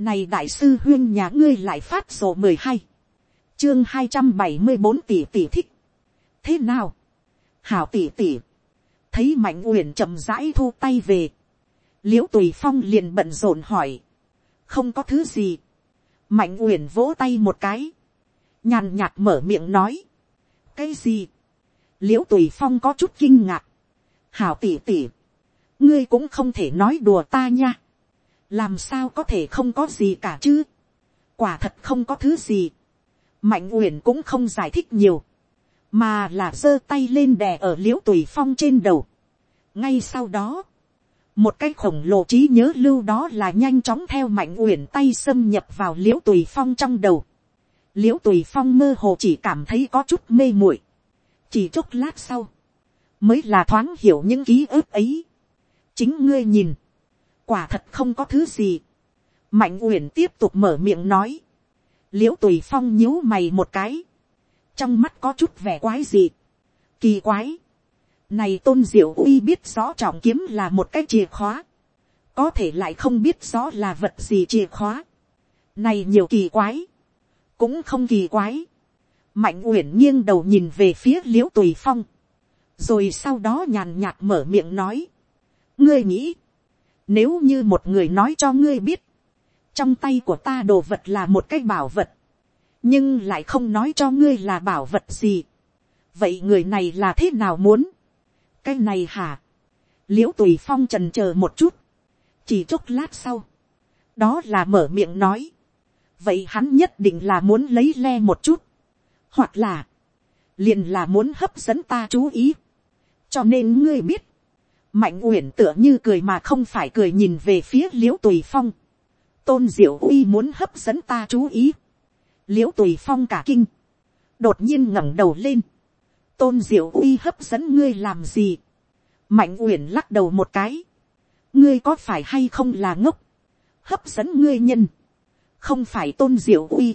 này đại sư huyên nhà ngươi lại phát sổ mười hai, chương hai trăm bảy mươi bốn tỷ tỷ thích, thế nào, hảo tỷ tỷ, thấy mạnh uyển chậm rãi thu tay về, liễu tùy phong liền bận rộn hỏi, không có thứ gì, mạnh uyển vỗ tay một cái, nhàn nhạt mở miệng nói, cái gì, liễu tùy phong có chút kinh ngạc, hảo tỷ tỷ, ngươi cũng không thể nói đùa ta nha, làm sao có thể không có gì cả chứ, quả thật không có thứ gì, mạnh uyển cũng không giải thích nhiều, mà là giơ tay lên đè ở l i ễ u tùy phong trên đầu. ngay sau đó, một cái khổng lồ trí nhớ lưu đó là nhanh chóng theo mạnh uyển tay xâm nhập vào l i ễ u tùy phong trong đầu. l i ễ u tùy phong mơ hồ chỉ cảm thấy có chút mê muội, chỉ chốc lát sau, mới là thoáng hiểu những ký ức ấy. chính ngươi nhìn, quả thật không có thứ gì. mạnh uyển tiếp tục mở miệng nói, l i ễ u tùy phong nhíu mày một cái, trong mắt có chút vẻ quái gì, kỳ quái, này tôn diệu uy biết rõ trọng kiếm là một cái chìa khóa, có thể lại không biết rõ là vật gì chìa khóa, này nhiều kỳ quái, cũng không kỳ quái, mạnh uyển nghiêng đầu nhìn về phía l i ễ u tùy phong, rồi sau đó nhàn nhạt mở miệng nói, ngươi nghĩ, nếu như một người nói cho ngươi biết, trong tay của ta đồ vật là một cái bảo vật, nhưng lại không nói cho ngươi là bảo vật gì, vậy người này là thế nào muốn, cái này hả, l i ễ u tùy phong trần c h ờ một chút, chỉ chốc lát sau, đó là mở miệng nói, vậy hắn nhất định là muốn lấy le một chút, hoặc là, liền là muốn hấp dẫn ta chú ý, cho nên ngươi biết, mạnh uyển tựa như cười mà không phải cười nhìn về phía l i ễ u tùy phong, tôn diệu uy muốn hấp dẫn ta chú ý, l i ễ u tùy phong cả kinh, đột nhiên ngẩng đầu lên, tôn diệu uy hấp dẫn ngươi làm gì, mạnh uyển lắc đầu một cái, ngươi có phải hay không là ngốc, hấp dẫn ngươi nhân, không phải tôn diệu uy,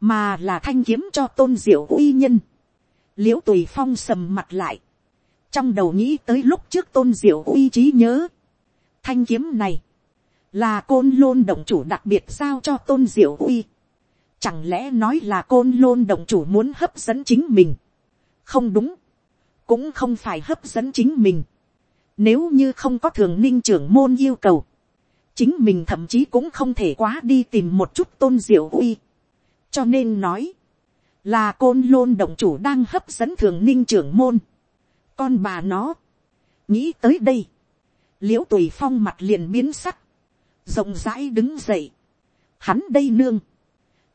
mà là thanh kiếm cho tôn diệu uy nhân, l i ễ u tùy phong sầm mặt lại, trong đầu nghĩ tới lúc trước tôn diệu uy trí nhớ. thanh kiếm này, là côn lôn động chủ đặc biệt giao cho tôn diệu uy. chẳng lẽ nói là côn lôn động chủ muốn hấp dẫn chính mình. không đúng, cũng không phải hấp dẫn chính mình. nếu như không có thường ninh trưởng môn yêu cầu, chính mình thậm chí cũng không thể quá đi tìm một chút tôn diệu uy. cho nên nói, là côn lôn động chủ đang hấp dẫn thường ninh trưởng môn con bà nó, nghĩ tới đây, l i ễ u tùy phong mặt liền biến sắc, rộng rãi đứng dậy, hắn đây nương,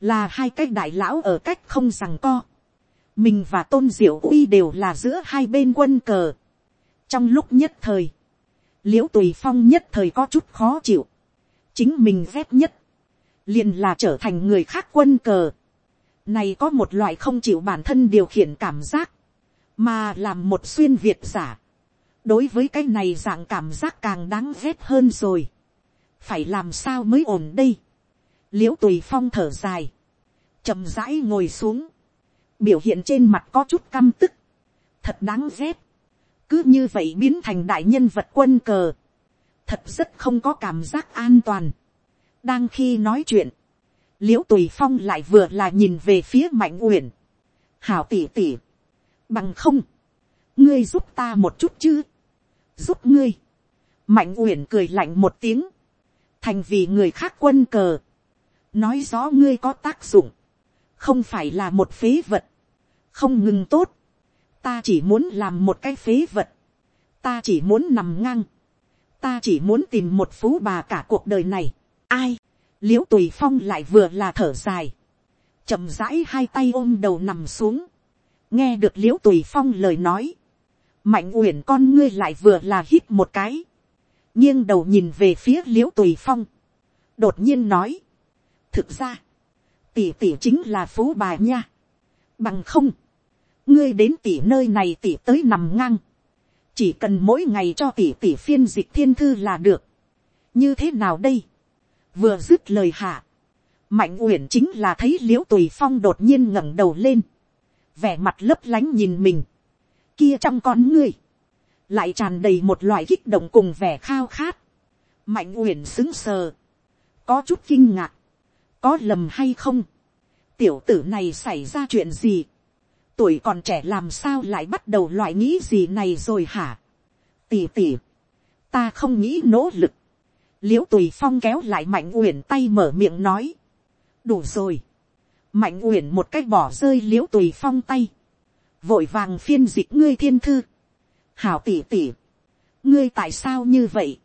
là hai cái đại lão ở cách không rằng co, mình và tôn diệu uy đều là giữa hai bên quân cờ, trong lúc nhất thời, l i ễ u tùy phong nhất thời có chút khó chịu, chính mình ghét nhất, liền là trở thành người khác quân cờ, này có một loại không chịu bản thân điều khiển cảm giác, mà làm một xuyên việt giả, đối với cái này dạng cảm giác càng đáng ghét hơn rồi, phải làm sao mới ổn đây, l i ễ u tùy phong thở dài, chậm rãi ngồi xuống, biểu hiện trên mặt có chút căm tức, thật đáng ghét, cứ như vậy biến thành đại nhân vật quân cờ, thật rất không có cảm giác an toàn. đang khi nói chuyện, l i ễ u tùy phong lại vừa là nhìn về phía mạnh uyển, hảo tỉ tỉ, bằng không, ngươi giúp ta một chút chứ, giúp ngươi, mạnh uyển cười lạnh một tiếng, thành vì người khác quân cờ, nói rõ ngươi có tác dụng, không phải là một phế vật, không ngừng tốt, ta chỉ muốn làm một cái phế vật, ta chỉ muốn nằm ngang, ta chỉ muốn tìm một phú bà cả cuộc đời này, ai, l i ễ u tùy phong lại vừa là thở dài, chậm rãi hai tay ôm đầu nằm xuống, nghe được l i ễ u tùy phong lời nói, mạnh uyển con ngươi lại vừa là hít một cái, nghiêng đầu nhìn về phía l i ễ u tùy phong, đột nhiên nói, thực ra, tỷ tỷ chính là phú bà nha, bằng không, ngươi đến tỷ nơi này tỷ tới nằm ngang, chỉ cần mỗi ngày cho tỷ tỷ phiên dịch thiên thư là được, như thế nào đây, vừa dứt lời hạ, mạnh uyển chính là thấy l i ễ u tùy phong đột nhiên ngẩng đầu lên, vẻ mặt lấp lánh nhìn mình, kia trong con ngươi, lại tràn đầy một loại kích động cùng vẻ khao khát, mạnh uyển xứng sờ, có chút kinh ngạc, có lầm hay không, tiểu tử này xảy ra chuyện gì, tuổi còn trẻ làm sao lại bắt đầu loại nghĩ gì này rồi hả, tỉ tỉ, ta không nghĩ nỗ lực, l i ễ u tùy phong kéo lại mạnh uyển tay mở miệng nói, đủ rồi, mạnh uyển một cách bỏ rơi l i ễ u tùy phong tay, vội vàng phiên dịch ngươi thiên thư, hảo tỉ tỉ, ngươi tại sao như vậy,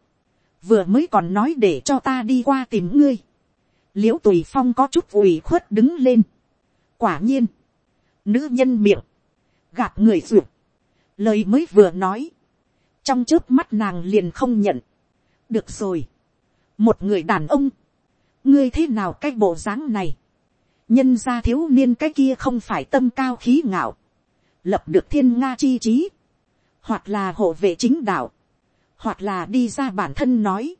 vừa mới còn nói để cho ta đi qua tìm ngươi, l i ễ u tùy phong có chút ủy khuất đứng lên. quả nhiên, nữ nhân miệng, gạt người ruột, lời mới vừa nói, trong trước mắt nàng liền không nhận. được rồi, một người đàn ông, ngươi thế nào cái bộ dáng này, nhân gia thiếu niên cái kia không phải tâm cao khí ngạo, lập được thiên nga chi trí, hoặc là hộ vệ chính đạo, hoặc là đi ra bản thân nói,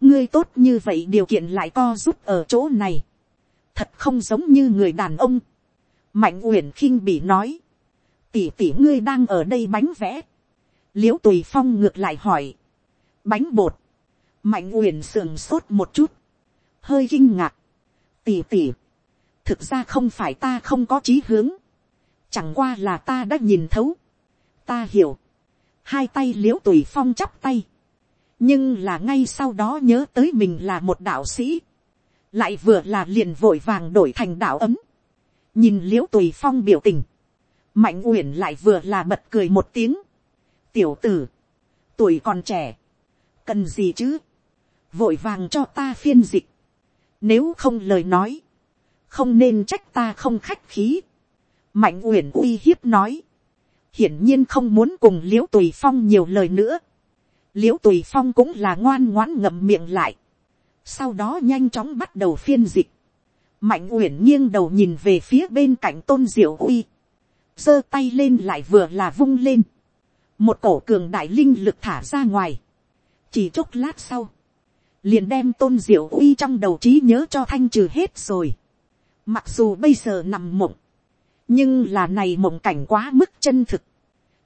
ngươi tốt như vậy điều kiện lại co giúp ở chỗ này, thật không giống như người đàn ông. mạnh uyển khinh bị nói, tỉ tỉ ngươi đang ở đây bánh vẽ, l i ễ u tùy phong ngược lại hỏi, bánh bột, mạnh uyển sườn sốt một chút, hơi kinh ngạc, tỉ tỉ, thực ra không phải ta không có chí hướng, chẳng qua là ta đã nhìn thấu, ta hiểu, hai tay l i ễ u tùy phong chắp tay, nhưng là ngay sau đó nhớ tới mình là một đạo sĩ, lại vừa là liền vội vàng đổi thành đạo ấm, nhìn l i ễ u tùy phong biểu tình, mạnh uyển lại vừa là bật cười một tiếng, tiểu tử, tuổi còn trẻ, cần gì chứ, vội vàng cho ta phiên dịch, nếu không lời nói, không nên trách ta không khách khí, mạnh uyển uy hiếp nói, hiển nhiên không muốn cùng l i ễ u tùy phong nhiều lời nữa, l i ễ u tùy phong cũng là ngoan ngoãn ngậm miệng lại, sau đó nhanh chóng bắt đầu phiên dịch, mạnh uyển nghiêng đầu nhìn về phía bên cạnh tôn diệu uy, giơ tay lên lại vừa là vung lên, một cổ cường đại linh lực thả ra ngoài, chỉ chốc lát sau, liền đem tôn diệu uy trong đầu trí nhớ cho thanh trừ hết rồi, mặc dù bây giờ nằm mộng, nhưng là này mộng cảnh quá mức chân thực,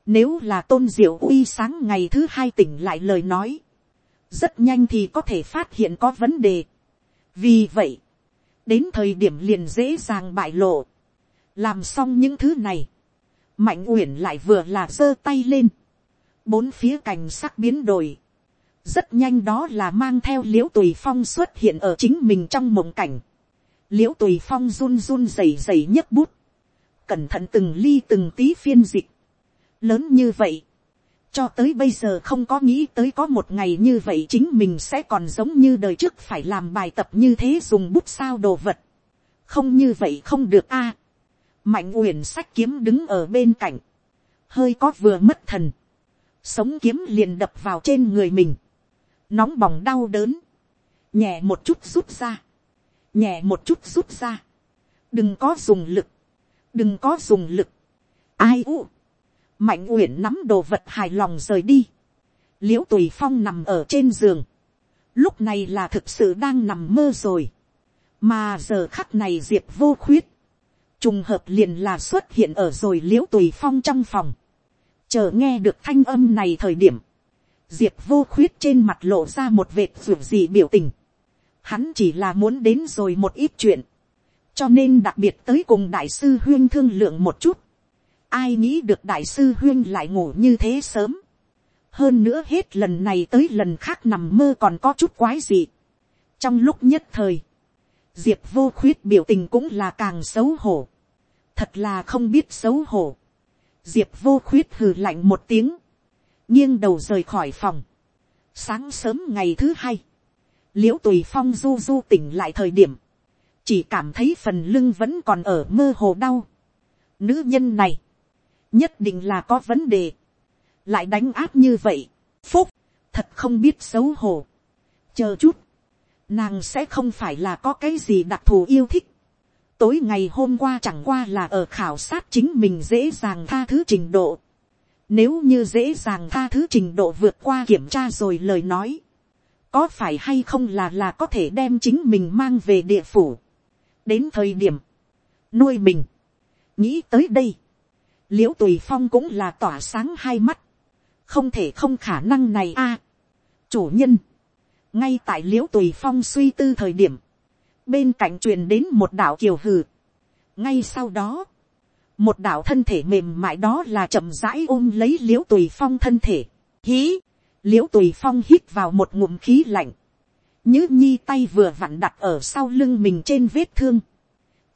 nếu là tôn diệu uy sáng ngày thứ hai tỉnh lại lời nói. Rất nhanh thì có thể phát hiện có vấn đề. Vì vậy, đến thời điểm liền dễ dàng bại lộ. Làm xong những thứ này. Mạnh uyển lại vừa là giơ tay lên. Bốn phía cảnh sắc biến đổi. Rất nhanh đó là mang theo liễu tùy phong xuất hiện ở chính mình trong mộng cảnh. Liễu tùy phong run run rẩy rẩy nhấc bút. Cẩn thận từng ly từng tí phiên dịch. Lớn như vậy, cho tới bây giờ không có nghĩ tới có một ngày như vậy chính mình sẽ còn giống như đời trước phải làm bài tập như thế dùng bút sao đồ vật. không như vậy không được a. mạnh uyển sách kiếm đứng ở bên cạnh, hơi có vừa mất thần, sống kiếm liền đập vào trên người mình, nóng bỏng đau đớn, nhẹ một chút rút ra, nhẹ một chút rút ra, đừng có dùng lực, đừng có dùng lực, ai u, mạnh uyển nắm đồ vật hài lòng rời đi, l i ễ u tùy phong nằm ở trên giường, lúc này là thực sự đang nằm mơ rồi, mà giờ khắc này diệp vô khuyết, trùng hợp liền là xuất hiện ở rồi l i ễ u tùy phong trong phòng, chờ nghe được thanh âm này thời điểm, diệp vô khuyết trên mặt lộ ra một vệt ruột gì biểu tình, hắn chỉ là muốn đến rồi một ít chuyện, cho nên đặc biệt tới cùng đại sư huyên thương lượng một chút, ai nghĩ được đại sư huyên lại ngủ như thế sớm. hơn nữa hết lần này tới lần khác nằm mơ còn có chút quái gì. trong lúc nhất thời, diệp vô khuyết biểu tình cũng là càng xấu hổ. thật là không biết xấu hổ. diệp vô khuyết hừ lạnh một tiếng, nghiêng đầu rời khỏi phòng. sáng sớm ngày thứ hai, l i ễ u tùy phong du du tỉnh lại thời điểm, chỉ cảm thấy phần lưng vẫn còn ở mơ hồ đau. Nữ nhân này, nhất định là có vấn đề, lại đánh áp như vậy, phúc, thật không biết xấu hổ, chờ chút, nàng sẽ không phải là có cái gì đặc thù yêu thích, tối ngày hôm qua chẳng qua là ở khảo sát chính mình dễ dàng tha thứ trình độ, nếu như dễ dàng tha thứ trình độ vượt qua kiểm tra rồi lời nói, có phải hay không là là có thể đem chính mình mang về địa phủ, đến thời điểm, nuôi mình, nghĩ tới đây, l i ễ u tùy phong cũng là tỏa sáng hai mắt, không thể không khả năng này a. À, chủ nhân, ngay tại l i ễ u tùy phong suy tư thời điểm, bên cạnh truyền đến một đạo kiều hừ. ngay sau đó, một đạo thân thể mềm mại đó là chậm rãi ôm lấy l i ễ u tùy phong thân thể, hí, l i ễ u tùy phong hít vào một ngụm khí lạnh, nhứ nhi tay vừa vặn đặt ở sau lưng mình trên vết thương,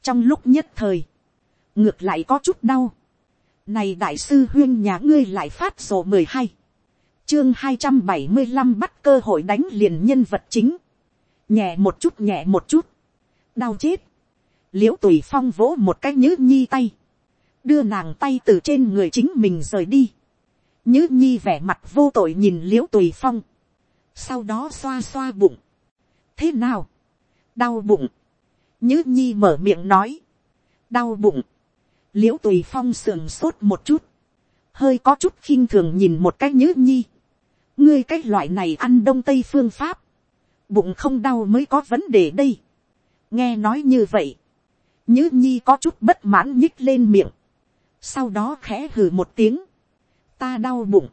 trong lúc nhất thời, ngược lại có chút đau, này đại sư huyên nhà ngươi lại phát sổ mười hai. Chương hai trăm bảy mươi năm bắt cơ hội đánh liền nhân vật chính. Nhẹ một chút nhẹ một chút. Đau chết. Liễu tùy phong vỗ một cái nhứ nhi tay. Đưa nàng tay từ trên người chính mình rời đi. Nhứ nhi vẻ mặt vô tội nhìn liễu tùy phong. Sau đó xoa xoa bụng. Thế nào? Đau bụng. Nhứ nhi mở miệng nói. Đau bụng l i ễ u tùy phong sườn sốt một chút, hơi có chút khinh thường nhìn một cái nhứ nhi, ngươi cái loại này ăn đông tây phương pháp, bụng không đau mới có vấn đề đây. nghe nói như vậy, Nhứ nhi có chút bất mãn nhích lên miệng, sau đó khẽ hừ một tiếng, ta đau bụng,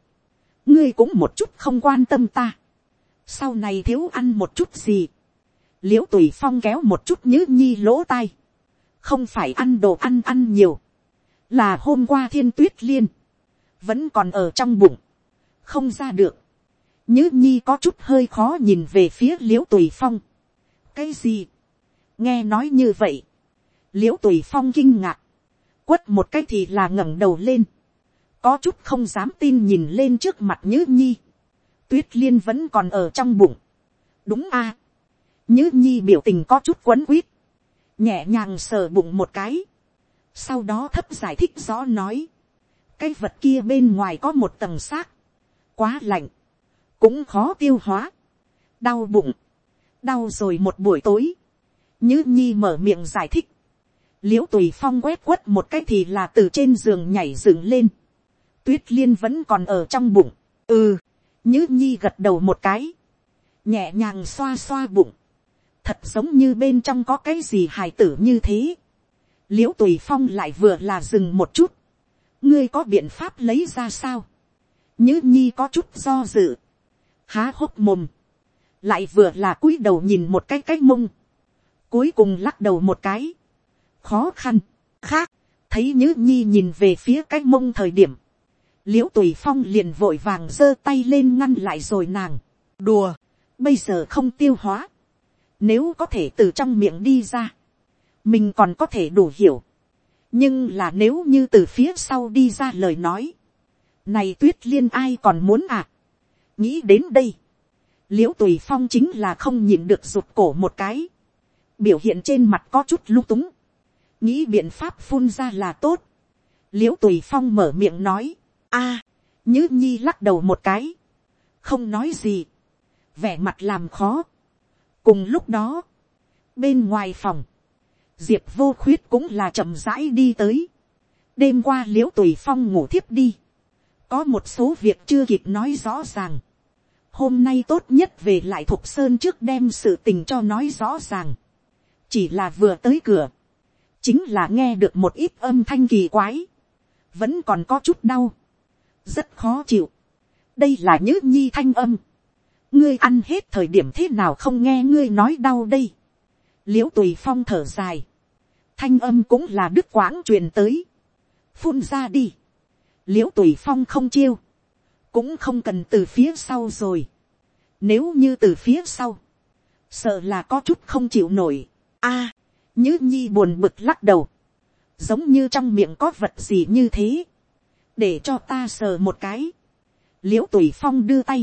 ngươi cũng một chút không quan tâm ta, sau này thiếu ăn một chút gì, l i ễ u tùy phong kéo một chút nhữ nhi lỗ tai, không phải ăn đồ ăn ăn nhiều, là hôm qua thiên tuyết liên, vẫn còn ở trong bụng, không ra được, nhứ nhi có chút hơi khó nhìn về phía l i ễ u tùy phong. cái gì, nghe nói như vậy, l i ễ u tùy phong kinh ngạc, quất một cái thì là ngẩng đầu lên, có chút không dám tin nhìn lên trước mặt nhữ nhi, tuyết liên vẫn còn ở trong bụng, đúng a, à. nhứ nhi biểu tình có chút quấn quýt, nhẹ nhàng sờ bụng một cái, sau đó thấp giải thích rõ nói, cái vật kia bên ngoài có một tầng xác, quá lạnh, cũng khó tiêu hóa, đau bụng, đau rồi một buổi tối, như nhi mở miệng giải thích, l i ễ u tùy phong quét quất một cái thì là từ trên giường nhảy dựng lên, tuyết liên vẫn còn ở trong bụng, ừ, như nhi gật đầu một cái, nhẹ nhàng xoa xoa bụng, thật giống như bên trong có cái gì hài tử như thế, l i ễ u tùy phong lại vừa là dừng một chút, ngươi có biện pháp lấy ra sao, nhữ nhi có chút do dự, há hốc mồm, lại vừa là cúi đầu nhìn một cái cái mông, cuối cùng lắc đầu một cái, khó khăn, khác, thấy nhữ nhi nhìn về phía cái mông thời điểm, l i ễ u tùy phong liền vội vàng giơ tay lên ngăn lại rồi nàng, đùa, bây giờ không tiêu hóa, nếu có thể từ trong miệng đi ra, mình còn có thể đủ hiểu. nhưng là nếu như từ phía sau đi ra lời nói, này tuyết liên ai còn muốn à. nghĩ đến đây, l i ễ u tùy phong chính là không nhìn được rụt cổ một cái, biểu hiện trên mặt có chút lung túng, nghĩ biện pháp phun ra là tốt, l i ễ u tùy phong mở miệng nói, a, Nhữ nhi lắc đầu một cái, không nói gì, vẻ mặt làm khó. cùng lúc đó, bên ngoài phòng, diệp vô khuyết cũng là chậm rãi đi tới. đêm qua l i ễ u tùy phong ngủ thiếp đi. có một số việc chưa kịp nói rõ ràng. hôm nay tốt nhất về lại thục sơn trước đem sự tình cho nói rõ ràng. chỉ là vừa tới cửa. chính là nghe được một ít âm thanh kỳ quái. vẫn còn có chút đau rất khó chịu. đây là nhữ nhi thanh âm. ngươi ăn hết thời điểm thế nào không nghe ngươi nói đau đây? L i ễ u tùy phong thở dài, thanh âm cũng là đức quãng truyền tới, phun ra đi, l i ễ u tùy phong không chiêu, cũng không cần từ phía sau rồi, nếu như từ phía sau, sợ là có chút không chịu nổi, a, à, nhi buồn bực lắc đầu, giống như trong miệng có vật gì như thế, để cho ta sờ một cái, l i ễ u tùy phong đưa tay,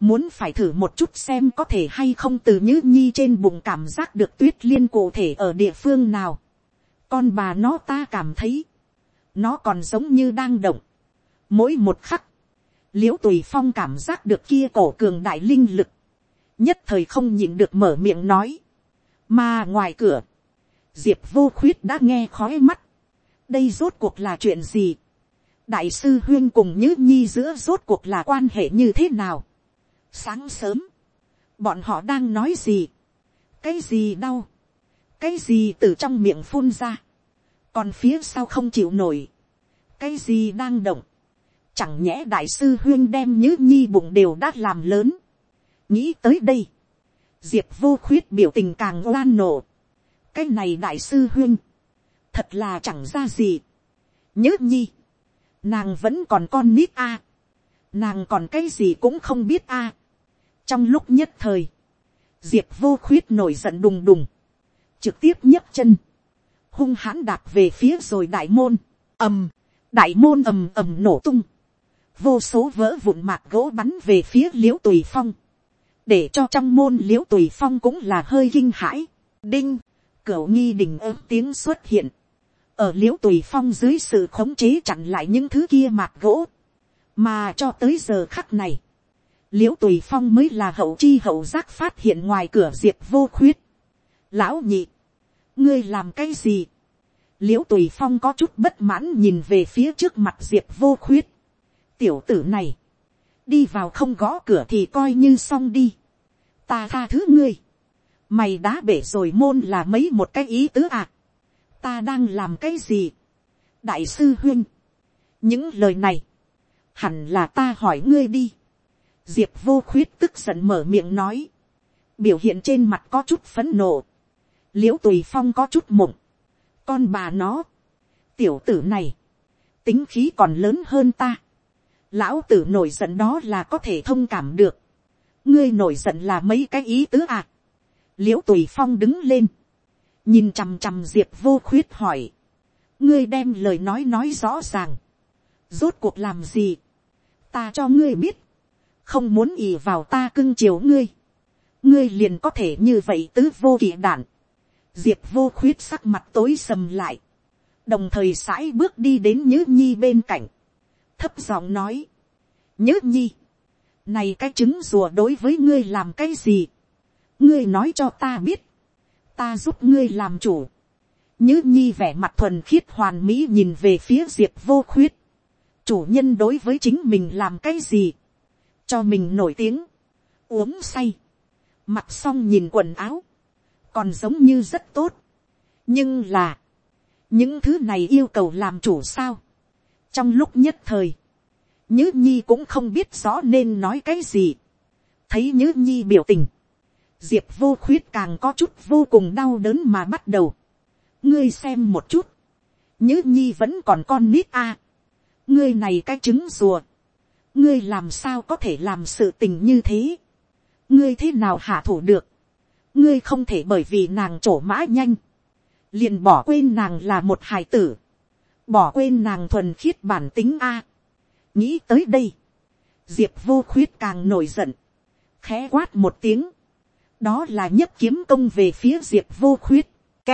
muốn phải thử một chút xem có thể hay không từ nhữ nhi trên bụng cảm giác được tuyết liên cụ thể ở địa phương nào. con bà nó ta cảm thấy, nó còn giống như đang động. mỗi một khắc, l i ễ u tùy phong cảm giác được kia cổ cường đại linh lực, nhất thời không nhịn được mở miệng nói. mà ngoài cửa, diệp vô khuyết đã nghe khói mắt. đây rốt cuộc là chuyện gì đại sư huyên cùng nhữ nhi giữa rốt cuộc là quan hệ như thế nào Sáng sớm, bọn họ đang nói gì? Cái gì đau? Cái gì từ trong miệng phun ra? Còn phía sau không chịu nổi. Cái gì đang động? Chẳng nhẽ đại sư huyên đem nhứ nhi bụng đều đã làm lớn. Nghĩ tới đây. diệp vô khuyết biểu tình càng oan nổ, cái này đại sư huyên, thật là chẳng ra gì, nhớ nhi, nàng vẫn còn con nít a, nàng còn cái gì cũng không biết a, trong lúc nhất thời, diệp vô khuyết nổi giận đùng đùng, trực tiếp nhấc chân, hung hãn đạp về phía rồi đại môn, ầm, đại môn ầm ầm nổ tung, vô số vỡ vụn mạc gỗ bắn về phía l i ễ u tùy phong, để cho trong môn l i ễ u tùy phong cũng là hơi kinh hãi, đinh, cửa nghi đình ớm tiếng xuất hiện, ở l i ễ u tùy phong dưới sự khống chế chặn lại những thứ kia mạc gỗ, mà cho tới giờ khắc này, l i ễ u tùy phong mới là hậu chi hậu giác phát hiện ngoài cửa diệp vô khuyết. lão nhị, ngươi làm cái gì, l i ễ u tùy phong có chút bất mãn nhìn về phía trước mặt diệp vô khuyết. tiểu tử này, đi vào không gõ cửa thì coi như xong đi. ta tha thứ ngươi. mày đã bể rồi môn là mấy một cái ý tứ à ta đang làm cái gì. đại sư huyên. những lời này, hẳn là ta hỏi ngươi đi. diệp vô khuyết tức giận mở miệng nói. biểu hiện trên mặt có chút phấn nộ. l i ễ u tùy phong có chút mộng con bà nó, tiểu tử này, tính khí còn lớn hơn ta. Lão tử nổi giận đó là có thể thông cảm được. ngươi nổi giận là mấy cái ý tứ à. l i ễ u tùy phong đứng lên, nhìn chằm chằm diệp vô khuyết hỏi, ngươi đem lời nói nói rõ ràng, rốt cuộc làm gì, ta cho ngươi biết, không muốn ì vào ta cưng chiều ngươi, ngươi liền có thể như vậy tứ vô kỵ đản, diệp vô khuyết sắc mặt tối sầm lại, đồng thời sãi bước đi đến nhữ nhi bên cạnh, thấp giọng nói, nhữ nhi, này cái trứng rùa đối với ngươi làm cái gì, ngươi nói cho ta biết, ta giúp ngươi làm chủ, nhữ nhi vẻ mặt thuần khiết hoàn mỹ nhìn về phía diệp vô khuyết, chủ nhân đối với chính mình làm cái gì, cho mình nổi tiếng, uống say, mặc xong nhìn quần áo, còn giống như rất tốt. nhưng là, những thứ này yêu cầu làm chủ sao. trong lúc nhất thời, nhứ nhi cũng không biết rõ nên nói cái gì. thấy nhứ nhi biểu tình, diệp vô khuyết càng có chút vô cùng đau đớn mà bắt đầu. ngươi xem một chút, Nhữ nhi vẫn còn con nít a. À. ngươi này cái trứng rùa, ngươi làm sao có thể làm sự tình như thế. ngươi thế nào hạ thủ được ngươi không thể bởi vì nàng trổ mã nhanh, liền bỏ quên nàng là một hài tử, bỏ quên nàng thuần khiết bản tính a. nghĩ tới đây, diệp vô khuyết càng nổi giận, khẽ quát một tiếng, đó là nhất kiếm công về phía diệp vô khuyết, k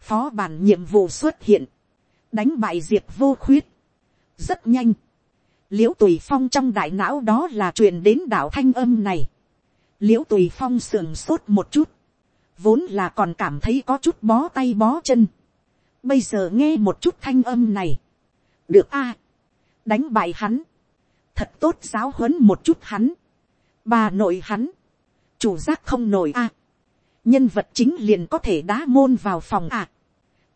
phó bản nhiệm vụ xuất hiện, đánh bại diệp vô khuyết, rất nhanh, l i ễ u tùy phong trong đại não đó là truyền đến đạo thanh âm này, l i ễ u tùy phong sườn sốt một chút, vốn là còn cảm thấy có chút bó tay bó chân, bây giờ nghe một chút thanh âm này, được a, đánh bại hắn, thật tốt giáo huấn một chút hắn, bà nội hắn, chủ giác không nổi a, nhân vật chính liền có thể đá môn vào phòng a,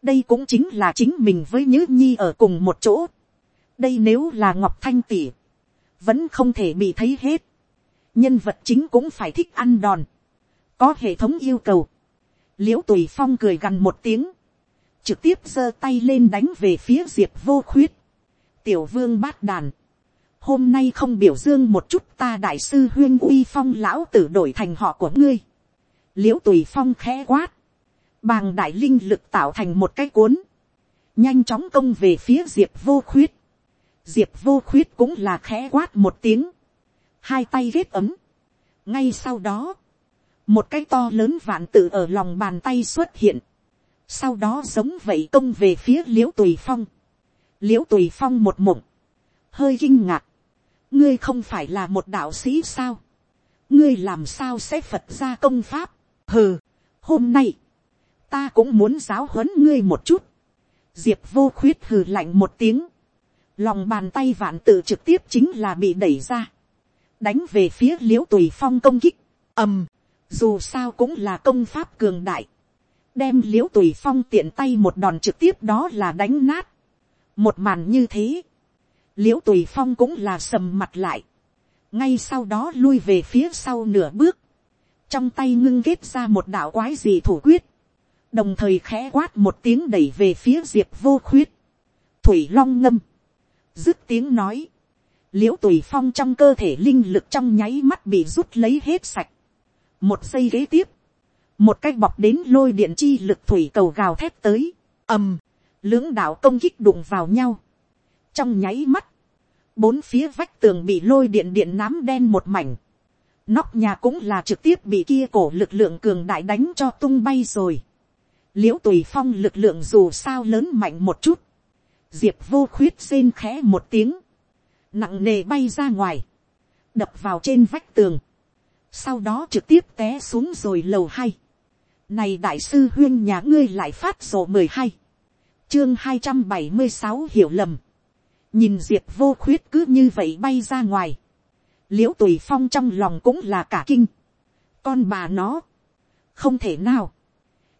đây cũng chính là chính mình với nhữ nhi ở cùng một chỗ, đây nếu là ngọc thanh tỉ, vẫn không thể bị thấy hết, nhân vật chính cũng phải thích ăn đòn, có hệ thống yêu cầu, l i ễ u tùy phong cười gằn một tiếng, trực tiếp giơ tay lên đánh về phía diệp vô khuyết, tiểu vương bát đàn, hôm nay không biểu dương một chút ta đại sư huyên uy phong lão tử đổi thành họ của ngươi, l i ễ u tùy phong khẽ quát, bàng đại linh lực tạo thành một cái cuốn, nhanh chóng công về phía diệp vô khuyết, diệp vô khuyết cũng là khẽ quát một tiếng, hai tay ghét ấm, ngay sau đó, một cái to lớn vạn tự ở lòng bàn tay xuất hiện, sau đó giống vậy công về phía l i ễ u tùy phong, l i ễ u tùy phong một mộng, hơi kinh ngạc, ngươi không phải là một đạo sĩ sao, ngươi làm sao sẽ phật ra công pháp, hừ, hôm nay, ta cũng muốn giáo huấn ngươi một chút, diệp vô khuyết hừ lạnh một tiếng, lòng bàn tay vạn tự trực tiếp chính là bị đẩy ra, đánh về phía l i ễ u tùy phong công kích, ầm, dù sao cũng là công pháp cường đại, đem l i ễ u tùy phong tiện tay một đòn trực tiếp đó là đánh nát. một màn như thế, l i ễ u tùy phong cũng là sầm mặt lại, ngay sau đó lui về phía sau nửa bước, trong tay ngưng kết ra một đạo quái gì thủ quyết, đồng thời khẽ quát một tiếng đẩy về phía diệp vô khuyết, thủy long ngâm, dứt tiếng nói, l i ễ u tùy phong trong cơ thể linh lực trong nháy mắt bị rút lấy hết sạch, một giây kế tiếp, một cái bọc đến lôi điện chi lực thủy cầu gào thét tới, ầm, lưỡng đạo công kích đụng vào nhau, trong nháy mắt, bốn phía vách tường bị lôi điện điện nám đen một mảnh, nóc nhà cũng là trực tiếp bị kia cổ lực lượng cường đại đánh cho tung bay rồi. L i ễ u tùy phong lực lượng dù sao lớn mạnh một chút, diệp vô khuyết rên khẽ một tiếng, nặng nề bay ra ngoài, đập vào trên vách tường, sau đó trực tiếp té xuống rồi lầu hai. Này đại sư huyên nhà ngươi lại phát sổ mười hai, chương hai trăm bảy mươi sáu hiểu lầm, nhìn diệp vô khuyết cứ như vậy bay ra ngoài, l i ễ u tùy phong trong lòng cũng là cả kinh, con bà nó, không thể nào,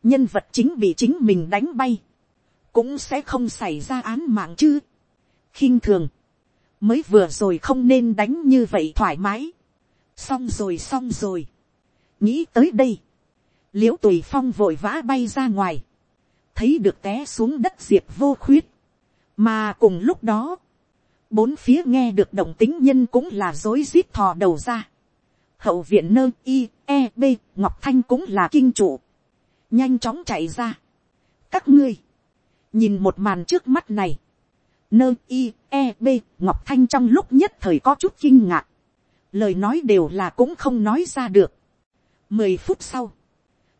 nhân vật chính bị chính mình đánh bay, cũng sẽ không xảy ra án mạng chứ. khinh thường, mới vừa rồi không nên đánh như vậy thoải mái. xong rồi xong rồi. nghĩ tới đây, l i ễ u tùy phong vội vã bay ra ngoài, thấy được té xuống đất diệp vô khuyết, mà cùng lúc đó, bốn phía nghe được động tính nhân cũng là dối rít thò đầu ra. hậu viện nơ i e b ngọc thanh cũng là kinh chủ nhanh chóng chạy ra. các ngươi, nhìn một màn trước mắt này, nơ i e b ngọc thanh trong lúc nhất thời có chút kinh ngạc, lời nói đều là cũng không nói ra được. mười phút sau,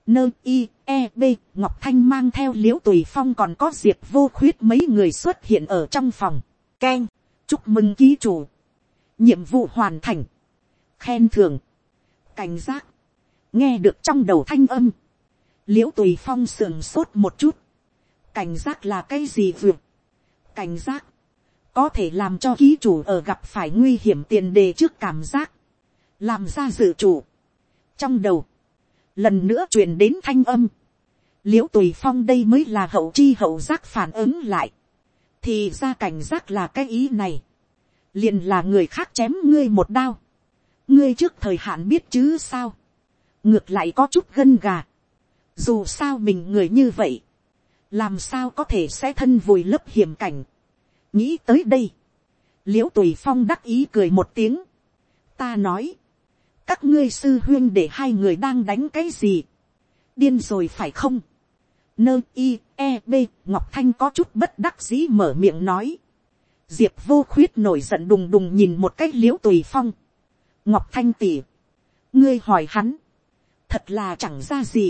nơ i e b ngọc thanh mang theo liễu tùy phong còn có diệp vô khuyết mấy người xuất hiện ở trong phòng, Keng chúc mừng ký chủ, nhiệm vụ hoàn thành, khen thường, cảnh giác, nghe được trong đầu thanh âm, l i ễ u tùy phong sườn sốt một chút, cảnh giác là cái gì vượt, cảnh giác, có thể làm cho ký chủ ở gặp phải nguy hiểm tiền đề trước cảm giác, làm ra dự chủ. trong đầu, lần nữa truyền đến thanh âm, l i ễ u tùy phong đây mới là hậu chi hậu giác phản ứng lại, thì ra cảnh giác là cái ý này, liền là người khác chém ngươi một đao, ngươi trước thời hạn biết chứ sao, ngược lại có chút gân gà, dù sao mình người như vậy, làm sao có thể sẽ thân vùi lấp hiểm cảnh. nghĩ tới đây, l i ễ u tùy phong đắc ý cười một tiếng. ta nói, các ngươi sư huyên để hai người đang đánh cái gì. điên rồi phải không. nơ y e b ngọc thanh có chút bất đắc dĩ mở miệng nói. diệp vô khuyết nổi giận đùng đùng nhìn một cái l i ễ u tùy phong. ngọc thanh tỉ, ngươi hỏi hắn, thật là chẳng ra gì.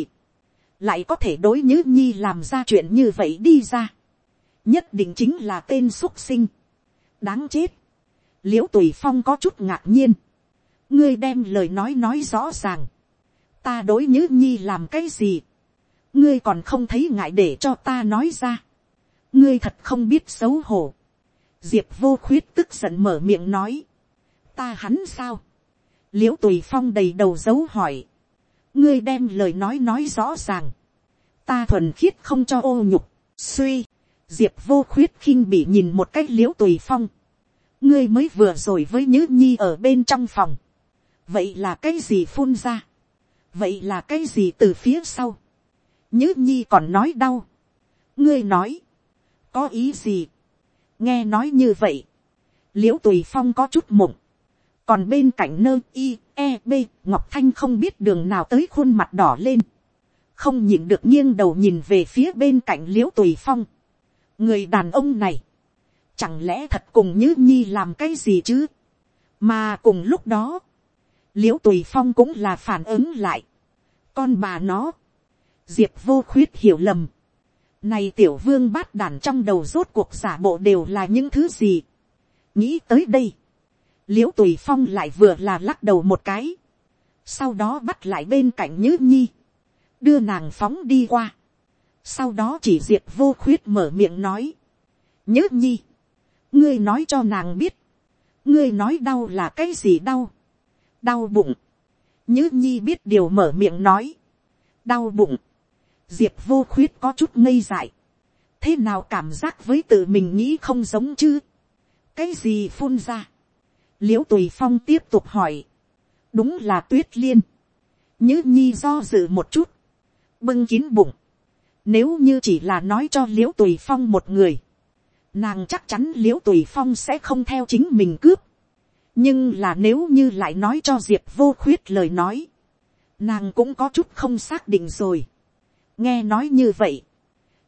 Lại có thể đối nhữ nhi làm ra chuyện như vậy đi ra, nhất định chính là tên x sinh, đáng chết, l i ễ u tùy phong có chút ngạc nhiên, ngươi đem lời nói nói rõ ràng, ta đối nhữ nhi làm cái gì, ngươi còn không thấy ngại để cho ta nói ra, ngươi thật không biết xấu hổ, diệp vô khuyết tức giận mở miệng nói, ta hắn sao, l i ễ u tùy phong đầy đầu dấu hỏi, ngươi đem lời nói nói rõ ràng, ta thuần khiết không cho ô nhục, suy, diệp vô khuyết khinh bị nhìn một cách l i ễ u tùy phong, ngươi mới vừa rồi với nhữ nhi ở bên trong phòng, vậy là cái gì phun ra, vậy là cái gì từ phía sau, nhữ nhi còn nói đau, ngươi nói, có ý gì, nghe nói như vậy, l i ễ u tùy phong có chút mộng, còn bên cạnh nơ i e b ngọc thanh không biết đường nào tới khuôn mặt đỏ lên. Không nhìn được nghiêng đầu nhìn về phía bên cạnh l i ễ u tùy phong. Người đàn ông này chẳng lẽ thật cùng như nhi làm cái gì chứ? Mà cùng lúc đó l i ễ u tùy phong cũng là phản ứng lại. Con bà nó diệp vô khuyết hiểu lầm. Này tiểu vương bát đàn trong đầu rốt cuộc giả bộ đều là những thứ gì? Nghĩ tới đây. Liễu tùy phong lại vừa là lắc đầu một cái, sau đó bắt lại bên cạnh nhữ nhi, đưa nàng phóng đi qua, sau đó chỉ diệt vô khuyết mở miệng nói, nhữ nhi, ngươi nói cho nàng biết, ngươi nói đau là cái gì đau, đau bụng, nhữ nhi biết điều mở miệng nói, đau bụng, diệp vô khuyết có chút ngây dại, thế nào cảm giác với tự mình nghĩ không giống chứ, cái gì phun ra, l i ễ u tùy phong tiếp tục hỏi, đúng là tuyết liên, Nhữ nhi do dự một chút. Bưng kín bụng. Nếu như chỉ là nói cho l i ễ u tùy phong một người. Nàng chắc chắn l i ễ u tùy phong sẽ không theo chính mình cướp. nhưng là nếu như lại nói cho diệp vô khuyết lời nói. Nàng cũng có chút không xác định rồi nghe nói như vậy.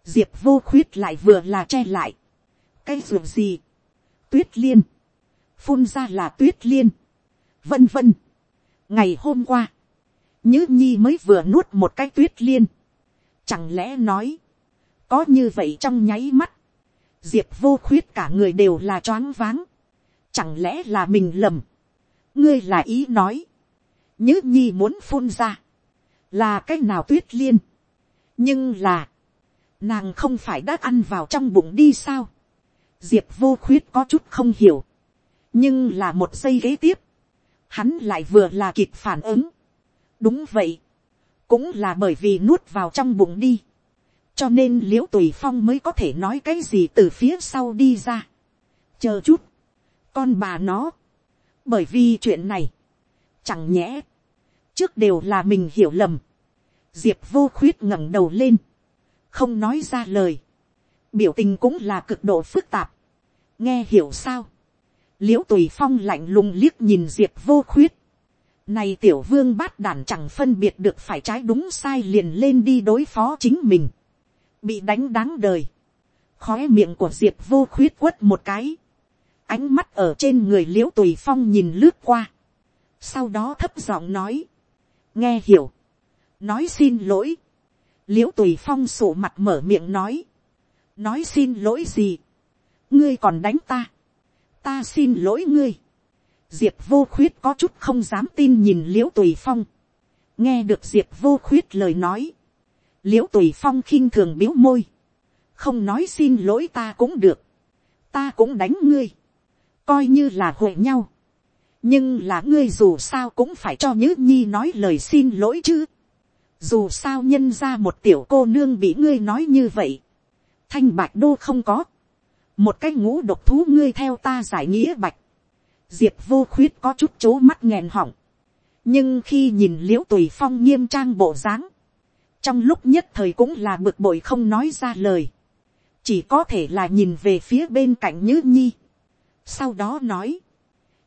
Diệp vô khuyết lại vừa là che lại. cái ruột gì. tuyết liên. phun ra là tuyết liên. vân vân. ngày hôm qua, nhữ nhi mới vừa nuốt một cái tuyết liên. Chẳng lẽ nói. Có như vậy trong nháy mắt. Diệp vô khuyết cả người đều là choáng váng. Chẳng lẽ là mình lầm. Ngươi là ý nói. nhữ nhi muốn phun ra. Là cái nào tuyết liên. Nhưng là. Nàng không phải đã ăn vào trong bụng đi sao. Diệp vô khuyết có chút không hiểu. Nhưng là một giây kế tiếp. Hắn lại vừa là kịp phản ứng đúng vậy, cũng là bởi vì nuốt vào trong bụng đi, cho nên l i ễ u tùy phong mới có thể nói cái gì từ phía sau đi ra. chờ chút, con bà nó, bởi vì chuyện này, chẳng nhẽ, trước đều là mình hiểu lầm, diệp vô khuyết ngẩng đầu lên, không nói ra lời, biểu tình cũng là cực độ phức tạp, nghe hiểu sao, l i ễ u tùy phong lạnh lùng liếc nhìn diệp vô khuyết, này tiểu vương bát đàn chẳng phân biệt được phải trái đúng sai liền lên đi đối phó chính mình. Bị đánh đáng đời. Khóe miệng của diệp vô khuyết quất một cái. Ánh mắt ở trên người liễu tùy phong nhìn lướt qua. Sau đó thấp giọng nói. Nghe hiểu. Nói xin lỗi. Liễu tùy phong sổ mặt mở miệng nói. Nói xin lỗi gì. Ngươi còn đánh ta. Ta xin lỗi ngươi diệp vô khuyết có chút không dám tin nhìn l i ễ u tùy phong, nghe được diệp vô khuyết lời nói, l i ễ u tùy phong khinh thường biếu môi, không nói xin lỗi ta cũng được, ta cũng đánh ngươi, coi như là hội nhau, nhưng là ngươi dù sao cũng phải cho nhữ nhi nói lời xin lỗi chứ, dù sao nhân ra một tiểu cô nương bị ngươi nói như vậy, thanh bạch đô không có, một cái ngũ độc thú ngươi theo ta giải nghĩa bạch, diệp vô khuyết có chút c mắt nghèn họng, nhưng khi nhìn l i ễ u tùy phong nghiêm trang bộ dáng, trong lúc nhất thời cũng là bực bội không nói ra lời, chỉ có thể là nhìn về phía bên cạnh nhữ nhi, sau đó nói,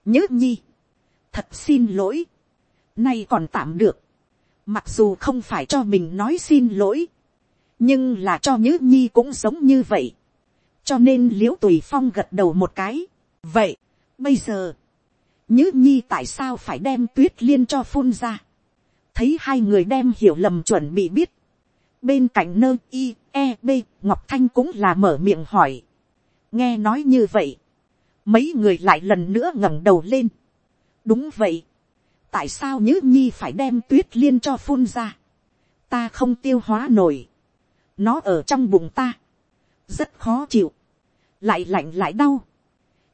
nhữ nhi, thật xin lỗi, nay còn tạm được, mặc dù không phải cho mình nói xin lỗi, nhưng là cho nhữ nhi cũng giống như vậy, cho nên l i ễ u tùy phong gật đầu một cái, vậy, Bây giờ, nhữ nhi tại sao phải đem tuyết liên cho phun ra. Thấy hai người đem hiểu lầm chuẩn bị biết. Bên cạnh nơ i, e, b, Ngọc Thanh cũng là mở miệng hỏi. Nghe nói như vậy. Mấy người lại lần nữa ngẩng đầu lên. Đúng vậy. Tại sao nhữ nhi phải đem tuyết liên cho phun ra. Ta không tiêu hóa nổi. Nó ở trong bụng ta. Rất khó chịu. Lại lạnh lại đau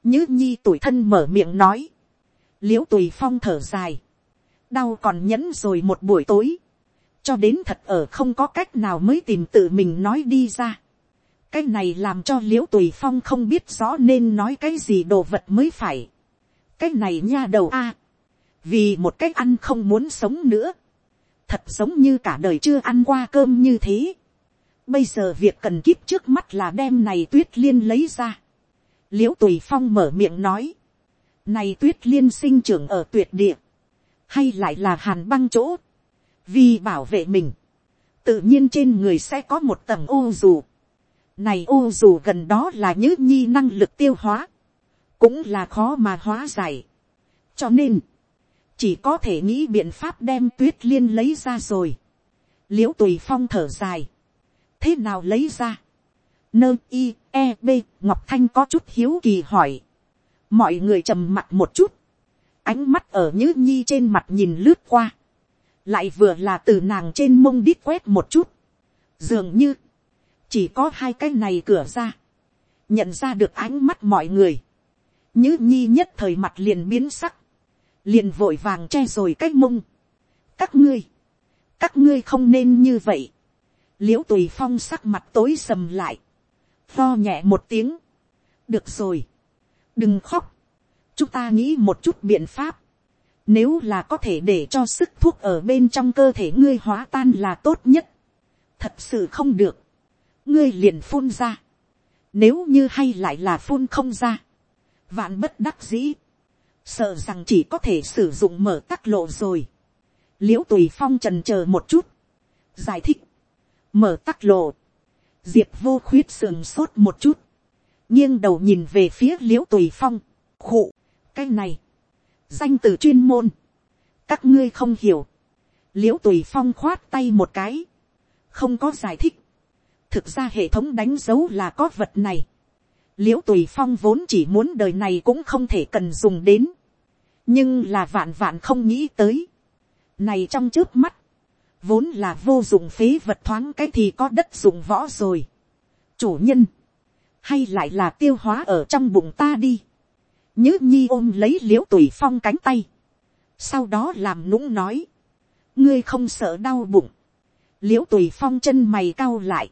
nhớ nhi tuổi thân mở miệng nói. l i ễ u tùy phong thở dài. đau còn nhẫn rồi một buổi tối. cho đến thật ở không có cách nào mới tìm tự mình nói đi ra. cái này làm cho l i ễ u tùy phong không biết rõ nên nói cái gì đồ vật mới phải. cái này nha đầu a vì một cách ăn không muốn sống nữa. thật giống như cả đời chưa ăn qua cơm như thế. bây giờ việc cần kíp trước mắt là đem này tuyết liên lấy ra. L i ễ u tùy phong mở miệng nói, này tuyết liên sinh trưởng ở tuyệt địa, hay lại là hàn băng chỗ, vì bảo vệ mình, tự nhiên trên người sẽ có một tầng ô dù, này ô dù gần đó là nhớ nhi năng lực tiêu hóa, cũng là khó mà hóa giải, cho nên, chỉ có thể nghĩ biện pháp đem tuyết liên lấy ra rồi, l i ễ u tùy phong thở dài, thế nào lấy ra, nơ i e b ngọc thanh có chút hiếu kỳ hỏi. Mọi người trầm mặt một chút. Ánh mắt ở nhữ nhi trên mặt nhìn lướt qua. Lại vừa là từ nàng trên mông đít quét một chút. Dường như chỉ có hai cái này cửa ra. Nhận ra được ánh mắt mọi người. Nhữ nhi nhất thời mặt liền biến sắc liền vội vàng che rồi cái mông các ngươi các ngươi không nên như vậy l i ễ u tùy phong sắc mặt tối sầm lại lo nhẹ một tiếng. được rồi. đừng khóc. chúng ta nghĩ một chút biện pháp. Nếu là có thể để cho sức thuốc ở bên trong cơ thể ngươi hóa tan là tốt nhất. Thật sự không được. Ngươi liền phun ra. Nếu như hay lại là phun không ra. Vạn bất đắc dĩ. Sợ rằng chỉ có thể sử dụng mở tắc lộ rồi. Liễu tùy phong trần chờ một chút. Giải thích. Mở tắc lộ. Diệp vô khuyết sườn sốt một chút. nghiêng đầu nhìn về phía liễu tùy phong. Khụ. Cái này danh từ chuyên môn, các ngươi không hiểu, l i ễ u tùy phong khoát tay một cái, không có giải thích, thực ra hệ thống đánh dấu là có vật này, l i ễ u tùy phong vốn chỉ muốn đời này cũng không thể cần dùng đến, nhưng là vạn vạn không nghĩ tới, này trong trước mắt, vốn là vô dụng phế vật thoáng cái thì có đất dụng võ rồi. chủ nhân, hay lại là tiêu hóa ở trong bụng ta đi. Nhứ nhi ôm lấy l i ễ u tùy phong cánh tay. Sau đó làm nũng nói. Ngươi không sợ đau bụng. l i ễ u tùy phong chân mày cau lại.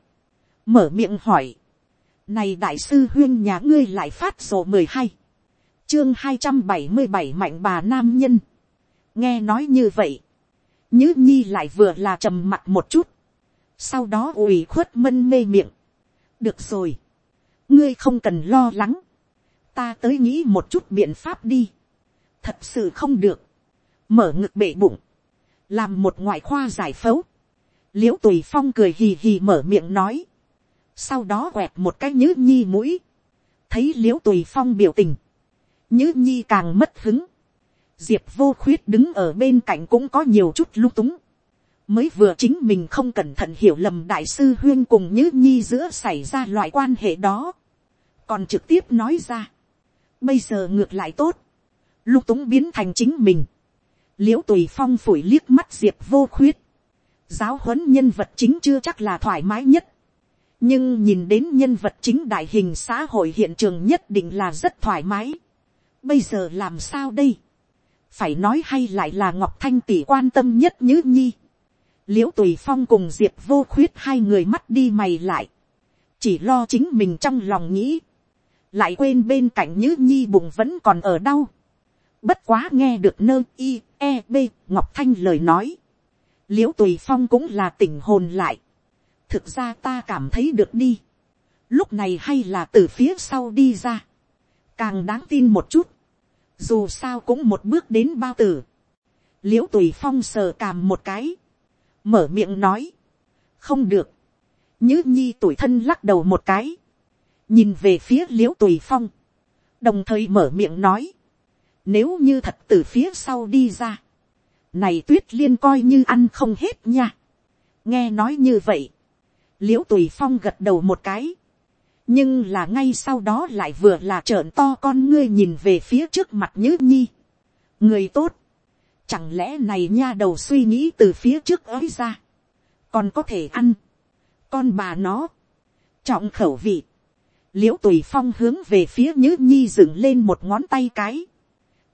Mở miệng hỏi. Này đại sư huyên nhà ngươi lại phát sổ mười hai. Chương hai trăm bảy mươi bảy mạnh bà nam nhân. Nghe nói như vậy. Nhứ nhi lại vừa là trầm mặt một chút. Sau đó ủy khuất mân mê miệng. Được rồi. Ngươi không cần lo lắng ta tới nghĩ một chút biện pháp đi. thật sự không được. mở ngực bể bụng. làm một ngoại khoa giải phẫu. liễu tùy phong cười hì hì mở miệng nói sau đó quẹt một cái nhứ nhi mũi. thấy l i ễ u tùy phong biểu tình. nhứ nhi càng mất hứng. diệp vô khuyết đứng ở bên cạnh cũng có nhiều chút lung túng. mới vừa chính mình không cẩn thận hiểu lầm đại sư huyên cùng nhứ nhi giữa xảy ra loại quan hệ đó. còn trực tiếp nói ra bây giờ ngược lại tốt, lục túng biến thành chính mình, l i ễ u tùy phong phủi liếc mắt diệp vô khuyết, giáo huấn nhân vật chính chưa chắc là thoải mái nhất, nhưng nhìn đến nhân vật chính đại hình xã hội hiện trường nhất định là rất thoải mái. bây giờ làm sao đây, phải nói hay lại là ngọc thanh tỷ quan tâm nhất như nhi, l i ễ u tùy phong cùng diệp vô khuyết hai người mắt đi mày lại, chỉ lo chính mình trong lòng nghĩ, lại quên bên cạnh nhữ nhi bụng vẫn còn ở đau. bất quá nghe được nơ i e b ngọc thanh lời nói. l i ễ u tùy phong cũng là tỉnh hồn lại thực ra ta cảm thấy được đi. lúc này hay là từ phía sau đi ra. càng đáng tin một chút. dù sao cũng một bước đến bao tử. l i ễ u tùy phong sờ càm một cái. mở miệng nói. không được. nhữ nhi tuổi thân lắc đầu một cái nhìn về phía l i ễ u tùy phong, đồng thời mở miệng nói, nếu như thật từ phía sau đi ra, này tuyết liên coi như ăn không hết nha. nghe nói như vậy, l i ễ u tùy phong gật đầu một cái, nhưng là ngay sau đó lại vừa là trợn to con ngươi nhìn về phía trước mặt nhữ nhi. người tốt, chẳng lẽ này nha đầu suy nghĩ từ phía trước ấy ra, còn có thể ăn, con bà nó, trọng khẩu vị, l i ễ u tùy phong hướng về phía nhữ nhi dựng lên một ngón tay cái.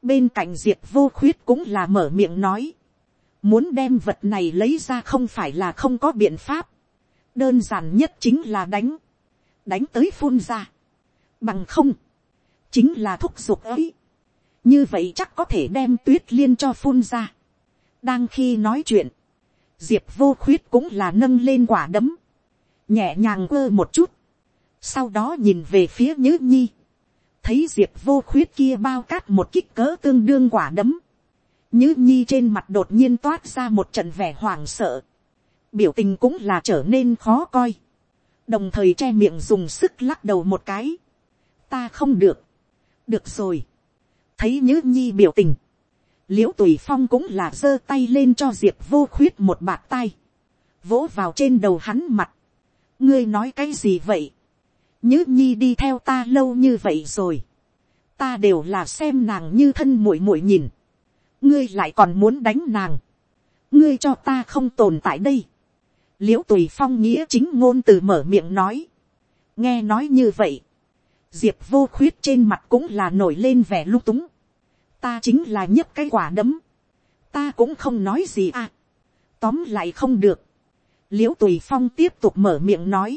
bên cạnh diệt vô khuyết cũng là mở miệng nói. muốn đem vật này lấy ra không phải là không có biện pháp đơn giản nhất chính là đánh. đánh tới phun ra. bằng không. chính là thúc giục ấy. như vậy chắc có thể đem tuyết liên cho phun ra. đang khi nói chuyện, diệp vô khuyết cũng là nâng lên quả đấm. nhẹ nhàng ơ một chút sau đó nhìn về phía nhữ nhi, thấy diệp vô khuyết kia bao cát một kích cỡ tương đương quả đấm, nhữ nhi trên mặt đột nhiên toát ra một trận vẻ hoảng sợ, biểu tình cũng là trở nên khó coi, đồng thời che miệng dùng sức lắc đầu một cái, ta không được, được rồi, thấy nhữ nhi biểu tình, l i ễ u tùy phong cũng là giơ tay lên cho diệp vô khuyết một bạt tay, vỗ vào trên đầu hắn mặt, ngươi nói cái gì vậy, nhữ nhi đi theo ta lâu như vậy rồi, ta đều là xem nàng như thân muội muội nhìn, ngươi lại còn muốn đánh nàng, ngươi cho ta không tồn tại đây, l i ễ u tùy phong nghĩa chính ngôn từ mở miệng nói, nghe nói như vậy, diệp vô khuyết trên mặt cũng là nổi lên vẻ lung túng, ta chính là nhấp cái quả đấm, ta cũng không nói gì à, tóm lại không được, l i ễ u tùy phong tiếp tục mở miệng nói,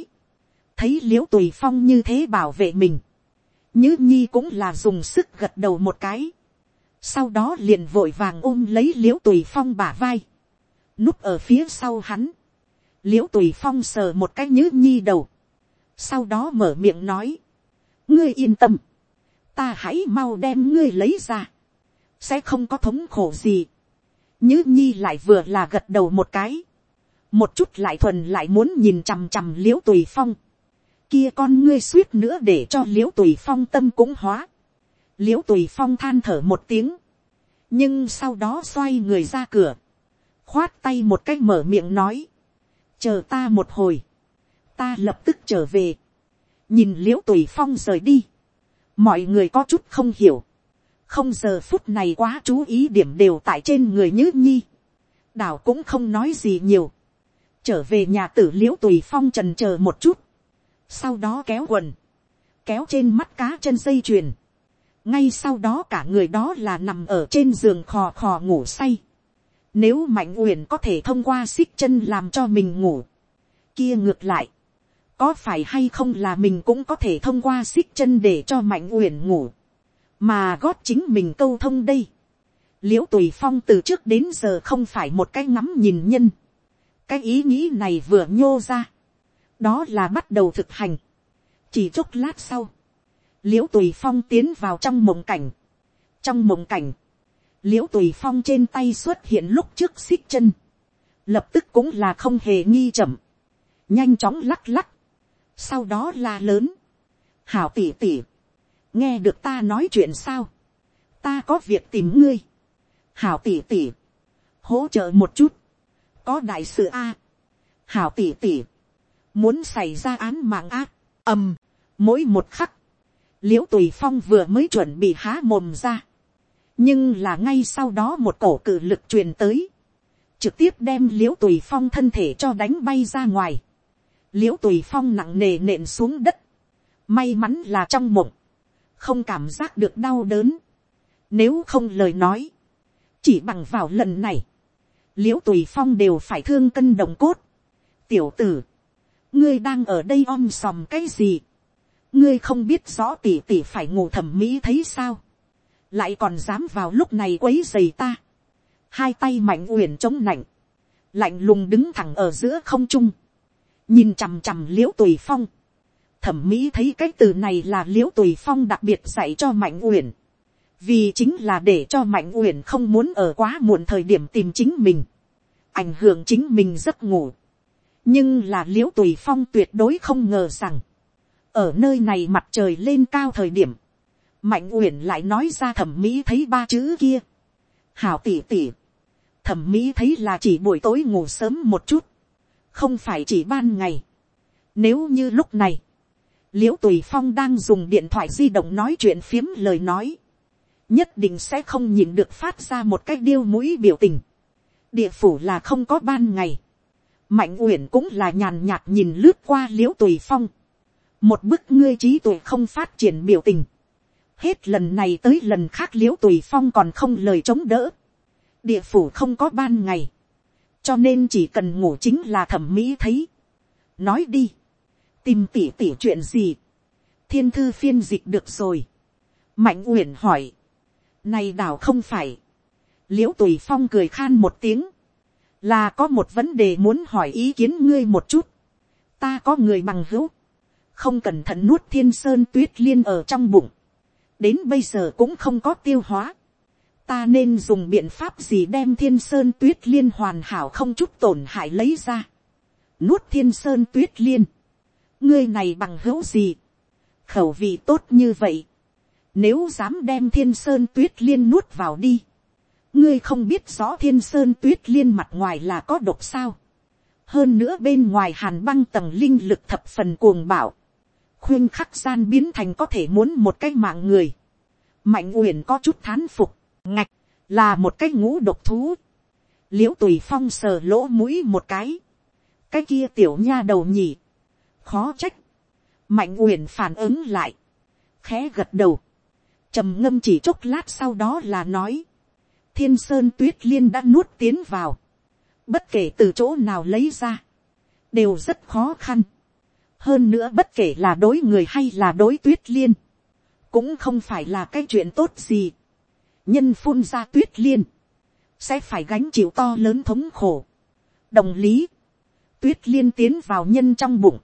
thấy l i ễ u tùy phong như thế bảo vệ mình, nhứ nhi cũng là dùng sức gật đầu một cái, sau đó liền vội vàng ôm lấy l i ễ u tùy phong bả vai, núp ở phía sau hắn, l i ễ u tùy phong sờ một cái nhứ nhi đầu, sau đó mở miệng nói, ngươi yên tâm, ta hãy mau đem ngươi lấy ra, sẽ không có thống khổ gì, nhứ nhi lại vừa là gật đầu một cái, một chút lại thuần lại muốn nhìn chằm chằm l i ễ u tùy phong, kia con ngươi suýt nữa để cho l i ễ u tùy phong tâm cũng hóa, l i ễ u tùy phong than thở một tiếng, nhưng sau đó xoay người ra cửa, khoát tay một cách mở miệng nói, chờ ta một hồi, ta lập tức trở về, nhìn l i ễ u tùy phong rời đi, mọi người có chút không hiểu, không giờ phút này quá chú ý điểm đều tại trên người nhữ nhi, đảo cũng không nói gì nhiều, trở về nhà tử l i ễ u tùy phong trần c h ờ một chút, sau đó kéo quần, kéo trên mắt cá chân dây chuyền, ngay sau đó cả người đó là nằm ở trên giường khò khò ngủ say. Nếu mạnh uyển có thể thông qua xích chân làm cho mình ngủ, kia ngược lại, có phải hay không là mình cũng có thể thông qua xích chân để cho mạnh uyển ngủ, mà gót chính mình câu thông đây. l i ễ u tùy phong từ trước đến giờ không phải một cái ngắm nhìn nhân, cái ý nghĩ này vừa nhô ra, đó là bắt đầu thực hành, chỉ chốc lát sau, l i ễ u tùy phong tiến vào trong mộng cảnh. trong mộng cảnh, l i ễ u tùy phong trên tay xuất hiện lúc trước xích chân, lập tức cũng là không hề nghi chậm, nhanh chóng lắc lắc, sau đó la lớn, hảo tỉ tỉ, nghe được ta nói chuyện sao, ta có việc tìm ngươi, hảo tỉ tỉ, hỗ trợ một chút, có đại sự a, hảo tỉ tỉ, muốn xảy ra án mạng ác, ầm, mỗi một khắc, l i ễ u tùy phong vừa mới chuẩn bị há mồm ra, nhưng là ngay sau đó một cổ cử lực truyền tới, trực tiếp đem l i ễ u tùy phong thân thể cho đánh bay ra ngoài, l i ễ u tùy phong nặng nề nện xuống đất, may mắn là trong mộng, không cảm giác được đau đớn, nếu không lời nói, chỉ bằng vào lần này, l i ễ u tùy phong đều phải thương cân đồng cốt, tiểu tử, ngươi đang ở đây om sòm cái gì, ngươi không biết rõ tỉ tỉ phải ngủ thẩm mỹ thấy sao, lại còn dám vào lúc này quấy dày ta, hai tay mạnh uyển chống nạnh, lạnh lùng đứng thẳng ở giữa không trung, nhìn chằm chằm l i ễ u tùy phong, thẩm mỹ thấy cái từ này là l i ễ u tùy phong đặc biệt dạy cho mạnh uyển, vì chính là để cho mạnh uyển không muốn ở quá muộn thời điểm tìm chính mình, ảnh hưởng chính mình giấc ngủ, nhưng là l i ễ u tùy phong tuyệt đối không ngờ rằng, ở nơi này mặt trời lên cao thời điểm, mạnh uyển lại nói ra thẩm mỹ thấy ba chữ kia. hảo tỉ tỉ, thẩm mỹ thấy là chỉ buổi tối ngủ sớm một chút, không phải chỉ ban ngày. nếu như lúc này, l i ễ u tùy phong đang dùng điện thoại di động nói chuyện phiếm lời nói, nhất định sẽ không nhìn được phát ra một cái điêu mũi biểu tình. địa phủ là không có ban ngày. mạnh uyển cũng là nhàn nhạt nhìn lướt qua l i ễ u tùy phong một bức ngươi trí tuệ không phát triển biểu tình, hết lần này tới lần khác l i ễ u tùy phong còn không lời chống đỡ, địa phủ không có ban ngày, cho nên chỉ cần ngủ chính là thẩm mỹ thấy. nói đi, tìm tỉ tỉ chuyện gì, thiên thư phiên dịch được rồi, mạnh uyển hỏi, này đảo không phải, l i ễ u tùy phong cười khan một tiếng, là có một vấn đề muốn hỏi ý kiến ngươi một chút, ta có người bằng hữu, không cẩn thận nuốt thiên sơn tuyết liên ở trong bụng, đến bây giờ cũng không có tiêu hóa, ta nên dùng biện pháp gì đem thiên sơn tuyết liên hoàn hảo không chút tổn hại lấy ra, nuốt thiên sơn tuyết liên, ngươi này bằng hữu gì, khẩu vị tốt như vậy, nếu dám đem thiên sơn tuyết liên nuốt vào đi, ngươi không biết rõ thiên sơn tuyết liên mặt ngoài là có độc sao, hơn nữa bên ngoài hàn băng tầng linh lực thập phần cuồng bạo, khuyên khắc gian biến thành có thể muốn một cái mạng người. mạnh uyển có chút thán phục, ngạch, là một cái ngũ độc thú. l i ễ u tùy phong sờ lỗ mũi một cái, cái kia tiểu nha đầu nhỉ, khó trách, mạnh uyển phản ứng lại, khẽ gật đầu, trầm ngâm chỉ chốc lát sau đó là nói, thiên sơn tuyết liên đã nuốt tiến vào, bất kể từ chỗ nào lấy ra, đều rất khó khăn hơn nữa bất kể là đối người hay là đối tuyết liên, cũng không phải là cái chuyện tốt gì. nhân phun ra tuyết liên, sẽ phải gánh chịu to lớn thống khổ. đồng lý, tuyết liên tiến vào nhân trong bụng,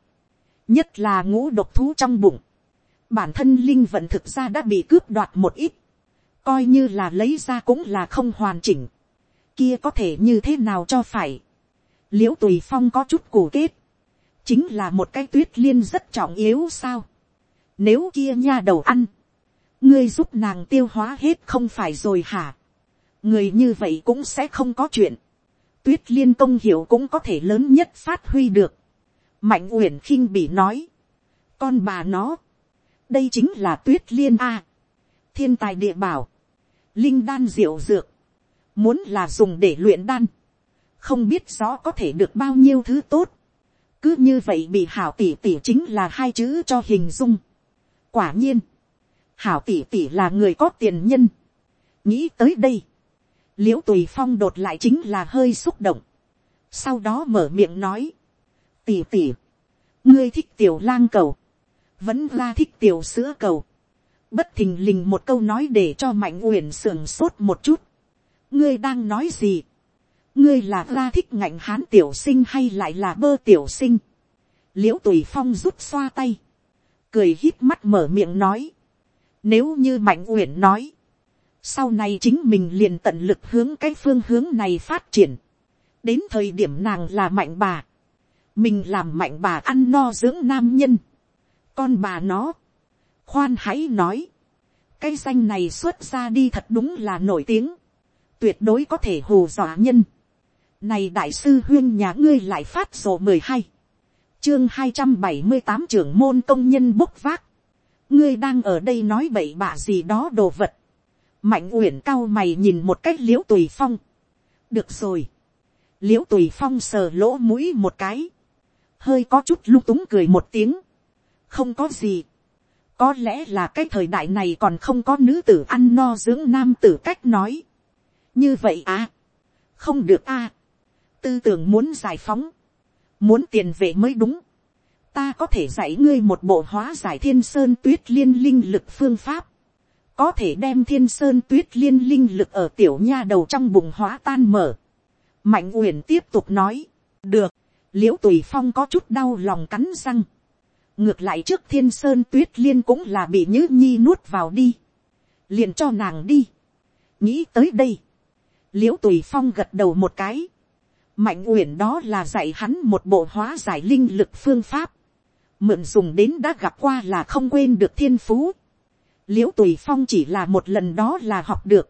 nhất là ngũ độc thú trong bụng, bản thân linh vận thực ra đã bị cướp đoạt một ít, coi như là lấy ra cũng là không hoàn chỉnh, kia có thể như thế nào cho phải, l i ễ u tùy phong có chút cổ kết, chính là một cái tuyết liên rất trọng yếu sao, nếu kia nha đầu ăn, ngươi giúp nàng tiêu hóa hết không phải rồi hả, người như vậy cũng sẽ không có chuyện, tuyết liên công hiệu cũng có thể lớn nhất phát huy được, mạnh uyển khinh bị nói, con bà nó, đây chính là tuyết liên a, thiên tài địa bảo, linh đan diệu dược, muốn là dùng để luyện đan, không biết rõ có thể được bao nhiêu thứ tốt, cứ như vậy bị hảo tỷ tỷ chính là hai chữ cho hình dung. quả nhiên, hảo tỷ tỷ là người có tiền nhân, nghĩ tới đây, l i ễ u tùy phong đột lại chính là hơi xúc động, sau đó mở miệng nói, tỷ tỷ, ngươi thích tiểu lang cầu, vẫn la thích tiểu sữa cầu, bất thình lình một câu nói để cho mạnh uyển sưởng sốt một chút. ngươi đang nói gì ngươi là ra thích ngạnh hán tiểu sinh hay lại là bơ tiểu sinh. l i ễ u tùy phong rút xoa tay. cười hít mắt mở miệng nói. nếu như mạnh uyển nói. sau này chính mình liền tận lực hướng cái phương hướng này phát triển. đến thời điểm nàng là mạnh bà. mình làm mạnh bà ăn no dưỡng nam nhân. con bà nó khoan hãy nói, cái danh này xuất ra đi thật đúng là nổi tiếng, tuyệt đối có thể hù dọa nhân. Này đại sư huyên nhà ngươi lại phát sổ mười hai, chương hai trăm bảy mươi tám trưởng môn công nhân bốc vác, ngươi đang ở đây nói bậy bạ gì đó đồ vật, mạnh uyển cao mày nhìn một cách liễu tùy phong, được rồi, liễu tùy phong sờ lỗ mũi một cái, hơi có chút lung túng cười một tiếng, không có gì, có lẽ là cái thời đại này còn không có nữ tử ăn no dưỡng nam tử cách nói. như vậy à, không được à, tư tưởng muốn giải phóng, muốn tiền vệ mới đúng. ta có thể dạy ngươi một bộ hóa giải thiên sơn tuyết liên linh lực phương pháp, có thể đem thiên sơn tuyết liên linh lực ở tiểu nha đầu trong bụng hóa tan mở. mạnh uyển tiếp tục nói, được, l i ễ u tùy phong có chút đau lòng cắn răng. Ngược lại trước thiên sơn tuyết liên cũng là bị nhữ nhi nuốt vào đi, liền cho nàng đi, nghĩ tới đây, l i ễ u tùy phong gật đầu một cái, mạnh uyển đó là dạy hắn một bộ hóa giải linh lực phương pháp, mượn dùng đến đã gặp qua là không quên được thiên phú, l i ễ u tùy phong chỉ là một lần đó là học được,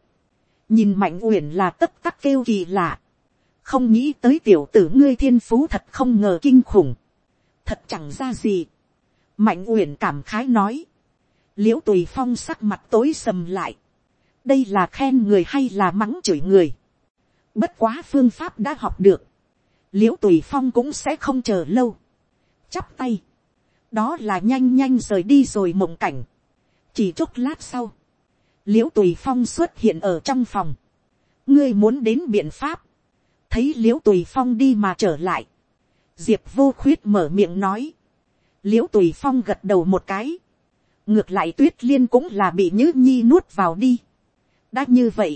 nhìn mạnh uyển là tất tắc kêu kỳ lạ, không nghĩ tới tiểu tử ngươi thiên phú thật không ngờ kinh khủng, thật chẳng ra gì, mạnh uyển cảm khái nói, l i ễ u tùy phong sắc mặt tối sầm lại, đây là khen người hay là mắng chửi người, bất quá phương pháp đã học được, l i ễ u tùy phong cũng sẽ không chờ lâu, chắp tay, đó là nhanh nhanh rời đi rồi mộng cảnh, chỉ chốc lát sau, l i ễ u tùy phong xuất hiện ở trong phòng, ngươi muốn đến biện pháp, thấy l i ễ u tùy phong đi mà trở lại, diệp vô khuyết mở miệng nói, l i ễ u tùy phong gật đầu một cái, ngược lại tuyết liên cũng là bị nhữ nhi nuốt vào đi. đã như vậy,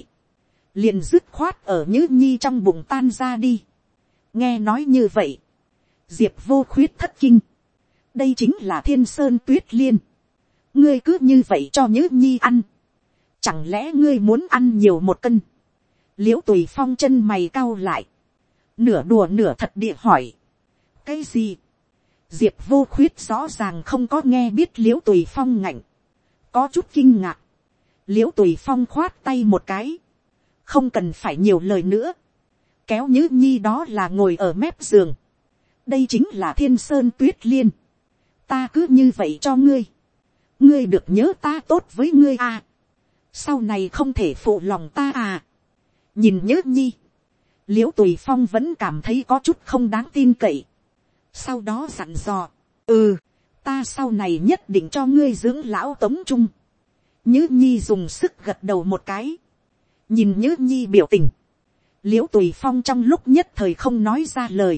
liền dứt khoát ở nhữ nhi trong bụng tan ra đi. nghe nói như vậy, diệp vô khuyết thất kinh, đây chính là thiên sơn tuyết liên, ngươi cứ như vậy cho nhữ nhi ăn, chẳng lẽ ngươi muốn ăn nhiều một cân, l i ễ u tùy phong chân mày cau lại, nửa đùa nửa thật địa hỏi, cái gì, diệp vô khuyết rõ ràng không có nghe biết l i ễ u tùy phong ngạnh, có chút kinh ngạc, l i ễ u tùy phong khoát tay một cái, không cần phải nhiều lời nữa, kéo nhữ nhi đó là ngồi ở mép giường, đây chính là thiên sơn tuyết liên, ta cứ như vậy cho ngươi, ngươi được nhớ ta tốt với ngươi à, sau này không thể phụ lòng ta à, nhìn nhớ nhi, l i ễ u tùy phong vẫn cảm thấy có chút không đáng tin cậy, sau đó dặn dò, ừ, ta sau này nhất định cho ngươi dưỡng lão tống trung. nhớ nhi dùng sức gật đầu một cái, nhìn nhữ nhi biểu tình, l i ễ u tùy phong trong lúc nhất thời không nói ra lời,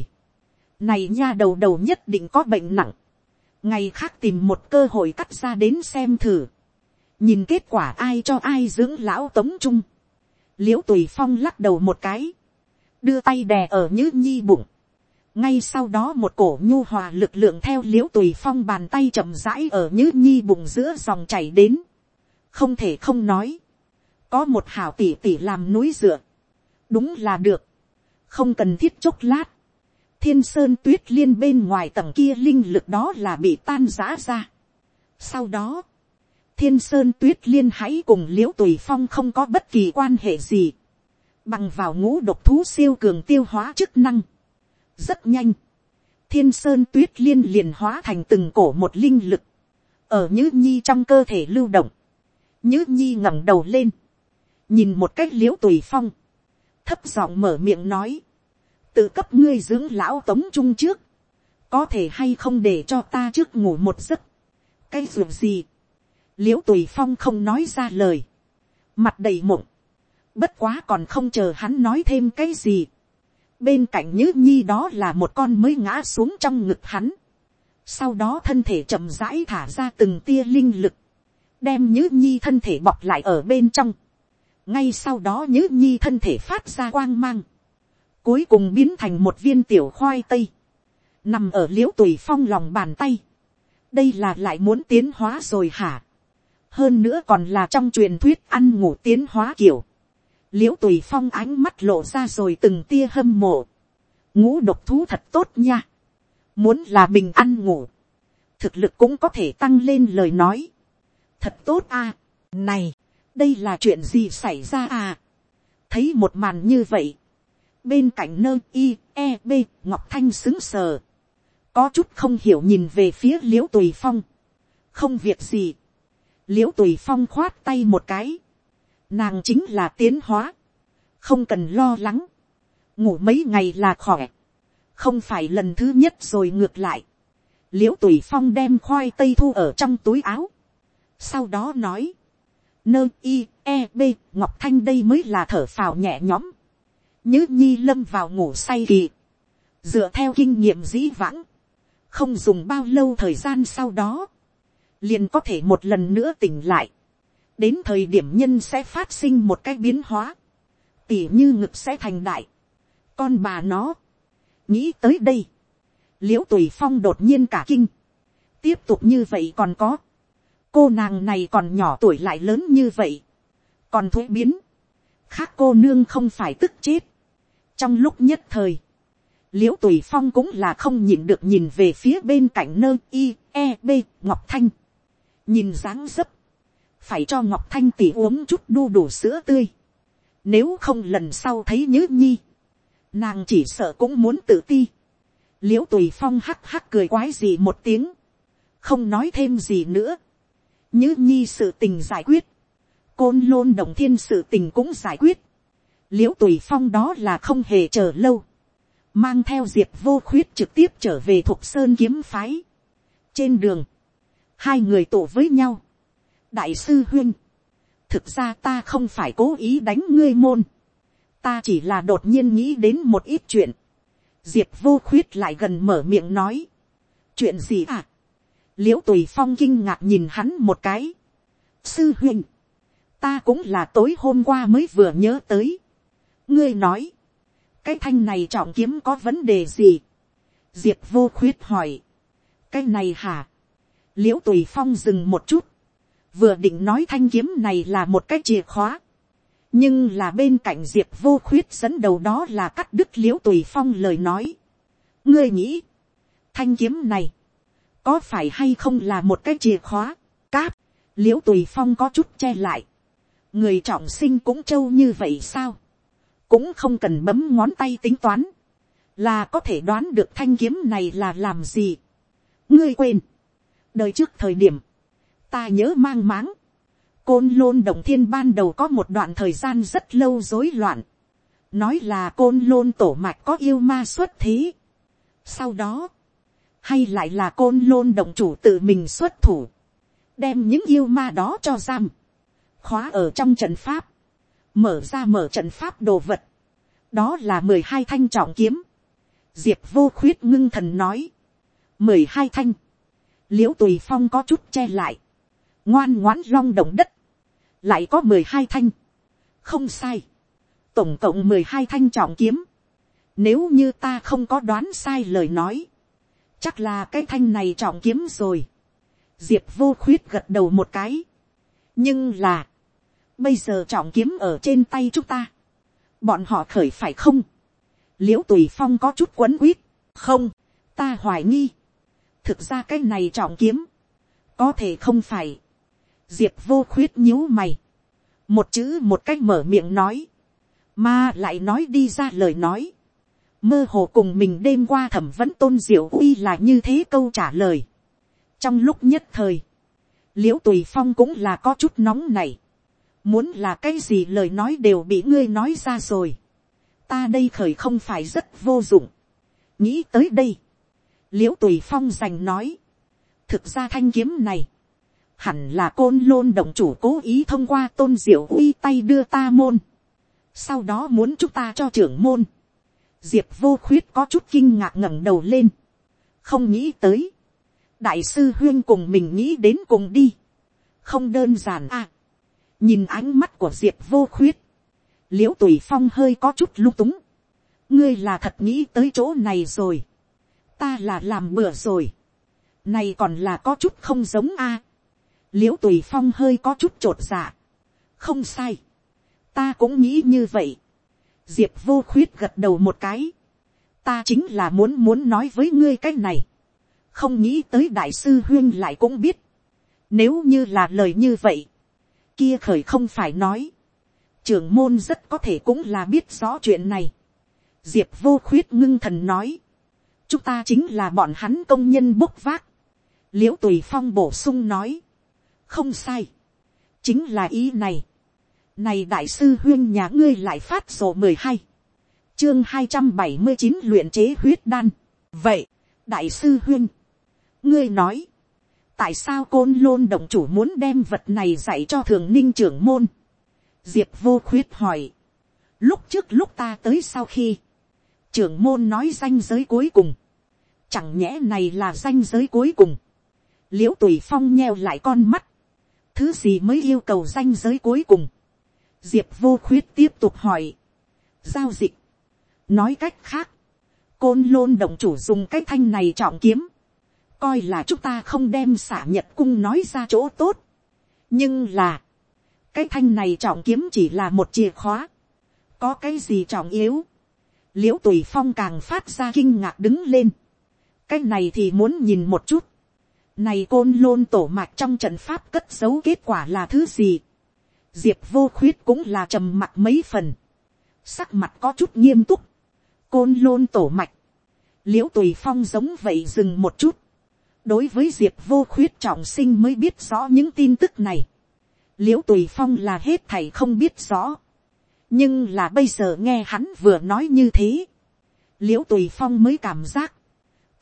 này nha đầu đầu nhất định có bệnh nặng, ngày khác tìm một cơ hội cắt ra đến xem thử, nhìn kết quả ai cho ai dưỡng lão tống trung, l i ễ u tùy phong lắc đầu một cái, đưa tay đè ở nhữ nhi bụng, ngay sau đó một cổ nhu hòa lực lượng theo l i ễ u tùy phong bàn tay chậm rãi ở nhữ nhi bụng giữa dòng chảy đến, không thể không nói, có một hảo tỷ tỷ làm núi dựa, đúng là được, không cần thiết chốc lát, thiên sơn tuyết liên bên ngoài tầng kia linh lực đó là bị tan giã ra. Sau đó, thiên sơn tuyết liên hãy cùng l i ễ u tùy phong không có bất kỳ quan hệ gì, bằng vào ngũ độc thú siêu cường tiêu hóa chức năng. rất nhanh, thiên sơn tuyết liên liền hóa thành từng cổ một linh lực, ở nhữ nhi trong cơ thể lưu động, nhữ nhi ngẩng đầu lên, nhìn một cách l i ễ u tùy phong, thấp giọng mở miệng nói, tự cấp ngươi dưỡng lão tống trung trước, có thể hay không để cho ta trước ngủ một giấc, cái ruộng gì, l i ễ u tùy phong không nói ra lời, mặt đầy mộng, bất quá còn không chờ hắn nói thêm cái gì. bên cạnh nhữ nhi đó là một con mới ngã xuống trong ngực hắn, sau đó thân thể chậm rãi thả ra từng tia linh lực, đem nhữ nhi thân thể bọc lại ở bên trong, ngay sau đó nhữ nhi thân thể phát ra quang mang, cuối cùng biến thành một viên tiểu khoai tây, nằm ở l i ễ u tùy phong lòng bàn tay, đây là lại muốn tiến hóa rồi hả, hơn nữa còn là trong truyền thuyết ăn ngủ tiến hóa kiểu, l i ễ u tùy phong ánh mắt lộ ra rồi từng tia hâm mộ, ngũ độc thú thật tốt nha, muốn là mình ăn ngủ, thực lực cũng có thể tăng lên lời nói, thật tốt à, này, đây là chuyện gì xảy ra à, thấy một màn như vậy, bên cạnh nơi i e b ngọc thanh xứng sờ, có chút không hiểu nhìn về phía l i ễ u tùy phong, không việc gì, l i ễ u tùy phong khoát tay một cái, nàng chính là tiến hóa, không cần lo lắng, ngủ mấy ngày là khỏe, không phải lần thứ nhất rồi ngược lại, l i ễ u tùy phong đem khoai tây thu ở trong túi áo, sau đó nói, nơ i e b ngọc thanh đây mới là thở phào nhẹ nhõm, nhớ nhi lâm vào ngủ say kỳ, dựa theo kinh nghiệm dĩ vãng, không dùng bao lâu thời gian sau đó, liền có thể một lần nữa tỉnh lại. đến thời điểm nhân sẽ phát sinh một cái biến hóa, tỉ như ngực sẽ thành đại. con bà nó, nghĩ tới đây, l i ễ u tùy phong đột nhiên cả kinh, tiếp tục như vậy còn có, cô nàng này còn nhỏ tuổi lại lớn như vậy, còn thuế biến, khác cô nương không phải tức chết. trong lúc nhất thời, l i ễ u tùy phong cũng là không nhịn được nhìn về phía bên cạnh nơi i e b ngọc thanh. Nhìn dáng dấp, phải cho ngọc thanh tỷ uống chút đu đủ sữa tươi, nếu không lần sau thấy nhớ nhi, nàng chỉ sợ cũng muốn tự ti, l i ễ u tùy phong hắc hắc cười quái gì một tiếng, không nói thêm gì nữa, nhữ nhi sự tình giải quyết, côn lôn đồng thiên sự tình cũng giải quyết, liễu tùy phong đó là không hề chờ lâu, mang theo diệp vô khuyết trực tiếp trở về thuộc sơn kiếm phái. trên đường, hai người tổ với nhau. đại sư huyên, thực ra ta không phải cố ý đánh ngươi môn, ta chỉ là đột nhiên nghĩ đến một ít chuyện. diệp vô khuyết lại gần mở miệng nói, chuyện gì à, l i ễ u tùy phong kinh ngạc nhìn hắn một cái. sư huynh, ta cũng là tối hôm qua mới vừa nhớ tới. ngươi nói, cái thanh này trọng kiếm có vấn đề gì. diệp vô khuyết hỏi, cái này hả, l i ễ u tùy phong dừng một chút, vừa định nói thanh kiếm này là một cái chìa khóa, nhưng là bên cạnh diệp vô khuyết dẫn đầu đó là cắt đứt l i ễ u tùy phong lời nói. ngươi nghĩ, thanh kiếm này, có phải hay không là một cái chìa khóa, cáp, l i ễ u tùy phong có chút che lại, người trọng sinh cũng trâu như vậy sao, cũng không cần bấm ngón tay tính toán, là có thể đoán được thanh kiếm này là làm gì. ngươi quên, đời trước thời điểm, ta nhớ mang máng, côn lôn đồng thiên ban đầu có một đoạn thời gian rất lâu rối loạn, nói là côn lôn tổ mạch có yêu ma xuất thế. sau đó, hay lại là côn lôn đồng chủ tự mình xuất thủ, đem những yêu ma đó cho giam, khóa ở trong trận pháp, mở ra mở trận pháp đồ vật, đó là mười hai thanh trọng kiếm, diệp vô khuyết ngưng thần nói, mười hai thanh, l i ễ u tùy phong có chút che lại, ngoan ngoãn long động đất, lại có mười hai thanh, không sai, tổng cộng mười hai thanh trọng kiếm, nếu như ta không có đoán sai lời nói, chắc là cái thanh này trọng kiếm rồi, diệp vô khuyết gật đầu một cái, nhưng là, bây giờ trọng kiếm ở trên tay chúng ta, bọn họ khởi phải không, l i ễ u tùy phong có chút quấn quýt, không, ta hoài nghi, thực ra cái này trọng kiếm, có thể không phải, diệp vô khuyết nhíu mày, một chữ một cách mở miệng nói, mà lại nói đi ra lời nói, mơ hồ cùng mình đêm qua thẩm vẫn tôn diệu uy là như thế câu trả lời. trong lúc nhất thời, l i ễ u tùy phong cũng là có chút nóng này, muốn là cái gì lời nói đều bị ngươi nói ra rồi, ta đây khởi không phải rất vô dụng, nghĩ tới đây, l i ễ u tùy phong giành nói, thực ra thanh kiếm này, hẳn là côn lôn động chủ cố ý thông qua tôn diệu uy tay đưa ta môn, sau đó muốn chúng ta cho trưởng môn, diệp vô khuyết có chút kinh ngạc ngẩng đầu lên, không nghĩ tới, đại sư huyên cùng mình nghĩ đến cùng đi, không đơn giản à, nhìn ánh mắt của diệp vô khuyết, l i ễ u tùy phong hơi có chút lung túng, ngươi là thật nghĩ tới chỗ này rồi, ta là làm bừa rồi, này còn là có chút không giống à. a, l i ễ u tùy phong hơi có chút t r ộ t dạ, không sai, ta cũng nghĩ như vậy, diệp vô khuyết gật đầu một cái, ta chính là muốn muốn nói với ngươi cái này, không nghĩ tới đại sư huyên lại cũng biết, nếu như là lời như vậy, kia khởi không phải nói, trưởng môn rất có thể cũng là biết rõ chuyện này. diệp vô khuyết ngưng thần nói, chúng ta chính là bọn hắn công nhân bốc vác. l i ễ u tùy phong bổ sung nói, không sai, chính là ý này này đại sư huyên nhà ngươi lại phát sổ mười hai, chương hai trăm bảy mươi chín luyện chế huyết đan. vậy, đại sư huyên, ngươi nói, tại sao côn lôn động chủ muốn đem vật này dạy cho thường ninh trưởng môn. diệp vô khuyết hỏi. lúc trước lúc ta tới sau khi, trưởng môn nói danh giới cuối cùng. chẳng nhẽ này là danh giới cuối cùng. liễu tùy phong nheo lại con mắt. thứ gì mới yêu cầu danh giới cuối cùng diệp vô khuyết tiếp tục hỏi. giao dịch. nói cách khác, côn lôn động chủ dùng cái thanh này trọng kiếm coi là chúng ta không đem xả nhật cung nói ra chỗ tốt. nhưng là, cái thanh này trọng kiếm chỉ là một chìa khóa. có cái gì trọng yếu. l i ễ u tùy phong càng phát ra kinh ngạc đứng lên. cái này thì muốn nhìn một chút. này côn lôn tổ mạch trong trận pháp cất giấu kết quả là thứ gì diệp vô khuyết cũng là trầm mặt mấy phần. sắc mặt có chút nghiêm túc. côn lôn tổ mạch. l i ễ u tùy phong giống vậy dừng một chút đối với diệp vô khuyết trọng sinh mới biết rõ những tin tức này. l i ễ u tùy phong là hết thầy không biết rõ. nhưng là bây giờ nghe hắn vừa nói như thế. l i ễ u tùy phong mới cảm giác,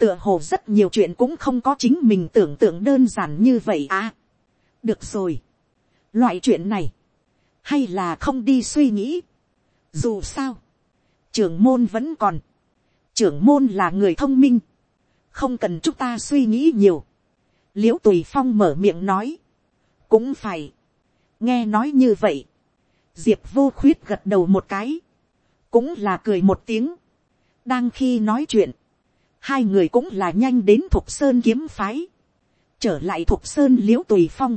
tựa hồ rất nhiều chuyện cũng không có chính mình tưởng tượng đơn giản như vậy à. được rồi. loại chuyện này, hay là không đi suy nghĩ. dù sao, trưởng môn vẫn còn. trưởng môn là người thông minh. Không cần chúng ta suy nghĩ nhiều. l i ễ u tùy phong mở miệng nói, cũng phải, nghe nói như vậy, diệp vô khuyết gật đầu một cái, cũng là cười một tiếng, đang khi nói chuyện, hai người cũng là nhanh đến thục sơn kiếm phái, trở lại thục sơn l i ễ u tùy phong,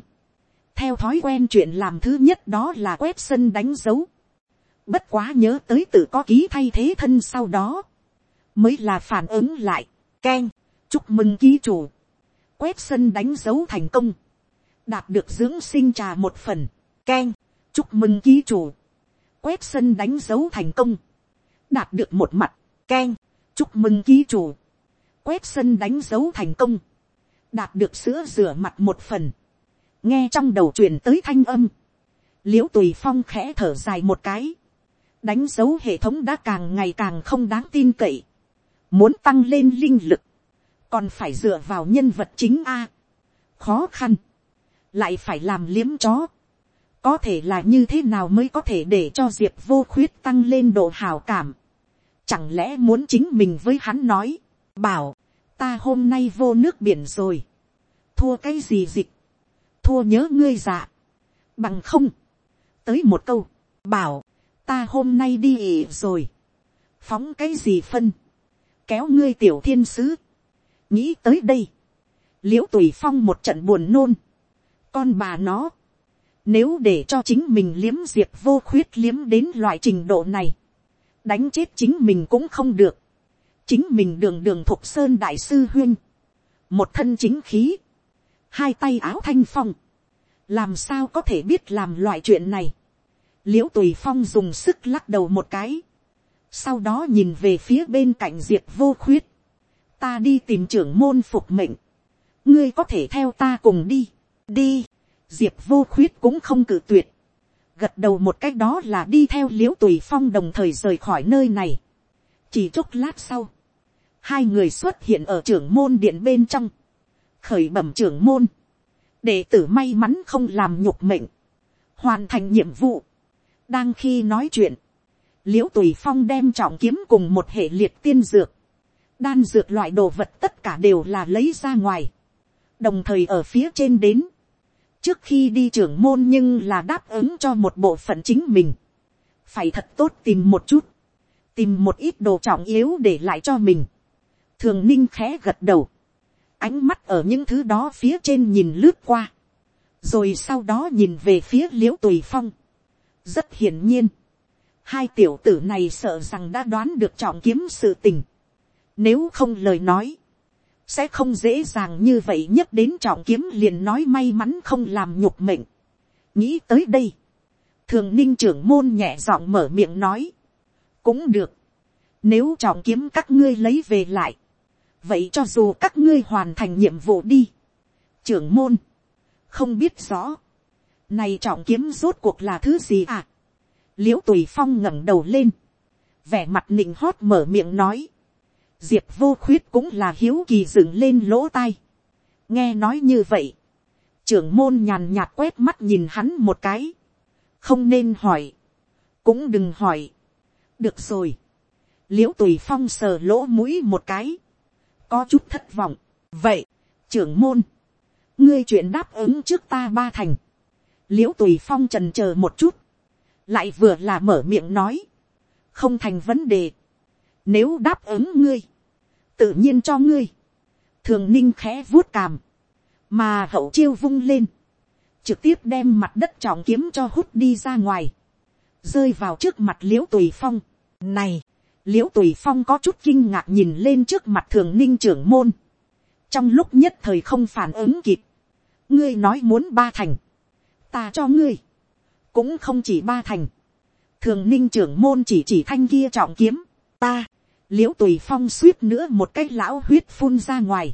theo thói quen chuyện làm thứ nhất đó là quét sân đánh dấu, bất quá nhớ tới tự có ký thay thế thân sau đó, mới là phản ứng lại, k chúc mừng ký chủ, quét sân đánh dấu thành công, đạt được dưỡng sinh trà một phần, k chúc mừng ký chủ, quét sân đánh dấu thành công, đạt được một mặt, k chúc mừng ký chủ, quét sân đánh dấu thành công, đạt được sữa rửa mặt một phần, nghe trong đầu truyền tới thanh âm, l i ễ u tùy phong khẽ thở dài một cái, đánh dấu hệ thống đã càng ngày càng không đáng tin cậy, muốn tăng lên linh lực, còn phải dựa vào nhân vật chính a. khó khăn, lại phải làm liếm chó. có thể là như thế nào mới có thể để cho diệp vô khuyết tăng lên độ hào cảm. chẳng lẽ muốn chính mình với hắn nói, bảo, ta hôm nay vô nước biển rồi. thua cái gì dịch, thua nhớ ngươi dạ, bằng không, tới một câu, bảo, ta hôm nay đi ỉ rồi, phóng cái gì phân, kéo ngươi tiểu thiên sứ, nghĩ tới đây, liễu tùy phong một trận buồn nôn, con bà nó, nếu để cho chính mình liếm diệp vô khuyết liếm đến loại trình độ này, đánh chết chính mình cũng không được, chính mình đường đường thục sơn đại sư huyên, một thân chính khí, hai tay áo thanh phong, làm sao có thể biết làm loại chuyện này, l i ễ u tùy phong dùng sức lắc đầu một cái, sau đó nhìn về phía bên cạnh diệp vô khuyết, ta đi tìm trưởng môn phục mệnh, ngươi có thể theo ta cùng đi, đi, diệp vô khuyết cũng không cự tuyệt, gật đầu một cách đó là đi theo l i ễ u tùy phong đồng thời rời khỏi nơi này. chỉ chốc lát sau, hai người xuất hiện ở trưởng môn điện bên trong, khởi bẩm trưởng môn, đệ tử may mắn không làm nhục mệnh, hoàn thành nhiệm vụ. đang khi nói chuyện, l i ễ u tùy phong đem trọng kiếm cùng một hệ liệt tiên dược, đan dược loại đồ vật tất cả đều là lấy ra ngoài, đồng thời ở phía trên đến, trước khi đi trưởng môn nhưng là đáp ứng cho một bộ phận chính mình, phải thật tốt tìm một chút, tìm một ít đồ trọng yếu để lại cho mình, thường ninh khẽ gật đầu, ánh mắt ở những thứ đó phía trên nhìn lướt qua, rồi sau đó nhìn về phía l i ễ u tùy phong, rất hiển nhiên, hai tiểu tử này sợ rằng đã đoán được trọng kiếm sự tình. Nếu không lời nói, sẽ không dễ dàng như vậy nhất đến trọng kiếm liền nói may mắn không làm nhục mệnh. nghĩ tới đây, thường ninh trưởng môn nhẹ giọng mở miệng nói, cũng được, nếu trọng kiếm các ngươi lấy về lại, vậy cho dù các ngươi hoàn thành nhiệm vụ đi, trưởng môn, không biết rõ, này trọng kiếm rốt cuộc là thứ gì à, l i ễ u tùy phong ngẩng đầu lên, vẻ mặt nịnh hót mở miệng nói, diệp vô khuyết cũng là hiếu kỳ dựng lên lỗ tai. nghe nói như vậy, trưởng môn nhàn nhạt quét mắt nhìn hắn một cái, không nên hỏi, cũng đừng hỏi, được rồi, l i ễ u tùy phong sờ lỗ mũi một cái, có chút thất vọng, vậy, trưởng môn, ngươi chuyện đáp ứng trước ta ba thành, l i ễ u tùy phong trần c h ờ một chút, lại vừa là mở miệng nói, không thành vấn đề, nếu đáp ứng ngươi, tự nhiên cho ngươi, thường ninh khẽ vuốt càm, mà hậu chiêu vung lên, trực tiếp đem mặt đất trọng kiếm cho hút đi ra ngoài, rơi vào trước mặt l i ễ u tùy phong. này, l i ễ u tùy phong có chút kinh ngạc nhìn lên trước mặt thường ninh trưởng môn, trong lúc nhất thời không phản ứng kịp, ngươi nói muốn ba thành, ta cho ngươi, cũng không chỉ ba thành, thường ninh trưởng môn chỉ chỉ thanh kia trọng kiếm, ta, l i ễ u tùy phong suýt nữa một cái lão huyết phun ra ngoài,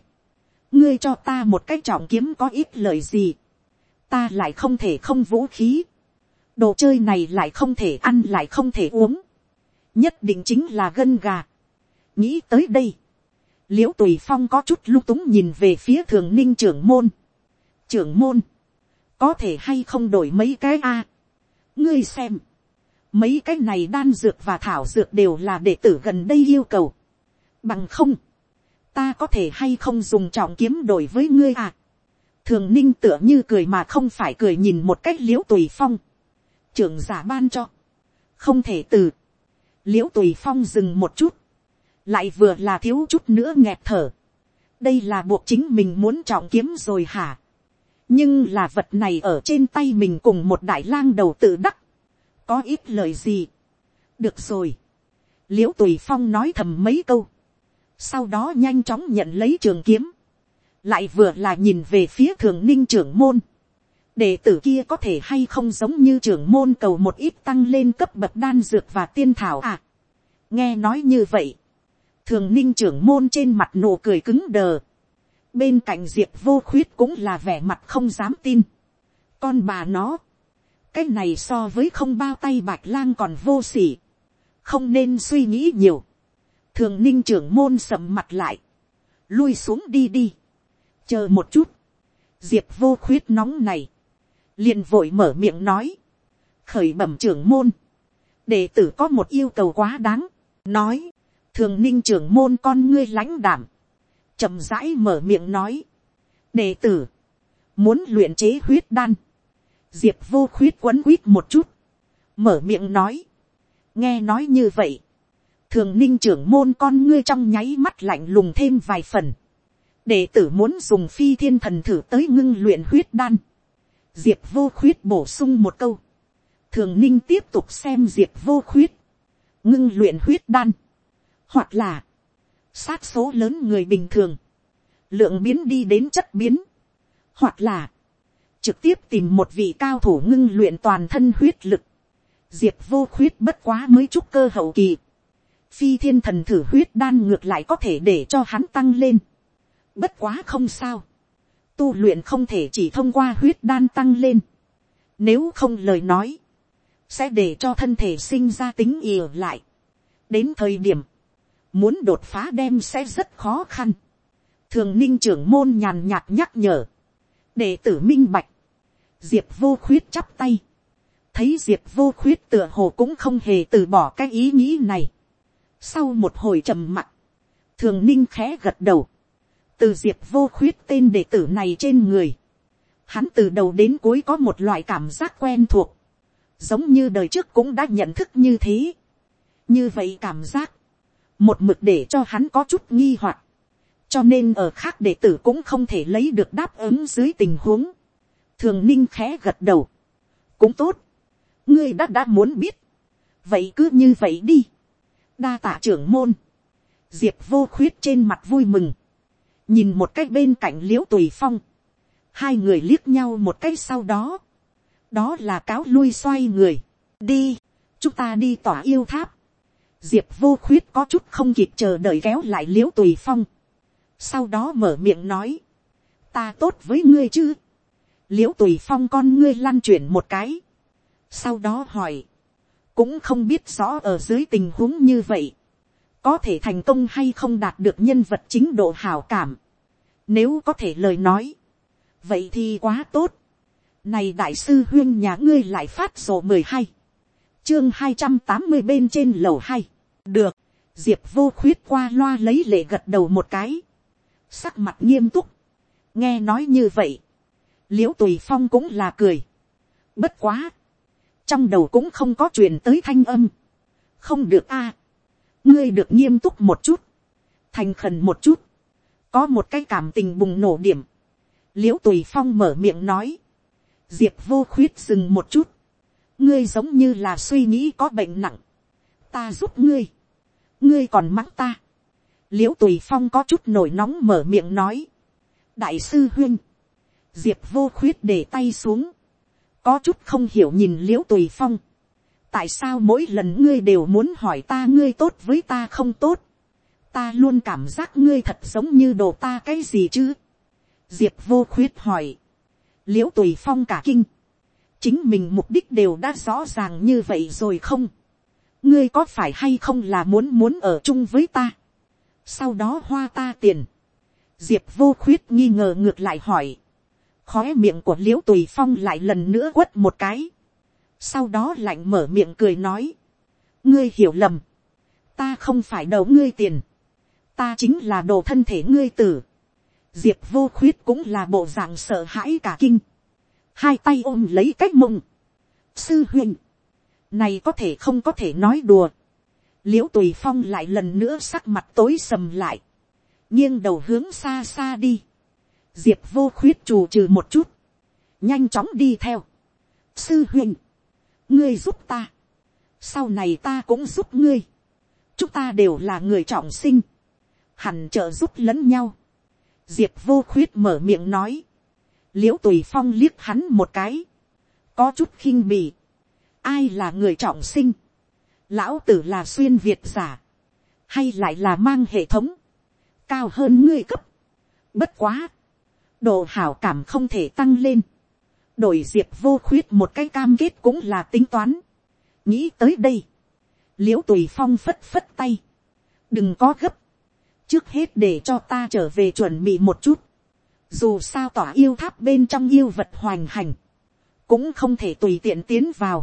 ngươi cho ta một cái trọng kiếm có ít lời gì, ta lại không thể không vũ khí, đồ chơi này lại không thể ăn lại không thể uống, nhất định chính là gân gà. nghĩ tới đây, l i ễ u tùy phong có chút lung túng nhìn về phía thường ninh trưởng môn. trưởng môn, có thể hay không đổi mấy cái a ngươi xem, mấy cái này đan dược và thảo dược đều là đệ tử gần đây yêu cầu. bằng không, ta có thể hay không dùng trọng kiếm đổi với ngươi à. thường ninh tựa như cười mà không phải cười nhìn một cách l i ễ u tùy phong. trưởng giả ban cho, không thể từ l i ễ u tùy phong dừng một chút, lại vừa là thiếu chút nữa nghẹt thở. đây là buộc chính mình muốn trọng kiếm rồi hả? Nhưng là vật này ở trên tay mình cùng một đại lang đầu tự đắc, có ít lời gì. được rồi, l i ễ u tùy phong nói thầm mấy câu, sau đó nhanh chóng nhận lấy trường kiếm, lại vừa là nhìn về phía thường ninh trưởng môn, đệ tử kia có thể hay không giống như trưởng môn cầu một ít tăng lên cấp bậc đan dược và tiên thảo à. nghe nói như vậy, thường ninh trưởng môn trên mặt nụ cười cứng đờ, bên cạnh diệp vô khuyết cũng là vẻ mặt không dám tin. con bà nó, cái này so với không bao tay bạch lang còn vô s ỉ không nên suy nghĩ nhiều. thường ninh trưởng môn sầm mặt lại, lui xuống đi đi, chờ một chút, diệp vô khuyết nóng này, liền vội mở miệng nói, khởi bẩm trưởng môn, đệ tử có một yêu cầu quá đáng, nói, thường ninh trưởng môn con ngươi lãnh đảm, chậm rãi mở miệng nói, đệ tử, muốn luyện chế huyết đan, diệp vô khuyết quấn quýt một chút, mở miệng nói, nghe nói như vậy, thường ninh trưởng môn con ngươi trong nháy mắt lạnh lùng thêm vài phần, đệ tử muốn dùng phi thiên thần thử tới ngưng luyện huyết đan, diệp vô khuyết bổ sung một câu, thường ninh tiếp tục xem diệp vô khuyết, ngưng luyện huyết đan, hoặc là, sát số lớn người bình thường, lượng biến đi đến chất biến, hoặc là, trực tiếp tìm một vị cao thủ ngưng luyện toàn thân huyết lực, diệp vô khuyết bất quá mới chút cơ hậu kỳ, phi thiên thần thử huyết đan ngược lại có thể để cho hắn tăng lên, bất quá không sao, tu luyện không thể chỉ thông qua huyết đan tăng lên, nếu không lời nói, sẽ để cho thân thể sinh ra tính ỉa lại, đến thời điểm, muốn đột phá đem sẽ rất khó khăn, thường ninh trưởng môn nhàn nhạt nhắc nhở, đệ tử minh bạch, diệp vô khuyết chắp tay, thấy diệp vô khuyết tựa hồ cũng không hề từ bỏ cái ý nghĩ này. sau một hồi trầm mặc, thường ninh khẽ gật đầu, từ diệp vô khuyết tên đệ tử này trên người, hắn từ đầu đến cuối có một loại cảm giác quen thuộc, giống như đời trước cũng đã nhận thức như thế. như vậy cảm giác, một mực để cho hắn có chút nghi hoặc, cho nên ở khác đệ tử cũng không thể lấy được đáp ứng dưới tình huống. thường ninh khẽ gật đầu, cũng tốt, ngươi đã đã muốn biết, vậy cứ như vậy đi, đa tạ trưởng môn, diệp vô khuyết trên mặt vui mừng, nhìn một cách bên cạnh l i ễ u tùy phong, hai người liếc nhau một cách sau đó, đó là cáo lui xoay người, đi, chúng ta đi tỏa yêu tháp, diệp vô khuyết có chút không kịp chờ đợi kéo lại l i ễ u tùy phong, sau đó mở miệng nói, ta tốt với ngươi chứ, l i ễ u tùy phong con ngươi lăn chuyển một cái, sau đó hỏi, cũng không biết rõ ở dưới tình huống như vậy, có thể thành công hay không đạt được nhân vật chính độ hảo cảm. Nếu có thể lời nói, vậy thì quá tốt. Này đại sư huyên nhà ngươi lại phát sổ mười hai chương hai trăm tám mươi bên trên lầu 2. được, diệp vô khuyết qua loa lấy lệ gật đầu một cái, sắc mặt nghiêm túc, nghe nói như vậy, liễu tùy phong cũng là cười, bất quá, trong đầu cũng không có truyền tới thanh âm. không được a ngươi được nghiêm túc một chút, thành khẩn một chút, có một cái cảm tình bùng nổ điểm. l i ễ u tùy phong mở miệng nói, diệp vô khuyết dừng một chút, ngươi giống như là suy nghĩ có bệnh nặng, ta giúp ngươi, ngươi còn mắng ta. l i ễ u tùy phong có chút nổi nóng mở miệng nói, đại sư huyên, diệp vô khuyết để tay xuống, có chút không hiểu nhìn l i ễ u tùy phong, tại sao mỗi lần ngươi đều muốn hỏi ta ngươi tốt với ta không tốt, ta luôn cảm giác ngươi thật giống như đồ ta cái gì chứ, diệp vô khuyết hỏi, l i ễ u tùy phong cả kinh, chính mình mục đích đều đã rõ ràng như vậy rồi không, ngươi có phải hay không là muốn muốn ở chung với ta, sau đó hoa ta tiền, diệp vô khuyết nghi ngờ ngược lại hỏi, khóe miệng của l i ễ u tùy phong lại lần nữa quất một cái, sau đó lạnh mở miệng cười nói, ngươi hiểu lầm, ta không phải đầu ngươi tiền, ta chính là đồ thân thể ngươi tử, diệp vô khuyết cũng là bộ dạng sợ hãi cả kinh, hai tay ôm lấy cách mông, sư huynh, này có thể không có thể nói đùa, l i ễ u tùy phong lại lần nữa sắc mặt tối sầm lại, nghiêng đầu hướng xa xa đi, diệp vô khuyết trù trừ một chút, nhanh chóng đi theo. sư huynh, ngươi giúp ta, sau này ta cũng giúp ngươi, chúng ta đều là người trọng sinh, hẳn trợ giúp lẫn nhau. diệp vô khuyết mở miệng nói, l i ễ u tùy phong liếc hắn một cái, có chút khinh bì, ai là người trọng sinh, lão tử là xuyên việt giả, hay lại là mang hệ thống, cao hơn ngươi cấp, bất quá, độ hảo cảm không thể tăng lên, đổi diệp vô khuyết một cái cam kết cũng là tính toán. nghĩ tới đây, l i ễ u tùy phong phất phất tay, đừng có gấp, trước hết để cho ta trở về chuẩn bị một chút, dù sao tỏa yêu tháp bên trong yêu vật hoành hành, cũng không thể tùy tiện tiến vào,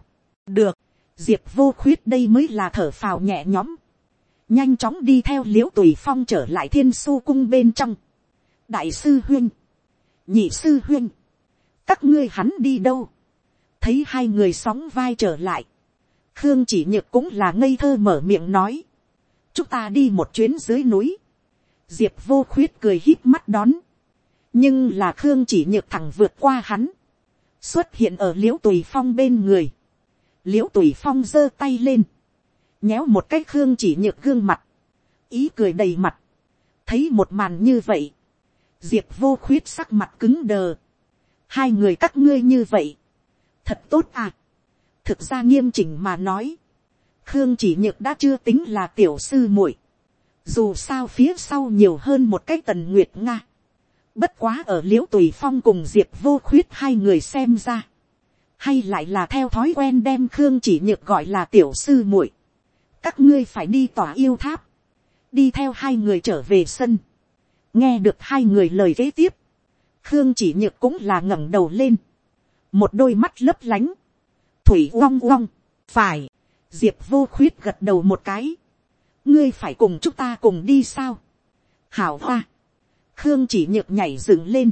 được, diệp vô khuyết đây mới là thở phào nhẹ nhõm, nhanh chóng đi theo l i ễ u tùy phong trở lại thiên su cung bên trong, đại sư huyên, nhị sư huyên, các ngươi hắn đi đâu, thấy hai người sóng vai trở lại, khương chỉ nhược cũng là ngây thơ mở miệng nói, chúng ta đi một chuyến dưới núi, diệp vô khuyết cười hít mắt đón, nhưng là khương chỉ nhược thẳng vượt qua hắn, xuất hiện ở l i ễ u tùy phong bên người, l i ễ u tùy phong giơ tay lên, nhéo một cái khương chỉ nhược gương mặt, ý cười đầy mặt, thấy một màn như vậy, diệp vô khuyết sắc mặt cứng đờ, hai người các ngươi như vậy, thật tốt à, thực ra nghiêm chỉnh mà nói, khương chỉ nhược đã chưa tính là tiểu sư muội, dù sao phía sau nhiều hơn một cái tần nguyệt nga, Bất quá ở l i ễ u tùy phong cùng diệp vô khuyết hai người xem ra. Hay lại là theo thói quen đem Khương chỉ nhược gọi là tiểu sư muội. Các ngươi phải đi tỏa yêu tháp. Đi theo hai người trở về sân. Nghe được hai người lời kế tiếp. Khương chỉ nhược cũng là ngẩng đầu lên. Một đôi mắt lấp lánh. Thủy uong uong. Phải. Diệp vô khuyết gật đầu một cái. Ngươi phải cùng chúng ta cùng đi sao? Hảo hoa khương chỉ nhược nhảy dựng lên,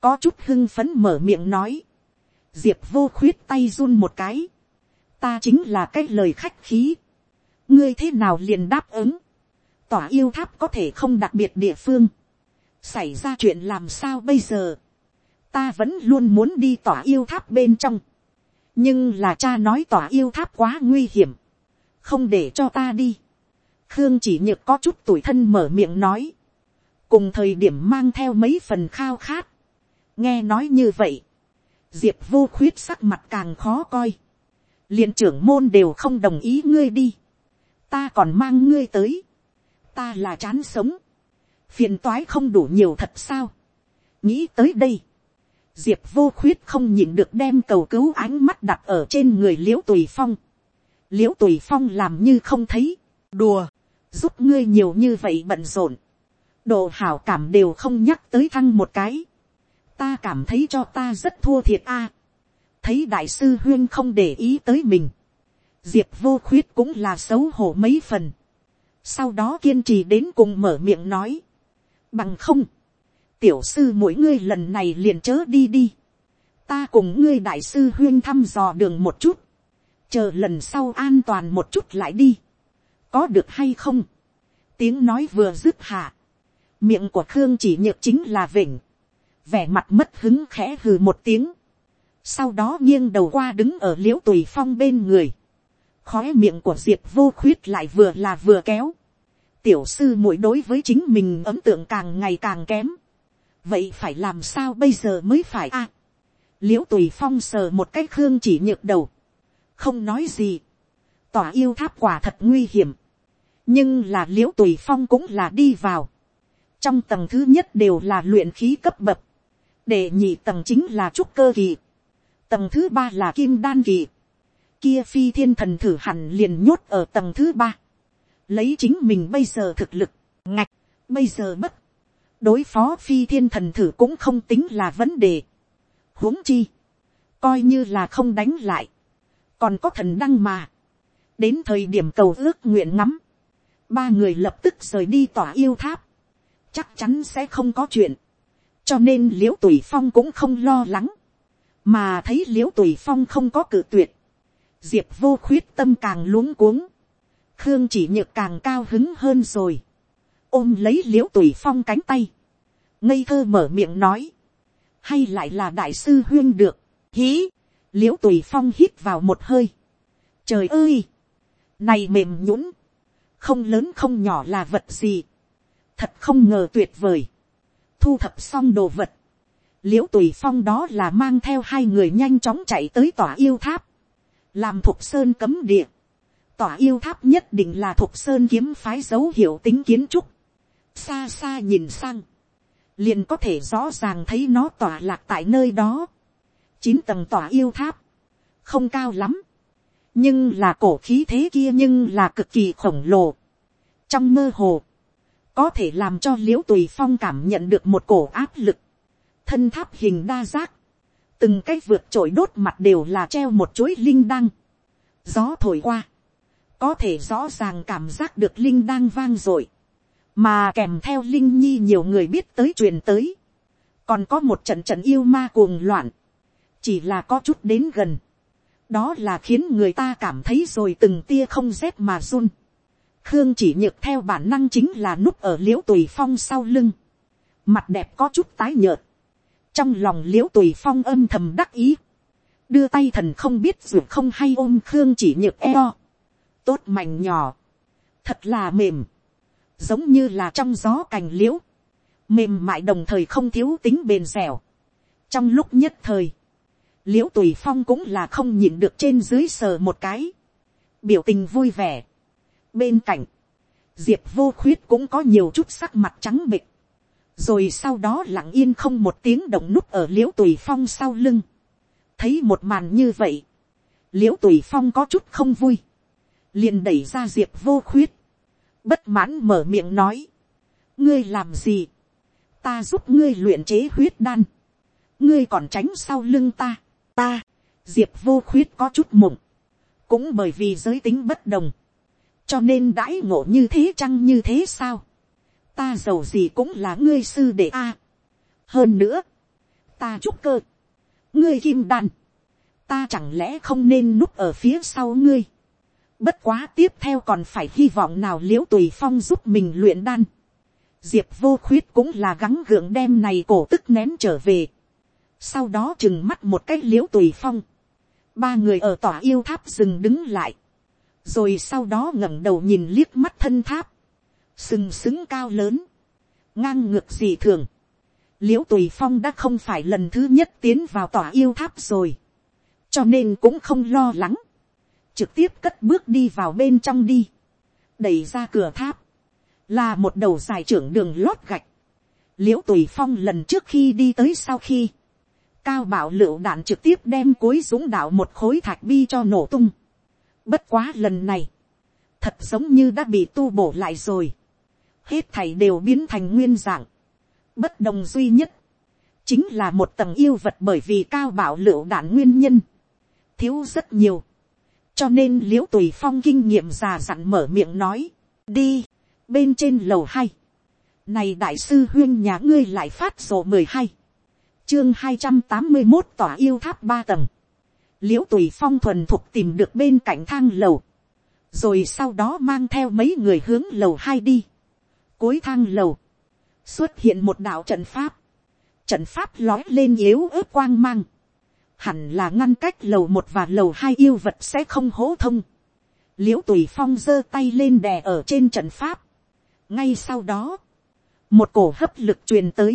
có chút hưng phấn mở miệng nói, diệp vô khuyết tay run một cái, ta chính là cái lời khách khí, ngươi thế nào liền đáp ứng, tỏa yêu tháp có thể không đặc biệt địa phương, xảy ra chuyện làm sao bây giờ, ta vẫn luôn muốn đi tỏa yêu tháp bên trong, nhưng là cha nói tỏa yêu tháp quá nguy hiểm, không để cho ta đi. khương chỉ nhược có chút tuổi thân mở miệng nói, cùng thời điểm mang theo mấy phần khao khát. nghe nói như vậy, diệp vô khuyết sắc mặt càng khó coi. liền trưởng môn đều không đồng ý ngươi đi. ta còn mang ngươi tới. ta là chán sống phiền toái không đủ nhiều thật sao. nghĩ tới đây. diệp vô khuyết không nhịn được đem cầu cứu ánh mắt đặt ở trên người l i ễ u tùy phong. l i ễ u tùy phong làm như không thấy. đùa, giúp ngươi nhiều như vậy bận rộn độ hảo cảm đều không nhắc tới thăng một cái, ta cảm thấy cho ta rất thua thiệt a, thấy đại sư huyên không để ý tới mình, diệp vô khuyết cũng là xấu hổ mấy phần, sau đó kiên trì đến cùng mở miệng nói, bằng không, tiểu sư mỗi ngươi lần này liền chớ đi đi, ta cùng ngươi đại sư huyên thăm dò đường một chút, chờ lần sau an toàn một chút lại đi, có được hay không, tiếng nói vừa dứt hạ, miệng của khương chỉ nhược chính là vĩnh vẻ mặt mất hứng khẽ hừ một tiếng, sau đó nghiêng đầu qua đứng ở l i ễ u tùy phong bên người, khói miệng của diệp vô khuyết lại vừa là vừa kéo, tiểu sư muội đối với chính mình ấm tượng càng ngày càng kém, vậy phải làm sao bây giờ mới phải a, à, l i ễ u tùy phong sờ một cái khương chỉ nhược đầu, không nói gì, tòa yêu tháp quả thật nguy hiểm, nhưng là l i ễ u tùy phong cũng là đi vào, trong tầng thứ nhất đều là luyện khí cấp bậc, để nhị tầng chính là trúc cơ kỳ, tầng thứ ba là kim đan kỳ, kia phi thiên thần thử hẳn liền nhốt ở tầng thứ ba, lấy chính mình bây giờ thực lực, ngạch, bây giờ bất, đối phó phi thiên thần thử cũng không tính là vấn đề, huống chi, coi như là không đánh lại, còn có thần đăng mà, đến thời điểm cầu ước nguyện ngắm, ba người lập tức rời đi tỏa yêu tháp, chắc chắn sẽ không có chuyện. cho nên l i ễ u tùy phong cũng không lo lắng, mà thấy l i ễ u tùy phong không có cự tuyệt, diệp vô khuyết tâm càng luống cuống, khương chỉ nhược càng cao hứng hơn rồi, ôm lấy l i ễ u tùy phong cánh tay, ngây thơ mở miệng nói, hay lại là đại sư huyên được, hí, l i ễ u tùy phong hít vào một hơi, trời ơi, này mềm nhũng, không lớn không nhỏ là vật gì, thật không ngờ tuyệt vời, thu thập xong đồ vật, l i ễ u tùy phong đó là mang theo hai người nhanh chóng chạy tới tòa yêu tháp, làm thục sơn cấm địa, tòa yêu tháp nhất định là thuộc sơn kiếm phái dấu hiệu tính kiến trúc, xa xa nhìn sang, liền có thể rõ ràng thấy nó tỏa lạc tại nơi đó, chín tầng tòa yêu tháp, không cao lắm, nhưng là cổ khí thế kia nhưng là cực kỳ khổng lồ, trong mơ hồ, có thể làm cho l i ễ u tùy phong cảm nhận được một cổ áp lực, thân tháp hình đa giác, từng cái vượt trội đốt mặt đều là treo một chuỗi linh đăng, gió thổi qua, có thể rõ ràng cảm giác được linh đang vang dội, mà kèm theo linh nhi nhiều người biết tới truyền tới, còn có một trận trận yêu ma cuồng loạn, chỉ là có chút đến gần, đó là khiến người ta cảm thấy rồi từng tia không rét mà run. khương chỉ nhược theo bản năng chính là núp ở l i ễ u tùy phong sau lưng, mặt đẹp có chút tái nhợt, trong lòng l i ễ u tùy phong âm thầm đắc ý, đưa tay thần không biết dù không hay ôm khương chỉ nhược eo, tốt mảnh nhỏ, thật là mềm, giống như là trong gió cành l i ễ u mềm mại đồng thời không thiếu tính bền dẻo, trong lúc nhất thời, l i ễ u tùy phong cũng là không nhìn được trên dưới sờ một cái, biểu tình vui vẻ. bên cạnh, diệp vô khuyết cũng có nhiều chút sắc mặt trắng bịch, rồi sau đó lặng yên không một tiếng động núp ở l i ễ u tùy phong sau lưng, thấy một màn như vậy, l i ễ u tùy phong có chút không vui, liền đẩy ra diệp vô khuyết, bất mãn mở miệng nói, ngươi làm gì, ta giúp ngươi luyện chế huyết đan, ngươi còn tránh sau lưng ta, ta, diệp vô khuyết có chút mộng, cũng bởi vì giới tính bất đồng, cho nên đãi ngộ như thế chăng như thế sao, ta giàu gì cũng là ngươi sư đệ a. hơn nữa, ta chúc cơ, ngươi kim đan, ta chẳng lẽ không nên núp ở phía sau ngươi, bất quá tiếp theo còn phải hy vọng nào liễu tùy phong giúp mình luyện đan, diệp vô khuyết cũng là gắng gượng đem này cổ tức nén trở về, sau đó chừng mắt một cái liễu tùy phong, ba người ở tòa yêu tháp dừng đứng lại, rồi sau đó ngẩng đầu nhìn liếc mắt thân tháp, sừng sững cao lớn, ngang ngược dị thường, liễu tùy phong đã không phải lần thứ nhất tiến vào tòa yêu tháp rồi, cho nên cũng không lo lắng, trực tiếp cất bước đi vào bên trong đi, đẩy ra cửa tháp, là một đầu dài trưởng đường lót gạch, l i ễ u tùy phong lần trước khi đi tới sau khi, cao bảo lựu đạn trực tiếp đem cối dũng đạo một khối thạch bi cho nổ tung. Bất quá lần này, thật giống như đã bị tu bổ lại rồi. Hết thảy đều biến thành nguyên dạng. Bất đồng duy nhất, chính là một tầng yêu vật bởi vì cao bảo lựu đạn nguyên nhân. Thiếu rất nhiều. Cho nên l i ễ u tùy phong kinh nghiệm già dặn mở miệng nói, đi, bên trên lầu hai. Này đại sư huyên nhà ngươi lại phát sổ mười hai chương hai trăm tám mươi một tòa yêu tháp ba tầng. l i ễ u tùy phong thuần thục tìm được bên cạnh thang lầu. rồi sau đó mang theo mấy người hướng lầu hai đi. cuối thang lầu, xuất hiện một đạo trận pháp. trận pháp lói lên yếu ớt quang mang hẳn là ngăn cách lầu một và lầu hai yêu vật sẽ không hố thông. l i ễ u tùy phong giơ tay lên đè ở trên trận pháp. ngay sau đó, một cổ hấp lực truyền tới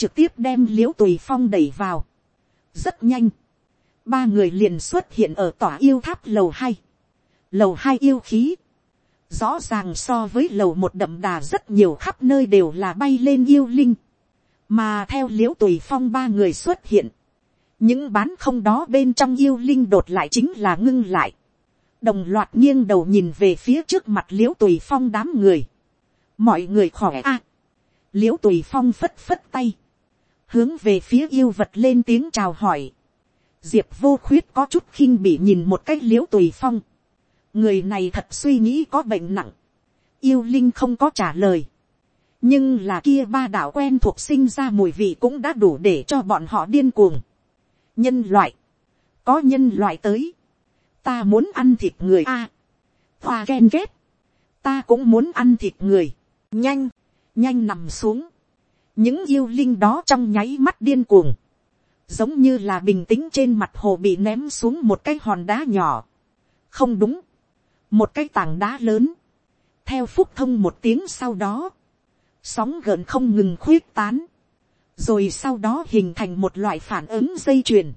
trực tiếp đem l i ễ u tùy phong đẩy vào. rất nhanh, ba người liền xuất hiện ở tòa yêu tháp lầu hai, lầu hai yêu khí, rõ ràng so với lầu một đậm đà rất nhiều khắp nơi đều là bay lên yêu linh, mà theo l i ễ u tùy phong ba người xuất hiện, những bán không đó bên trong yêu linh đột lại chính là ngưng lại, đồng loạt nghiêng đầu nhìn về phía trước mặt l i ễ u tùy phong đám người, mọi người khỏe a, à, l i ễ u tùy phong phất phất tay, hướng về phía yêu vật lên tiếng chào hỏi. diệp vô khuyết có chút khinh bị nhìn một cái l i ễ u tùy phong. người này thật suy nghĩ có bệnh nặng. yêu linh không có trả lời. nhưng là kia ba đạo quen thuộc sinh ra mùi vị cũng đã đủ để cho bọn họ điên cuồng nhân loại, có nhân loại tới, ta muốn ăn thịt người a. hoa ghen ghét, ta cũng muốn ăn thịt người, nhanh, nhanh nằm xuống, những yêu linh đó trong nháy mắt điên cuồng, giống như là bình tĩnh trên mặt hồ bị ném xuống một cái hòn đá nhỏ. không đúng, một cái tảng đá lớn, theo phúc thông một tiếng sau đó, sóng gợn không ngừng khuyết tán, rồi sau đó hình thành một loại phản ứng dây chuyền.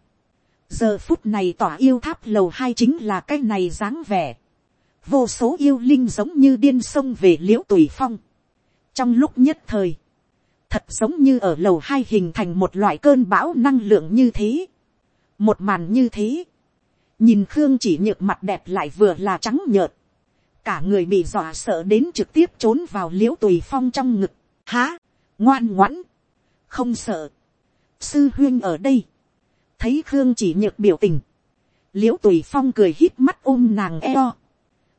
giờ phút này tỏa yêu tháp lầu hai chính là cái này dáng vẻ. vô số yêu linh giống như điên sông về l i ễ u tùy phong. trong lúc nhất thời, thật giống như ở lầu hai hình thành một loại cơn bão năng lượng như thế. một màn như thế, nhìn khương chỉ nhược mặt đẹp lại vừa là trắng nhợt, cả người bị dọa sợ đến trực tiếp trốn vào l i ễ u tùy phong trong ngực, há, ngoan ngoãn, không sợ, sư huyên ở đây, thấy khương chỉ nhược biểu tình, l i ễ u tùy phong cười hít mắt ôm nàng eo,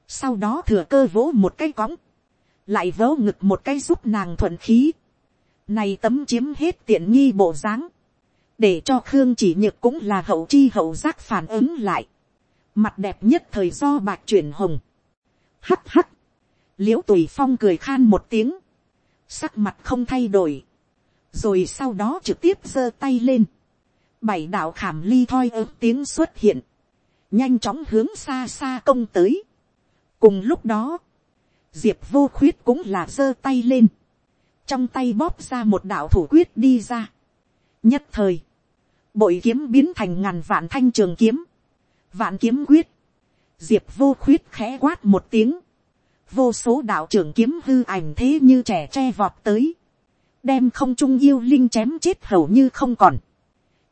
sau đó thừa cơ vỗ một cái cõng, lại vớ ngực một cái giúp nàng thuận khí, này tấm chiếm hết tiện nghi bộ dáng. để cho khương chỉ nhược cũng là hậu chi hậu giác phản ứng lại, mặt đẹp nhất thời do bạc chuyển hồng, hắt hắt, l i ễ u tùy phong cười khan một tiếng, sắc mặt không thay đổi, rồi sau đó trực tiếp giơ tay lên, bảy đạo khảm ly thoi ớt tiếng xuất hiện, nhanh chóng hướng xa xa công tới. cùng lúc đó, diệp vô khuyết cũng là giơ tay lên, trong tay bóp ra một đạo thủ quyết đi ra. nhất thời, bội kiếm biến thành ngàn vạn thanh trường kiếm, vạn kiếm quyết, diệp vô khuyết khẽ quát một tiếng, vô số đạo trường kiếm hư ảnh thế như trẻ tre vọt tới, đem không trung yêu linh chém chết hầu như không còn.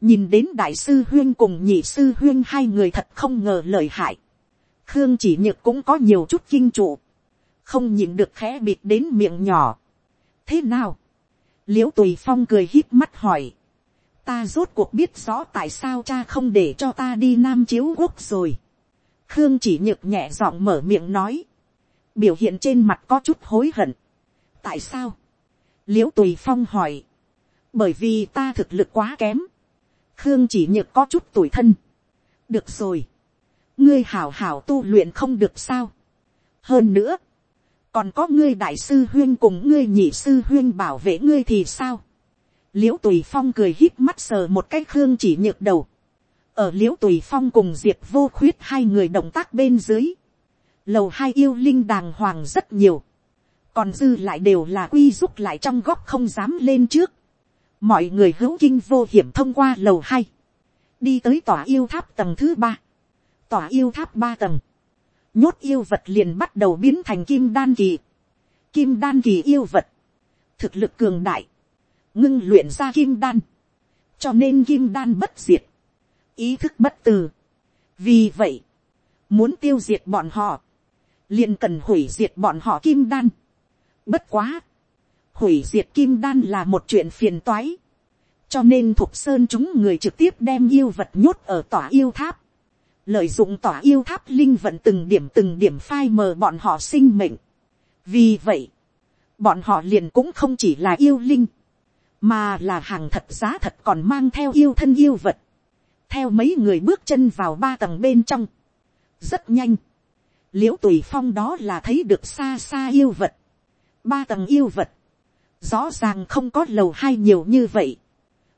nhìn đến đại sư huyên cùng nhị sư huyên hai người thật không ngờ lời hại. khương chỉ nhược cũng có nhiều chút kinh trụ, không nhìn được khẽ bịt đến miệng nhỏ thế nào, l i ễ u tùy phong cười hít mắt hỏi, ta rốt cuộc biết rõ tại sao cha không để cho ta đi nam chiếu quốc rồi. khương chỉ nhược nhẹ giọng mở miệng nói, biểu hiện trên mặt có chút hối hận. tại sao, l i ễ u tùy phong hỏi, bởi vì ta thực lực quá kém, khương chỉ nhược có chút tuổi thân. được rồi, ngươi hảo hảo tu luyện không được sao. hơn nữa, còn có ngươi đại sư huyên cùng ngươi nhị sư huyên bảo vệ ngươi thì sao. l i ễ u tùy phong cười hít mắt sờ một cái khương chỉ nhược đầu. ở l i ễ u tùy phong cùng diệp vô khuyết hai người động tác bên dưới. lầu hai yêu linh đàng hoàng rất nhiều còn dư lại đều là quy giúp lại trong góc không dám lên trước. mọi người hữu kinh vô hiểm thông qua lầu hai. đi tới tòa yêu tháp tầng thứ ba. tòa yêu tháp ba tầng nhốt yêu vật liền bắt đầu biến thành kim đan kỳ. Kim đan kỳ yêu vật, thực lực cường đại, ngưng luyện ra kim đan, cho nên kim đan bất diệt, ý thức bất từ. vì vậy, muốn tiêu diệt bọn họ, liền cần hủy diệt bọn họ kim đan bất quá, hủy diệt kim đan là một chuyện phiền toái, cho nên thuộc sơn chúng người trực tiếp đem yêu vật nhốt ở tòa yêu tháp, lợi dụng tỏa yêu tháp linh vận từng điểm từng điểm phai mờ bọn họ sinh mệnh. vì vậy, bọn họ liền cũng không chỉ là yêu linh, mà là hàng thật giá thật còn mang theo yêu thân yêu vật, theo mấy người bước chân vào ba tầng bên trong, rất nhanh, liễu tùy phong đó là thấy được xa xa yêu vật, ba tầng yêu vật, rõ ràng không có lầu hai nhiều như vậy,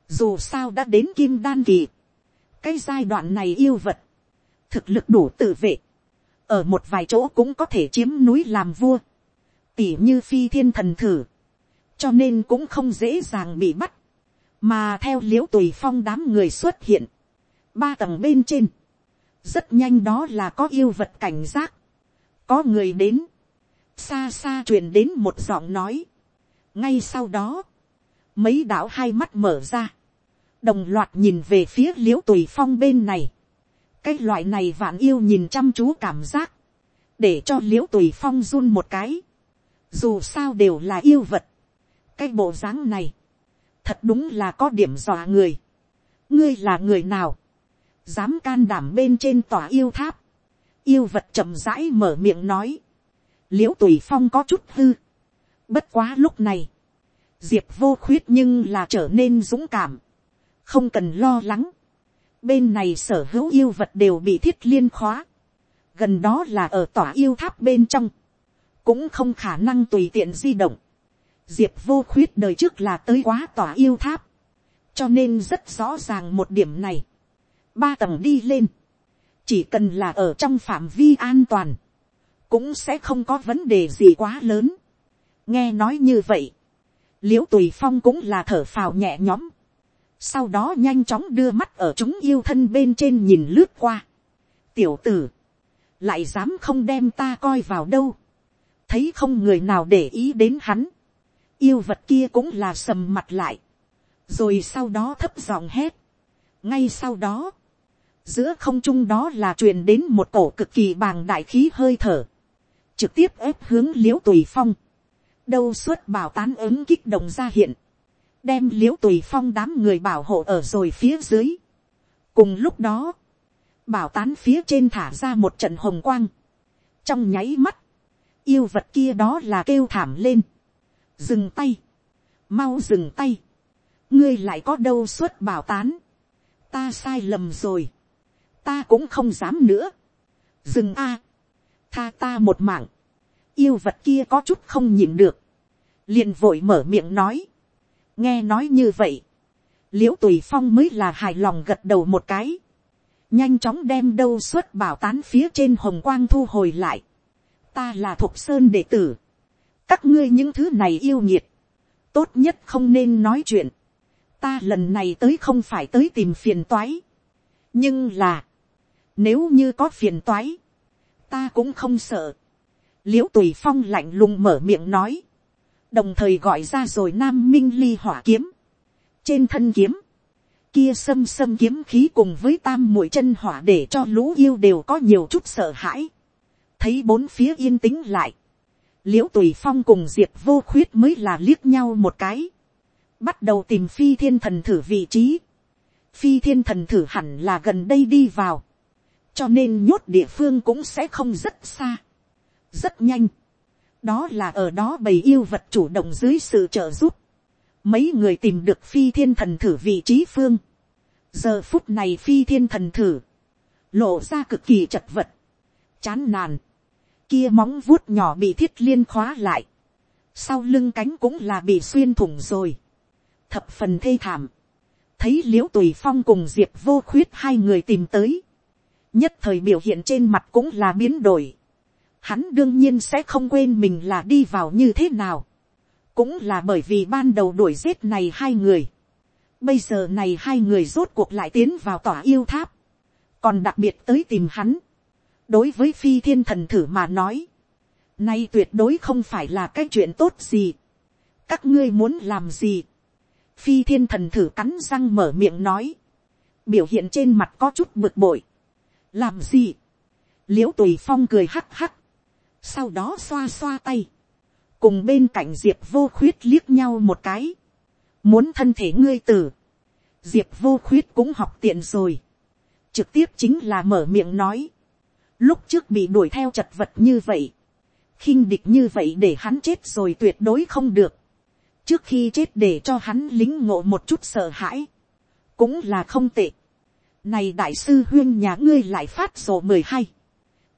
dù sao đã đến kim đan kỳ, cái giai đoạn này yêu vật, thực lực đủ tự vệ, ở một vài chỗ cũng có thể chiếm núi làm vua, tỉ như phi thiên thần thử, cho nên cũng không dễ dàng bị bắt, mà theo l i ễ u tùy phong đám người xuất hiện, ba tầng bên trên, rất nhanh đó là có yêu vật cảnh giác, có người đến, xa xa truyền đến một giọng nói, ngay sau đó, mấy đạo hai mắt mở ra, đồng loạt nhìn về phía l i ễ u tùy phong bên này, cái loại này vạn yêu nhìn chăm chú cảm giác, để cho l i ễ u tùy phong run một cái, dù sao đều là yêu vật, cái bộ dáng này, thật đúng là có điểm dọa người, ngươi là người nào, dám can đảm bên trên tòa yêu tháp, yêu vật chậm rãi mở miệng nói, l i ễ u tùy phong có chút hư, bất quá lúc này, diệp vô khuyết nhưng là trở nên dũng cảm, không cần lo lắng, bên này sở hữu yêu vật đều bị thiết liên khóa, gần đó là ở tòa yêu tháp bên trong, cũng không khả năng tùy tiện di động. Diệp vô khuyết đời trước là tới quá tòa yêu tháp, cho nên rất rõ ràng một điểm này. ba tầng đi lên, chỉ cần là ở trong phạm vi an toàn, cũng sẽ không có vấn đề gì quá lớn. nghe nói như vậy, l i ễ u tùy phong cũng là thở phào nhẹ nhõm, sau đó nhanh chóng đưa mắt ở chúng yêu thân bên trên nhìn lướt qua. tiểu tử, lại dám không đem ta coi vào đâu, thấy không người nào để ý đến hắn, yêu vật kia cũng là sầm mặt lại, rồi sau đó thấp giọng hét, ngay sau đó, giữa không trung đó là truyền đến một cổ cực kỳ bàng đại khí hơi thở, trực tiếp ép hướng l i ễ u tùy phong, đâu suốt bảo tán ứng kích động ra hiện, đem l i ễ u tùy phong đám người bảo hộ ở rồi phía dưới. cùng lúc đó, bảo tán phía trên thả ra một trận hồng quang. trong nháy mắt, yêu vật kia đó là kêu thảm lên. dừng tay, mau dừng tay, ngươi lại có đâu suốt bảo tán, ta sai lầm rồi, ta cũng không dám nữa, dừng a, tha ta một mạng, yêu vật kia có chút không nhịn được, liền vội mở miệng nói, nghe nói như vậy, l i ễ u tùy phong mới là hài lòng gật đầu một cái, nhanh chóng đem đâu suốt bảo tán phía trên hồng quang thu hồi lại, ta là thục sơn đệ tử, các ngươi những thứ này yêu nhiệt, tốt nhất không nên nói chuyện, ta lần này tới không phải tới tìm phiền toái, nhưng là, nếu như có phiền toái, ta cũng không sợ, l i ễ u tùy phong lạnh lùng mở miệng nói, đồng thời gọi ra rồi nam minh ly hỏa kiếm, trên thân kiếm, kia xâm xâm kiếm khí cùng với tam mũi chân hỏa để cho lũ yêu đều có nhiều chút sợ hãi, thấy bốn phía yên tĩnh lại, l i ễ u tùy phong cùng diệp vô khuyết mới là liếc nhau một cái, bắt đầu tìm phi thiên thần thử vị trí, phi thiên thần thử hẳn là gần đây đi vào, cho nên nhốt địa phương cũng sẽ không rất xa. Rất nhanh. đó là ở đó bầy yêu vật chủ động dưới sự trợ giúp. mấy người tìm được phi thiên thần thử vị trí phương. giờ phút này phi thiên thần thử, lộ ra cực kỳ chật vật, chán nàn, kia móng vuốt nhỏ bị thiết liên khóa lại, sau lưng cánh cũng là bị xuyên thủng rồi, thập phần thê thảm, thấy l i ễ u tùy phong cùng diệp vô khuyết hai người tìm tới, nhất thời biểu hiện trên mặt cũng là biến đổi, hắn đương nhiên sẽ không quên mình là đi vào như thế nào. cũng là bởi vì ban đầu đuổi giết này hai người. bây giờ này hai người rốt cuộc lại tiến vào tòa yêu tháp. còn đặc biệt tới tìm hắn. đối với phi thiên thần thử mà nói. nay tuyệt đối không phải là cái chuyện tốt gì. các ngươi muốn làm gì. phi thiên thần thử cắn răng mở miệng nói. biểu hiện trên mặt có chút bực bội làm gì. l i ễ u tùy phong cười hắc hắc. Sau đó xoa xoa tay, cùng bên cạnh diệp vô khuyết liếc nhau một cái, muốn thân thể ngươi tử, diệp vô khuyết cũng học tiện rồi, trực tiếp chính là mở miệng nói, lúc trước bị đuổi theo chật vật như vậy, khinh địch như vậy để hắn chết rồi tuyệt đối không được, trước khi chết để cho hắn lính ngộ một chút sợ hãi, cũng là không tệ. Này đại sư huyên nhà ngươi lại phát sổ mười hai.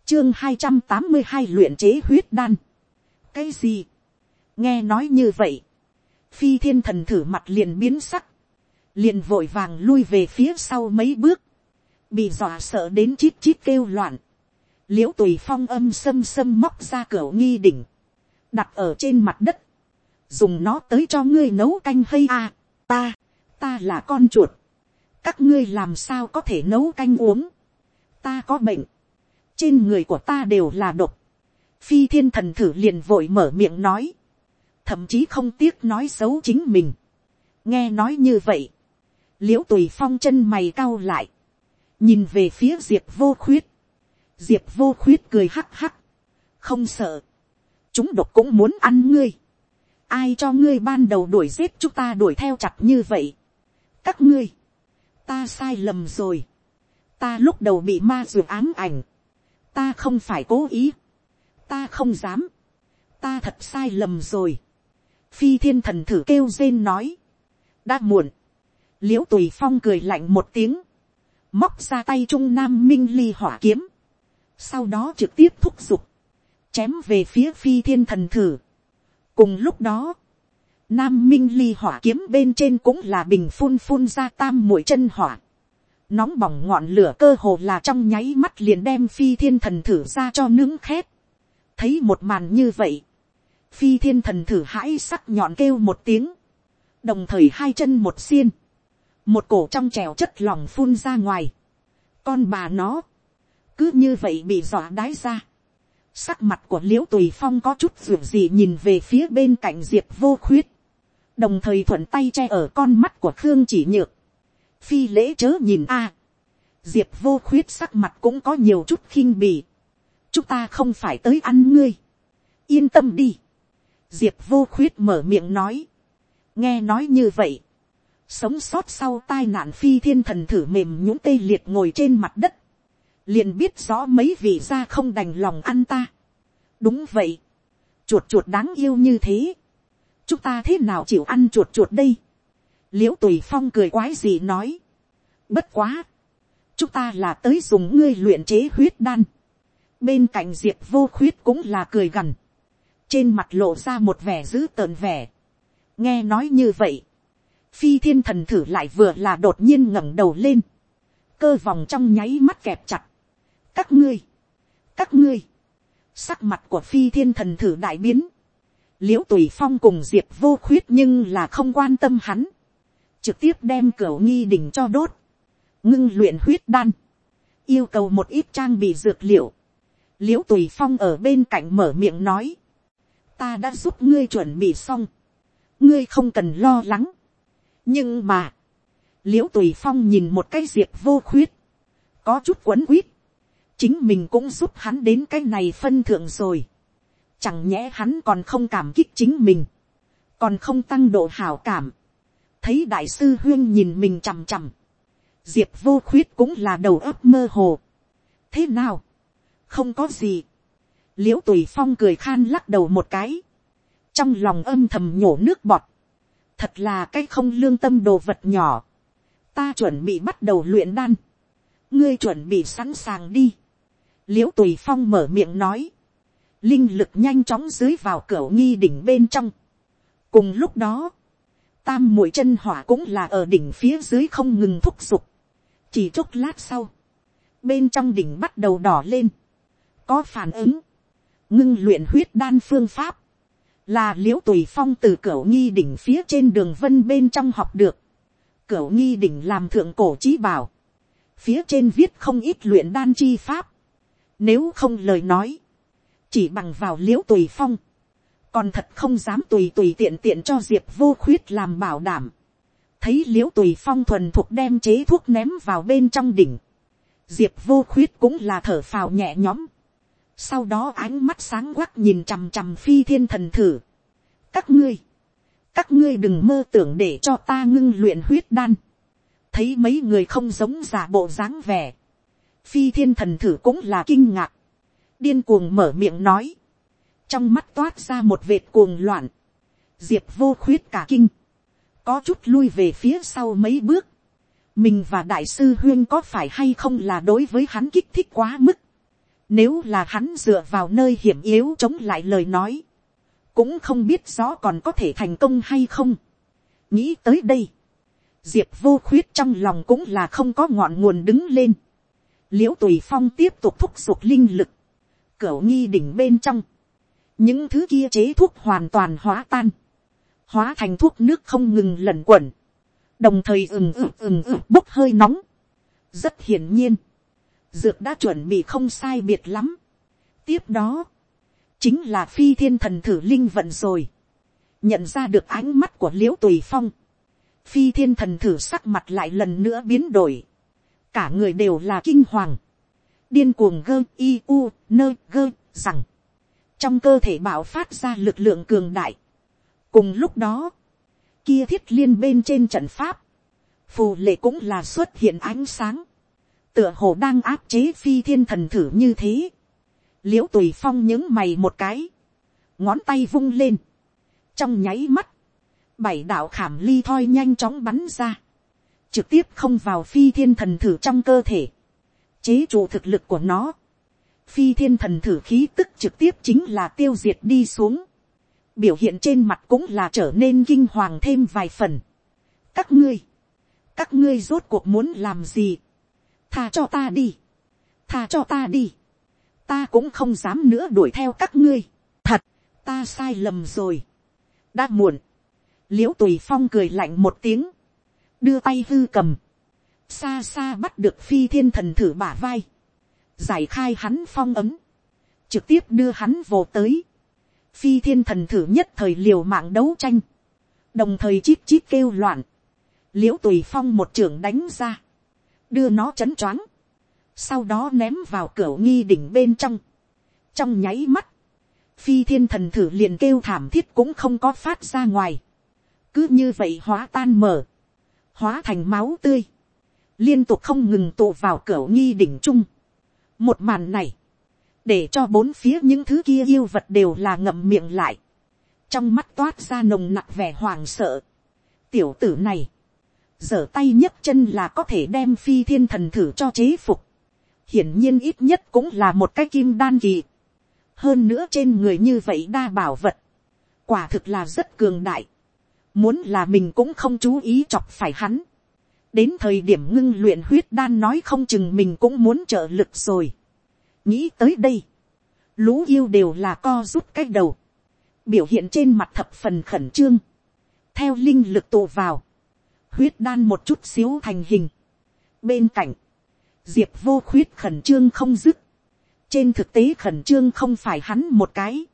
Chương hai trăm tám mươi hai luyện chế huyết đan. cái gì, nghe nói như vậy, phi thiên thần thử mặt liền biến sắc, liền vội vàng lui về phía sau mấy bước, bị dọa sợ đến chít chít kêu loạn, liễu tùy phong âm xâm xâm móc ra cửa nghi đỉnh, đặt ở trên mặt đất, dùng nó tới cho ngươi nấu canh hay à, ta, ta là con chuột, các ngươi làm sao có thể nấu canh uống, ta có bệnh, trên người của ta đều là độc. phi thiên thần thử liền vội mở miệng nói, thậm chí không tiếc nói xấu chính mình. nghe nói như vậy, l i ễ u tùy phong chân mày cau lại, nhìn về phía diệp vô khuyết, diệp vô khuyết cười hắc hắc, không sợ, chúng độc cũng muốn ăn ngươi, ai cho ngươi ban đầu đuổi giết chúng ta đuổi theo chặt như vậy, các ngươi, ta sai lầm rồi, ta lúc đầu bị ma ruột ám ảnh, ta không phải cố ý, ta không dám, ta thật sai lầm rồi, phi thiên thần thử kêu rên nói, đã muộn, l i ễ u tùy phong cười lạnh một tiếng, móc ra tay trung nam minh ly hỏa kiếm, sau đó trực tiếp thúc giục, chém về phía phi thiên thần thử. cùng lúc đó, nam minh ly hỏa kiếm bên trên cũng là bình phun phun ra tam mũi chân hỏa, nóng bỏng ngọn lửa cơ hồ là trong nháy mắt liền đem phi thiên thần thử ra cho nướng khét. thấy một màn như vậy, phi thiên thần thử hãi sắc nhọn kêu một tiếng, đồng thời hai chân một xiên, một cổ trong trèo chất lỏng phun ra ngoài, con bà nó, cứ như vậy bị dọa đái ra, sắc mặt của l i ễ u tùy phong có chút ruột gì nhìn về phía bên cạnh diệp vô khuyết, đồng thời thuận tay che ở con mắt của khương chỉ nhược, phi lễ chớ nhìn a. diệp vô khuyết sắc mặt cũng có nhiều chút khinh bì. chúng ta không phải tới ăn ngươi. yên tâm đi. diệp vô khuyết mở miệng nói. nghe nói như vậy. sống sót sau tai nạn phi thiên thần thử mềm nhũng tê liệt ngồi trên mặt đất. liền biết rõ mấy vị ra không đành lòng ăn ta. đúng vậy. chuột chuột đáng yêu như thế chúng ta thế nào chịu ăn chuột chuột đây? L i ễ u tùy phong cười quái gì nói, bất quá, chúng ta là tới dùng ngươi luyện chế huyết đan, bên cạnh diệp vô khuyết cũng là cười gằn, trên mặt lộ ra một vẻ dữ tợn vẻ, nghe nói như vậy, phi thiên thần thử lại vừa là đột nhiên ngẩng đầu lên, cơ vòng trong nháy mắt kẹp chặt, các ngươi, các ngươi, sắc mặt của phi thiên thần thử đại biến, l i ễ u tùy phong cùng diệp vô khuyết nhưng là không quan tâm hắn, trực tiếp đem cửa nghi đỉnh cho đốt, ngưng luyện huyết đan, yêu cầu một ít trang bị dược liệu, l i ễ u tùy phong ở bên cạnh mở miệng nói, ta đã giúp ngươi chuẩn bị xong, ngươi không cần lo lắng, nhưng mà, l i ễ u tùy phong nhìn một cái diệp vô khuyết, có chút quấn quýt, chính mình cũng giúp hắn đến cái này phân thượng rồi, Chẳng nhẽ hắn còn không cảm kích chính mình. Còn không tăng độ hảo cảm. Thấy đại sư huyên nhìn mình chằm chằm. Diệp vô khuyết cũng là đầu óc mơ hồ. Thế nào? Không có gì. Liễu tùy phong cười khan lắc đầu một cái. Trong lòng âm thầm nhổ nước bọt. Thật là cái không lương tâm đồ vật nhỏ. Ta chuẩn bị bắt đầu luyện đan. Ngươi chuẩn bị sẵn sàng đi. Liễu tùy phong mở miệng nói linh lực nhanh chóng dưới vào cửa nghi đỉnh bên trong. cùng lúc đó, tam mũi chân hỏa cũng là ở đỉnh phía dưới không ngừng thúc giục. chỉ chốc lát sau, bên trong đỉnh bắt đầu đỏ lên, có phản ứng, ngưng luyện huyết đan phương pháp, là l i ễ u tùy phong từ cửa nghi đỉnh phía trên đường vân bên trong học được, cửa nghi đỉnh làm thượng cổ trí bảo, phía trên viết không ít luyện đan chi pháp, nếu không lời nói, chỉ bằng vào l i ễ u tùy phong, còn thật không dám tùy tùy tiện tiện cho diệp vô khuyết làm bảo đảm, thấy l i ễ u tùy phong thuần thuộc đem chế thuốc ném vào bên trong đỉnh, diệp vô khuyết cũng là thở phào nhẹ nhõm, sau đó ánh mắt sáng quắc nhìn chằm chằm phi thiên thần thử, các ngươi, các ngươi đừng mơ tưởng để cho ta ngưng luyện huyết đan, thấy mấy người không giống giả bộ dáng vẻ, phi thiên thần thử cũng là kinh ngạc, điên cuồng mở miệng nói, trong mắt toát ra một vệt cuồng loạn, diệp vô khuyết cả kinh, có chút lui về phía sau mấy bước, mình và đại sư huyên có phải hay không là đối với hắn kích thích quá mức, nếu là hắn dựa vào nơi hiểm yếu chống lại lời nói, cũng không biết rõ còn có thể thành công hay không. nghĩ tới đây, diệp vô khuyết trong lòng cũng là không có ngọn nguồn đứng lên. l i ễ u tùy phong tiếp tục thúc giục linh lực, cửa nghi đỉnh bên trong, những thứ kia chế thuốc hoàn toàn hóa tan, hóa thành thuốc nước không ngừng lẩn quẩn, đồng thời ừng ừng ừng ực bốc hơi nóng. rất hiển nhiên, dược đã chuẩn bị không sai biệt lắm. tiếp đó, chính là phi thiên thần thử linh vận rồi, nhận ra được ánh mắt của l i ễ u tùy phong, phi thiên thần thử sắc mặt lại lần nữa biến đổi, cả người đều là kinh hoàng, điên cuồng gơ i u nơ gơ rằng, trong cơ thể bảo phát ra lực lượng cường đại. cùng lúc đó, kia thiết liên bên trên trận pháp, phù lệ cũng là xuất hiện ánh sáng, tựa hồ đang áp chế phi thiên thần thử như thế, l i ễ u tùy phong những mày một cái, ngón tay vung lên, trong nháy mắt, bảy đạo khảm ly thoi nhanh chóng bắn ra, trực tiếp không vào phi thiên thần thử trong cơ thể, chế trụ thực lực của nó. Phi thiên thần thử khí tức trực tiếp chính là tiêu diệt đi xuống. Biểu hiện trên mặt cũng là trở nên kinh hoàng thêm vài phần. Các ngươi, các ngươi rốt cuộc muốn làm gì? Tha cho ta đi. Tha cho ta đi. Ta cũng không dám nữa đuổi theo các ngươi. Thật, ta sai lầm rồi. Đã muộn. Liễu tùy phong cười lạnh một tiếng. Đưa tay hư cầm xa xa bắt được phi thiên thần thử bả vai, giải khai hắn phong ấm, trực tiếp đưa hắn vồ tới, phi thiên thần thử nhất thời liều mạng đấu tranh, đồng thời chít chít kêu loạn, l i ễ u tùy phong một trưởng đánh ra, đưa nó c h ấ n choáng, sau đó ném vào cửa nghi đỉnh bên trong, trong nháy mắt, phi thiên thần thử liền kêu thảm thiết cũng không có phát ra ngoài, cứ như vậy hóa tan mở, hóa thành máu tươi, liên tục không ngừng tụ vào cửa nghi đỉnh trung. một màn này, để cho bốn phía những thứ kia yêu vật đều là ngậm miệng lại, trong mắt toát ra nồng nặc vẻ hoàng sợ. tiểu tử này, giở tay nhấc chân là có thể đem phi thiên thần thử cho chế phục, hiển nhiên ít nhất cũng là một cái kim đan kỳ, hơn nữa trên người như vậy đa bảo vật, quả thực là rất cường đại, muốn là mình cũng không chú ý chọc phải hắn, đến thời điểm ngưng luyện huyết đan nói không chừng mình cũng muốn trợ lực rồi. nghĩ tới đây, lũ yêu đều là co rút cái đầu, biểu hiện trên mặt thập phần khẩn trương, theo linh lực tụ vào, huyết đan một chút xíu thành hình. bên cạnh, diệp vô khuyết khẩn trương không dứt, trên thực tế khẩn trương không phải hắn một cái,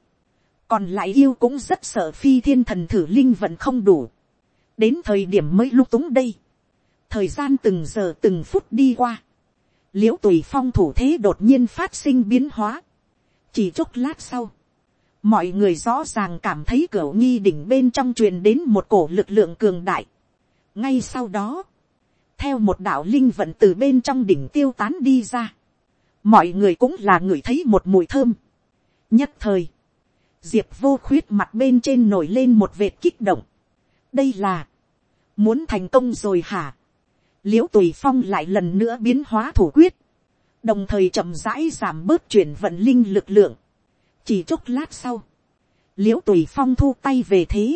còn lại yêu cũng rất sợ phi thiên thần thử linh vẫn không đủ, đến thời điểm mới lúc túng đây, thời gian từng giờ từng phút đi qua, l i ễ u tùy phong thủ thế đột nhiên phát sinh biến hóa, chỉ chốc lát sau, mọi người rõ ràng cảm thấy cửa nghi đỉnh bên trong truyền đến một cổ lực lượng cường đại. ngay sau đó, theo một đạo linh vận từ bên trong đỉnh tiêu tán đi ra, mọi người cũng là người thấy một mùi thơm. nhất thời, diệp vô khuyết mặt bên trên nổi lên một vệt kích động. đây là, muốn thành công rồi hả l i ễ u tùy phong lại lần nữa biến hóa thủ quyết, đồng thời chậm rãi giảm bớt chuyển vận linh lực lượng. chỉ chốc lát sau, l i ễ u tùy phong thu tay về thế,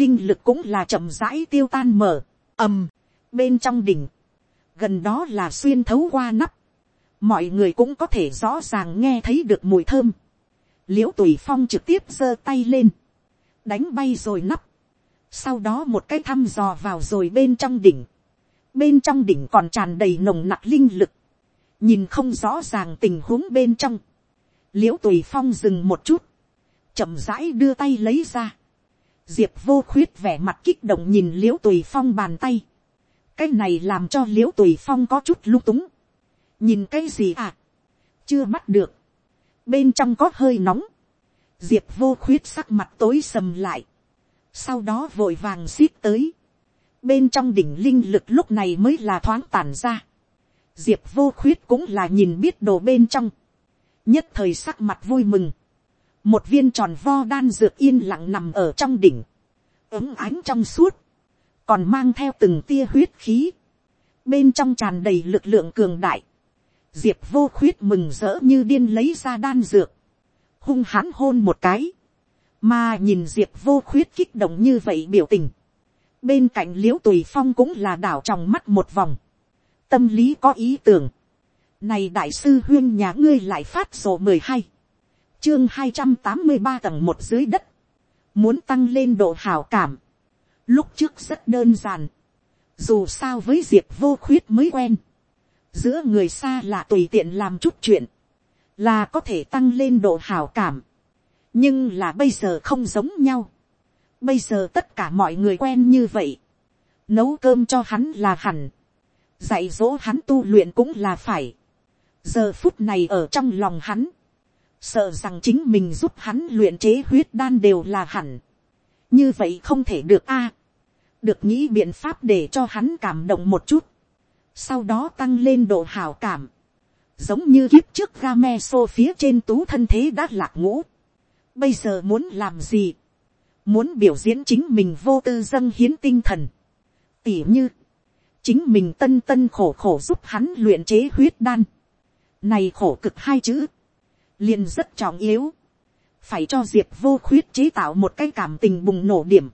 linh lực cũng là chậm rãi tiêu tan mở, ầm, bên trong đỉnh, gần đó là xuyên thấu qua nắp, mọi người cũng có thể rõ ràng nghe thấy được mùi thơm, l i ễ u tùy phong trực tiếp giơ tay lên, đánh bay rồi nắp, sau đó một cái thăm dò vào rồi bên trong đỉnh, bên trong đỉnh còn tràn đầy nồng nặc linh lực, nhìn không rõ ràng tình huống bên trong, l i ễ u tùy phong dừng một chút, chậm rãi đưa tay lấy ra, diệp vô khuyết vẻ mặt kích động nhìn l i ễ u tùy phong bàn tay, cái này làm cho l i ễ u tùy phong có chút lung túng, nhìn cái gì à, chưa bắt được, bên trong có hơi nóng, diệp vô khuyết sắc mặt tối sầm lại, sau đó vội vàng xít tới, bên trong đỉnh linh lực lúc này mới là thoáng tàn ra. diệp vô khuyết cũng là nhìn biết đồ bên trong. nhất thời sắc mặt vui mừng. một viên tròn vo đan dược yên lặng nằm ở trong đỉnh. ấm ánh trong suốt. còn mang theo từng tia huyết khí. bên trong tràn đầy lực lượng cường đại. diệp vô khuyết mừng rỡ như điên lấy ra đan dược. hung hãn hôn một cái. mà nhìn diệp vô khuyết kích động như vậy biểu tình bên cạnh l i ễ u tùy phong cũng là đảo trong mắt một vòng, tâm lý có ý tưởng, này đại sư huyên nhà ngươi lại phát sổ mười hai, chương hai trăm tám mươi ba tầng một dưới đất, muốn tăng lên độ hào cảm, lúc trước rất đơn giản, dù sao với diệp vô khuyết mới quen, giữa người xa là tùy tiện làm chút chuyện, là có thể tăng lên độ hào cảm, nhưng là bây giờ không giống nhau, Bây giờ tất cả mọi người quen như vậy. Nấu cơm cho hắn là hẳn. Dạy dỗ hắn tu luyện cũng là phải. Giờ phút này ở trong lòng hắn. Sợ rằng chính mình giúp hắn luyện chế huyết đan đều là hẳn. Như vậy không thể được a Được nghĩ biện pháp để cho hắn cảm động một chút. Sau đó tăng lên độ hào cảm. Giống như kiếp trước game so phía trên tú thân thế đã lạc ngũ. Bây giờ muốn làm gì? Muốn biểu diễn chính mình vô tư dâng hiến tinh thần. tỉ như, chính mình tân tân khổ khổ giúp hắn luyện chế huyết đan. này khổ cực hai chữ, liền rất trọng yếu. phải cho diệp vô khuyết chế tạo một cái cảm tình bùng nổ điểm.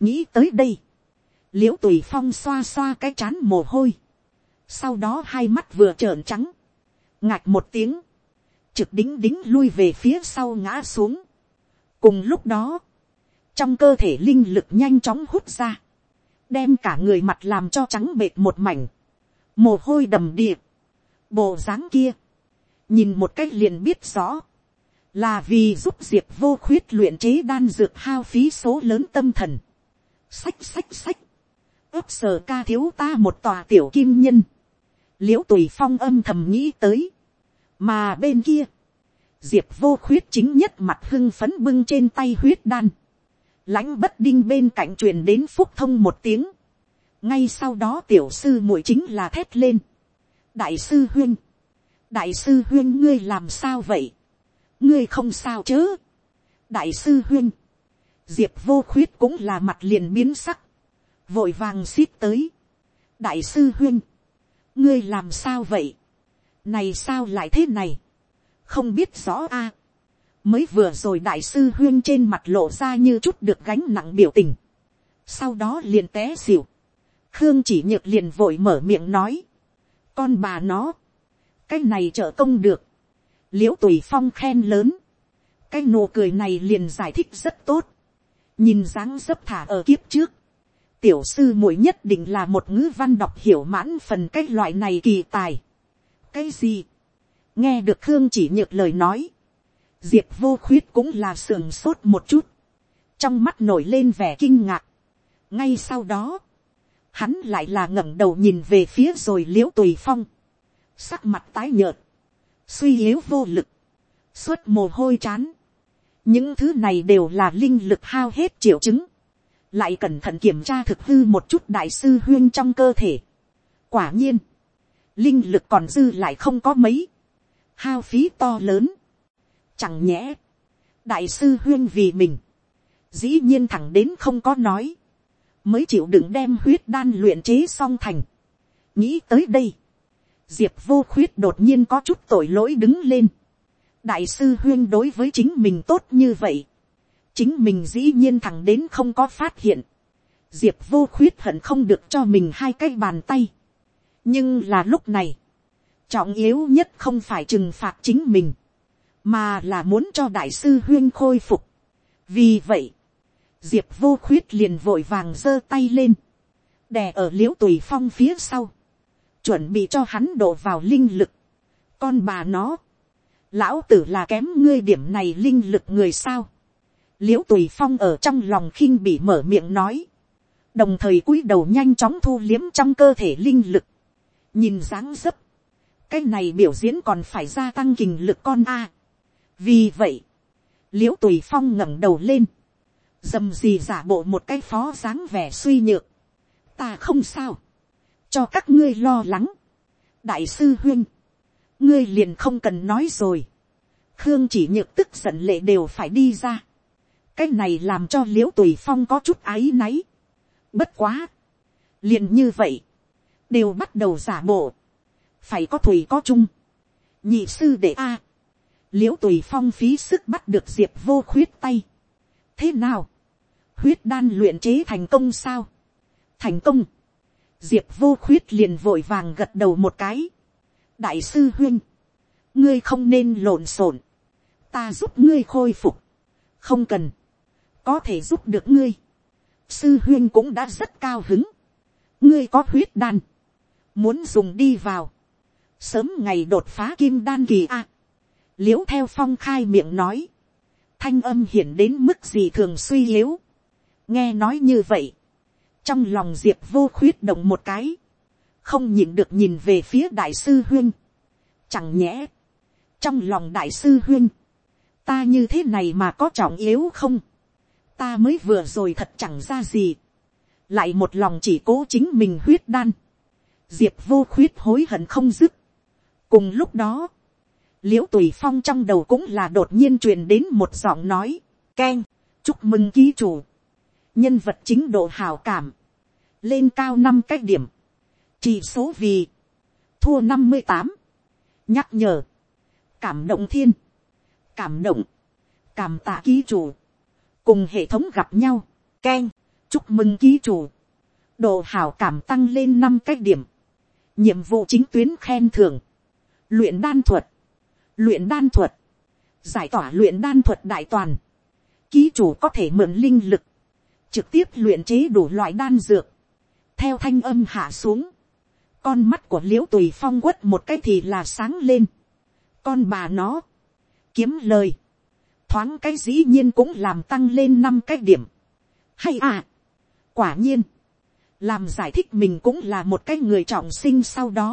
nghĩ tới đây, l i ễ u tùy phong xoa xoa cái chán mồ hôi. sau đó hai mắt vừa trợn trắng, ngạch một tiếng, trực đính đính lui về phía sau ngã xuống. cùng lúc đó, trong cơ thể linh lực nhanh chóng hút ra, đem cả người mặt làm cho trắng bệt một mảnh, mồ hôi đầm đìa, bộ dáng kia, nhìn một cách liền biết rõ, là vì giúp diệp vô khuyết luyện chế đan dược hao phí số lớn tâm thần, sách sách sách, ấp sờ ca thiếu ta một tòa tiểu kim nhân, l i ễ u tùy phong âm thầm nghĩ tới, mà bên kia, diệp vô khuyết chính nhất mặt hưng phấn bưng trên tay huyết đan, lãnh bất đinh bên cạnh truyền đến phúc thông một tiếng. ngay sau đó tiểu sư muội chính là thét lên. đại sư huyên, đại sư huyên ngươi làm sao vậy, ngươi không sao chứ? đại sư huyên, diệp vô khuyết cũng là mặt liền biến sắc, vội vàng xít tới, đại sư huyên, ngươi làm sao vậy, này sao lại thế này, không biết rõ a, mới vừa rồi đại sư huyên trên mặt lộ ra như chút được gánh nặng biểu tình, sau đó liền té xỉu, khương chỉ nhược liền vội mở miệng nói, con bà nó, cái này trợ công được, l i ễ u tùy phong khen lớn, cái nụ cười này liền giải thích rất tốt, nhìn dáng dấp thả ở kiếp trước, tiểu sư muội nhất định là một ngữ văn đọc hiểu mãn phần cái loại này kỳ tài. cái gì, nghe được khương chỉ nhược lời nói, diệp vô khuyết cũng là sườn sốt một chút, trong mắt nổi lên vẻ kinh ngạc. ngay sau đó, hắn lại là ngẩng đầu nhìn về phía rồi l i ễ u tùy phong, sắc mặt tái nhợt, suy yếu vô lực, suốt mồ hôi chán. những thứ này đều là linh lực hao hết triệu chứng, lại cẩn thận kiểm tra thực hư một chút đại sư huyên trong cơ thể. quả nhiên, linh lực còn dư lại không có mấy, hao phí to lớn chẳng nhẽ, đại sư huyên vì mình, dĩ nhiên thẳng đến không có nói, mới chịu đựng đem huyết đan luyện chế xong thành. nghĩ tới đây, diệp vô khuyết đột nhiên có chút tội lỗi đứng lên. đại sư huyên đối với chính mình tốt như vậy, chính mình dĩ nhiên thẳng đến không có phát hiện. diệp vô khuyết hận không được cho mình hai cái bàn tay. nhưng là lúc này, trọng yếu nhất không phải trừng phạt chính mình, mà là muốn cho đại sư huyên khôi phục. vì vậy, diệp vô khuyết liền vội vàng giơ tay lên, đè ở l i ễ u tùy phong phía sau, chuẩn bị cho hắn đổ vào linh lực. con bà nó, lão tử là kém ngươi điểm này linh lực người sao. l i ễ u tùy phong ở trong lòng khinh bị mở miệng nói, đồng thời cúi đầu nhanh chóng thu liếm trong cơ thể linh lực, nhìn dáng dấp, cái này biểu diễn còn phải gia tăng kình lực con a vì vậy, l i ễ u tùy phong ngẩng đầu lên, dầm gì giả bộ một cái phó dáng vẻ suy nhược, ta không sao, cho các ngươi lo lắng, đại sư huyên, ngươi liền không cần nói rồi, khương chỉ nhược tức giận lệ đều phải đi ra, cái này làm cho l i ễ u tùy phong có chút áy náy, bất quá, liền như vậy, đều bắt đầu giả bộ, phải có thùy có chung, nhị sư để a, l i ễ u tùy phong phí sức bắt được diệp vô khuyết tay, thế nào, huyết đan luyện chế thành công sao, thành công, diệp vô khuyết liền vội vàng gật đầu một cái, đại sư huyên, ngươi không nên lộn xộn, ta giúp ngươi khôi phục, không cần, có thể giúp được ngươi, sư huyên cũng đã rất cao hứng, ngươi có huyết đan, muốn dùng đi vào, sớm ngày đột phá kim đan kỳ a, l i ễ u theo phong khai miệng nói, thanh âm hiển đến mức gì thường suy yếu. nghe nói như vậy, trong lòng diệp vô khuyết động một cái, không nhìn được nhìn về phía đại sư huyên. chẳng nhẽ, trong lòng đại sư huyên, ta như thế này mà có trọng yếu không, ta mới vừa rồi thật chẳng ra gì, lại một lòng chỉ cố chính mình huyết đan, diệp vô khuyết hối hận không dứt. cùng lúc đó, l i ễ u tùy phong trong đầu cũng là đột nhiên truyền đến một giọng nói, keng, chúc mừng ký chủ, nhân vật chính độ hào cảm, lên cao năm cách điểm, chỉ số vì, thua năm mươi tám, nhắc nhở, cảm động thiên, cảm động, cảm tạ ký chủ, cùng hệ thống gặp nhau, keng, chúc mừng ký chủ, độ hào cảm tăng lên năm cách điểm, nhiệm vụ chính tuyến khen thưởng, luyện đan thuật, luyện đan thuật, giải tỏa luyện đan thuật đại toàn, ký chủ có thể mượn linh lực, trực tiếp luyện chế đủ loại đan dược, theo thanh âm hạ xuống, con mắt của l i ễ u tùy phong quất một cái thì là sáng lên, con bà nó, kiếm lời, thoáng cái dĩ nhiên cũng làm tăng lên năm cái điểm, hay à, quả nhiên, làm giải thích mình cũng là một cái người trọng sinh sau đó,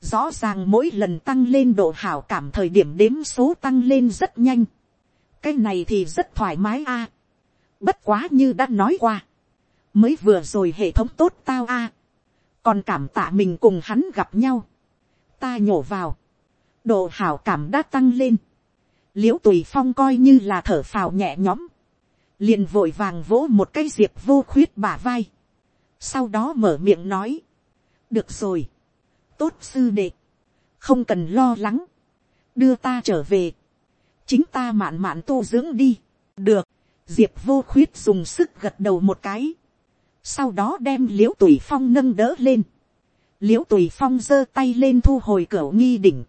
Rõ ràng mỗi lần tăng lên độ hảo cảm thời điểm đếm số tăng lên rất nhanh. Cái này thì rất thoải mái a. Bất quá như đã nói qua. Mới vừa rồi hệ thống tốt tao a. Còn cảm tạ mình cùng hắn gặp nhau. Ta nhổ vào. Độ hảo cảm đã tăng lên. Liễu tùy phong coi như là thở phào nhẹ nhõm. Liền vội vàng vỗ một cái diệp vô khuyết bả vai. sau đó mở miệng nói, được rồi, tốt sư đệ, không cần lo lắng, đưa ta trở về, chính ta mạn mạn tu dưỡng đi, được, diệp vô khuyết dùng sức gật đầu một cái, sau đó đem l i ễ u tùy phong nâng đỡ lên, l i ễ u tùy phong giơ tay lên thu hồi cửa nghi đỉnh,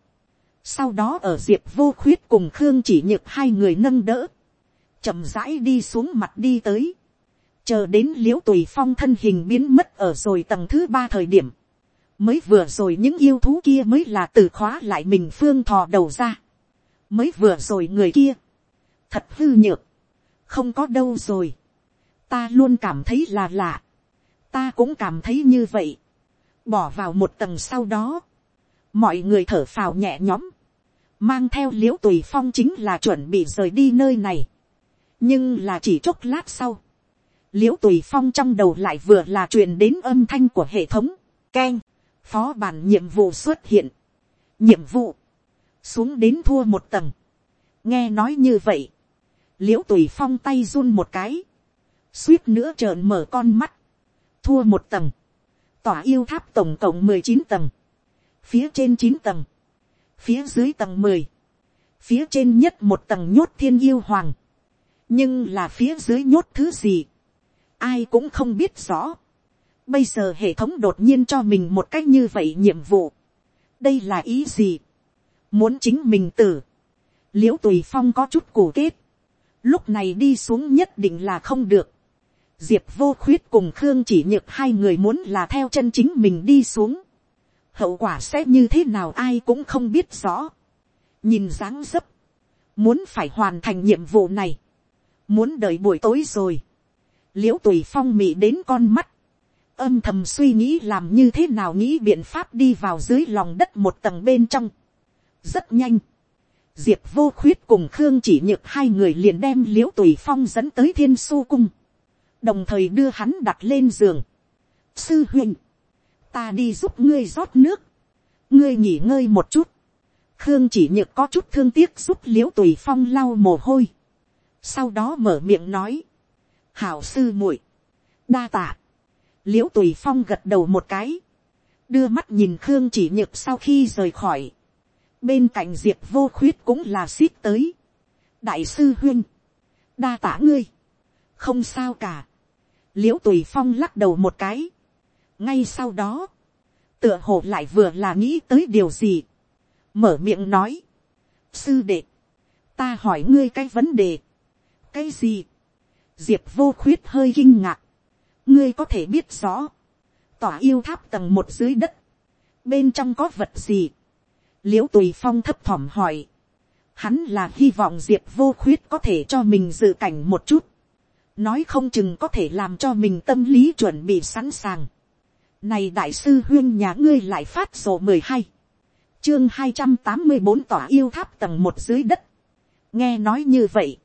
sau đó ở diệp vô khuyết cùng khương chỉ nhược hai người nâng đỡ, chậm rãi đi xuống mặt đi tới, chờ đến l i ễ u tùy phong thân hình biến mất ở rồi tầng thứ ba thời điểm, mới vừa rồi những yêu thú kia mới là từ khóa lại mình phương thò đầu ra, mới vừa rồi người kia, thật hư nhược, không có đâu rồi, ta luôn cảm thấy là lạ, ta cũng cảm thấy như vậy, bỏ vào một tầng sau đó, mọi người thở phào nhẹ nhõm, mang theo l i ễ u tùy phong chính là chuẩn bị rời đi nơi này, nhưng là chỉ chốc lát sau, l i ễ u tùy phong trong đầu lại vừa là truyền đến âm thanh của hệ thống, keng, phó bản nhiệm vụ xuất hiện, nhiệm vụ, xuống đến thua một tầng, nghe nói như vậy, l i ễ u tùy phong tay run một cái, suýt nữa trợn mở con mắt, thua một tầng, tỏa yêu tháp tổng cộng mười chín tầng, phía trên chín tầng, phía dưới tầng mười, phía trên nhất một tầng nhốt thiên yêu hoàng, nhưng là phía dưới nhốt thứ gì, ai cũng không biết rõ. Bây giờ hệ thống đột nhiên cho mình một cách như vậy nhiệm vụ. đây là ý gì. muốn chính mình tử. liễu tùy phong có chút cổ kết. lúc này đi xuống nhất định là không được. diệp vô khuyết cùng khương chỉ nhược hai người muốn là theo chân chính mình đi xuống. hậu quả sẽ như thế nào ai cũng không biết rõ. nhìn dáng dấp. muốn phải hoàn thành nhiệm vụ này. muốn đợi buổi tối rồi liễu tùy phong mị đến con mắt, âm thầm suy nghĩ làm như thế nào nghĩ biện pháp đi vào dưới lòng đất một tầng bên trong. rất nhanh, diệp vô khuyết cùng khương chỉ nhược hai người liền đem l i ễ u tùy phong dẫn tới thiên su cung, đồng thời đưa hắn đặt lên giường. sư huynh, ta đi giúp ngươi rót nước, ngươi nghỉ ngơi một chút, khương chỉ nhược có chút thương tiếc giúp l i ễ u tùy phong lau mồ hôi, sau đó mở miệng nói, hảo sư muội, đa tạ, l i ễ u tùy phong gật đầu một cái, đưa mắt nhìn khương chỉ nhược sau khi rời khỏi, bên cạnh diệp vô khuyết cũng là xít tới, đại sư huyên, đa tả ngươi, không sao cả, l i ễ u tùy phong lắc đầu một cái, ngay sau đó, tựa hồ lại vừa là nghĩ tới điều gì, mở miệng nói, sư đệ, ta hỏi ngươi cái vấn đề, cái gì, diệp vô khuyết hơi kinh ngạc, ngươi có thể biết rõ, tỏa yêu tháp tầng một dưới đất, bên trong có vật gì, l i ễ u tùy phong thấp thỏm hỏi, hắn là hy vọng diệp vô khuyết có thể cho mình dự cảnh một chút, nói không chừng có thể làm cho mình tâm lý chuẩn bị sẵn sàng. Này đại sư huyên nhà ngươi lại phát sổ mười hai, chương hai trăm tám mươi bốn tỏa yêu tháp tầng một dưới đất. nghe nói như vậy,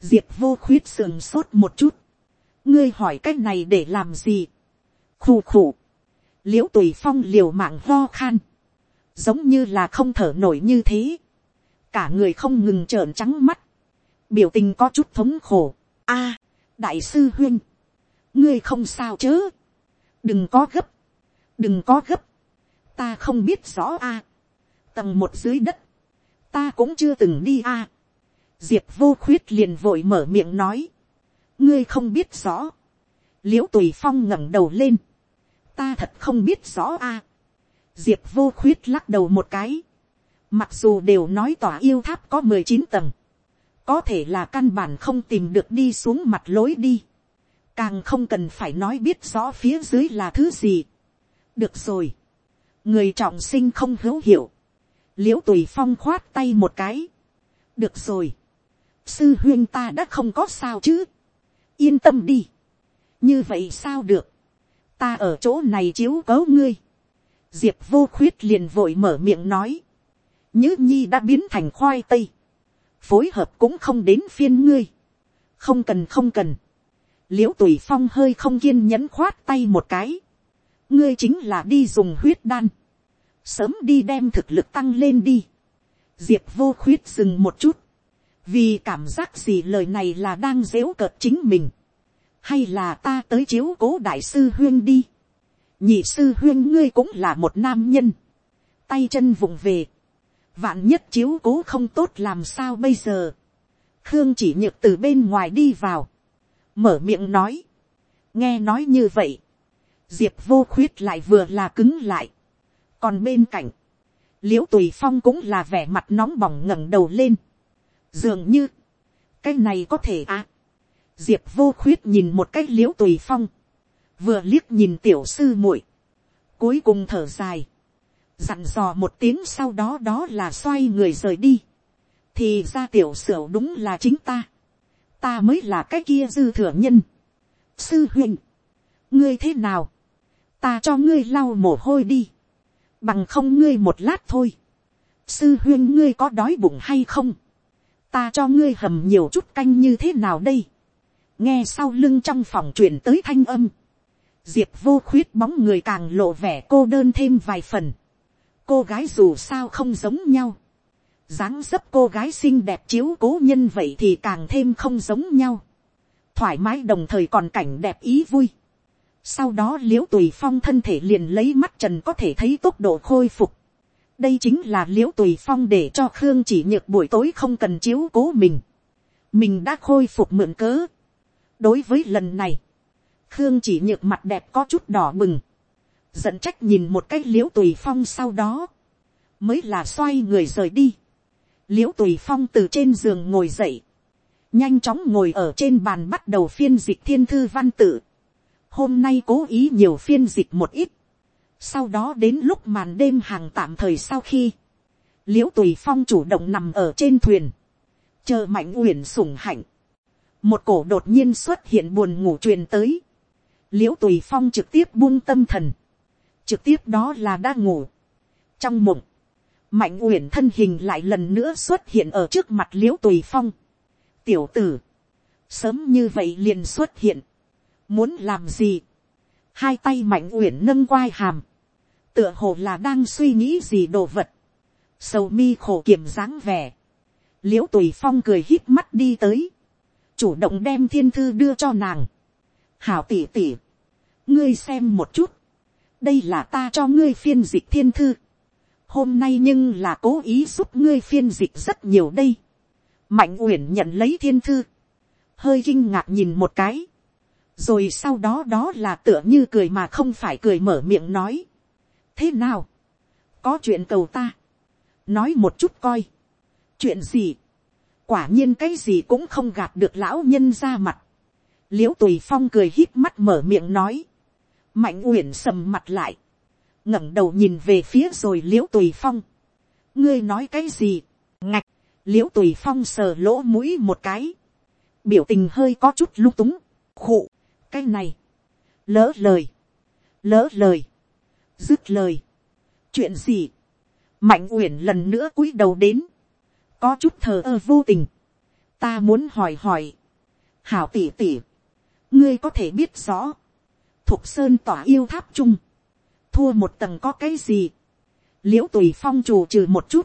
diệp vô khuyết sườn sốt một chút, ngươi hỏi cái này để làm gì, khù khù, l i ễ u tùy phong liều mạng lo khan, giống như là không thở nổi như thế, cả người không ngừng trợn trắng mắt, biểu tình có chút thống khổ, a, đại sư huyên, ngươi không sao chớ, đừng có gấp, đừng có gấp, ta không biết rõ a, tầng một dưới đất, ta cũng chưa từng đi a, diệp vô khuyết liền vội mở miệng nói, ngươi không biết rõ, l i ễ u tùy phong ngẩng đầu lên, ta thật không biết rõ a, diệp vô khuyết lắc đầu một cái, mặc dù đều nói tòa yêu tháp có mười chín tầng, có thể là căn bản không tìm được đi xuống mặt lối đi, càng không cần phải nói biết rõ phía dưới là thứ gì. được rồi, người trọng sinh không hữu hiệu, l i ễ u tùy phong khoát tay một cái, được rồi, sư huyên ta đã không có sao chứ, yên tâm đi, như vậy sao được, ta ở chỗ này chiếu cấu ngươi, diệp vô khuyết liền vội mở miệng nói, nhữ nhi đã biến thành khoai tây, phối hợp cũng không đến phiên ngươi, không cần không cần, l i ễ u tùy phong hơi không kiên nhẫn khoát tay một cái, ngươi chính là đi dùng huyết đan, sớm đi đem thực lực tăng lên đi, diệp vô khuyết dừng một chút, vì cảm giác gì lời này là đang dếu cợt chính mình, hay là ta tới chiếu cố đại sư huyên đi, nhị sư huyên ngươi cũng là một nam nhân, tay chân vụng về, vạn nhất chiếu cố không tốt làm sao bây giờ, khương chỉ nhược từ bên ngoài đi vào, mở miệng nói, nghe nói như vậy, diệp vô khuyết lại vừa là cứng lại, còn bên cạnh, l i ễ u tùy phong cũng là vẻ mặt nóng bỏng ngẩng đầu lên, dường như, cái này có thể à, diệp vô khuyết nhìn một cái l i ễ u tùy phong, vừa liếc nhìn tiểu sư muội, cuối cùng thở dài, dặn dò một tiếng sau đó đó là xoay người rời đi, thì ra tiểu sửu đúng là chính ta, ta mới là cái kia dư thừa nhân, sư huynh, ngươi thế nào, ta cho ngươi lau mồ hôi đi, bằng không ngươi một lát thôi, sư huyên ngươi có đói bụng hay không, ta cho ngươi hầm nhiều chút canh như thế nào đây, nghe sau lưng trong phòng truyền tới thanh âm, diệp vô khuyết bóng người càng lộ vẻ cô đơn thêm vài phần, cô gái dù sao không giống nhau, dáng dấp cô gái xinh đẹp chiếu cố nhân vậy thì càng thêm không giống nhau, thoải mái đồng thời còn cảnh đẹp ý vui, sau đó l i ễ u tùy phong thân thể liền lấy mắt trần có thể thấy tốc độ khôi phục đây chính là l i ễ u tùy phong để cho khương chỉ nhược buổi tối không cần chiếu cố mình. mình đã khôi phục mượn cớ. đối với lần này, khương chỉ nhược mặt đẹp có chút đỏ bừng. dẫn trách nhìn một cái l i ễ u tùy phong sau đó, mới là xoay người rời đi. l i ễ u tùy phong từ trên giường ngồi dậy, nhanh chóng ngồi ở trên bàn bắt đầu phiên dịch thiên thư văn tự hôm nay cố ý nhiều phiên dịch một ít, sau đó đến lúc màn đêm hàng tạm thời sau khi, l i ễ u tùy phong chủ động nằm ở trên thuyền, chờ mạnh uyển sủng hạnh, một cổ đột nhiên xuất hiện buồn ngủ truyền tới, l i ễ u tùy phong trực tiếp buông tâm thần, trực tiếp đó là đã ngủ. trong mộng, mạnh uyển thân hình lại lần nữa xuất hiện ở trước mặt l i ễ u tùy phong. tiểu tử, sớm như vậy liền xuất hiện, muốn làm gì, hai tay mạnh uyển nâng quai hàm, tựa hồ là đang suy nghĩ gì đồ vật, sầu mi khổ kiểm dáng vẻ, l i ễ u tùy phong cười hít mắt đi tới, chủ động đem thiên thư đưa cho nàng, hảo tỉ tỉ, ngươi xem một chút, đây là ta cho ngươi phiên dịch thiên thư, hôm nay nhưng là cố ý giúp ngươi phiên dịch rất nhiều đây, mạnh uyển nhận lấy thiên thư, hơi kinh ngạc nhìn một cái, rồi sau đó đó là tựa như cười mà không phải cười mở miệng nói thế nào, có chuyện cầu ta, nói một chút coi, chuyện gì, quả nhiên cái gì cũng không gạt được lão nhân ra mặt, l i ễ u tùy phong cười hít mắt mở miệng nói, mạnh uyển sầm mặt lại, ngẩng đầu nhìn về phía rồi l i ễ u tùy phong, ngươi nói cái gì, ngạch, l i ễ u tùy phong sờ lỗ mũi một cái, biểu tình hơi có chút lung túng, khụ, cái này, lỡ lời, lỡ lời, dứt lời, chuyện gì, mạnh uyển lần nữa cúi đầu đến, có chút thờ ơ vô tình, ta muốn hỏi hỏi, hảo tỉ tỉ, ngươi có thể biết rõ, thục sơn tỏa yêu tháp chung, thua một tầng có cái gì, l i ễ u tùy phong trù trừ một chút,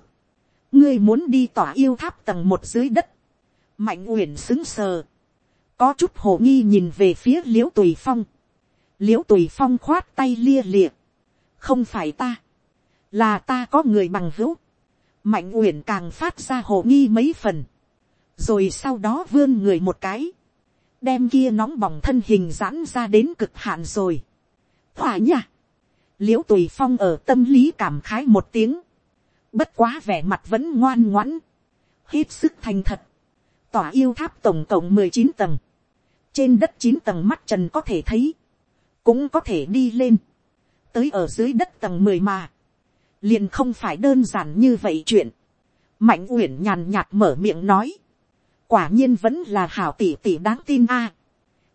ngươi muốn đi tỏa yêu tháp tầng một dưới đất, mạnh uyển xứng sờ, có chút hồ nghi nhìn về phía l i ễ u tùy phong, l i ễ u tùy phong khoát tay lia lịa, không phải ta, là ta có người bằng hữu, mạnh uyển càng phát ra hồ nghi mấy phần, rồi sau đó vươn người một cái, đem kia nóng bỏng thân hình giãn ra đến cực hạn rồi. Hỏa nha, l i ễ u tùy phong ở tâm lý cảm khái một tiếng, bất quá vẻ mặt vẫn ngoan ngoãn, hết sức thành thật, tỏa yêu tháp tổng cộng mười chín tầng, trên đất chín tầng mắt trần có thể thấy, cũng có thể đi lên, tới ở dưới đất tầng mười mà, liền không phải đơn giản như vậy chuyện, mạnh uyển nhàn nhạt mở miệng nói, quả nhiên vẫn là hảo tỷ tỷ đáng tin a,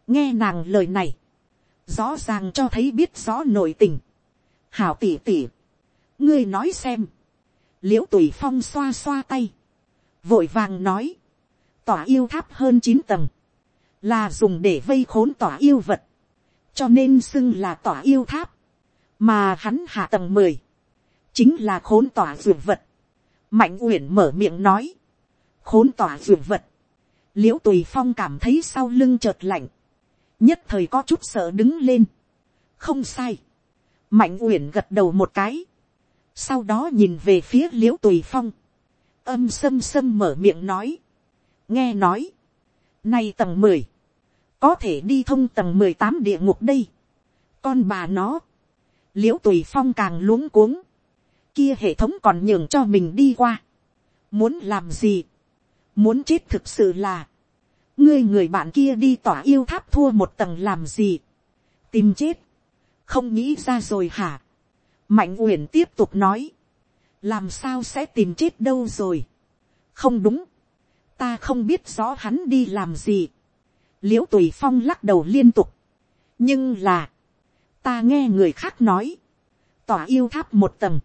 nghe nàng lời này, rõ ràng cho thấy biết rõ nội tình, hảo tỷ tỷ, ngươi nói xem, l i ễ u tùy phong xoa xoa tay, vội vàng nói, tỏa yêu tháp hơn chín tầng, là dùng để vây khốn tỏa yêu vật, cho nên xưng là tỏa yêu tháp, mà hắn hạ tầng mười, chính là khốn tỏa dược vật. mạnh uyển mở miệng nói, khốn tỏa dược vật, l i ễ u tùy phong cảm thấy sau lưng chợt lạnh, nhất thời có chút sợ đứng lên, không sai, mạnh uyển gật đầu một cái, sau đó nhìn về phía l i ễ u tùy phong, âm xâm xâm mở miệng nói, nghe nói, nay tầng mười, có thể đi thông tầng mười tám địa ngục đây, con bà nó, l i ễ u tùy phong càng luống cuống, kia hệ thống còn nhường cho mình đi qua, muốn làm gì, muốn chết thực sự là, ngươi người bạn kia đi tỏa yêu tháp thua một tầng làm gì, tìm chết, không nghĩ ra rồi hả, mạnh uyển tiếp tục nói, làm sao sẽ tìm chết đâu rồi, không đúng, ta không biết rõ hắn đi làm gì, l i ễ u tùy phong lắc đầu liên tục, nhưng là, ta nghe người khác nói, tòa yêu tháp một tầng,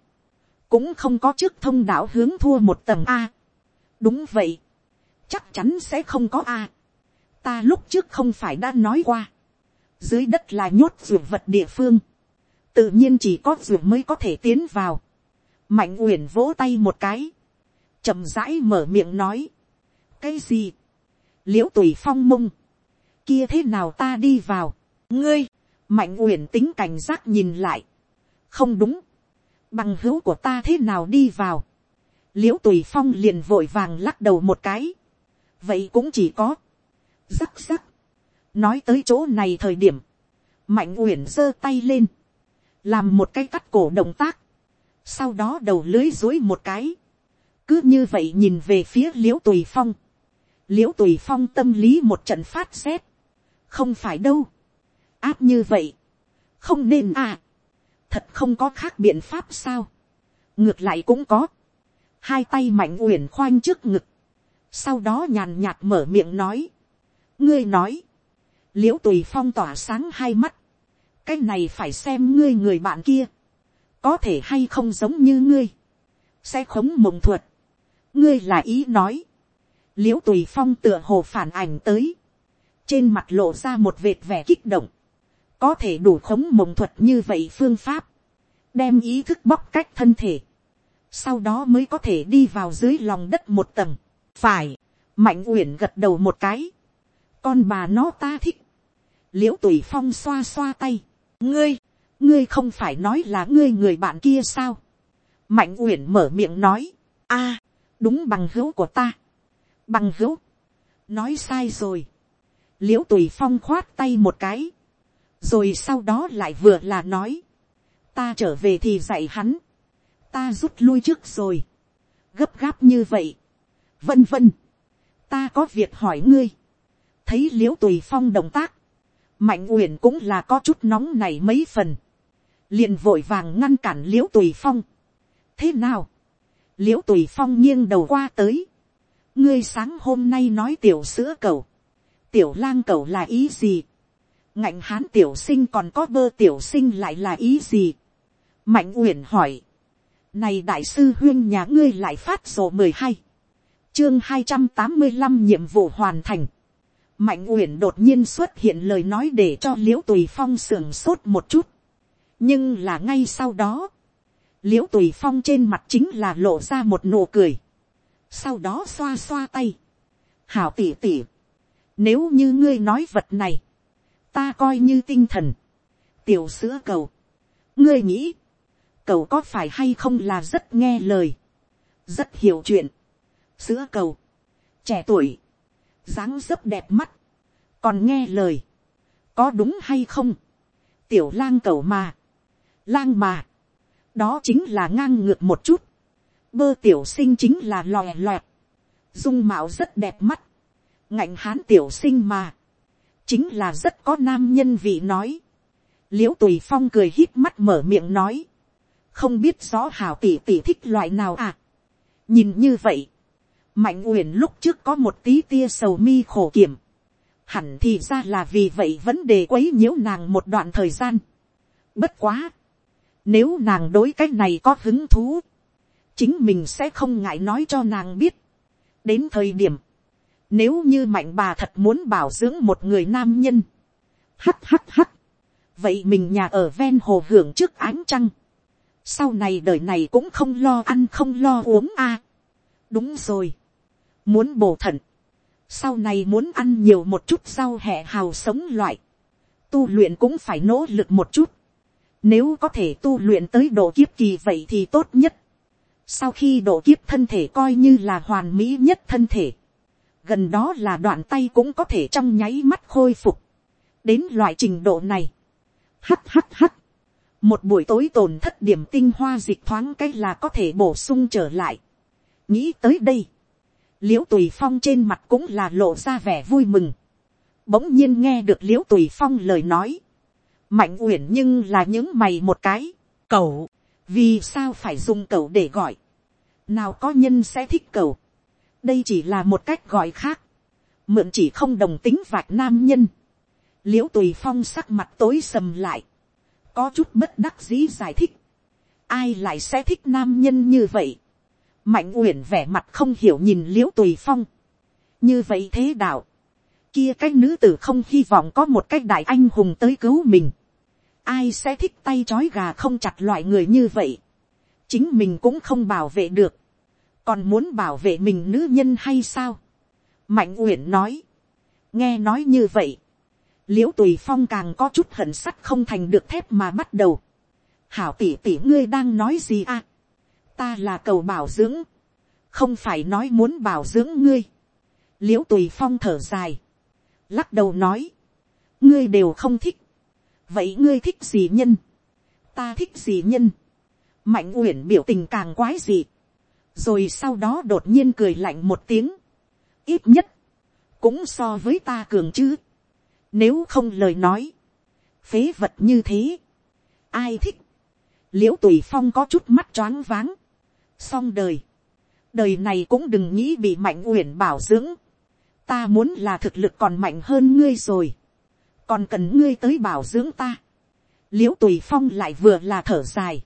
cũng không có chức thông đạo hướng thua một tầng a. đúng vậy, chắc chắn sẽ không có a. ta lúc trước không phải đã nói qua, dưới đất là nhốt ruộng vật địa phương, tự nhiên chỉ có ruộng mới có thể tiến vào. mạnh uyển vỗ tay một cái, chậm rãi mở miệng nói, cái gì, l i ễ u tùy phong mông, kia thế nào ta đi vào, ngươi, mạnh uyển tính cảnh giác nhìn lại, không đúng, bằng hữu của ta thế nào đi vào, l i ễ u tùy phong liền vội vàng lắc đầu một cái, vậy cũng chỉ có, rắc rắc, nói tới chỗ này thời điểm, mạnh uyển giơ tay lên, làm một cái cắt cổ động tác, sau đó đầu lưới dối một cái, cứ như vậy nhìn về phía l i ễ u tùy phong, l i ễ u tùy phong tâm lý một trận phát xét, không phải đâu, áp như vậy, không nên à, thật không có khác biện pháp sao, ngược lại cũng có, hai tay mạnh uyển khoanh trước ngực, sau đó nhàn nhạt mở miệng nói, ngươi nói, l i ễ u tùy phong tỏa sáng hai mắt, cái này phải xem ngươi người bạn kia, có thể hay không giống như ngươi, sẽ khống mộng thuật, ngươi là ý nói, l i ễ u tùy phong tựa hồ phản ảnh tới, trên mặt lộ ra một vệt vẻ kích động, có thể đủ khống mộng thuật như vậy phương pháp, đem ý thức bóc cách thân thể, sau đó mới có thể đi vào dưới lòng đất một tầng, phải, mạnh uyển gật đầu một cái, con bà nó ta thích, l i ễ u tùy phong xoa xoa tay, ngươi, ngươi không phải nói là ngươi người bạn kia sao, mạnh uyển mở miệng nói, a, đúng bằng hữu của ta, bằng hữu, nói sai rồi, l i ễ u tùy phong khoát tay một cái, rồi sau đó lại vừa là nói, ta trở về thì dạy hắn, ta rút lui trước rồi, gấp gáp như vậy, vân vân, ta có việc hỏi ngươi, thấy l i ễ u tùy phong động tác, mạnh uyển cũng là có chút nóng này mấy phần, liền vội vàng ngăn cản l i ễ u tùy phong, thế nào, l i ễ u tùy phong nghiêng đầu qua tới, ngươi sáng hôm nay nói tiểu sữa cầu, tiểu lang cầu là ý gì, ngạnh hán tiểu sinh còn có bơ tiểu sinh lại là ý gì. mạnh uyển hỏi. này đại sư huyên nhà ngươi lại phát sổ mười hai. chương hai trăm tám mươi năm nhiệm vụ hoàn thành. mạnh uyển đột nhiên xuất hiện lời nói để cho l i ễ u tùy phong sưởng sốt một chút. nhưng là ngay sau đó, l i ễ u tùy phong trên mặt chính là lộ ra một nụ cười. sau đó xoa xoa tay. hảo tỉ tỉ. nếu như ngươi nói vật này, ta coi như tinh thần, tiểu sữa cầu, ngươi nghĩ, cầu có phải hay không là rất nghe lời, rất hiểu chuyện, sữa cầu, trẻ tuổi, dáng dấp đẹp mắt, còn nghe lời, có đúng hay không, tiểu lang cầu mà, lang mà, đó chính là ngang ngược một chút, bơ tiểu sinh chính là lòe loẹt, dung mạo rất đẹp mắt, ngạnh hán tiểu sinh mà, chính là rất có nam nhân vị nói. l i ễ u tùy phong cười hít mắt mở miệng nói, không biết rõ hảo tỷ tỷ thích loại nào à. nhìn như vậy, mạnh uyển lúc trước có một tí tia sầu mi khổ kiểm, hẳn thì ra là vì vậy vấn đề quấy nhiễu nàng một đoạn thời gian. bất quá, nếu nàng đối cái này có hứng thú, chính mình sẽ không ngại nói cho nàng biết. đến thời điểm, nếu như mạnh bà thật muốn bảo dưỡng một người nam nhân. Hắt hắt hắt. Vậy mình nhà ở ven hồ hưởng trước ánh trăng. Sau này đời này cũng không lo ăn không lo uống a. À, đúng rồi. Muốn bổ thận. Sau này muốn ăn nhiều một chút rau hẹ hào sống loại. tu luyện cũng phải nỗ lực một chút, nếu có thể tu luyện tới độ kiếp kỳ vậy thì tốt nhất, sau khi độ kiếp thân thể coi như là hoàn mỹ nhất thân thể, gần đó là đoạn tay cũng có thể trong nháy mắt khôi phục, đến loại trình độ này, hắt hắt hắt, một buổi tối tồn thất điểm tinh hoa dịch thoáng cái là có thể bổ sung trở lại. nghĩ tới đây, l i ễ u tùy phong trên mặt cũng là lộ ra vẻ vui mừng. bỗng nhiên nghe được l i ễ u tùy phong lời nói. mạnh uyển nhưng là những mày một cái, cậu vì sao phải dùng cậu để gọi. nào có nhân sẽ thích cậu đây chỉ là một cách gọi khác. mượn chỉ không đồng tính vạch nam nhân. l i ễ u tùy phong sắc mặt tối sầm lại. Có chút bất đắc dĩ giải thích, ai lại sẽ thích nam nhân như vậy, mạnh uyển vẻ mặt không hiểu nhìn l i ễ u tùy phong, như vậy thế đạo, kia cái nữ tử không hy vọng có một cái đại anh hùng tới cứu mình, ai sẽ thích tay c h ó i gà không chặt loại người như vậy, chính mình cũng không bảo vệ được, còn muốn bảo vệ mình nữ nhân hay sao, mạnh uyển nói, nghe nói như vậy, l i ễ u tùy phong càng có chút hận sắt không thành được thép mà bắt đầu. hảo tỉ tỉ ngươi đang nói gì à. ta là cầu bảo dưỡng, không phải nói muốn bảo dưỡng ngươi. l i ễ u tùy phong thở dài, lắc đầu nói, ngươi đều không thích, vậy ngươi thích gì nhân, ta thích gì nhân, mạnh uyển biểu tình càng quái gì, rồi sau đó đột nhiên cười lạnh một tiếng, ít nhất, cũng so với ta cường chứ, nếu không lời nói. Phế vật như thế. Ai thích. Liễu tùy phong có chút mắt choáng váng. Xong đời. Đời này cũng đừng nghĩ bị mạnh uyển bảo dưỡng. Ta muốn là thực lực còn mạnh hơn ngươi rồi. Còn cần ngươi tới bảo dưỡng ta. Liễu tùy phong lại vừa là thở dài.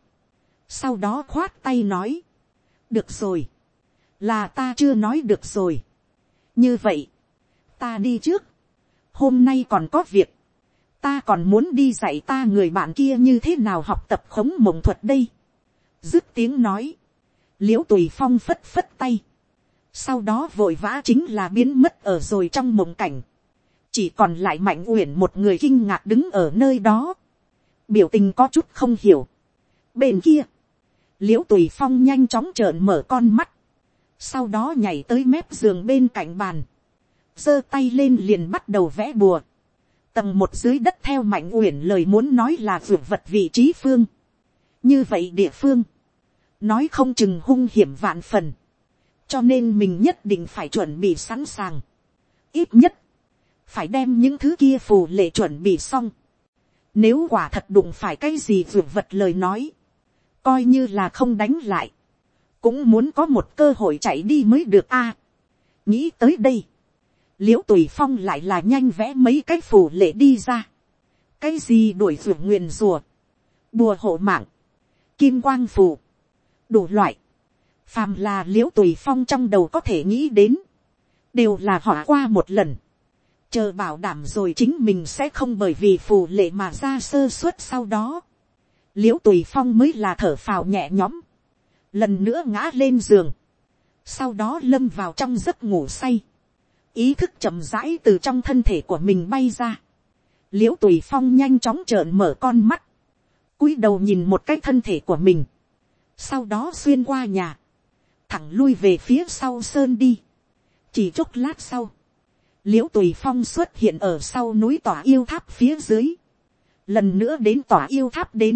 Sau đó khoát tay nói. Được rồi. Là ta chưa nói được rồi. Như vậy. Ta đi trước hôm nay còn có việc, ta còn muốn đi dạy ta người bạn kia như thế nào học tập khống mộng thuật đây. dứt tiếng nói, liễu tùy phong phất phất tay, sau đó vội vã chính là biến mất ở rồi trong mộng cảnh, chỉ còn lại mạnh uyển một người kinh ngạc đứng ở nơi đó, biểu tình có chút không hiểu. bên kia, l i ễ u tùy phong nhanh chóng trợn mở con mắt, sau đó nhảy tới mép giường bên cạnh bàn, giơ tay lên liền bắt đầu vẽ bùa. Tầng một dưới đất theo mạnh uyển lời muốn nói là vượt vật vị trí phương. Như vậy địa phương. Nói không chừng hung hiểm vạn phần. Cho nên mình nhất định phải chuẩn bị sẵn sàng. Ít nhất. Phải đem những thứ kia phù lệ chuẩn bị xong. Nếu quả thật đụng phải cái gì vượt vật lời nói. Coi như là không đánh lại. Cũng muốn có một cơ hội chạy đi mới được a Nghĩ tới đây l i ễ u tùy phong lại là nhanh vẽ mấy cái phù lệ đi ra. cái gì đuổi ruột nguyền rùa, bùa hộ mạng, kim quang phù, đủ loại, phàm là l i ễ u tùy phong trong đầu có thể nghĩ đến, đều là họ qua một lần, chờ bảo đảm rồi chính mình sẽ không bởi vì phù lệ mà ra sơ suất sau đó, l i ễ u tùy phong mới là thở phào nhẹ nhõm, lần nữa ngã lên giường, sau đó lâm vào trong giấc ngủ say, ý thức chậm rãi từ trong thân thể của mình bay ra. l i ễ u tùy phong nhanh chóng trợn mở con mắt, cúi đầu nhìn một cái thân thể của mình, sau đó xuyên qua nhà, thẳng lui về phía sau sơn đi. chỉ chốc lát sau, l i ễ u tùy phong xuất hiện ở sau núi tòa yêu tháp phía dưới, lần nữa đến tòa yêu tháp đến,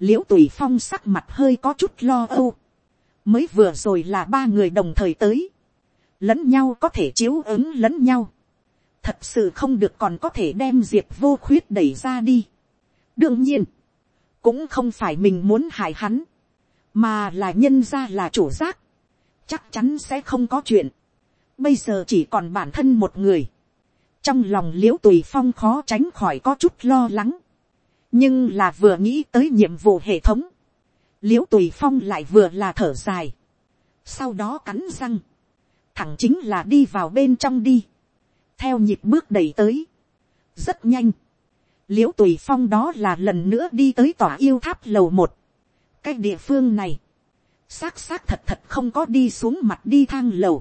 l i ễ u tùy phong sắc mặt hơi có chút lo âu, mới vừa rồi là ba người đồng thời tới, lẫn nhau có thể chiếu ứng lẫn nhau, thật sự không được còn có thể đem diệp vô khuyết đẩy ra đi. đương nhiên, cũng không phải mình muốn hại hắn, mà là nhân ra là chủ giác, chắc chắn sẽ không có chuyện. bây giờ chỉ còn bản thân một người, trong lòng l i ễ u tùy phong khó tránh khỏi có chút lo lắng, nhưng là vừa nghĩ tới nhiệm vụ hệ thống, l i ễ u tùy phong lại vừa là thở dài, sau đó cắn răng, thẳng chính là đi vào bên trong đi, theo nhịp bước đẩy tới, rất nhanh, l i ễ u tùy phong đó là lần nữa đi tới tòa yêu tháp lầu một, cái địa phương này, xác xác thật thật không có đi xuống mặt đi thang lầu,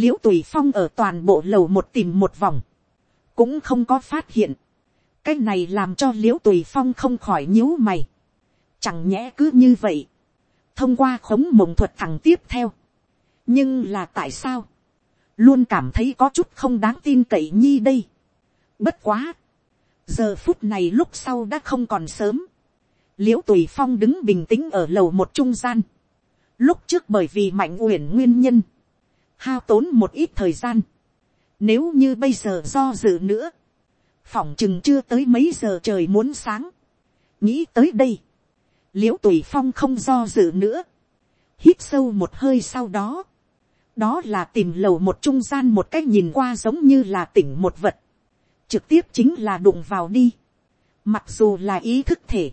l i ễ u tùy phong ở toàn bộ lầu một tìm một vòng, cũng không có phát hiện, cái này làm cho l i ễ u tùy phong không khỏi nhíu mày, chẳng nhẽ cứ như vậy, thông qua khống mộng thuật thẳng tiếp theo, nhưng là tại sao, luôn cảm thấy có chút không đáng tin cậy nhi đây. Bất quá, giờ phút này lúc sau đã không còn sớm, l i ễ u tùy phong đứng bình tĩnh ở lầu một trung gian, lúc trước bởi vì mạnh uyển nguyên nhân, hao tốn một ít thời gian, nếu như bây giờ do dự nữa, phỏng chừng chưa tới mấy giờ trời muốn sáng. nghĩ tới đây, l i ễ u tùy phong không do dự nữa, hít sâu một hơi sau đó, đó là tìm lầu một trung gian một cách nhìn qua giống như là tỉnh một vật, trực tiếp chính là đụng vào đi, mặc dù là ý thức thể,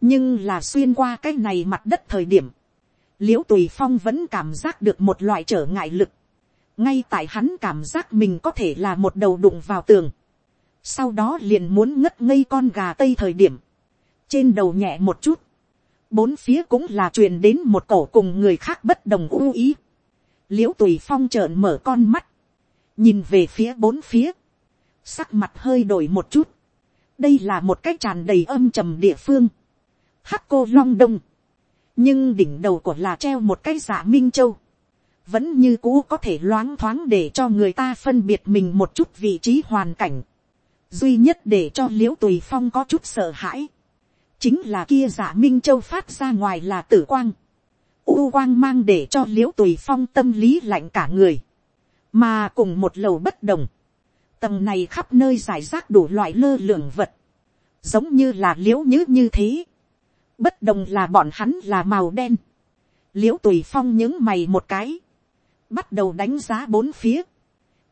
nhưng là xuyên qua cái này mặt đất thời điểm, l i ễ u tùy phong vẫn cảm giác được một loại trở ngại lực, ngay tại hắn cảm giác mình có thể là một đầu đụng vào tường, sau đó liền muốn ngất ngây con gà tây thời điểm, trên đầu nhẹ một chút, bốn phía cũng là truyền đến một cổ cùng người khác bất đồng u ý, l i ễ u tùy phong trợn mở con mắt, nhìn về phía bốn phía, sắc mặt hơi đổi một chút, đây là một cái tràn đầy âm trầm địa phương, hắc cô long đông, nhưng đỉnh đầu của là treo một cái giả minh châu, vẫn như cũ có thể loáng thoáng để cho người ta phân biệt mình một chút vị trí hoàn cảnh duy nhất để cho l i ễ u tùy phong có chút sợ hãi, chính là kia giả minh châu phát ra ngoài là tử quang, u quang mang để cho l i ễ u tùy phong tâm lý lạnh cả người, mà cùng một lầu bất đồng, tầng này khắp nơi giải rác đủ loại lơ lường vật, giống như là l i ễ u nhứ như thế, bất đồng là bọn hắn là màu đen, l i ễ u tùy phong những mày một cái, bắt đầu đánh giá bốn phía,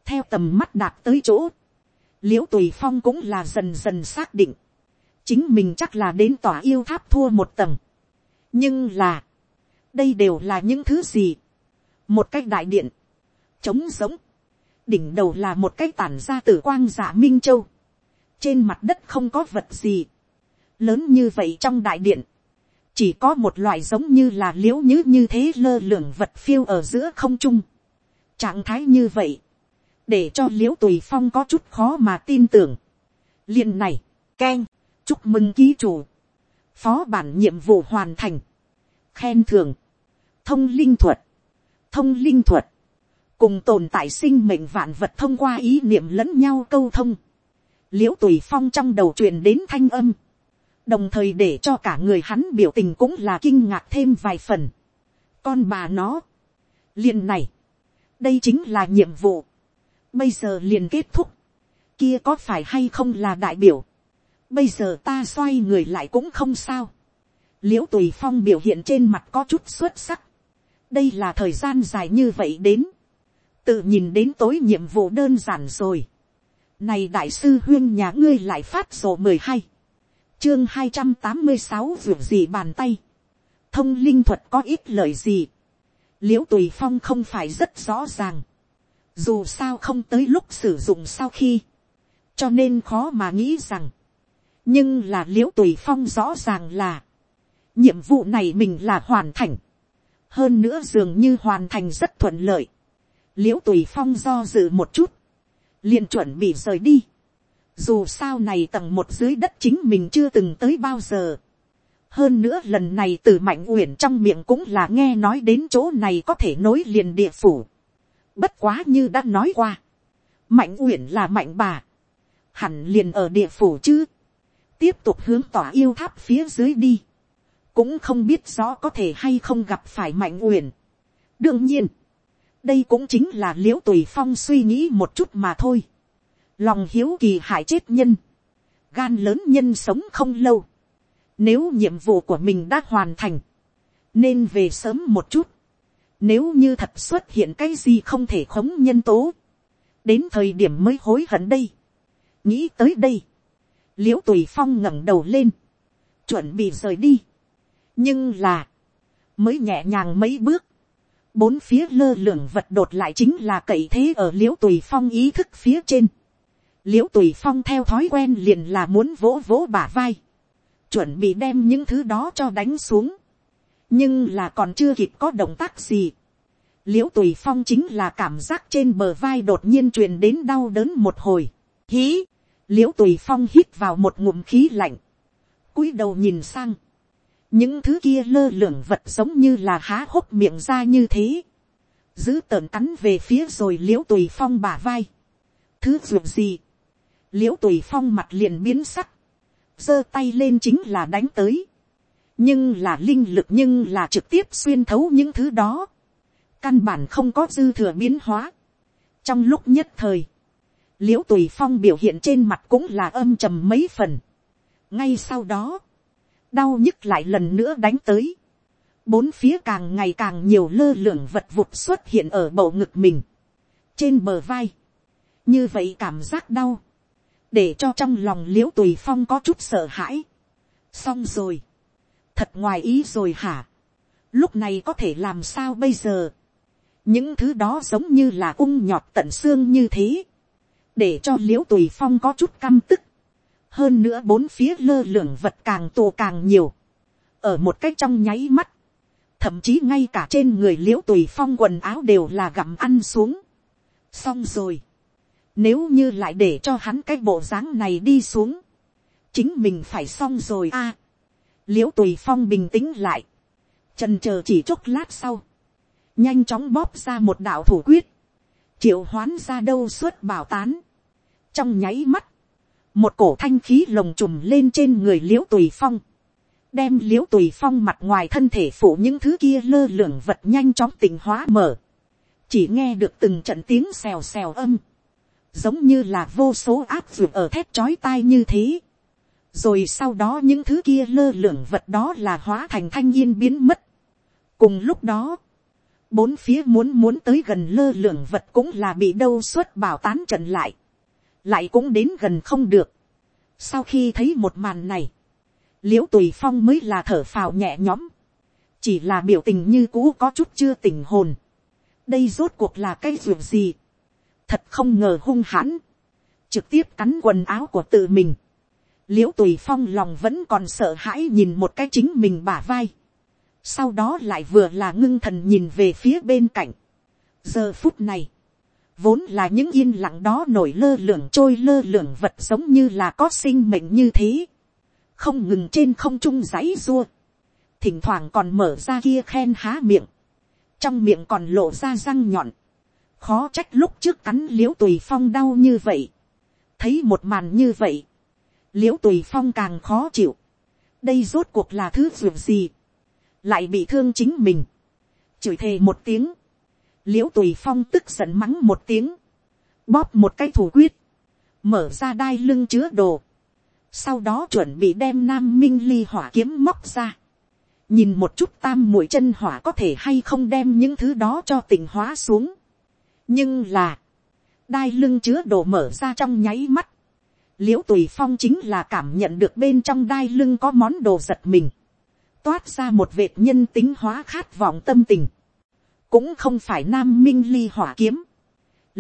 theo tầm mắt đạt tới chỗ, l i ễ u tùy phong cũng là dần dần xác định, chính mình chắc là đến tòa yêu tháp thua một tầng. nhưng là, đây đều là những thứ gì, một cái đại điện, trống giống, đỉnh đầu là một cái tản ra tử quang giả minh châu, trên mặt đất không có vật gì, lớn như vậy trong đại điện, chỉ có một loại giống như là l i ễ u nhứ như thế lơ lửng vật phiêu ở giữa không trung, trạng thái như vậy, để cho l i ễ u tùy phong có chút khó mà tin tưởng. liền này, k e n chúc mừng ký chủ, phó bản nhiệm vụ hoàn thành, khen thường, thông linh thuật, thông linh thuật, cùng tồn tại sinh mệnh vạn vật thông qua ý niệm lẫn nhau câu thông, l i ễ u tùy phong trong đầu truyền đến thanh âm, đồng thời để cho cả người hắn biểu tình cũng là kinh ngạc thêm vài phần. con bà nó, liền này, đây chính là nhiệm vụ, bây giờ liền kết thúc, kia có phải hay không là đại biểu, bây giờ ta xoay người lại cũng không sao, l i ễ u tùy phong biểu hiện trên mặt có chút xuất sắc, đây là thời gian dài như vậy đến, tự nhìn đến tối nhiệm vụ đơn giản rồi, này đại sư huyên nhà ngươi lại phát sổ mười hai, chương hai trăm tám mươi sáu ruột gì bàn tay, thông linh thuật có ít lời gì, l i ễ u tùy phong không phải rất rõ ràng, dù sao không tới lúc sử dụng sau khi, cho nên khó mà nghĩ rằng, nhưng là l i ễ u tùy phong rõ ràng là, nhiệm vụ này mình là hoàn thành, hơn nữa dường như hoàn thành rất thuận lợi, l i ễ u tùy phong do dự một chút, liền chuẩn bị rời đi, dù sao này tầng một dưới đất chính mình chưa từng tới bao giờ, hơn nữa lần này từ mạnh uyển trong miệng cũng là nghe nói đến chỗ này có thể nối liền địa phủ, Bất quá như đã nói qua. Mạnh uyển là mạnh bà. Hẳn liền ở địa phủ chứ. Tiếp tục hướng tỏa yêu tháp phía dưới đi. Cũng không biết rõ có thể hay không gặp phải mạnh uyển. Đương nhiên. Đây cũng chính là liễu tùy phong suy nghĩ một chút mà thôi. Lòng hiếu kỳ hại chết nhân. Gan lớn nhân sống không lâu. Nếu nhiệm vụ của mình đã hoàn thành. Nên về sớm một chút nếu như thật xuất hiện cái gì không thể khống nhân tố. Đến thời điểm mới hối hận đây. Nghĩ tới đây. Liễu tùy phong ngẩng đầu lên. Chuẩn bị rời đi. Nhưng là. Mới nhẹ nhàng mấy bước. Bốn phía lơ lửng vật đột lại chính là cậy thế ở liễu tùy phong ý thức phía trên. Liễu tùy phong theo thói quen liền là muốn vỗ vỗ bả vai. Chuẩn bị đem những thứ đó cho đánh xuống nhưng là còn chưa kịp có động tác gì. l i ễ u tùy phong chính là cảm giác trên bờ vai đột nhiên truyền đến đau đớn một hồi. hí, l i ễ u tùy phong hít vào một ngụm khí lạnh, cúi đầu nhìn sang, những thứ kia lơ lửng vật giống như là há hốc miệng ra như thế, giữ tợn cắn về phía rồi l i ễ u tùy phong bả vai, thứ ruột gì, l i ễ u tùy phong mặt liền biến sắc, giơ tay lên chính là đánh tới, nhưng là linh lực nhưng là trực tiếp xuyên thấu những thứ đó, căn bản không có dư thừa biến hóa, trong lúc nhất thời, l i ễ u tùy phong biểu hiện trên mặt cũng là âm trầm mấy phần. ngay sau đó, đau nhức lại lần nữa đánh tới. bốn phía càng ngày càng nhiều lơ lửng vật vụt xuất hiện ở bầu ngực mình, trên bờ vai. như vậy cảm giác đau, để cho trong lòng l i ễ u tùy phong có chút sợ hãi. xong rồi, thật ngoài ý rồi hả. lúc này có thể làm sao bây giờ? Những thứ đó giống như là ung nhọt tận xương như thế, để cho l i ễ u tùy phong có chút căm tức, hơn nữa bốn phía lơ lửng vật càng tù càng nhiều, ở một cách trong nháy mắt, thậm chí ngay cả trên người l i ễ u tùy phong quần áo đều là gặm ăn xuống. xong rồi, nếu như lại để cho hắn cái bộ dáng này đi xuống, chính mình phải xong rồi a. À, l i ễ u tùy phong bình tĩnh lại, trần c h ờ chỉ chốc lát sau, nhanh chóng bóp ra một đạo thủ quyết, triệu hoán ra đâu suốt bảo tán. trong nháy mắt, một cổ thanh khí lồng trùm lên trên người l i ễ u tùy phong, đem l i ễ u tùy phong mặt ngoài thân thể phủ những thứ kia lơ lửng vật nhanh chóng tình hóa mở, chỉ nghe được từng trận tiếng xèo xèo âm, giống như là vô số áp ruột ở thét chói tai như thế rồi sau đó những thứ kia lơ lửng vật đó là hóa thành thanh yên biến mất. cùng lúc đó, bốn phía muốn muốn tới gần lơ lửng vật cũng là bị đâu suốt bảo tán trận lại, lại cũng đến gần không được. sau khi thấy một màn này, l i ễ u tùy phong mới là thở phào nhẹ nhõm, chỉ là biểu tình như cũ có chút chưa tình hồn. đây rốt cuộc là cái ruột gì, thật không ngờ hung hãn, trực tiếp cắn quần áo của tự mình l i ễ u tùy phong lòng vẫn còn sợ hãi nhìn một cái chính mình bả vai. Sau đó lại vừa là ngưng thần nhìn về phía bên cạnh. giờ phút này, vốn là những yên lặng đó nổi lơ lửng trôi lơ lửng vật giống như là có sinh mệnh như thế, không ngừng trên không trung giấy dua, thỉnh thoảng còn mở ra kia khen há miệng, trong miệng còn lộ ra răng nhọn, khó trách lúc trước cắn l i ễ u tùy phong đau như vậy, thấy một màn như vậy, l i ễ u tùy phong càng khó chịu, đây rốt cuộc là thứ ruột gì, lại bị thương chính mình, chửi thề một tiếng, l i ễ u tùy phong tức giận mắng một tiếng, bóp một cái thủ quyết, mở ra đai lưng chứa đồ, sau đó chuẩn bị đem nam minh ly hỏa kiếm móc ra, nhìn một chút tam mũi chân hỏa có thể hay không đem những thứ đó cho tình hóa xuống, nhưng là, đai lưng chứa đồ mở ra trong nháy mắt, l i ễ u tùy phong chính là cảm nhận được bên trong đai lưng có món đồ giật mình, toát ra một vệt nhân tính hóa khát vọng tâm tình, cũng không phải nam minh ly hỏa kiếm,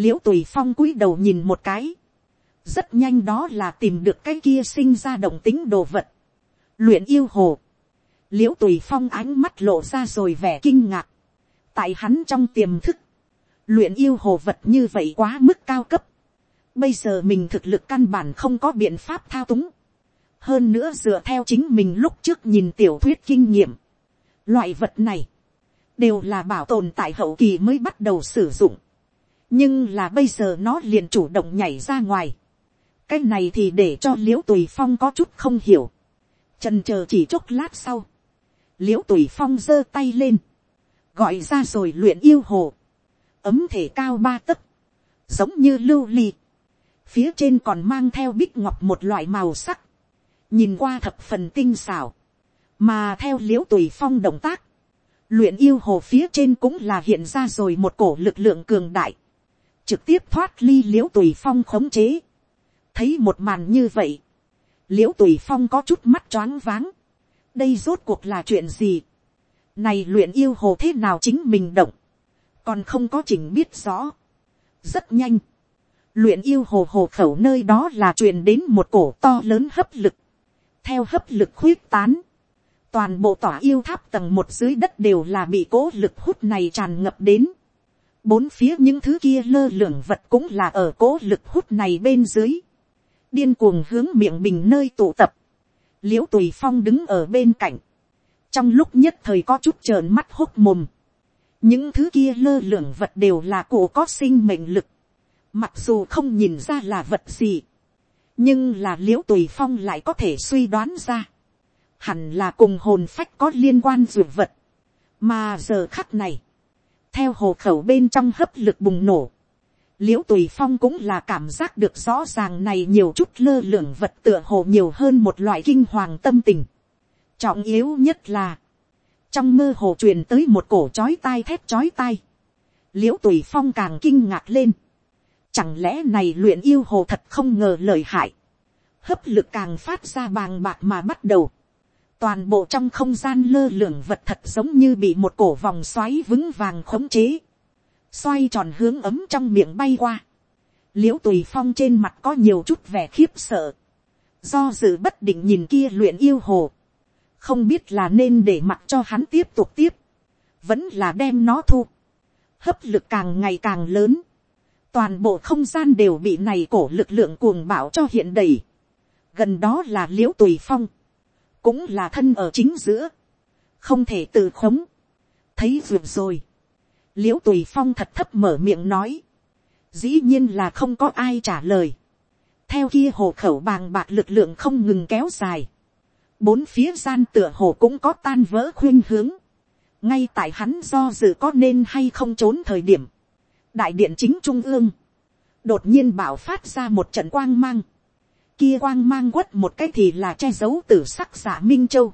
l i ễ u tùy phong cúi đầu nhìn một cái, rất nhanh đó là tìm được cái kia sinh ra động tính đồ vật, luyện yêu hồ, l i ễ u tùy phong ánh mắt lộ ra rồi vẻ kinh ngạc, tại hắn trong tiềm thức, luyện yêu hồ vật như vậy quá mức cao cấp, bây giờ mình thực lực căn bản không có biện pháp thao túng, hơn nữa dựa theo chính mình lúc trước nhìn tiểu thuyết kinh nghiệm, loại vật này, đều là bảo tồn tại hậu kỳ mới bắt đầu sử dụng, nhưng là bây giờ nó liền chủ động nhảy ra ngoài, cái này thì để cho l i ễ u tùy phong có chút không hiểu, trần c h ờ chỉ chốc lát sau, l i ễ u tùy phong giơ tay lên, gọi ra rồi luyện yêu hồ, ấm thể cao ba tấc, giống như lưu ly, phía trên còn mang theo bích ngọc một loại màu sắc, nhìn qua thập phần tinh xảo, mà theo l i ễ u tùy phong động tác, luyện yêu hồ phía trên cũng là hiện ra rồi một cổ lực lượng cường đại, trực tiếp thoát ly l i ễ u tùy phong khống chế, thấy một màn như vậy, l i ễ u tùy phong có chút mắt choáng váng, đây rốt cuộc là chuyện gì, này luyện yêu hồ thế nào chính mình động, còn không có chỉnh biết rõ, rất nhanh, luyện yêu hồ hồ khẩu nơi đó là truyền đến một cổ to lớn hấp lực, theo hấp lực khuyết tán, toàn bộ tỏa yêu tháp tầng một dưới đất đều là bị cố lực hút này tràn ngập đến. Bốn phía những thứ kia lơ lửng vật cũng là ở cố lực hút này bên dưới. điên cuồng hướng miệng bình nơi tụ tập, l i ễ u tùy phong đứng ở bên cạnh, trong lúc nhất thời có chút trợn mắt hốc mồm, những thứ kia lơ lửng vật đều là cổ có sinh mệnh lực, mặc dù không nhìn ra là vật gì, nhưng là l i ễ u tùy phong lại có thể suy đoán ra, hẳn là cùng hồn phách có liên quan dược vật, mà giờ khắc này, theo hồ khẩu bên trong hấp lực bùng nổ, l i ễ u tùy phong cũng là cảm giác được rõ ràng này nhiều chút lơ lửng vật tựa hồ nhiều hơn một loại kinh hoàng tâm tình. trọng yếu nhất là, trong mơ hồ truyền tới một cổ chói tai thép chói tai. l i ễ u tùy phong càng kinh ngạc lên chẳng lẽ này luyện yêu hồ thật không ngờ lời hại. hấp lực càng phát ra bàng bạc mà bắt đầu. toàn bộ trong không gian lơ lửng vật thật giống như bị một cổ vòng xoáy vững vàng khống chế. Xoay tròn hướng ấm trong miệng bay qua, liễu tùy phong trên mặt có nhiều chút vẻ khiếp sợ, do dự bất định nhìn kia luyện yêu hồ, không biết là nên để mặc cho hắn tiếp tục tiếp, vẫn là đem nó thu, hấp lực càng ngày càng lớn, toàn bộ không gian đều bị này cổ lực lượng cuồng bạo cho hiện đầy, gần đó là l i ễ u tùy phong, cũng là thân ở chính giữa, không thể tự khống, thấy ruột rồi, l i ễ u tùy phong thật thấp mở miệng nói, dĩ nhiên là không có ai trả lời, theo kia hồ khẩu bàng bạc lực lượng không ngừng kéo dài, bốn phía gian tựa hồ cũng có tan vỡ khuyên hướng, ngay tại hắn do dự có nên hay không trốn thời điểm, đại điện chính trung ương, đột nhiên bảo phát ra một trận quang mang, kia quang mang quất một cái thì là che giấu t ử sắc giả minh châu,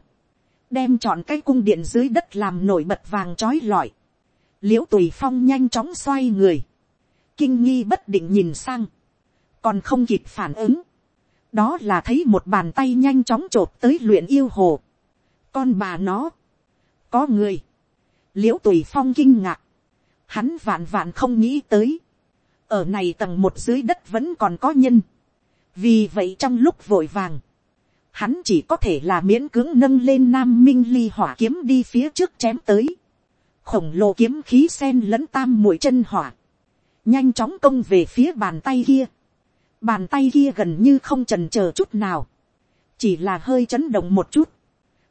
đem chọn cái cung điện dưới đất làm nổi bật vàng trói lọi, l i ễ u tùy phong nhanh chóng xoay người, kinh nghi bất định nhìn sang, còn không kịp phản ứng, đó là thấy một bàn tay nhanh chóng t r ộ p tới luyện yêu hồ, con bà nó, có người, l i ễ u tùy phong kinh ngạc, hắn vạn vạn không nghĩ tới, ở này tầng một dưới đất vẫn còn có nhân, vì vậy trong lúc vội vàng, hắn chỉ có thể là miễn cưỡng nâng lên nam minh ly hỏa kiếm đi phía trước chém tới. Khổng lồ kiếm khí sen lẫn tam mũi chân hỏa, nhanh chóng công về phía bàn tay kia, bàn tay kia gần như không trần chờ chút nào, chỉ là hơi chấn động một chút,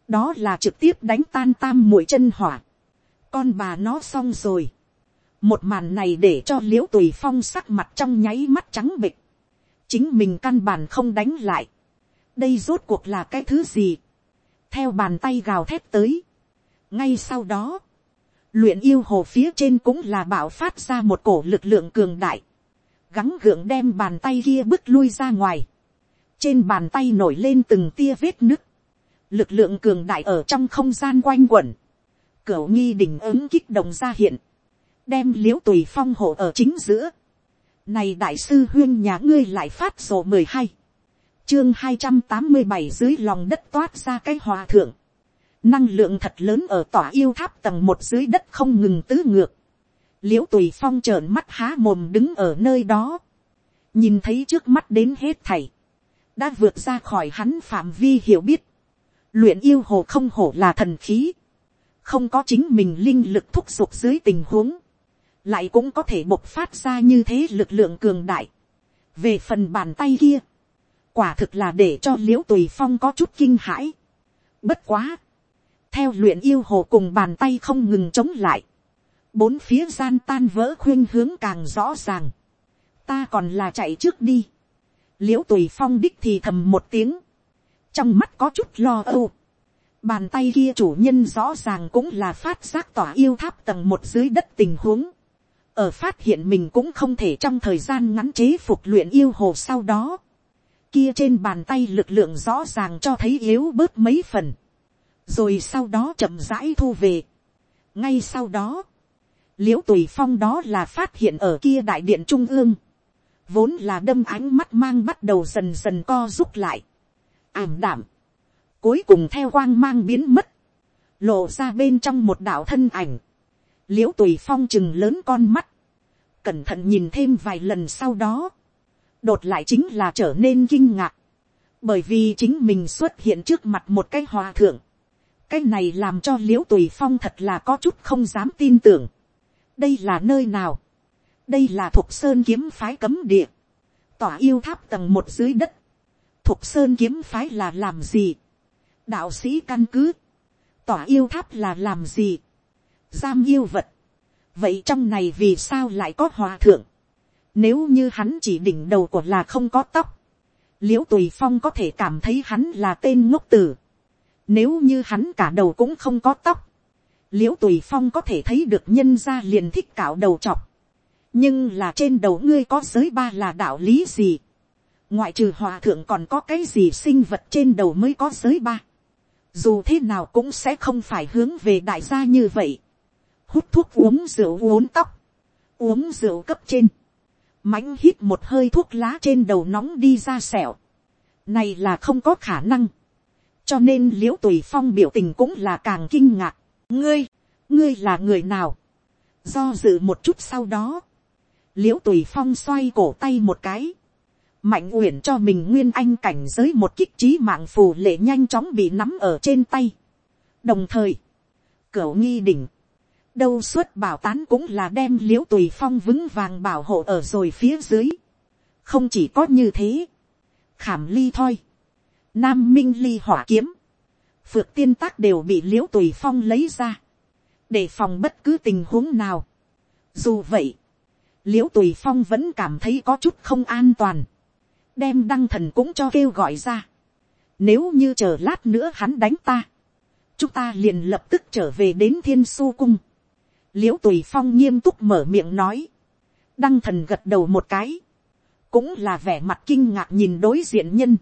đó là trực tiếp đánh tan tam mũi chân hỏa, con bà nó xong rồi, một màn này để cho l i ễ u tùy phong sắc mặt trong nháy mắt trắng bịch, chính mình căn bản không đánh lại, đây rốt cuộc là cái thứ gì, theo bàn tay gào thét tới, ngay sau đó, luyện yêu hồ phía trên cũng là bảo phát ra một cổ lực lượng cường đại, gắng gượng đem bàn tay kia bước lui ra ngoài, trên bàn tay nổi lên từng tia vết nứt, lực lượng cường đại ở trong không gian quanh quẩn, cửu nghi đỉnh ứng kích động ra hiện, đem l i ễ u tùy phong hộ ở chính giữa, này đại sư huyên nhà ngươi lại phát sổ mười hai, chương hai trăm tám mươi bảy dưới lòng đất toát ra cái hòa thượng, năng lượng thật lớn ở tòa yêu tháp tầng một dưới đất không ngừng tứ ngược, l i ễ u tùy phong trợn mắt há mồm đứng ở nơi đó, nhìn thấy trước mắt đến hết thảy, đã vượt ra khỏi hắn phạm vi hiểu biết, luyện yêu hồ không hổ là thần khí, không có chính mình linh lực thúc giục dưới tình huống, lại cũng có thể bộc phát ra như thế lực lượng cường đại. về phần bàn tay kia, quả thực là để cho l i ễ u tùy phong có chút kinh hãi. bất quá, theo luyện yêu hồ cùng bàn tay không ngừng chống lại, bốn phía gian tan vỡ khuyên hướng càng rõ ràng, ta còn là chạy trước đi, l i ễ u tùy phong đích thì thầm một tiếng, trong mắt có chút lo âu, bàn tay kia chủ nhân rõ ràng cũng là phát giác tỏa yêu tháp tầng một dưới đất tình huống, ở phát hiện mình cũng không thể trong thời gian ngắn chế phục luyện yêu hồ sau đó, kia trên bàn tay lực lượng rõ ràng cho thấy yếu bớt mấy phần, rồi sau đó chậm rãi thu về. ngay sau đó, l i ễ u tùy phong đó là phát hiện ở kia đại điện trung ương, vốn là đâm ánh mắt mang bắt đầu dần dần co rút lại, ảm đảm, cuối cùng theo quang mang biến mất, lộ ra bên trong một đạo thân ảnh, l i ễ u tùy phong chừng lớn con mắt, cẩn thận nhìn thêm vài lần sau đó, đột lại chính là trở nên kinh ngạc, bởi vì chính mình xuất hiện trước mặt một cái hòa thượng, cái này làm cho l i ễ u tùy phong thật là có chút không dám tin tưởng. đây là nơi nào. đây là thuộc sơn kiếm phái cấm địa. tỏa yêu tháp tầng một dưới đất. thục sơn kiếm phái là làm gì, đạo sĩ căn cứ, tỏa yêu tháp là làm gì, giam yêu vật, vậy trong này vì sao lại có hòa thượng, nếu như hắn chỉ đỉnh đầu của là không có tóc, l i ễ u tùy phong có thể cảm thấy hắn là tên ngốc tử, nếu như hắn cả đầu cũng không có tóc, l i ễ u tùy phong có thể thấy được nhân ra liền thích cạo đầu chọc, nhưng là trên đầu ngươi có giới ba là đạo lý gì, ngoại trừ hòa thượng còn có cái gì sinh vật trên đầu mới có giới ba, dù thế nào cũng sẽ không phải hướng về đại gia như vậy, hút thuốc uống rượu uốn tóc, uống rượu cấp trên, mãnh hít một hơi thuốc lá trên đầu nóng đi ra sẹo. Này là không có khả năng. Cho nên l i ễ u tùy phong biểu tình cũng là càng kinh ngạc. ngươi, ngươi là người nào. do dự một chút sau đó, l i ễ u tùy phong xoay cổ tay một cái. mạnh uyển cho mình nguyên anh cảnh giới một kích trí mạng phù lệ nhanh chóng bị nắm ở trên tay. đồng thời, cửa nghi đỉnh, đâu suốt bảo tán cũng là đem l i ễ u tùy phong vững vàng bảo hộ ở rồi phía dưới. không chỉ có như thế, khảm ly thôi, nam minh ly hỏa kiếm, phược tiên tác đều bị l i ễ u tùy phong lấy ra, để phòng bất cứ tình huống nào. dù vậy, l i ễ u tùy phong vẫn cảm thấy có chút không an toàn, đem đăng thần cũng cho kêu gọi ra. nếu như chờ lát nữa hắn đánh ta, chúng ta liền lập tức trở về đến thiên su cung l i ễ u tùy phong nghiêm túc mở miệng nói, đăng thần gật đầu một cái, cũng là vẻ mặt kinh ngạc nhìn đối diện nhân,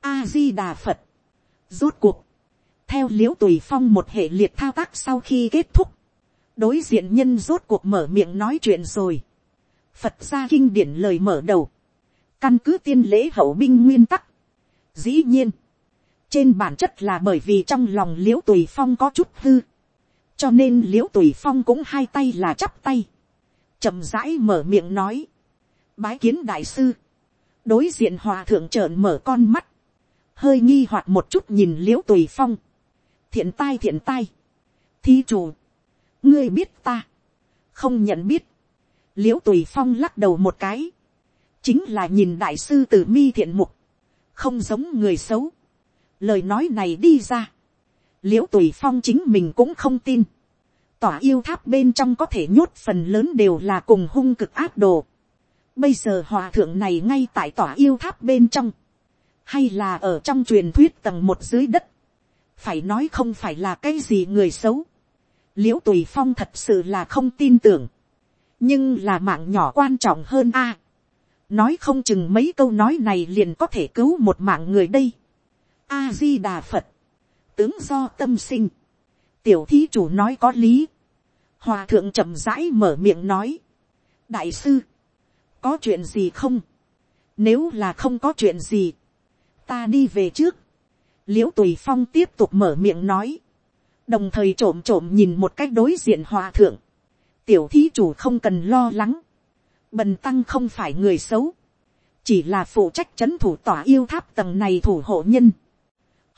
a di đà phật, rốt cuộc, theo l i ễ u tùy phong một hệ liệt thao tác sau khi kết thúc, đối diện nhân rốt cuộc mở miệng nói chuyện rồi, phật ra kinh điển lời mở đầu, căn cứ tiên lễ hậu binh nguyên tắc, dĩ nhiên, trên bản chất là bởi vì trong lòng l i ễ u tùy phong có chút hư, cho nên l i ễ u tùy phong cũng hai tay là chắp tay, chậm rãi mở miệng nói, bái kiến đại sư, đối diện hòa thượng trợn mở con mắt, hơi nghi hoặc một chút nhìn l i ễ u tùy phong, thiện tai thiện tai, thi chủ, ngươi biết ta, không nhận biết, l i ễ u tùy phong lắc đầu một cái, chính là nhìn đại sư t mi thiện mục, không giống người xấu, lời nói này đi ra, l i ễ u tùy phong chính mình cũng không tin. tỏa yêu tháp bên trong có thể nhốt phần lớn đều là cùng hung cực áp đồ. bây giờ hòa thượng này ngay tại tỏa yêu tháp bên trong, hay là ở trong truyền thuyết tầng một dưới đất, phải nói không phải là cái gì người xấu. l i ễ u tùy phong thật sự là không tin tưởng, nhưng là mạng nhỏ quan trọng hơn a. nói không chừng mấy câu nói này liền có thể cứu một mạng người đây. a di đà phật, tướng do tâm sinh. Tiểu thí chủ nói có lý. Hòa thượng chậm rãi mở miệng nói. Đại sư, có chuyện gì không? Nếu là không có chuyện gì, ta đi về trước. Liễu tùy phong tiếp tục mở miệng nói. Đồng thời trộm trộm nhìn một cách đối diện hòa thượng. Tiểu thí chủ không cần lo lắng. Bần tăng không phải người xấu. Chỉ là phụ trách chấn thủ tỏa yêu tháp tầng này thủ hộ nhân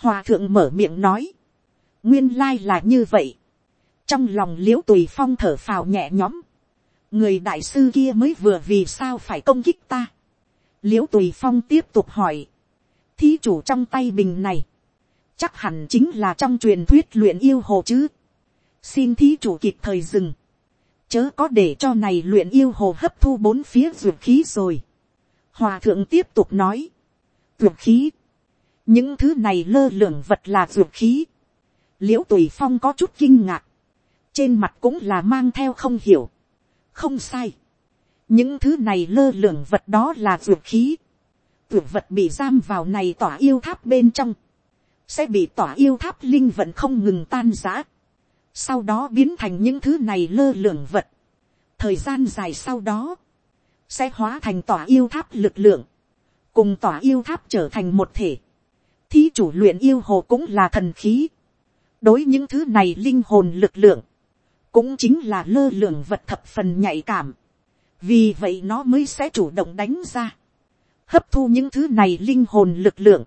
Hòa thượng mở miệng nói. Nguyên lai là như vậy. Trong lòng liễu tùy phong thở phào nhẹ nhõm. Người đại sư kia mới vừa vì sao phải công kích ta. Liễu tùy phong tiếp tục hỏi. Thí chủ trong tay bình này. Chắc hẳn chính là trong truyền thuyết luyện yêu hồ chứ. Xin thí chủ kịp thời dừng. Chớ có để cho này luyện yêu hồ hấp thu bốn phía ruột khí rồi. Hòa thượng tiếp tục nói. Ruột khí những thứ này lơ lửng vật là ruột khí, l i ễ u tùy phong có chút kinh ngạc, trên mặt cũng là mang theo không hiểu, không sai, những thứ này lơ lửng vật đó là ruột khí, ruột vật bị giam vào này tỏa yêu tháp bên trong, sẽ bị tỏa yêu tháp linh vận không ngừng tan giã, sau đó biến thành những thứ này lơ lửng vật, thời gian dài sau đó, sẽ hóa thành tỏa yêu tháp lực lượng, cùng tỏa yêu tháp trở thành một thể, thí chủ luyện yêu hồ cũng là thần khí. đối những thứ này linh hồn lực lượng, cũng chính là lơ lường vật thập phần nhạy cảm. vì vậy nó mới sẽ chủ động đánh ra, hấp thu những thứ này linh hồn lực lượng.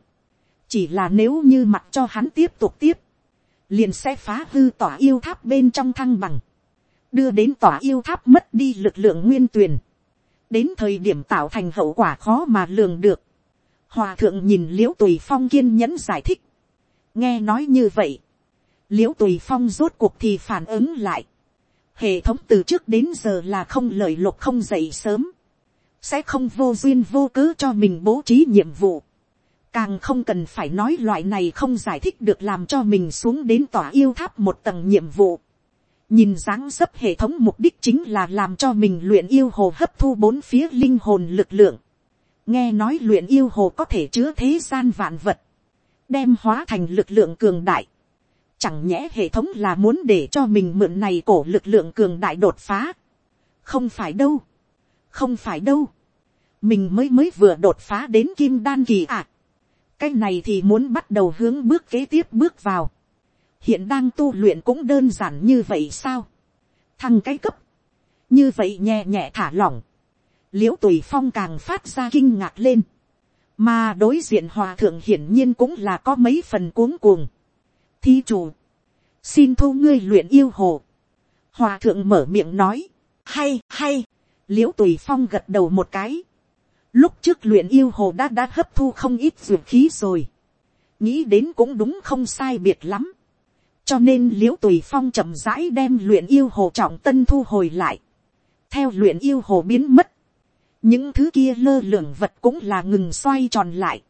chỉ là nếu như mặc cho hắn tiếp tục tiếp, liền sẽ phá hư tỏa yêu tháp bên trong thăng bằng, đưa đến tỏa yêu tháp mất đi lực lượng nguyên tuyền, đến thời điểm tạo thành hậu quả khó mà lường được hòa thượng nhìn l i ễ u tùy phong kiên nhẫn giải thích, nghe nói như vậy, l i ễ u tùy phong rốt cuộc thì phản ứng lại, hệ thống từ trước đến giờ là không lợi lục không dậy sớm, sẽ không vô duyên vô cớ cho mình bố trí nhiệm vụ, càng không cần phải nói loại này không giải thích được làm cho mình xuống đến tòa yêu tháp một tầng nhiệm vụ, nhìn dáng dấp hệ thống mục đích chính là làm cho mình luyện yêu hồ hấp thu bốn phía linh hồn lực lượng nghe nói luyện yêu hồ có thể chứa thế gian vạn vật, đem hóa thành lực lượng cường đại. chẳng nhẽ hệ thống là muốn để cho mình mượn này cổ lực lượng cường đại đột phá. không phải đâu, không phải đâu. mình mới mới vừa đột phá đến kim đan kỳ ạ. À. cái này thì muốn bắt đầu hướng bước kế tiếp bước vào hiện đang tu luyện cũng đơn giản như vậy sao, thăng cái cấp, như vậy nhẹ nhẹ thả lỏng, l i ễ u tùy phong càng phát ra kinh ngạc lên, mà đối diện hòa thượng hiển nhiên cũng là có mấy phần cuống cuồng. thi chủ, xin thu ngươi luyện yêu hồ, hòa thượng mở miệng nói, hay hay, l i ễ u tùy phong gật đầu một cái, lúc trước luyện yêu hồ đã đã hấp thu không ít dược khí rồi, nghĩ đến cũng đúng không sai biệt lắm, cho nên l i ễ u tùy phong chậm rãi đem luyện yêu hồ trọng tân thu hồi lại, theo luyện yêu hồ biến mất, những thứ kia lơ lửng vật cũng là ngừng xoay tròn lại,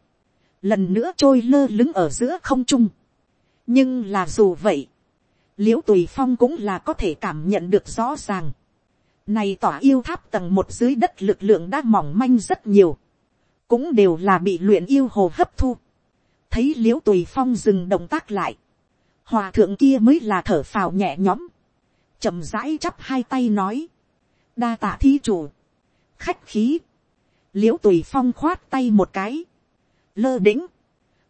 lần nữa trôi lơ lứng ở giữa không trung. nhưng là dù vậy, l i ễ u tùy phong cũng là có thể cảm nhận được rõ ràng. này tỏa yêu tháp tầng một dưới đất lực lượng đã mỏng manh rất nhiều, cũng đều là bị luyện yêu hồ hấp thu. thấy l i ễ u tùy phong dừng động tác lại, hòa thượng kia mới là thở phào nhẹ nhõm, chậm rãi chắp hai tay nói, đa tạ thí chủ, khách khí, l i ễ u tùy phong khoát tay một cái, lơ đĩnh,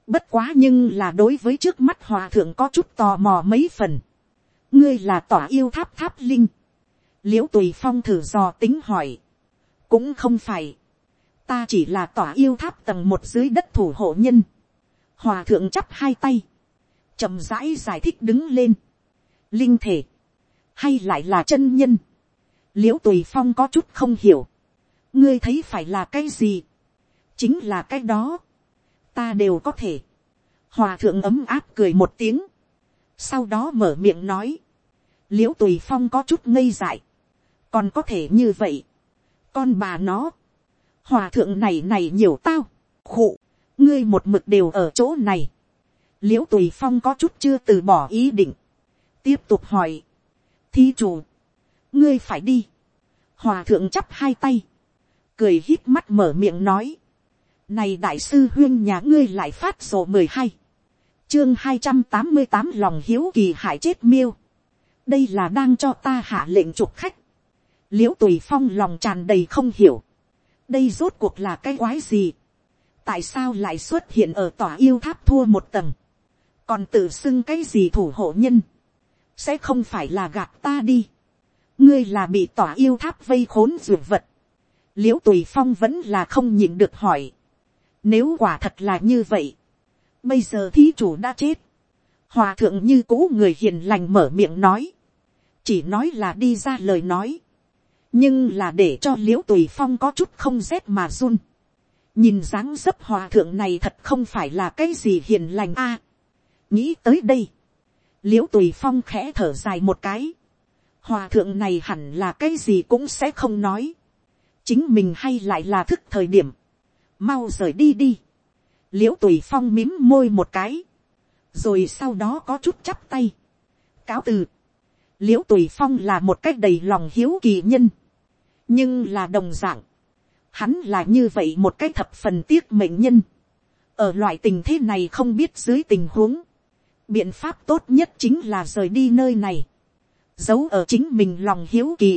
bất quá nhưng là đối với trước mắt hòa thượng có chút tò mò mấy phần, ngươi là tỏa yêu tháp tháp linh, l i ễ u tùy phong thử dò tính hỏi, cũng không phải, ta chỉ là tỏa yêu tháp tầng một dưới đất thủ hộ nhân, hòa thượng chắp hai tay, chậm rãi giải thích đứng lên, linh thể, hay lại là chân nhân, l i ễ u tùy phong có chút không hiểu, ngươi thấy phải là cái gì, chính là cái đó, ta đều có thể, hòa thượng ấm áp cười một tiếng, sau đó mở miệng nói, l i ễ u tùy phong có chút ngây dại, còn có thể như vậy, con bà nó, hòa thượng này này nhiều tao, khụ, ngươi một mực đều ở chỗ này, l i ễ u tùy phong có chút chưa từ bỏ ý định, tiếp tục hỏi, thi chủ, ngươi phải đi, hòa thượng chắp hai tay, cười hít mắt mở miệng nói, này đại sư huyên nhà ngươi lại phát sổ mười hai, chương hai trăm tám mươi tám lòng hiếu kỳ hại chết miêu, đây là đang cho ta hạ lệnh trục khách, l i ễ u tùy phong lòng tràn đầy không hiểu, đây rốt cuộc là cái quái gì, tại sao lại xuất hiện ở tòa yêu tháp thua một tầng, còn tự xưng cái gì thủ hộ nhân, sẽ không phải là gạt ta đi. ngươi là bị tỏa yêu tháp vây khốn ruột vật l i ễ u tùy phong vẫn là không nhịn được hỏi. nếu quả thật là như vậy, bây giờ thí chủ đã chết. hòa thượng như cũ người hiền lành mở miệng nói. chỉ nói là đi ra lời nói. nhưng là để cho l i ễ u tùy phong có chút không rét mà run. nhìn dáng dấp hòa thượng này thật không phải là cái gì hiền lành a nghĩ tới đây, l i ễ u tùy phong khẽ thở dài một cái, hòa thượng này hẳn là cái gì cũng sẽ không nói, chính mình hay lại là thức thời điểm, mau rời đi đi, l i ễ u tùy phong mím môi một cái, rồi sau đó có chút chắp tay, cáo từ, l i ễ u tùy phong là một cách đầy lòng hiếu kỳ nhân, nhưng là đồng d ạ n g hắn là như vậy một cái thập phần tiếc mệnh nhân, ở loại tình thế này không biết dưới tình huống, biện pháp tốt nhất chính là rời đi nơi này, giấu ở chính mình lòng hiếu kỳ,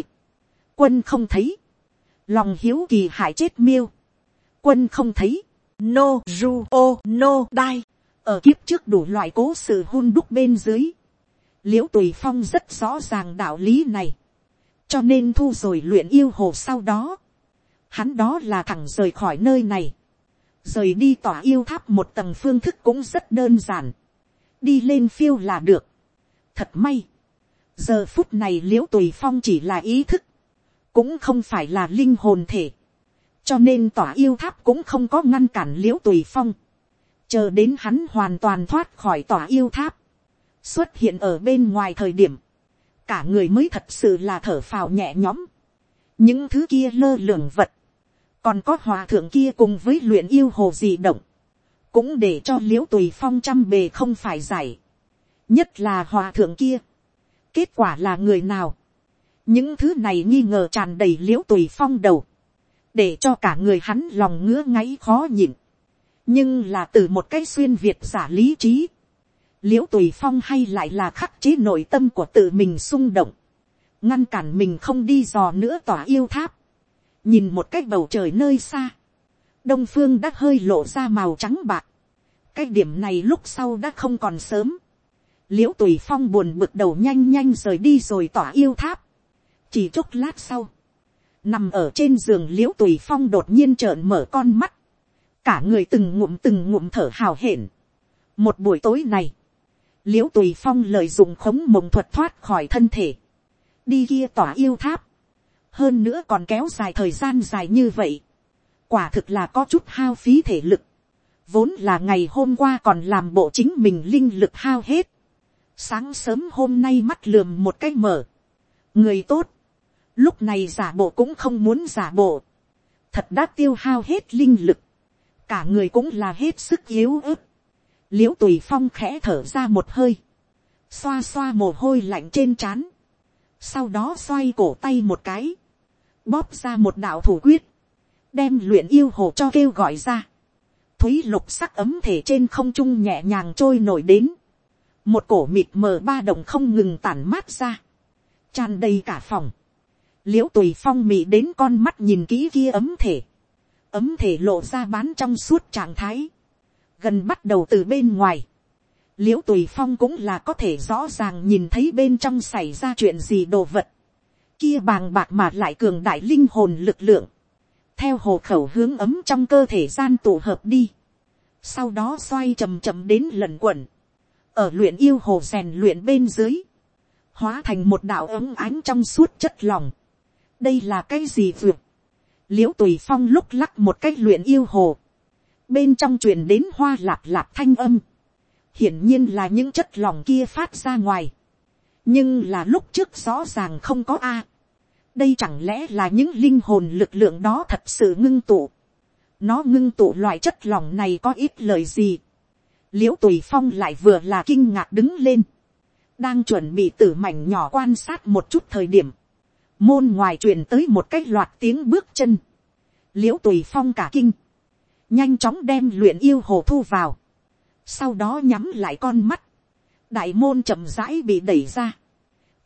quân không thấy, lòng hiếu kỳ hại chết miêu, quân không thấy, no ru o no dai, ở kiếp trước đủ loại cố sự hôn đúc bên dưới, l i ễ u tùy phong rất rõ ràng đạo lý này, cho nên thu rồi luyện yêu hồ sau đó, hắn đó là thẳng rời khỏi nơi này, rời đi tỏa yêu tháp một tầng phương thức cũng rất đơn giản, đi lên phiêu là được. thật may, giờ phút này l i ễ u tùy phong chỉ là ý thức, cũng không phải là linh hồn thể, cho nên tỏa yêu tháp cũng không có ngăn cản l i ễ u tùy phong, chờ đến hắn hoàn toàn thoát khỏi tỏa yêu tháp, xuất hiện ở bên ngoài thời điểm, cả người mới thật sự là thở phào nhẹ nhõm, những thứ kia lơ lường vật, còn có hòa thượng kia cùng với luyện yêu hồ gì động, cũng để cho l i ễ u tùy phong trăm bề không phải giải, nhất là hòa thượng kia, kết quả là người nào, những thứ này nghi ngờ tràn đầy l i ễ u tùy phong đầu, để cho cả người hắn lòng ngứa ngáy khó nhịn, nhưng là từ một cái xuyên việt giả lý trí, l i ễ u tùy phong hay lại là khắc chế nội tâm của tự mình xung động, ngăn cản mình không đi dò nữa tỏa yêu tháp, nhìn một cái bầu trời nơi xa, đông phương đã hơi lộ ra màu trắng bạc, cái điểm này lúc sau đã không còn sớm, l i ễ u tùy phong buồn bực đầu nhanh nhanh rời đi rồi tỏa yêu tháp, chỉ chốc lát sau, nằm ở trên giường l i ễ u tùy phong đột nhiên trợn mở con mắt, cả người từng ngụm từng ngụm thở hào hển. một buổi tối này, l i ễ u tùy phong lợi dụng khống mộng thuật thoát khỏi thân thể, đi kia tỏa yêu tháp, hơn nữa còn kéo dài thời gian dài như vậy, quả thực là có chút hao phí thể lực, vốn là ngày hôm qua còn làm bộ chính mình linh lực hao hết, sáng sớm hôm nay mắt lườm một cái mở, người tốt, lúc này giả bộ cũng không muốn giả bộ, thật đã tiêu hao hết linh lực, cả người cũng là hết sức yếu ớt, l i ễ u tùy phong khẽ thở ra một hơi, xoa xoa mồ hôi lạnh trên trán, sau đó xoay cổ tay một cái, bóp ra một đạo thủ quyết, đem luyện yêu hồ cho kêu gọi ra, thúy lục sắc ấm thể trên không trung nhẹ nhàng trôi nổi đến, một cổ mịt mờ ba đồng không ngừng tản mát ra, tràn đầy cả phòng, l i ễ u tùy phong mị đến con mắt nhìn kỹ kia ấm thể, ấm thể lộ ra bán trong suốt trạng thái, gần bắt đầu từ bên ngoài, l i ễ u tùy phong cũng là có thể rõ ràng nhìn thấy bên trong xảy ra chuyện gì đồ vật, kia bàng bạc mà lại cường đại linh hồn lực lượng, theo hồ khẩu hướng ấm trong cơ thể gian tụ hợp đi, sau đó xoay chầm chầm đến lần quẩn, ở luyện yêu hồ rèn luyện bên dưới, hóa thành một đạo ấm ánh trong suốt chất lòng, đây là cái gì vượt, l i ễ u tùy phong lúc lắc một cái luyện yêu hồ, bên trong truyền đến hoa lạp lạp thanh âm, hiển nhiên là những chất lòng kia phát ra ngoài, nhưng là lúc trước rõ ràng không có a, đây chẳng lẽ là những linh hồn lực lượng đó thật sự ngưng tụ, nó ngưng tụ loại chất lòng này có ít lời gì, l i ễ u tùy phong lại vừa là kinh ngạc đứng lên, đang chuẩn bị tử mảnh nhỏ quan sát một chút thời điểm, môn ngoài truyền tới một cách loạt tiếng bước chân, l i ễ u tùy phong cả kinh, nhanh chóng đem luyện yêu hồ thu vào, sau đó nhắm lại con mắt, đại môn chậm rãi bị đẩy ra,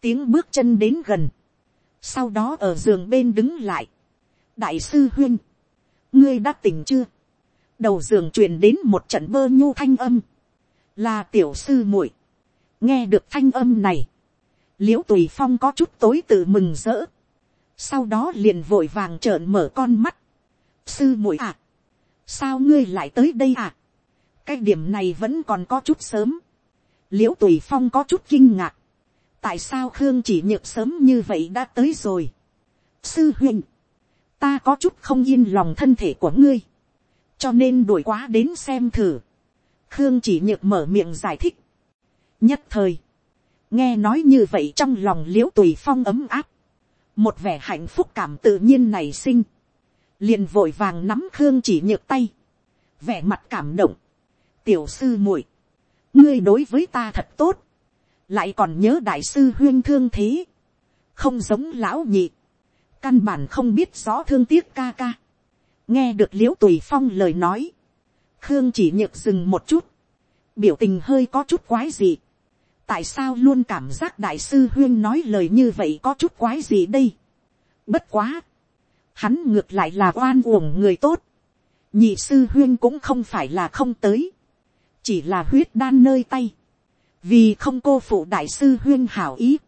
tiếng bước chân đến gần, sau đó ở giường bên đứng lại, đại sư huyên, ngươi đã tỉnh chưa, đầu giường truyền đến một trận bơ nhu thanh âm, là tiểu sư muội, nghe được thanh âm này, l i ễ u tùy phong có chút tối tự mừng rỡ, sau đó liền vội vàng trợn mở con mắt, sư muội à, sao ngươi lại tới đây à, cái điểm này vẫn còn có chút sớm, l i ễ u tùy phong có chút kinh ngạc, tại sao khương chỉ nhược sớm như vậy đã tới rồi, sư huynh, ta có chút không yên lòng thân thể của ngươi, cho nên đuổi quá đến xem thử, khương chỉ nhược mở miệng giải thích, nhất thời, nghe nói như vậy trong lòng l i ễ u tùy phong ấm áp, một vẻ hạnh phúc cảm tự nhiên nảy sinh, liền vội vàng nắm khương chỉ nhược tay, vẻ mặt cảm động, tiểu sư muội, ngươi đối với ta thật tốt, lại còn nhớ đại sư huyên thương thế, không giống lão nhị, căn bản không biết rõ thương tiếc ca ca, nghe được l i ễ u tùy phong lời nói, khương chỉ nhược dừng một chút, biểu tình hơi có chút quái gì, tại sao luôn cảm giác đại sư huyên nói lời như vậy có chút quái gì đây. bất quá, hắn ngược lại là oan uổng người tốt, nhị sư huyên cũng không phải là không tới, chỉ là huyết đan nơi tay, vì không cô phụ đại sư huyên hảo ý,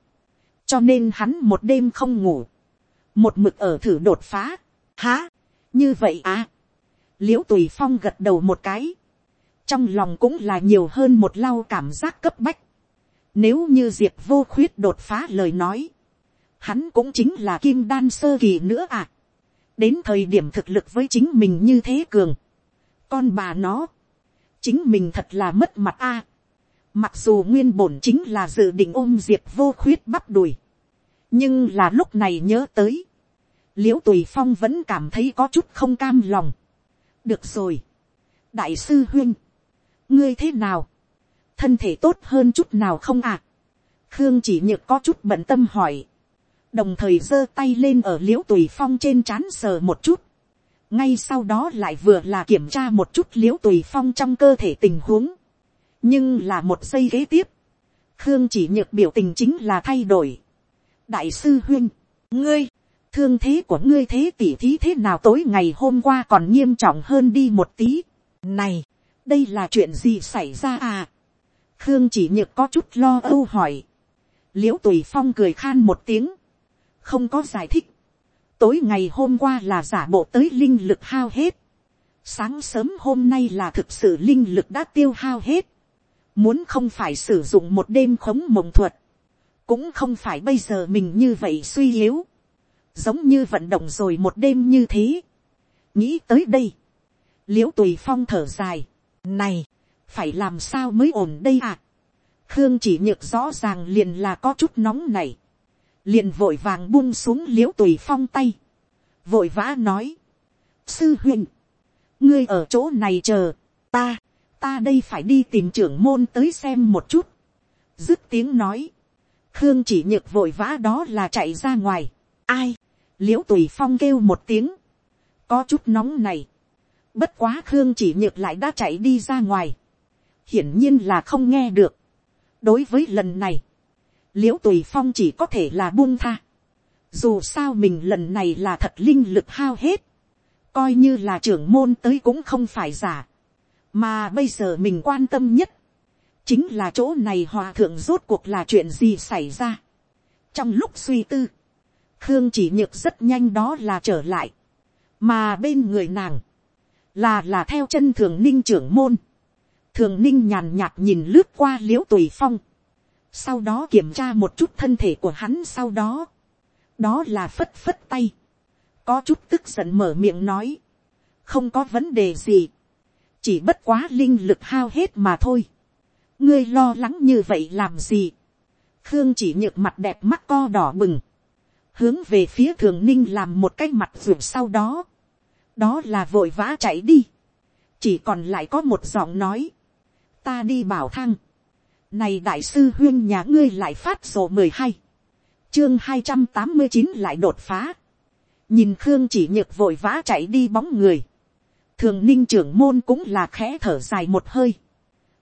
cho nên hắn một đêm không ngủ, một mực ở thử đột phá, há, như vậy à, l i ễ u tùy phong gật đầu một cái, trong lòng cũng là nhiều hơn một lau cảm giác cấp bách, nếu như Diệp vô khuyết đột phá lời nói. Hắn cũng chính là kim đan sơ kỳ nữa à. đến thời điểm thực lực với chính mình như thế cường, con bà nó, chính mình thật là mất mặt a. mặc dù nguyên bổn chính là dự định ôm diệp vô khuyết bắp đùi, nhưng là lúc này nhớ tới, l i ễ u tùy phong vẫn cảm thấy có chút không cam lòng. được rồi, đại sư huyên, ngươi thế nào, thân thể tốt hơn chút nào không à. khương chỉ nhược có chút bận tâm hỏi, đồng thời giơ tay lên ở l i ễ u tùy phong trên c h á n sờ một chút, ngay sau đó lại vừa là kiểm tra một chút l i ễ u tùy phong trong cơ thể tình huống, nhưng là một giây kế tiếp, khương chỉ nhược biểu tình chính là thay đổi, đại sư huyên, ngươi, thương thế của ngươi thế tỉ thí thế nào tối ngày hôm qua còn nghiêm trọng hơn đi một tí. này, đây là chuyện gì xảy ra à khương chỉ nhược có chút lo âu hỏi. l i ễ u tùy phong cười khan một tiếng, không có giải thích. tối ngày hôm qua là giả bộ tới linh lực hao hết. sáng sớm hôm nay là thực sự linh lực đã tiêu hao hết. muốn không phải sử dụng một đêm khống mộng thuật cũng không phải bây giờ mình như vậy suy yếu, giống như vận động rồi một đêm như thế. nghĩ tới đây, l i ễ u tùy phong thở dài, này, phải làm sao mới ổn đây à. khương chỉ nhược rõ ràng liền là có chút nóng này, liền vội vàng buông xuống l i ễ u tùy phong tay, vội vã nói, sư huynh, ngươi ở chỗ này chờ, ta, ta đây phải đi tìm trưởng môn tới xem một chút, dứt tiếng nói, khương chỉ nhược vội vã đó là chạy ra ngoài. ai, l i ễ u tùy phong kêu một tiếng, có chút nóng này. bất quá khương chỉ nhược lại đã chạy đi ra ngoài hiển nhiên là không nghe được. đối với lần này, l i ễ u tùy phong chỉ có thể là buông tha. dù sao mình lần này là thật linh lực hao hết. coi như là trưởng môn tới cũng không phải giả. mà bây giờ mình quan tâm nhất chính là chỗ này hòa thượng rốt cuộc là chuyện gì xảy ra. trong lúc suy tư, khương chỉ nhược rất nhanh đó là trở lại, mà bên người nàng, là là theo chân thường ninh trưởng môn, thường ninh nhàn nhạt nhìn lướt qua l i ễ u tùy phong, sau đó kiểm tra một chút thân thể của hắn sau đó, đó là phất phất tay, có chút tức giận mở miệng nói, không có vấn đề gì, chỉ bất quá linh lực hao hết mà thôi, ngươi lo lắng như vậy làm gì. khương chỉ nhựt mặt đẹp mắt co đỏ bừng, hướng về phía thường ninh làm một cái mặt ruột sau đó, đó là vội vã chạy đi, chỉ còn lại có một giọng nói, ta đi bảo thang, này đại sư huyên nhà ngươi lại phát sổ mười hai, chương hai trăm tám mươi chín lại đột phá, nhìn khương chỉ nhược vội vã chạy đi bóng người, thường ninh trưởng môn cũng là khẽ thở dài một hơi,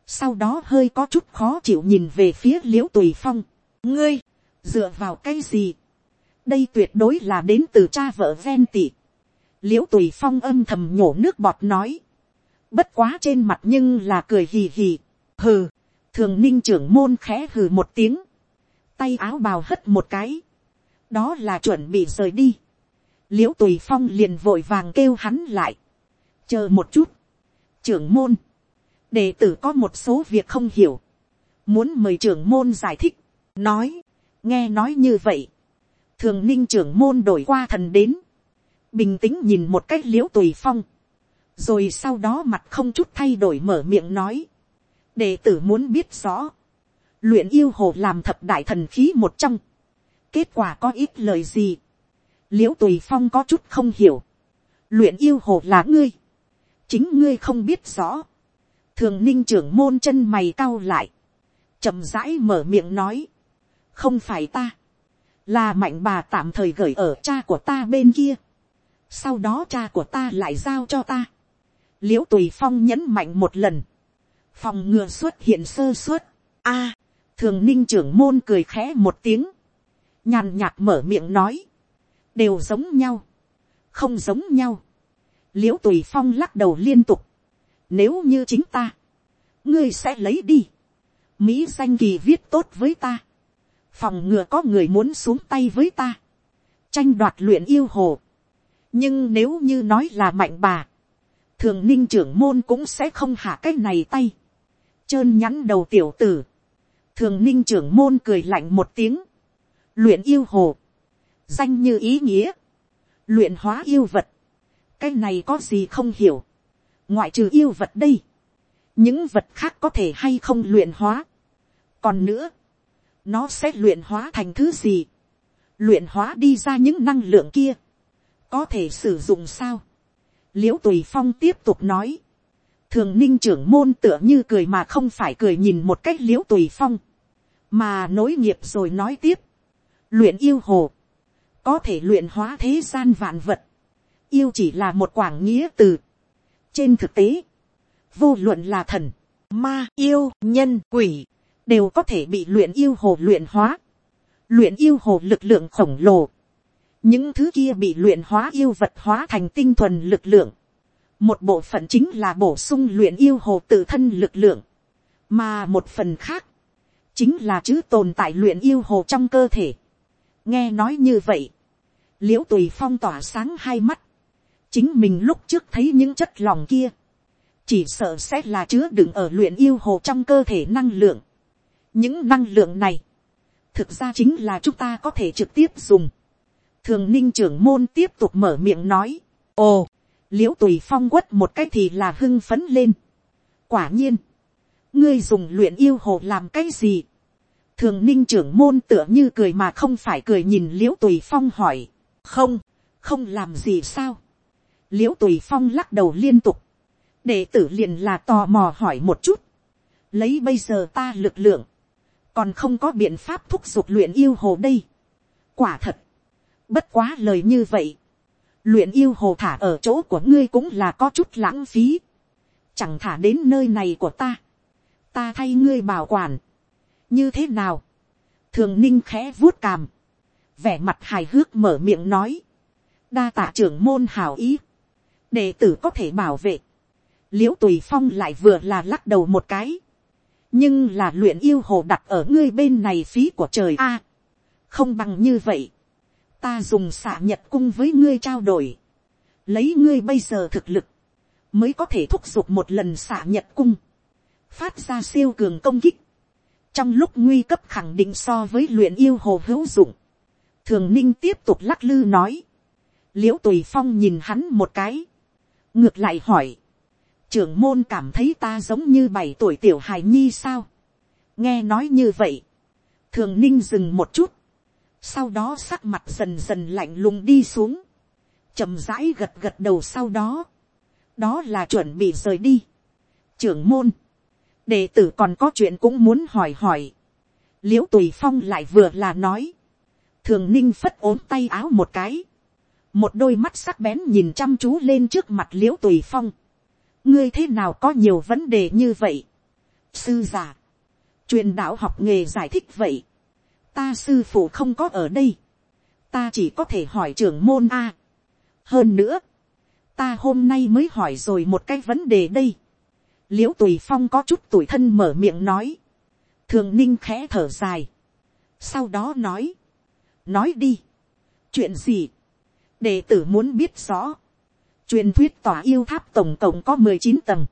sau đó hơi có chút khó chịu nhìn về phía liễu tùy phong, ngươi, dựa vào cái gì, đây tuyệt đối là đến từ cha vợ ven tị, liễu tùy phong âm thầm nhổ nước bọt nói, bất quá trên mặt nhưng là cười hì hì, hừ, thường ninh trưởng môn khẽ hừ một tiếng, tay áo bào hất một cái, đó là chuẩn bị rời đi, l i ễ u tùy phong liền vội vàng kêu hắn lại, chờ một chút, trưởng môn, đệ tử có một số việc không hiểu, muốn mời trưởng môn giải thích, nói, nghe nói như vậy, thường ninh trưởng môn đổi qua thần đến, bình tĩnh nhìn một cách l i ễ u tùy phong, rồi sau đó mặt không chút thay đổi mở miệng nói, đệ tử muốn biết rõ, luyện yêu hồ làm thập đại thần khí một trong, kết quả có ít lời gì, l i ễ u tùy phong có chút không hiểu, luyện yêu hồ là ngươi, chính ngươi không biết rõ, thường ninh trưởng môn chân mày cau lại, chậm rãi mở miệng nói, không phải ta, là mạnh bà tạm thời gửi ở cha của ta bên kia, sau đó cha của ta lại giao cho ta, l i ễ u tùy phong nhấn mạnh một lần, phòng ngừa xuất hiện sơ suất, a, thường ninh trưởng môn cười khẽ một tiếng, nhàn nhạt mở miệng nói, đều giống nhau, không giống nhau, l i ễ u tùy phong lắc đầu liên tục, nếu như chính ta, ngươi sẽ lấy đi. Mỹ danh kỳ viết tốt với ta. Phòng ngừa có người muốn xuống tay với ta. Tranh đoạt luyện yêu hồ. Nhưng nếu như nói là mạnh bà. Thường ninh trưởng môn cũng sẽ không hạ cái này tay. Trơn nhắn đầu tiểu tử. Thường ninh trưởng môn cười lạnh một tiếng. Luyện yêu hồ. Danh như ý nghĩa. luyện hóa yêu vật, cái này có gì không hiểu, ngoại trừ yêu vật đây, những vật khác có thể hay không luyện hóa. còn nữa, nó sẽ luyện hóa thành thứ gì, luyện hóa đi ra những năng lượng kia, có thể sử dụng sao l i ễ u tùy phong tiếp tục nói, thường ninh trưởng môn tựa như cười mà không phải cười nhìn một cách l i ễ u tùy phong, mà nối nghiệp rồi nói tiếp, luyện yêu hồ, có thể luyện hóa thế gian vạn vật, yêu chỉ là một quảng nghĩa từ. trên thực tế, vô luận là thần, ma, yêu, nhân, quỷ, đều có thể bị luyện yêu hồ luyện hóa. Luyện yêu hồ lực lượng khổng lồ, những thứ kia bị luyện hóa yêu vật hóa thành tinh thuần lực lượng, một bộ phận chính là bổ sung luyện yêu hồ tự thân lực lượng, mà một phần khác, chính là chữ tồn tại luyện yêu hồ trong cơ thể. nghe nói như vậy, liễu tùy phong tỏa sáng hai mắt, chính mình lúc trước thấy những chất lòng kia, chỉ sợ sẽ là chứa đựng ở luyện yêu hồ trong cơ thể năng lượng. những năng lượng này, thực ra chính là chúng ta có thể trực tiếp dùng thường ninh trưởng môn tiếp tục mở miệng nói, ồ, l i ễ u tùy phong quất một cái thì là hưng phấn lên. quả nhiên, ngươi dùng luyện yêu hồ làm cái gì. thường ninh trưởng môn tựa như cười mà không phải cười nhìn l i ễ u tùy phong hỏi, không, không làm gì sao. l i ễ u tùy phong lắc đầu liên tục, đệ tử liền là tò mò hỏi một chút, lấy bây giờ ta lực lượng, còn không có biện pháp thúc giục luyện yêu hồ đây. quả thật, bất quá lời như vậy, luyện yêu hồ thả ở chỗ của ngươi cũng là có chút lãng phí, chẳng thả đến nơi này của ta, ta thay ngươi bảo quản, như thế nào, thường ninh khẽ vuốt càm, vẻ mặt hài hước mở miệng nói, đa tạ trưởng môn hào ý, đệ tử có thể bảo vệ, liễu tùy phong lại vừa là lắc đầu một cái, nhưng là luyện yêu hồ đặt ở ngươi bên này phí của trời a. không bằng như vậy ta dùng xạ nhật cung với ngươi trao đổi. lấy ngươi bây giờ thực lực, mới có thể thúc giục một lần xạ nhật cung. phát ra siêu cường công kích. trong lúc nguy cấp khẳng định so với luyện yêu hồ hữu dụng. thường ninh tiếp tục lắc lư nói. l i ễ u tùy phong nhìn hắn một cái. ngược lại hỏi trưởng môn cảm thấy ta giống như bảy tuổi tiểu hài nhi sao. nghe nói như vậy, thường ninh dừng một chút, sau đó sắc mặt dần dần lạnh lùng đi xuống, chậm rãi gật gật đầu sau đó, đó là chuẩn bị rời đi. trưởng môn, đệ tử còn có chuyện cũng muốn hỏi hỏi, l i ễ u tùy phong lại vừa là nói, thường ninh phất ốm tay áo một cái, một đôi mắt sắc bén nhìn chăm chú lên trước mặt l i ễ u tùy phong, ngươi thế nào có nhiều vấn đề như vậy. sư giả, truyền đạo học nghề giải thích vậy ta sư phụ không có ở đây. ta chỉ có thể hỏi trưởng môn a. hơn nữa, ta hôm nay mới hỏi rồi một cái vấn đề đây. l i ễ u tùy phong có chút tuổi thân mở miệng nói. thường ninh khẽ thở dài. sau đó nói. nói đi. chuyện gì. đệ tử muốn biết rõ truyền thuyết tòa yêu tháp tổng cộng có mười chín tầng,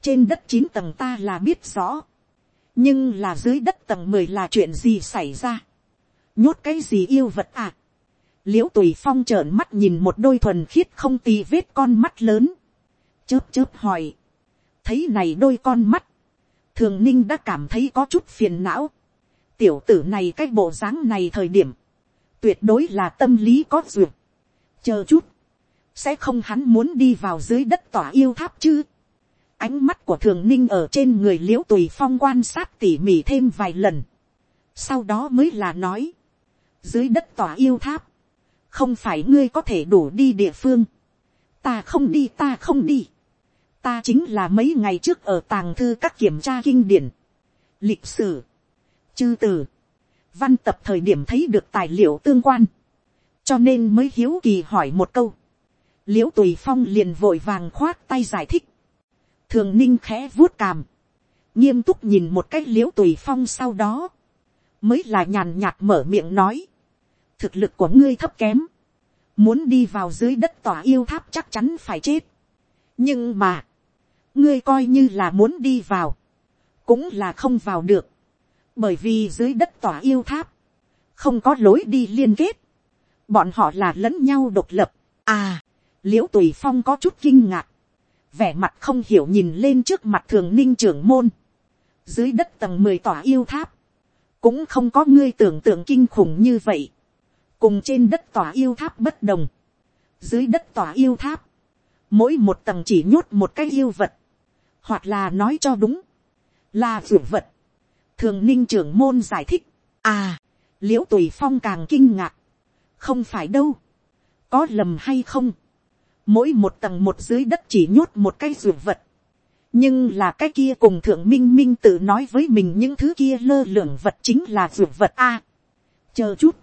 trên đất chín tầng ta là biết rõ, nhưng là dưới đất tầng mười là chuyện gì xảy ra, nhốt cái gì yêu vật à, l i ễ u tùy phong trợn mắt nhìn một đôi thuần khiết không tì vết con mắt lớn, chớp chớp hỏi, thấy này đôi con mắt, thường ninh đã cảm thấy có chút phiền não, tiểu tử này cái bộ dáng này thời điểm, tuyệt đối là tâm lý có duyệt, chờ chút, sẽ không hắn muốn đi vào dưới đất tỏa yêu tháp chứ ánh mắt của thường ninh ở trên người l i ễ u tùy phong quan sát tỉ mỉ thêm vài lần. sau đó mới là nói, dưới đất tỏa yêu tháp, không phải ngươi có thể đủ đi địa phương. ta không đi ta không đi. ta chính là mấy ngày trước ở tàng thư các kiểm tra kinh điển, lịch sử, chư từ, văn tập thời điểm thấy được tài liệu tương quan, cho nên mới hiếu kỳ hỏi một câu. L i ễ u tùy phong liền vội vàng khoát tay giải thích, thường ninh khẽ vuốt càm, nghiêm túc nhìn một cách l i ễ u tùy phong sau đó, mới là nhàn nhạt mở miệng nói, thực lực của ngươi thấp kém, muốn đi vào dưới đất tòa yêu tháp chắc chắn phải chết, nhưng mà, ngươi coi như là muốn đi vào, cũng là không vào được, bởi vì dưới đất tòa yêu tháp, không có lối đi liên kết, bọn họ là lẫn nhau độc lập, À, l i ễ u tùy phong có chút kinh ngạc, vẻ mặt không hiểu nhìn lên trước mặt thường ninh trưởng môn, dưới đất tầng mười tòa yêu tháp, cũng không có ngươi tưởng tượng kinh khủng như vậy, cùng trên đất tòa yêu tháp bất đồng, dưới đất tòa yêu tháp, mỗi một tầng chỉ nhốt một cái yêu vật, hoặc là nói cho đúng, là dược vật. thường ninh trưởng môn giải thích, à, l i ễ u tùy phong càng kinh ngạc, không phải đâu, có lầm hay không, mỗi một tầng một dưới đất chỉ nhốt một cái ruột vật, nhưng là cái kia cùng thượng minh minh tự nói với mình những thứ kia lơ lường vật chính là ruột vật a. chờ chút,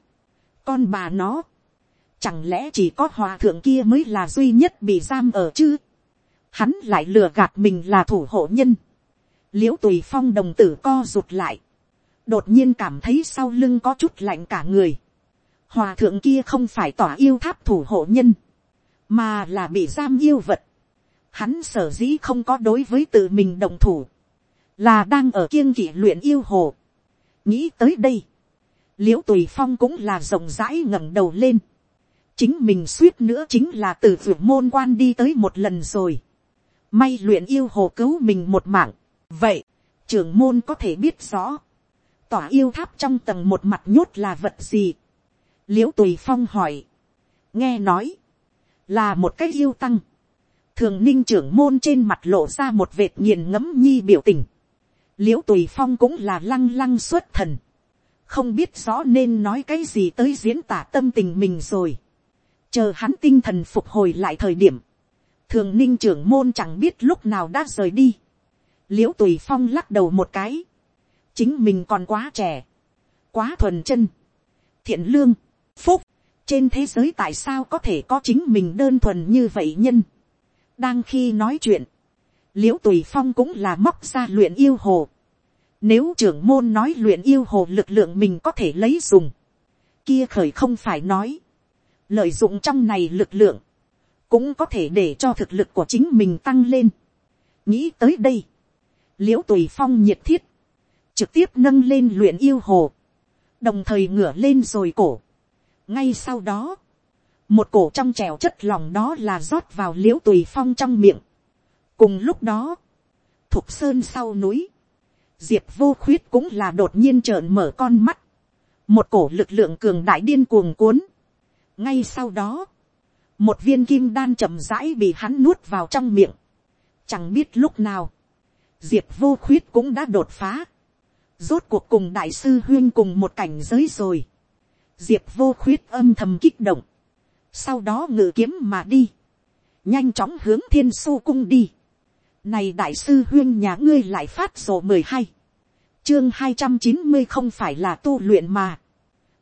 con bà nó, chẳng lẽ chỉ có hòa thượng kia mới là duy nhất bị giam ở chứ, hắn lại lừa gạt mình là thủ hộ nhân, l i ễ u tùy phong đồng tử co rụt lại, đột nhiên cảm thấy sau lưng có chút lạnh cả người, hòa thượng kia không phải tỏa yêu tháp thủ hộ nhân, mà là bị giam yêu vật, hắn sở dĩ không có đối với tự mình đồng thủ, là đang ở kiêng kỵ luyện yêu hồ. nghĩ tới đây, l i ễ u tùy phong cũng là rộng rãi ngẩng đầu lên, chính mình suýt nữa chính là từ vượt môn quan đi tới một lần rồi. May luyện yêu hồ cứu mình một mạng. Vậy, trưởng môn có thể biết rõ. Tỏa yêu tháp trong tầng một mặt nhốt là vật gì? Liễu tùy phong hỏi. Nghe nói, là một cái yêu tăng. Thường ninh trưởng môn trên mặt lộ ra một vệt nghiền ngẫm nhi biểu tình. Liễu tùy phong cũng là lăng lăng xuất thần. Không biết rõ nên nói cái gì tới diễn tả tâm tình mình rồi. Chờ hắn tinh thần phục hồi lại thời điểm thường ninh trưởng môn chẳng biết lúc nào đã rời đi. l i ễ u tùy phong lắc đầu một cái. chính mình còn quá trẻ, quá thuần chân, thiện lương, phúc, trên thế giới tại sao có thể có chính mình đơn thuần như vậy nhân. đang khi nói chuyện, l i ễ u tùy phong cũng là móc ra luyện yêu hồ. nếu trưởng môn nói luyện yêu hồ lực lượng mình có thể lấy dùng, kia khởi không phải nói, lợi dụng trong này lực lượng, cũng có thể để cho thực lực của chính mình tăng lên. nghĩ tới đây, l i ễ u tùy phong nhiệt thiết, trực tiếp nâng lên luyện yêu hồ, đồng thời ngửa lên rồi cổ ngay sau đó, một cổ trong trèo chất lòng đó là rót vào l i ễ u tùy phong trong miệng. cùng lúc đó, thục sơn sau núi, diệp vô khuyết cũng là đột nhiên trợn mở con mắt, một cổ lực lượng cường đại điên cuồng cuốn. ngay sau đó, một viên kim đan chậm rãi bị hắn nuốt vào trong miệng. Chẳng biết lúc nào, diệp vô khuyết cũng đã đột phá. Rốt cuộc cùng đại sư huyên cùng một cảnh giới rồi. Diệp vô khuyết âm thầm kích động. Sau đó ngự kiếm mà đi. Nhanh chóng hướng thiên su cung đi. Này đại sư huyên nhà ngươi lại phát sổ mười hai Chương hai trăm chín mươi không phải là tu luyện mà.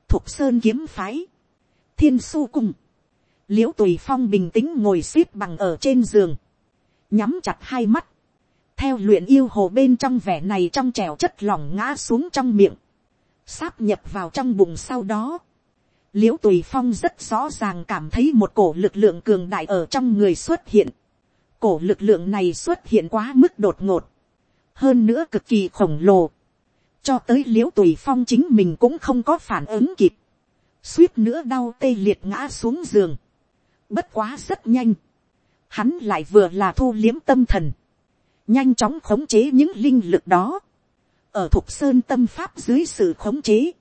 Thục sơn kiếm phái. Thiên su cung l i ễ u tùy phong bình tĩnh ngồi x ế p bằng ở trên giường, nhắm chặt hai mắt, theo luyện yêu hồ bên trong vẻ này trong trèo chất lỏng ngã xuống trong miệng, sáp nhập vào trong bụng sau đó, l i ễ u tùy phong rất rõ ràng cảm thấy một cổ lực lượng cường đại ở trong người xuất hiện, cổ lực lượng này xuất hiện quá mức đột ngột, hơn nữa cực kỳ khổng lồ, cho tới l i ễ u tùy phong chính mình cũng không có phản ứng kịp, suýt nữa đau tê liệt ngã xuống giường, Bất quá rất nhanh. Hắn lại vừa là thu liếm tâm thần. Nhanh chóng khống chế những linh lực đó. Ở thục sơn tâm pháp dưới sự khống chế.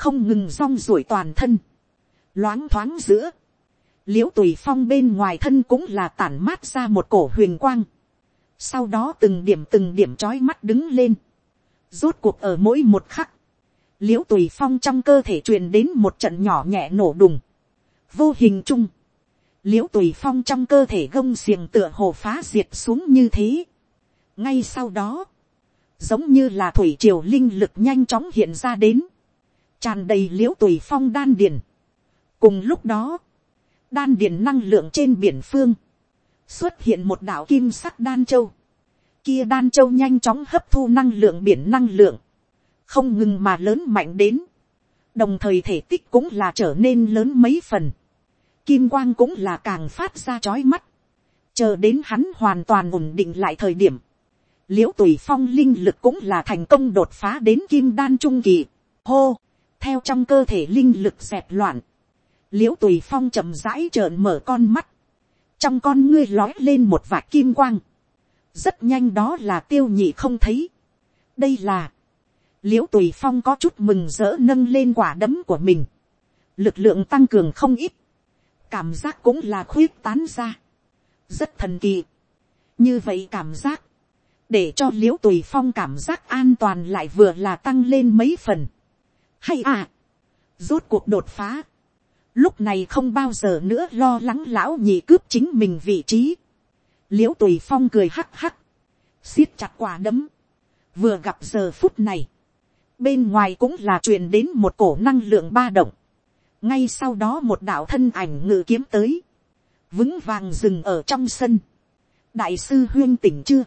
Không ngừng rong ruổi toàn thân. Loáng thoáng giữa. Liễu tùy phong bên ngoài thân cũng là tản mát ra một cổ huyền quang. Sau đó từng điểm từng điểm trói mắt đứng lên. Rốt cuộc ở mỗi một khắc. Liễu tùy phong trong cơ thể truyền đến một trận nhỏ nhẹ nổ đùng. Vô hình chung l i ễ u tùy phong trong cơ thể gông xiềng tựa hồ phá diệt xuống như thế. ngay sau đó, giống như là thủy triều linh lực nhanh chóng hiện ra đến, tràn đầy l i ễ u tùy phong đan điền. cùng lúc đó, đan điền năng lượng trên biển phương, xuất hiện một đạo kim sắc đan châu. kia đan châu nhanh chóng hấp thu năng lượng biển năng lượng, không ngừng mà lớn mạnh đến, đồng thời thể tích cũng là trở nên lớn mấy phần. Kim quang cũng là càng phát ra chói mắt, chờ đến hắn hoàn toàn ổn định lại thời điểm, l i ễ u tùy phong linh lực cũng là thành công đột phá đến kim đan trung kỳ, hô, theo trong cơ thể linh lực dẹp loạn, l i ễ u tùy phong chậm rãi trợn mở con mắt, trong con ngươi lói lên một vạt kim quang, rất nhanh đó là tiêu nhị không thấy. đây là, l i ễ u tùy phong có chút mừng rỡ nâng lên quả đấm của mình, lực lượng tăng cường không ít, cảm giác cũng là khuyết tán ra, rất thần kỳ. như vậy cảm giác, để cho l i ễ u tùy phong cảm giác an toàn lại vừa là tăng lên mấy phần hay à, rốt cuộc đột phá, lúc này không bao giờ nữa lo lắng lão nhị cướp chính mình vị trí. l i ễ u tùy phong cười hắc hắc, siết chặt quả đấm, vừa gặp giờ phút này, bên ngoài cũng là truyền đến một cổ năng lượng ba động, ngay sau đó một đạo thân ảnh ngự kiếm tới, vững vàng dừng ở trong sân, đại sư huyên tỉnh chưa,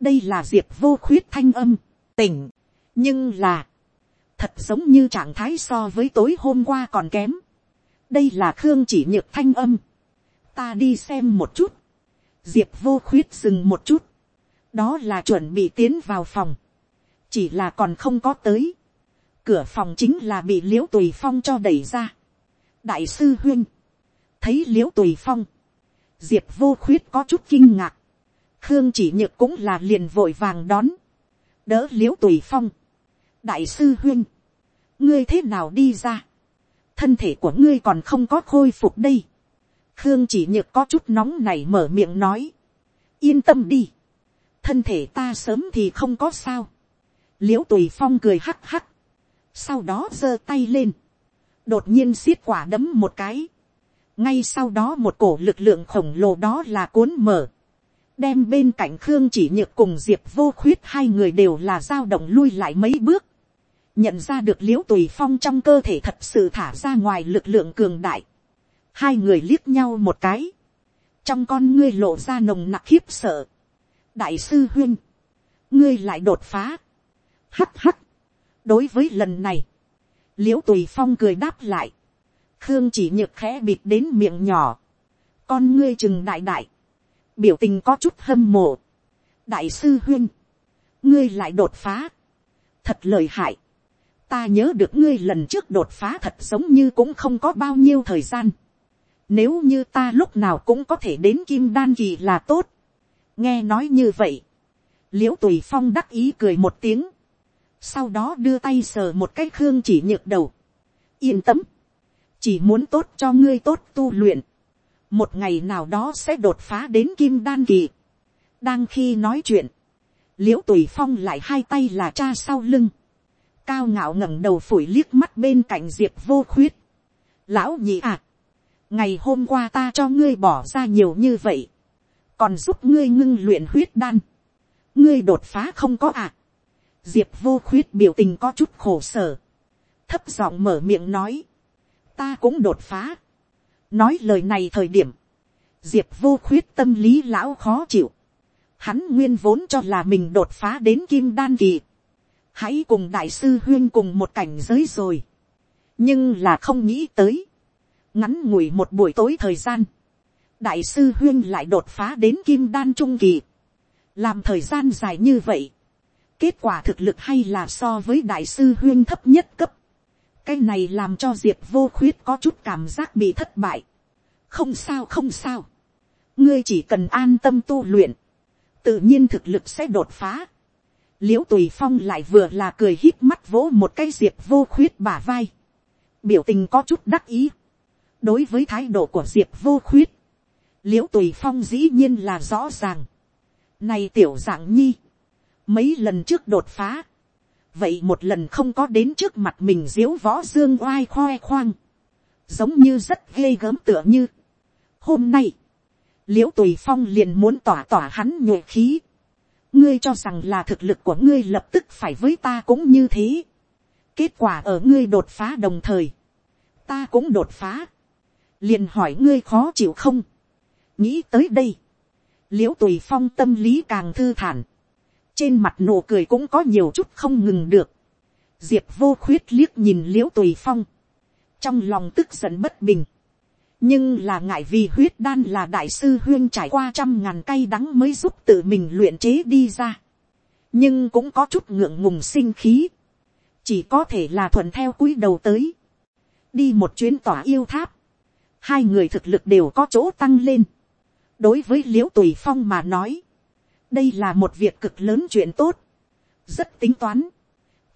đây là diệp vô khuyết thanh âm, tỉnh, nhưng là, thật giống như trạng thái so với tối hôm qua còn kém. đây là khương chỉ nhược thanh âm, ta đi xem một chút, diệp vô khuyết dừng một chút, đó là chuẩn bị tiến vào phòng, chỉ là còn không có tới, cửa phòng chính là bị l i ễ u tùy phong cho đẩy ra. đại sư huyên, thấy l i ễ u tùy phong, diệp vô khuyết có chút kinh ngạc, khương chỉ nhược cũng là liền vội vàng đón, đỡ l i ễ u tùy phong, đại sư huyên, ngươi thế nào đi ra, thân thể của ngươi còn không có khôi phục đây, khương chỉ nhược có chút nóng này mở miệng nói, yên tâm đi, thân thể ta sớm thì không có sao, l i ễ u tùy phong cười hắc hắc, sau đó giơ tay lên, đột nhiên xiết quả đấm một cái, ngay sau đó một cổ lực lượng khổng lồ đó là cuốn mở, đem bên cạnh khương chỉ nhược cùng diệp vô khuyết hai người đều là dao động lui lại mấy bước, nhận ra được l i ễ u tùy phong trong cơ thể thật sự thả ra ngoài lực lượng cường đại, hai người liếc nhau một cái, trong con ngươi lộ ra nồng nặc khiếp sợ, đại sư huyên, ngươi lại đột phá, hắt hắt, đối với lần này, l i ễ u tùy phong cười đáp lại, khương chỉ nhược khẽ bịt đến miệng nhỏ, con ngươi chừng đại đại, biểu tình có chút hâm mộ. đại sư huyên, ngươi lại đột phá, thật lời hại ta nhớ được ngươi lần trước đột phá thật giống như cũng không có bao nhiêu thời gian. nếu như ta lúc nào cũng có thể đến kim đan kỳ là tốt. nghe nói như vậy, liễu tùy phong đắc ý cười một tiếng, sau đó đưa tay sờ một cái khương chỉ nhược đầu. yên tâm, chỉ muốn tốt cho ngươi tốt tu luyện, một ngày nào đó sẽ đột phá đến kim đan kỳ. đang khi nói chuyện, liễu tùy phong lại hai tay là cha sau lưng, cao ngạo ngẩng đầu phủi liếc mắt bên cạnh diệp vô khuyết. lão nhị à, ngày hôm qua ta cho ngươi bỏ ra nhiều như vậy, còn giúp ngươi ngưng luyện huyết đan, ngươi đột phá không có à. diệp vô khuyết biểu tình có chút khổ sở, thấp giọng mở miệng nói, ta cũng đột phá, nói lời này thời điểm, diệp vô khuyết tâm lý lão khó chịu, hắn nguyên vốn cho là mình đột phá đến kim đan kỳ, hãy cùng đại sư huyên cùng một cảnh giới rồi, nhưng là không nghĩ tới, ngắn ngủi một buổi tối thời gian, đại sư huyên lại đột phá đến kim đan trung kỳ, làm thời gian dài như vậy, kết quả thực lực hay là so với đại sư huyên thấp nhất cấp, cái này làm cho diệp vô khuyết có chút cảm giác bị thất bại. không sao không sao. ngươi chỉ cần an tâm tu luyện, tự nhiên thực lực sẽ đột phá l i ễ u tùy phong lại vừa là cười hít mắt vỗ một cái diệp vô khuyết bả vai. biểu tình có chút đắc ý. đối với thái độ của diệp vô khuyết, l i ễ u tùy phong dĩ nhiên là rõ ràng. này tiểu dạng nhi, mấy lần trước đột phá, vậy một lần không có đến trước mặt mình diếu võ dương oai khoe khoang, giống như rất ghê gớm tựa như. hôm nay, l i ễ u tùy phong liền muốn tỏa tỏa hắn nhuệ khí, ngươi cho rằng là thực lực của ngươi lập tức phải với ta cũng như thế. kết quả ở ngươi đột phá đồng thời, ta cũng đột phá, liền hỏi ngươi khó chịu không. nghĩ tới đây, l i ễ u tùy phong tâm lý càng thư thản, trên mặt nụ cười cũng có nhiều chút không ngừng được. diệp vô khuyết liếc nhìn l i ễ u tùy phong, trong lòng tức giận bất bình nhưng là ngại vì huyết đan là đại sư huyên trải qua trăm ngàn cay đắng mới giúp tự mình luyện chế đi ra. nhưng cũng có chút ngượng ngùng sinh khí. chỉ có thể là thuận theo cúi đầu tới. đi một chuyến tỏa yêu tháp, hai người thực lực đều có chỗ tăng lên. đối với l i ễ u tùy phong mà nói, đây là một việc cực lớn chuyện tốt, rất tính toán,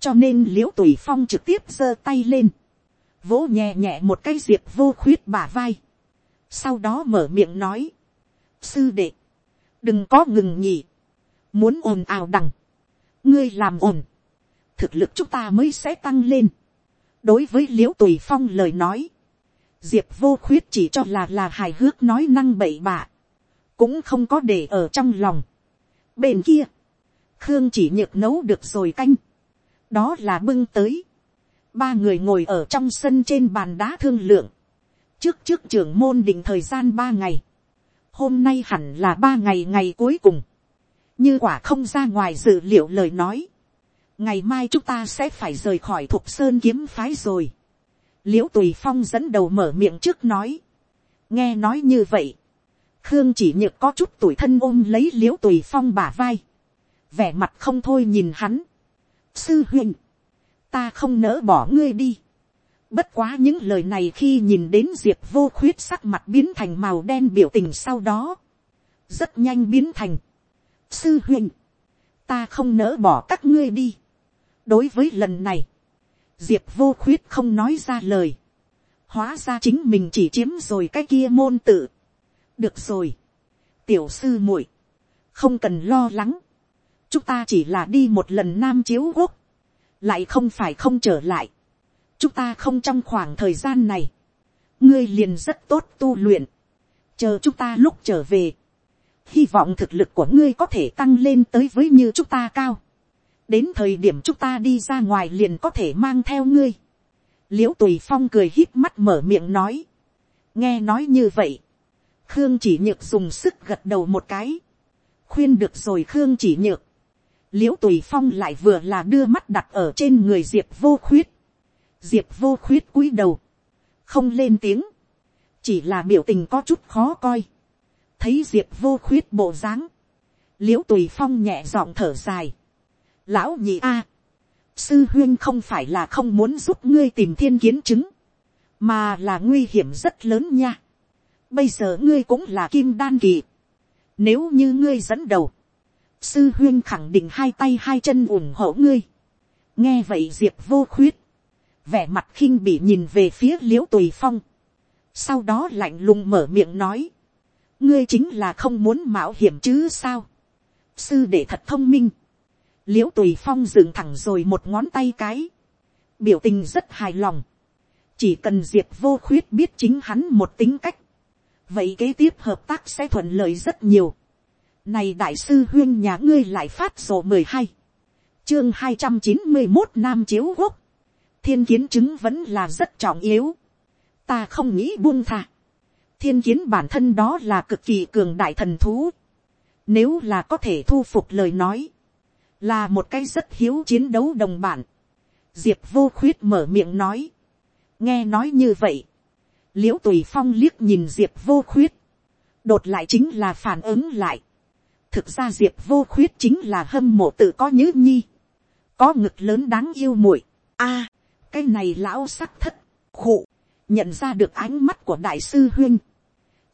cho nên l i ễ u tùy phong trực tiếp giơ tay lên, vỗ nhẹ nhẹ một cái diệp vô khuyết bả vai, sau đó mở miệng nói, sư đệ, đừng có ngừng nhỉ, muốn ồn ào đằng, ngươi làm ồn, thực lực chúng ta mới sẽ tăng lên. đối với l i ễ u tùy phong lời nói, diệp vô khuyết chỉ cho là là hài hước nói năng bậy bạ, cũng không có để ở trong lòng. bên kia, khương chỉ nhược nấu được rồi canh, đó là bưng tới ba người ngồi ở trong sân trên bàn đá thương lượng, trước trước trưởng môn định thời gian ba ngày, hôm nay hẳn là ba ngày ngày cuối cùng, như quả không ra ngoài dự liệu lời nói, ngày mai chúng ta sẽ phải rời khỏi thục sơn kiếm phái rồi. l i ễ u tùy phong dẫn đầu mở miệng trước nói. nghe nói như vậy, khương chỉ nhược có chút tuổi thân ôm lấy l i ễ u tùy phong bả vai. vẻ mặt không thôi nhìn hắn. sư huynh, ta không nỡ bỏ ngươi đi. bất quá những lời này khi nhìn đến diệp vô khuyết sắc mặt biến thành màu đen biểu tình sau đó, rất nhanh biến thành. sư huynh, ta không nỡ bỏ các ngươi đi đối với lần này, diệp vô khuyết không nói ra lời, hóa ra chính mình chỉ chiếm rồi cái kia môn tự. được rồi, tiểu sư muội, không cần lo lắng, chúng ta chỉ là đi một lần nam chiếu quốc, lại không phải không trở lại, chúng ta không trong khoảng thời gian này, ngươi liền rất tốt tu luyện, chờ chúng ta lúc trở về, hy vọng thực lực của ngươi có thể tăng lên tới với như chúng ta cao đến thời điểm chúng ta đi ra ngoài liền có thể mang theo ngươi. l i ễ u tùy phong cười hít mắt mở miệng nói. nghe nói như vậy, khương chỉ nhược dùng sức gật đầu một cái. khuyên được rồi khương chỉ nhược l i ễ u tùy phong lại vừa là đưa mắt đặt ở trên người diệp vô khuyết. diệp vô khuyết cúi đầu, không lên tiếng, chỉ là biểu tình có chút khó coi. thấy diệp vô khuyết bộ dáng, l i ễ u tùy phong nhẹ giọng thở dài. Lão nhị a, sư huyên không phải là không muốn giúp ngươi tìm thiên kiến chứng, mà là nguy hiểm rất lớn nha. bây giờ ngươi cũng là kim đan kỳ, nếu như ngươi dẫn đầu, sư huyên khẳng định hai tay hai chân ủng hộ ngươi. nghe vậy diệp vô khuyết, vẻ mặt khinh bị nhìn về phía l i ễ u tùy phong, sau đó lạnh lùng mở miệng nói, ngươi chính là không muốn mạo hiểm chứ sao, sư để thật thông minh, l i ễ u tùy phong dựng thẳng rồi một ngón tay cái, biểu tình rất hài lòng, chỉ cần diệp vô khuyết biết chính hắn một tính cách, vậy kế tiếp hợp tác sẽ thuận lợi rất nhiều. Này đại sư huyên nhà ngươi lại phát sổ mười hai, chương hai trăm chín mươi một nam chiếu quốc, thiên kiến chứng vẫn là rất trọng yếu, ta không nghĩ buông tha thiên kiến bản thân đó là cực kỳ cường đại thần thú, nếu là có thể thu phục lời nói, là một cái rất hiếu chiến đấu đồng bản. diệp vô khuyết mở miệng nói. nghe nói như vậy, l i ễ u tùy phong liếc nhìn diệp vô khuyết, đột lại chính là phản ứng lại thực ra diệp vô khuyết chính là hâm mộ tự có nhữ nhi, có ngực lớn đáng yêu muội. a, cái này lão sắc thất, khụ, nhận ra được ánh mắt của đại sư huyên.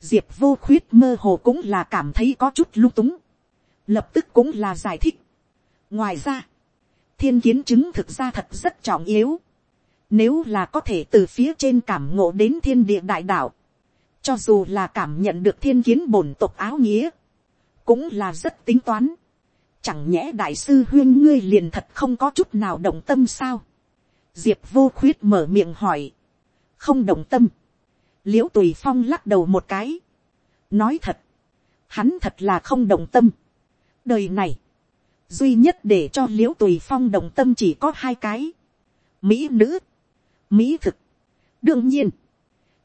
diệp vô khuyết mơ hồ cũng là cảm thấy có chút lung túng, lập tức cũng là giải thích ngoài ra, thiên kiến chứng thực ra thật rất trọng yếu. Nếu là có thể từ phía trên cảm ngộ đến thiên địa đại đạo, cho dù là cảm nhận được thiên kiến bổn tộc áo nghĩa, cũng là rất tính toán. Chẳng nhẽ đại sư huyên ngươi liền thật không có chút nào động tâm sao? Diệp vô khuyết mở miệng hỏi. Không động tâm. Liễu tùy phong lắc đầu một cái. Nói thật. Hắn thật là không động tâm. Đời này duy nhất để cho liễu tùy phong động tâm chỉ có hai cái, mỹ nữ, mỹ thực. đương nhiên,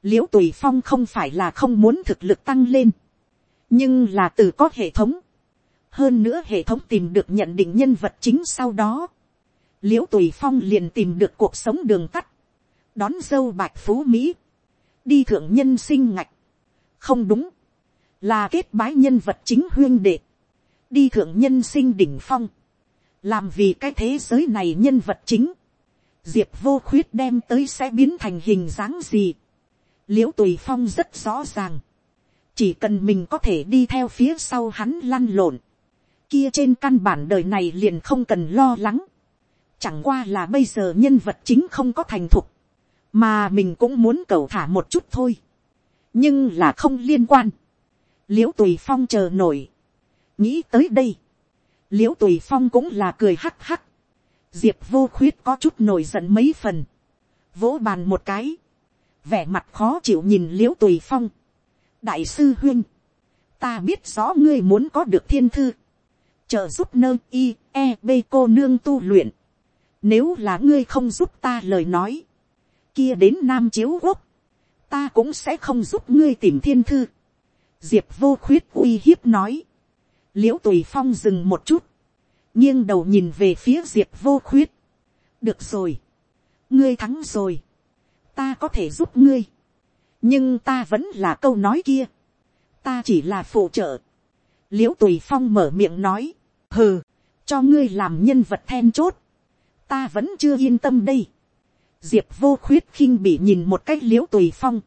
liễu tùy phong không phải là không muốn thực lực tăng lên, nhưng là từ có hệ thống, hơn nữa hệ thống tìm được nhận định nhân vật chính sau đó, l i ễ u tùy phong liền tìm được cuộc sống đường tắt, đón dâu bạch phú mỹ, đi thượng nhân sinh ngạch, không đúng, là kết bái nhân vật chính huyên đệ, đi thượng nhân sinh đỉnh phong, làm vì cái thế giới này nhân vật chính, diệp vô khuyết đem tới sẽ biến thành hình dáng gì, l i ễ u tùy phong rất rõ ràng, chỉ cần mình có thể đi theo phía sau hắn lăn lộn, kia trên căn bản đời này liền không cần lo lắng, chẳng qua là bây giờ nhân vật chính không có thành thục, mà mình cũng muốn cầu thả một chút thôi, nhưng là không liên quan, l i ễ u tùy phong chờ nổi, nghĩ tới đây, l i ễ u tùy phong cũng là cười hắc hắc, diệp vô khuyết có chút nổi giận mấy phần, vỗ bàn một cái, vẻ mặt khó chịu nhìn l i ễ u tùy phong, đại sư huyên, ta biết rõ ngươi muốn có được thiên thư, trợ giúp nơ i e b cô nương tu luyện, nếu là ngươi không giúp ta lời nói, kia đến nam chiếu quốc, ta cũng sẽ không giúp ngươi tìm thiên thư. Diệp vô khuyết uy hiếp nói, l i ễ u tùy phong dừng một chút, nghiêng đầu nhìn về phía diệp vô khuyết. được rồi, ngươi thắng rồi, ta có thể giúp ngươi, nhưng ta vẫn là câu nói kia, ta chỉ là phụ trợ, l i ễ u tùy phong mở miệng nói, hừ, cho ngươi làm nhân vật then chốt, ta vẫn chưa yên tâm đây, diệp vô khuyết khinh bị nhìn một cách l i ễ u tùy phong,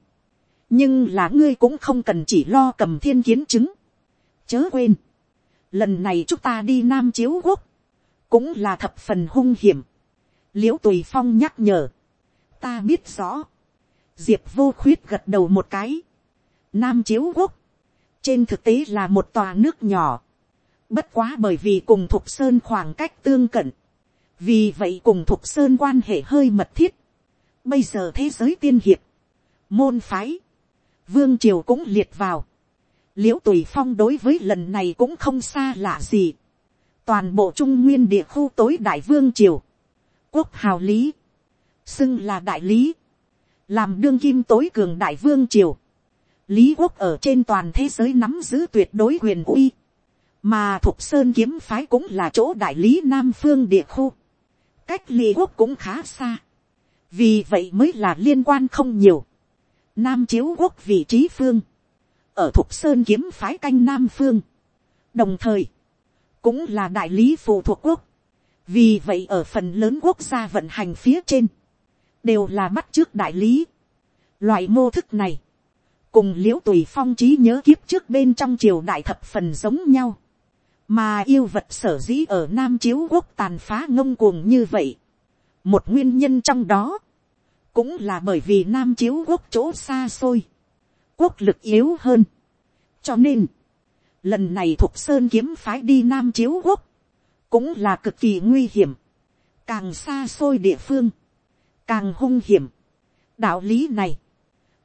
nhưng là ngươi cũng không cần chỉ lo cầm thiên kiến chứng, chớ quên, lần này chúng ta đi nam chiếu quốc, cũng là thập phần hung hiểm, l i ễ u tùy phong nhắc nhở, ta biết rõ, diệp vô khuyết gật đầu một cái, nam chiếu quốc, trên thực tế là một tòa nước nhỏ, bất quá bởi vì cùng thục sơn khoảng cách tương cận, vì vậy cùng thục sơn quan hệ hơi mật thiết, bây giờ thế giới tiên hiệp, môn phái, vương triều cũng liệt vào, l i ễ u tùy phong đối với lần này cũng không xa lạ gì, toàn bộ trung nguyên địa khu tối đại vương triều, quốc hào lý, xưng là đại lý, làm đương kim tối cường đại vương triều, lý quốc ở trên toàn thế giới nắm giữ tuyệt đối quyền uy, mà thục sơn kiếm phái cũng là chỗ đại lý nam phương địa khu, cách lý quốc cũng khá xa, vì vậy mới là liên quan không nhiều, nam chiếu quốc vị trí phương, ở thục sơn kiếm phái canh nam phương, đồng thời, cũng là đại lý phụ thuộc quốc, vì vậy ở phần lớn quốc gia vận hành phía trên, đều là bắt trước đại lý. Loại mô thức này, cùng l i ễ u tùy phong trí nhớ kiếp trước bên trong triều đại thập phần giống nhau, mà yêu vật sở dĩ ở nam chiếu quốc tàn phá ngông cuồng như vậy. một nguyên nhân trong đó, cũng là bởi vì nam chiếu quốc chỗ xa xôi, quốc lực yếu hơn. cho nên, lần này thục sơn kiếm phái đi nam chiếu quốc, cũng là cực kỳ nguy hiểm, càng xa xôi địa phương, càng hung hiểm. đạo lý này,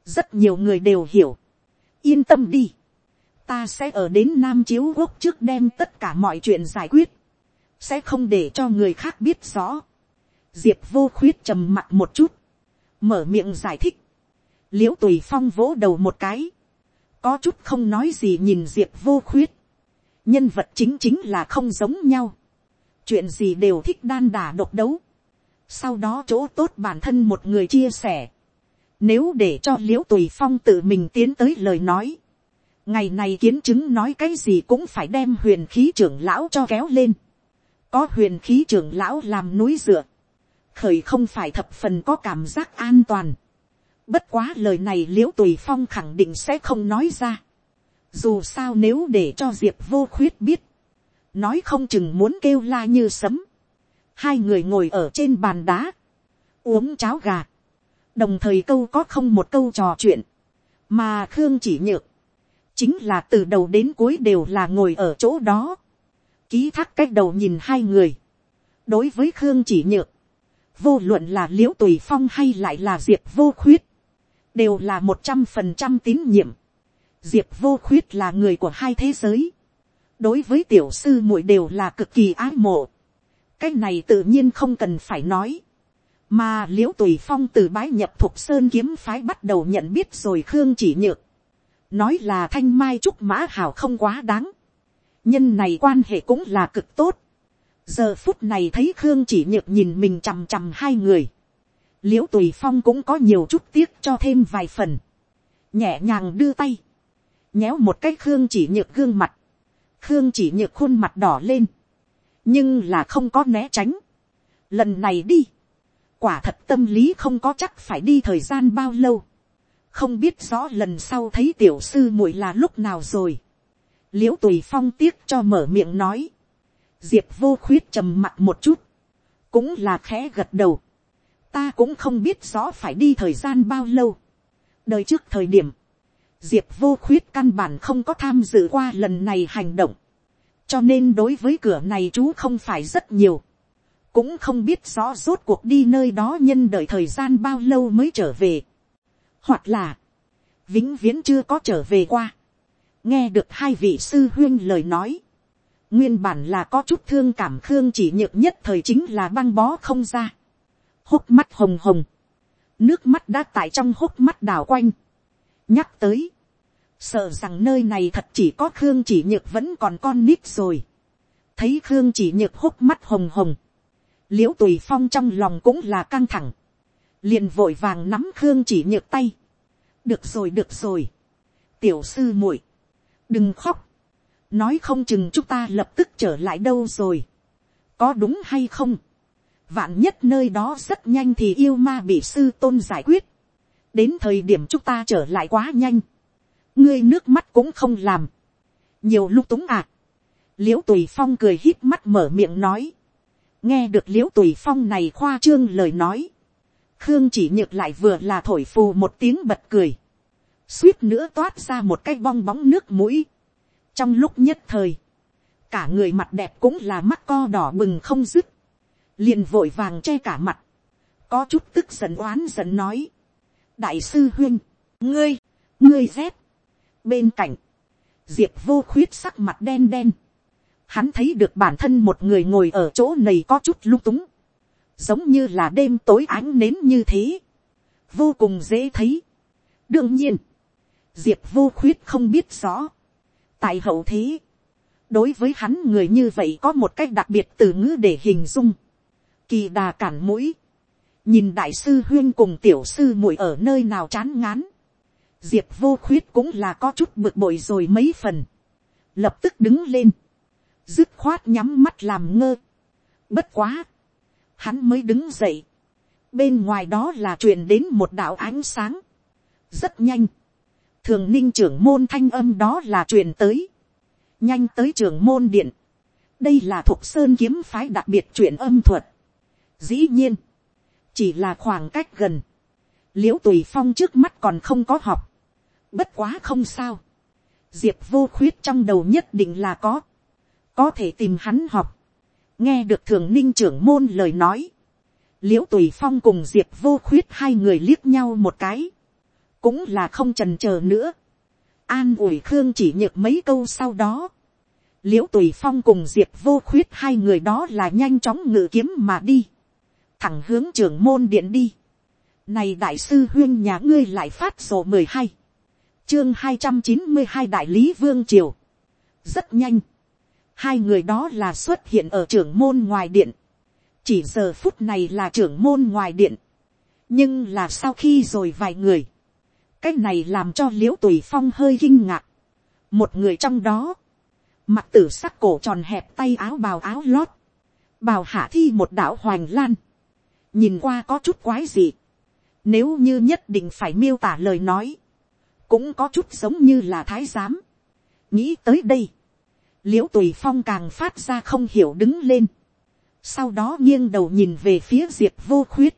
rất nhiều người đều hiểu. yên tâm đi, ta sẽ ở đến nam chiếu quốc trước đem tất cả mọi chuyện giải quyết, sẽ không để cho người khác biết rõ. diệp vô khuyết trầm mặt một chút, mở miệng giải thích, l i ễ u tùy phong vỗ đầu một cái, có chút không nói gì nhìn diệp vô khuyết, nhân vật chính chính là không giống nhau, chuyện gì đều thích đan đà độc đấu, sau đó chỗ tốt bản thân một người chia sẻ, nếu để cho l i ễ u tùy phong tự mình tiến tới lời nói, ngày này kiến chứng nói cái gì cũng phải đem huyền khí trưởng lão cho kéo lên, có huyền khí trưởng lão làm núi dựa, khởi không phải thập phần có cảm giác an toàn, bất quá lời này l i ễ u tùy phong khẳng định sẽ không nói ra, dù sao nếu để cho diệp vô khuyết biết, nói không chừng muốn kêu la như sấm, hai người ngồi ở trên bàn đá, uống cháo gà, đồng thời câu có không một câu trò chuyện, mà khương chỉ nhược, chính là từ đầu đến cuối đều là ngồi ở chỗ đó, ký thác cách đầu nhìn hai người, đối với khương chỉ nhược, vô luận là l i ễ u tùy phong hay lại là diệp vô khuyết, đều là một trăm phần trăm tín nhiệm, diệp vô khuyết là người của hai thế giới, đối với tiểu sư muội đều là cực kỳ ái mộ, cái này tự nhiên không cần phải nói. mà l i ễ u tùy phong từ bái nhập thục sơn kiếm phái bắt đầu nhận biết rồi khương chỉ nhược. nói là thanh mai trúc mã hào không quá đáng. nhân này quan hệ cũng là cực tốt. giờ phút này thấy khương chỉ nhược nhìn mình chằm chằm hai người. l i ễ u tùy phong cũng có nhiều chút tiếc cho thêm vài phần. nhẹ nhàng đưa tay. nhéo một cái khương chỉ nhược gương mặt. khương chỉ nhược khuôn mặt đỏ lên nhưng là không có né tránh. lần này đi, quả thật tâm lý không có chắc phải đi thời gian bao lâu, không biết rõ lần sau thấy tiểu sư muội là lúc nào rồi. l i ễ u tùy phong tiếc cho mở miệng nói. diệp vô khuyết trầm mặt một chút, cũng là khẽ gật đầu. ta cũng không biết rõ phải đi thời gian bao lâu. đời trước thời điểm, diệp vô khuyết căn bản không có tham dự qua lần này hành động cho nên đối với cửa này chú không phải rất nhiều. cũng không biết rõ rốt cuộc đi nơi đó nhân đợi thời gian bao lâu mới trở về. Hoặc là, vĩnh viễn chưa có trở về qua, nghe được hai vị sư huyên lời nói, nguyên bản là có chút thương cảm khương chỉ nhược nhất thời chính là băng bó không ra, hốc mắt hồng hồng, nước mắt đã tại trong hốc mắt đào quanh, nhắc tới, sợ rằng nơi này thật chỉ có khương chỉ nhược vẫn còn con nít rồi, thấy khương chỉ nhược húc mắt hồng hồng, l i ễ u tùy phong trong lòng cũng là căng thẳng, liền vội vàng nắm khương chỉ nhược tay. được rồi được rồi. tiểu sư muội, đừng khóc. nói không chừng chúng ta lập tức trở lại đâu rồi. có đúng hay không. vạn nhất nơi đó rất nhanh thì yêu ma bị sư tôn giải quyết. đến thời điểm chúng ta trở lại quá nhanh ngươi nước mắt cũng không làm. nhiều lúc túng à. l i ễ u tùy phong cười hít mắt mở miệng nói. nghe được l i ễ u tùy phong này khoa trương lời nói khương chỉ nhược lại vừa là thổi phù một tiếng bật cười, suýt nữa toát ra một cái bong bóng nước mũi. trong lúc nhất thời, cả người mặt đẹp cũng là mắt co đỏ bừng không dứt, liền vội vàng che cả mặt, có chút tức giận oán giận nói, đại sư huyên, ngươi, ngươi rét, bên cạnh, diệp vô khuyết sắc mặt đen đen, hắn thấy được bản thân một người ngồi ở chỗ này có chút lung túng, giống như là đêm tối ánh nến như thế, vô cùng dễ thấy. đương nhiên, diệp vô khuyết không biết rõ, tại hậu thế, đối với hắn người như vậy có một cách đặc biệt từ ngữ để hình dung, kỳ đà cản mũi, nhìn đại sư huyên cùng tiểu sư muội ở nơi nào chán ngán, diệp vô khuyết cũng là có chút bực bội rồi mấy phần, lập tức đứng lên, dứt khoát nhắm mắt làm ngơ, bất quá, hắn mới đứng dậy. bên ngoài đó là truyền đến một đạo ánh sáng. rất nhanh. thường ninh trưởng môn thanh âm đó là truyền tới. nhanh tới trưởng môn điện. đây là thuộc sơn kiếm phái đặc biệt truyền âm thuật. dĩ nhiên, chỉ là khoảng cách gần l i ễ u tùy phong trước mắt còn không có học. bất quá không sao. diệp vô khuyết trong đầu nhất định là có. có thể tìm hắn học. Nghe được thường ninh trưởng môn lời nói, l i ễ u tùy phong cùng diệp vô khuyết hai người liếc nhau một cái, cũng là không trần c h ờ nữa, an ủi khương chỉ nhược mấy câu sau đó, l i ễ u tùy phong cùng diệp vô khuyết hai người đó là nhanh chóng ngự kiếm mà đi, thẳng hướng trưởng môn điện đi, này đại sư huyên nhà ngươi lại phát sổ mười hai, chương hai trăm chín mươi hai đại lý vương triều, rất nhanh, hai người đó là xuất hiện ở trưởng môn ngoài điện, chỉ giờ phút này là trưởng môn ngoài điện, nhưng là sau khi rồi vài người, cái này làm cho liễu tùy phong hơi kinh ngạc, một người trong đó, mặt tử sắc cổ tròn hẹp tay áo bào áo lót, bào hạ thi một đạo hoành lan, nhìn qua có chút quái gì, nếu như nhất định phải miêu tả lời nói, cũng có chút giống như là thái giám, nghĩ tới đây, l i ễ u tùy phong càng phát ra không hiểu đứng lên, sau đó nghiêng đầu nhìn về phía diệp vô khuyết,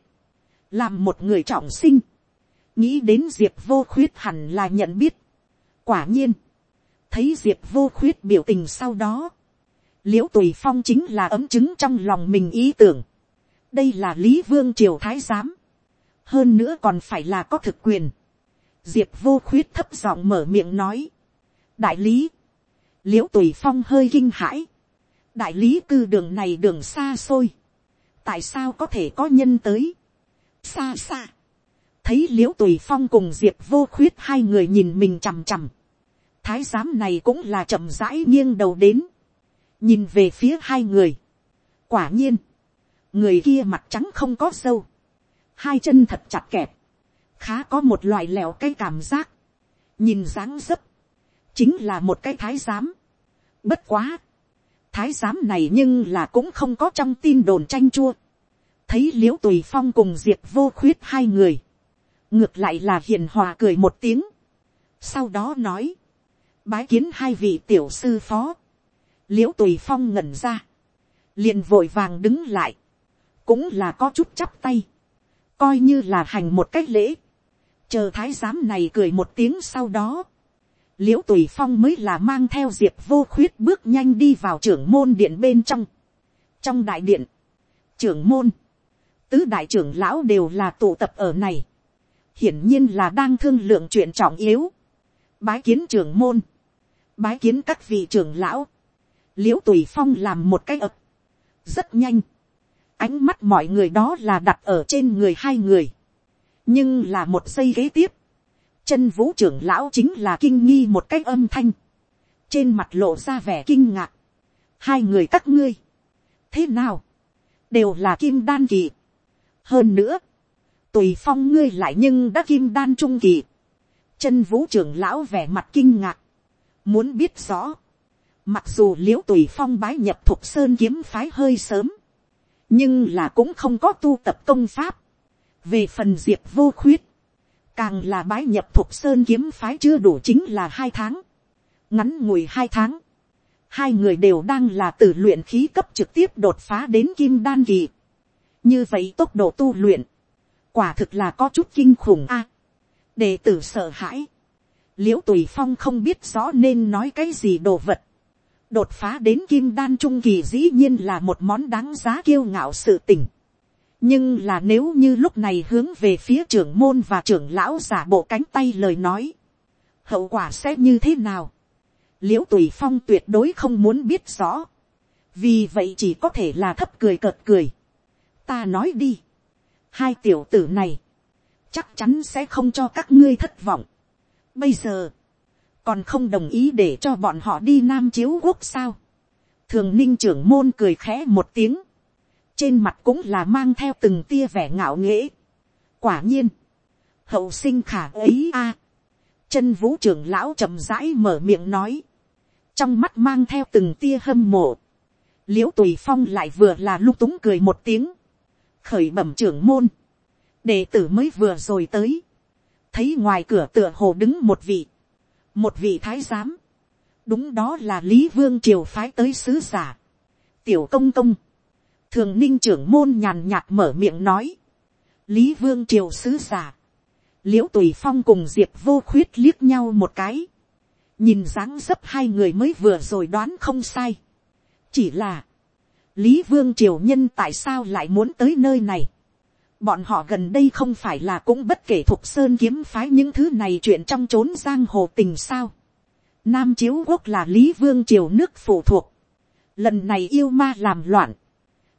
làm một người trọng sinh, nghĩ đến diệp vô khuyết hẳn là nhận biết, quả nhiên, thấy diệp vô khuyết biểu tình sau đó, l i ễ u tùy phong chính là ấm chứng trong lòng mình ý tưởng, đây là lý vương triều thái giám, hơn nữa còn phải là có thực quyền, diệp vô khuyết thấp giọng mở miệng nói, đại lý, l i ễ u tùy phong hơi kinh hãi, đại lý cư đường này đường xa xôi, tại sao có thể có nhân tới, xa xa, thấy l i ễ u tùy phong cùng diệp vô khuyết hai người nhìn mình chằm chằm, thái giám này cũng là chậm rãi nghiêng đầu đến, nhìn về phía hai người, quả nhiên, người kia mặt trắng không có sâu, hai chân thật chặt kẹp, khá có một loại lèo cái cảm giác, nhìn dáng dấp, chính là một cái thái giám, Bất quá. Thái giám này nhưng là cũng không có trong tin đồn tranh chua. Thấy liễu tùy phong cùng diệp vô khuyết hai người. ngược lại là hiền hòa cười một tiếng, sau đó nói, bái kiến hai vị tiểu sư phó, l i ễ u tùy phong ngẩn ra, liền vội vàng đứng lại, cũng là có chút chắp tay, coi như là hành một cách lễ, chờ thái giám này cười một tiếng sau đó, l i ễ u tùy phong mới là mang theo diệp vô khuyết bước nhanh đi vào trưởng môn điện bên trong, trong đại điện, trưởng môn, tứ đại trưởng lão đều là tụ tập ở này, hiển nhiên là đang thương lượng chuyện trọng yếu, bái kiến trưởng môn, bái kiến các vị trưởng lão, l i ễ u tùy phong làm một cái ập, rất nhanh, ánh mắt mọi người đó là đặt ở trên người hai người, nhưng là một giây kế tiếp, chân vũ trưởng lão chính là kinh nghi một cách âm thanh, trên mặt lộ ra vẻ kinh ngạc, hai người các ngươi, thế nào, đều là kim đan kỳ, hơn nữa, tùy phong ngươi lại nhưng đã kim đan trung kỳ, chân vũ trưởng lão vẻ mặt kinh ngạc, muốn biết rõ, Mặc dù l i ễ u tùy phong bái nhập Thục sơn kiếm phái hơi sớm. Nhưng là cũng không có tu tập công pháp. Về phần diệp vô khuyết. Càng là bái nhập thuộc sơn kiếm phái chưa đủ chính là hai tháng. Ngắn ngủi hai tháng. Hai người đều đang là từ luyện khí cấp trực tiếp đột phá đến kim đan kỳ. Như vậy tốc độ tu luyện. Quả thực là có chút kinh khủng a. đệ tử sợ hãi. l i ễ u tùy phong không biết rõ nên nói cái gì đồ vật đột phá đến kim đan trung kỳ dĩ nhiên là một món đáng giá kiêu ngạo sự tình. nhưng là nếu như lúc này hướng về phía trưởng môn và trưởng lão giả bộ cánh tay lời nói, hậu quả sẽ như thế nào. l i ễ u tùy phong tuyệt đối không muốn biết rõ. vì vậy chỉ có thể là thấp cười cợt cười. ta nói đi. hai tiểu tử này, chắc chắn sẽ không cho các ngươi thất vọng. bây giờ, còn không đồng ý để cho bọn họ đi nam chiếu quốc sao. thường ninh trưởng môn cười khẽ một tiếng, trên mặt cũng là mang theo từng tia vẻ ngạo nghễ. quả nhiên, hậu sinh khả ấy a. chân vũ trưởng lão chậm rãi mở miệng nói, trong mắt mang theo từng tia hâm mộ. l i ễ u tùy phong lại vừa là lung túng cười một tiếng, khởi bẩm trưởng môn, đệ tử mới vừa rồi tới, thấy ngoài cửa tựa hồ đứng một vị, một vị thái giám, đúng đó là lý vương triều phái tới sứ giả, tiểu công công, thường ninh trưởng môn nhàn nhạt mở miệng nói, lý vương triều sứ giả, l i ễ u tùy phong cùng diệp vô khuyết liếc nhau một cái, nhìn dáng dấp hai người mới vừa rồi đoán không sai, chỉ là, lý vương triều nhân tại sao lại muốn tới nơi này, Bọn họ gần đây không phải là cũng bất kể thuộc sơn kiếm phái những thứ này chuyện trong trốn giang hồ tình sao. Nam chiếu quốc là Lý Vương triều nước phụ thuộc. Lần này yêu ma làm loạn.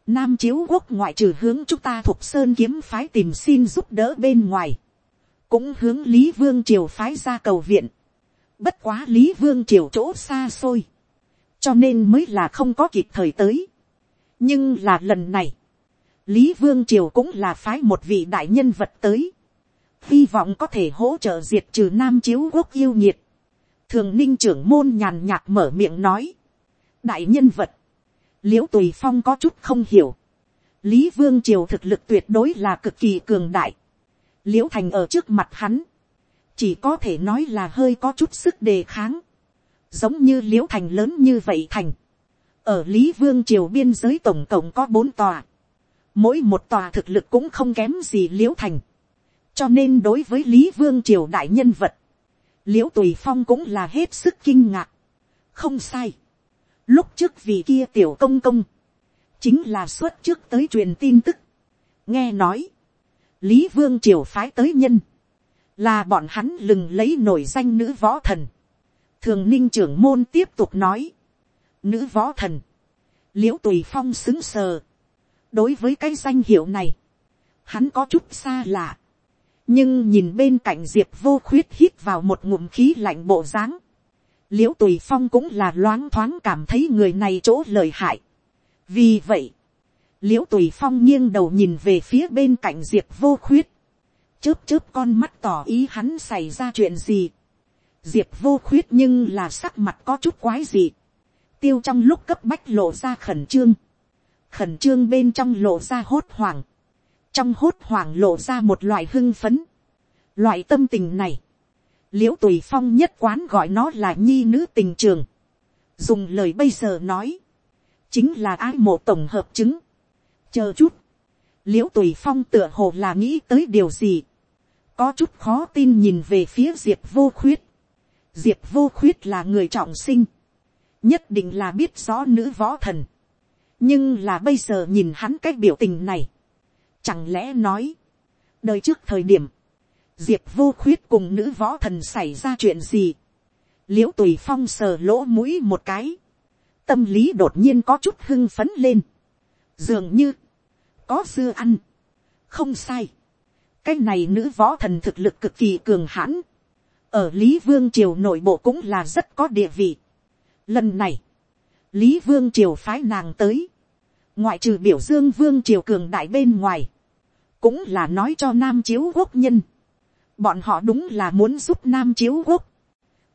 Nam chiếu quốc ngoại trừ hướng chúng ta thuộc sơn kiếm phái tìm xin giúp đỡ bên ngoài. Cũng hướng Lý Vương triều phái ra cầu viện. Bất quá Lý Vương triều chỗ xa xôi. Cho nên mới là không có kịp thời tới. Nhưng là lần này lý vương triều cũng là phái một vị đại nhân vật tới, hy vọng có thể hỗ trợ diệt trừ nam chiếu quốc yêu nhiệt. thường ninh trưởng môn nhàn nhạt mở miệng nói, đại nhân vật, Liễu tùy phong có chút không hiểu, lý vương triều thực lực tuyệt đối là cực kỳ cường đại, Liễu thành ở trước mặt hắn, chỉ có thể nói là hơi có chút sức đề kháng, giống như Liễu thành lớn như vậy thành, ở lý vương triều biên giới tổng cộng có bốn tòa, mỗi một tòa thực lực cũng không kém gì l i ễ u thành, cho nên đối với lý vương triều đại nhân vật, l i ễ u tùy phong cũng là hết sức kinh ngạc, không sai, lúc trước vì kia tiểu công công, chính là xuất trước tới truyền tin tức, nghe nói, lý vương triều phái tới nhân, là bọn hắn lừng lấy nổi danh nữ võ thần, thường ninh trưởng môn tiếp tục nói, nữ võ thần, l i ễ u tùy phong xứng sờ, đối với cái danh hiệu này, hắn có chút xa lạ, nhưng nhìn bên cạnh diệp vô khuyết hít vào một ngụm khí lạnh bộ dáng, l i ễ u tùy phong cũng là loáng thoáng cảm thấy người này chỗ lời hại. vì vậy, l i ễ u tùy phong nghiêng đầu nhìn về phía bên cạnh diệp vô khuyết, chớp chớp con mắt tỏ ý hắn xảy ra chuyện gì. diệp vô khuyết nhưng là sắc mặt có chút quái gì, tiêu trong lúc cấp bách lộ ra khẩn trương, khẩn trương bên trong lộ ra hốt hoảng, trong hốt hoảng lộ ra một loại hưng phấn, Loại tâm tình này, l i ễ u tùy phong nhất quán gọi nó là nhi nữ tình trường. dùng lời bây giờ nói, chính là ái mộ tổng hợp chứng. chờ chút, l i ễ u tùy phong tựa hồ là nghĩ tới điều gì, có chút khó tin nhìn về phía diệp vô khuyết. diệp vô khuyết là người trọng sinh, nhất định là biết rõ nữ võ thần nhưng là bây giờ nhìn hắn cái biểu tình này, chẳng lẽ nói, đời trước thời điểm, diệp vô khuyết cùng nữ võ thần xảy ra chuyện gì, l i ễ u tùy phong sờ lỗ mũi một cái, tâm lý đột nhiên có chút hưng phấn lên, dường như, có dưa ăn, không sai, cái này nữ võ thần thực lực cực kỳ cường hãn, ở lý vương triều nội bộ cũng là rất có địa vị. Lần này, lý vương triều phái nàng tới, ngoại trừ biểu dương vương triều cường đại bên ngoài, cũng là nói cho nam chiếu quốc nhân, bọn họ đúng là muốn giúp nam chiếu quốc,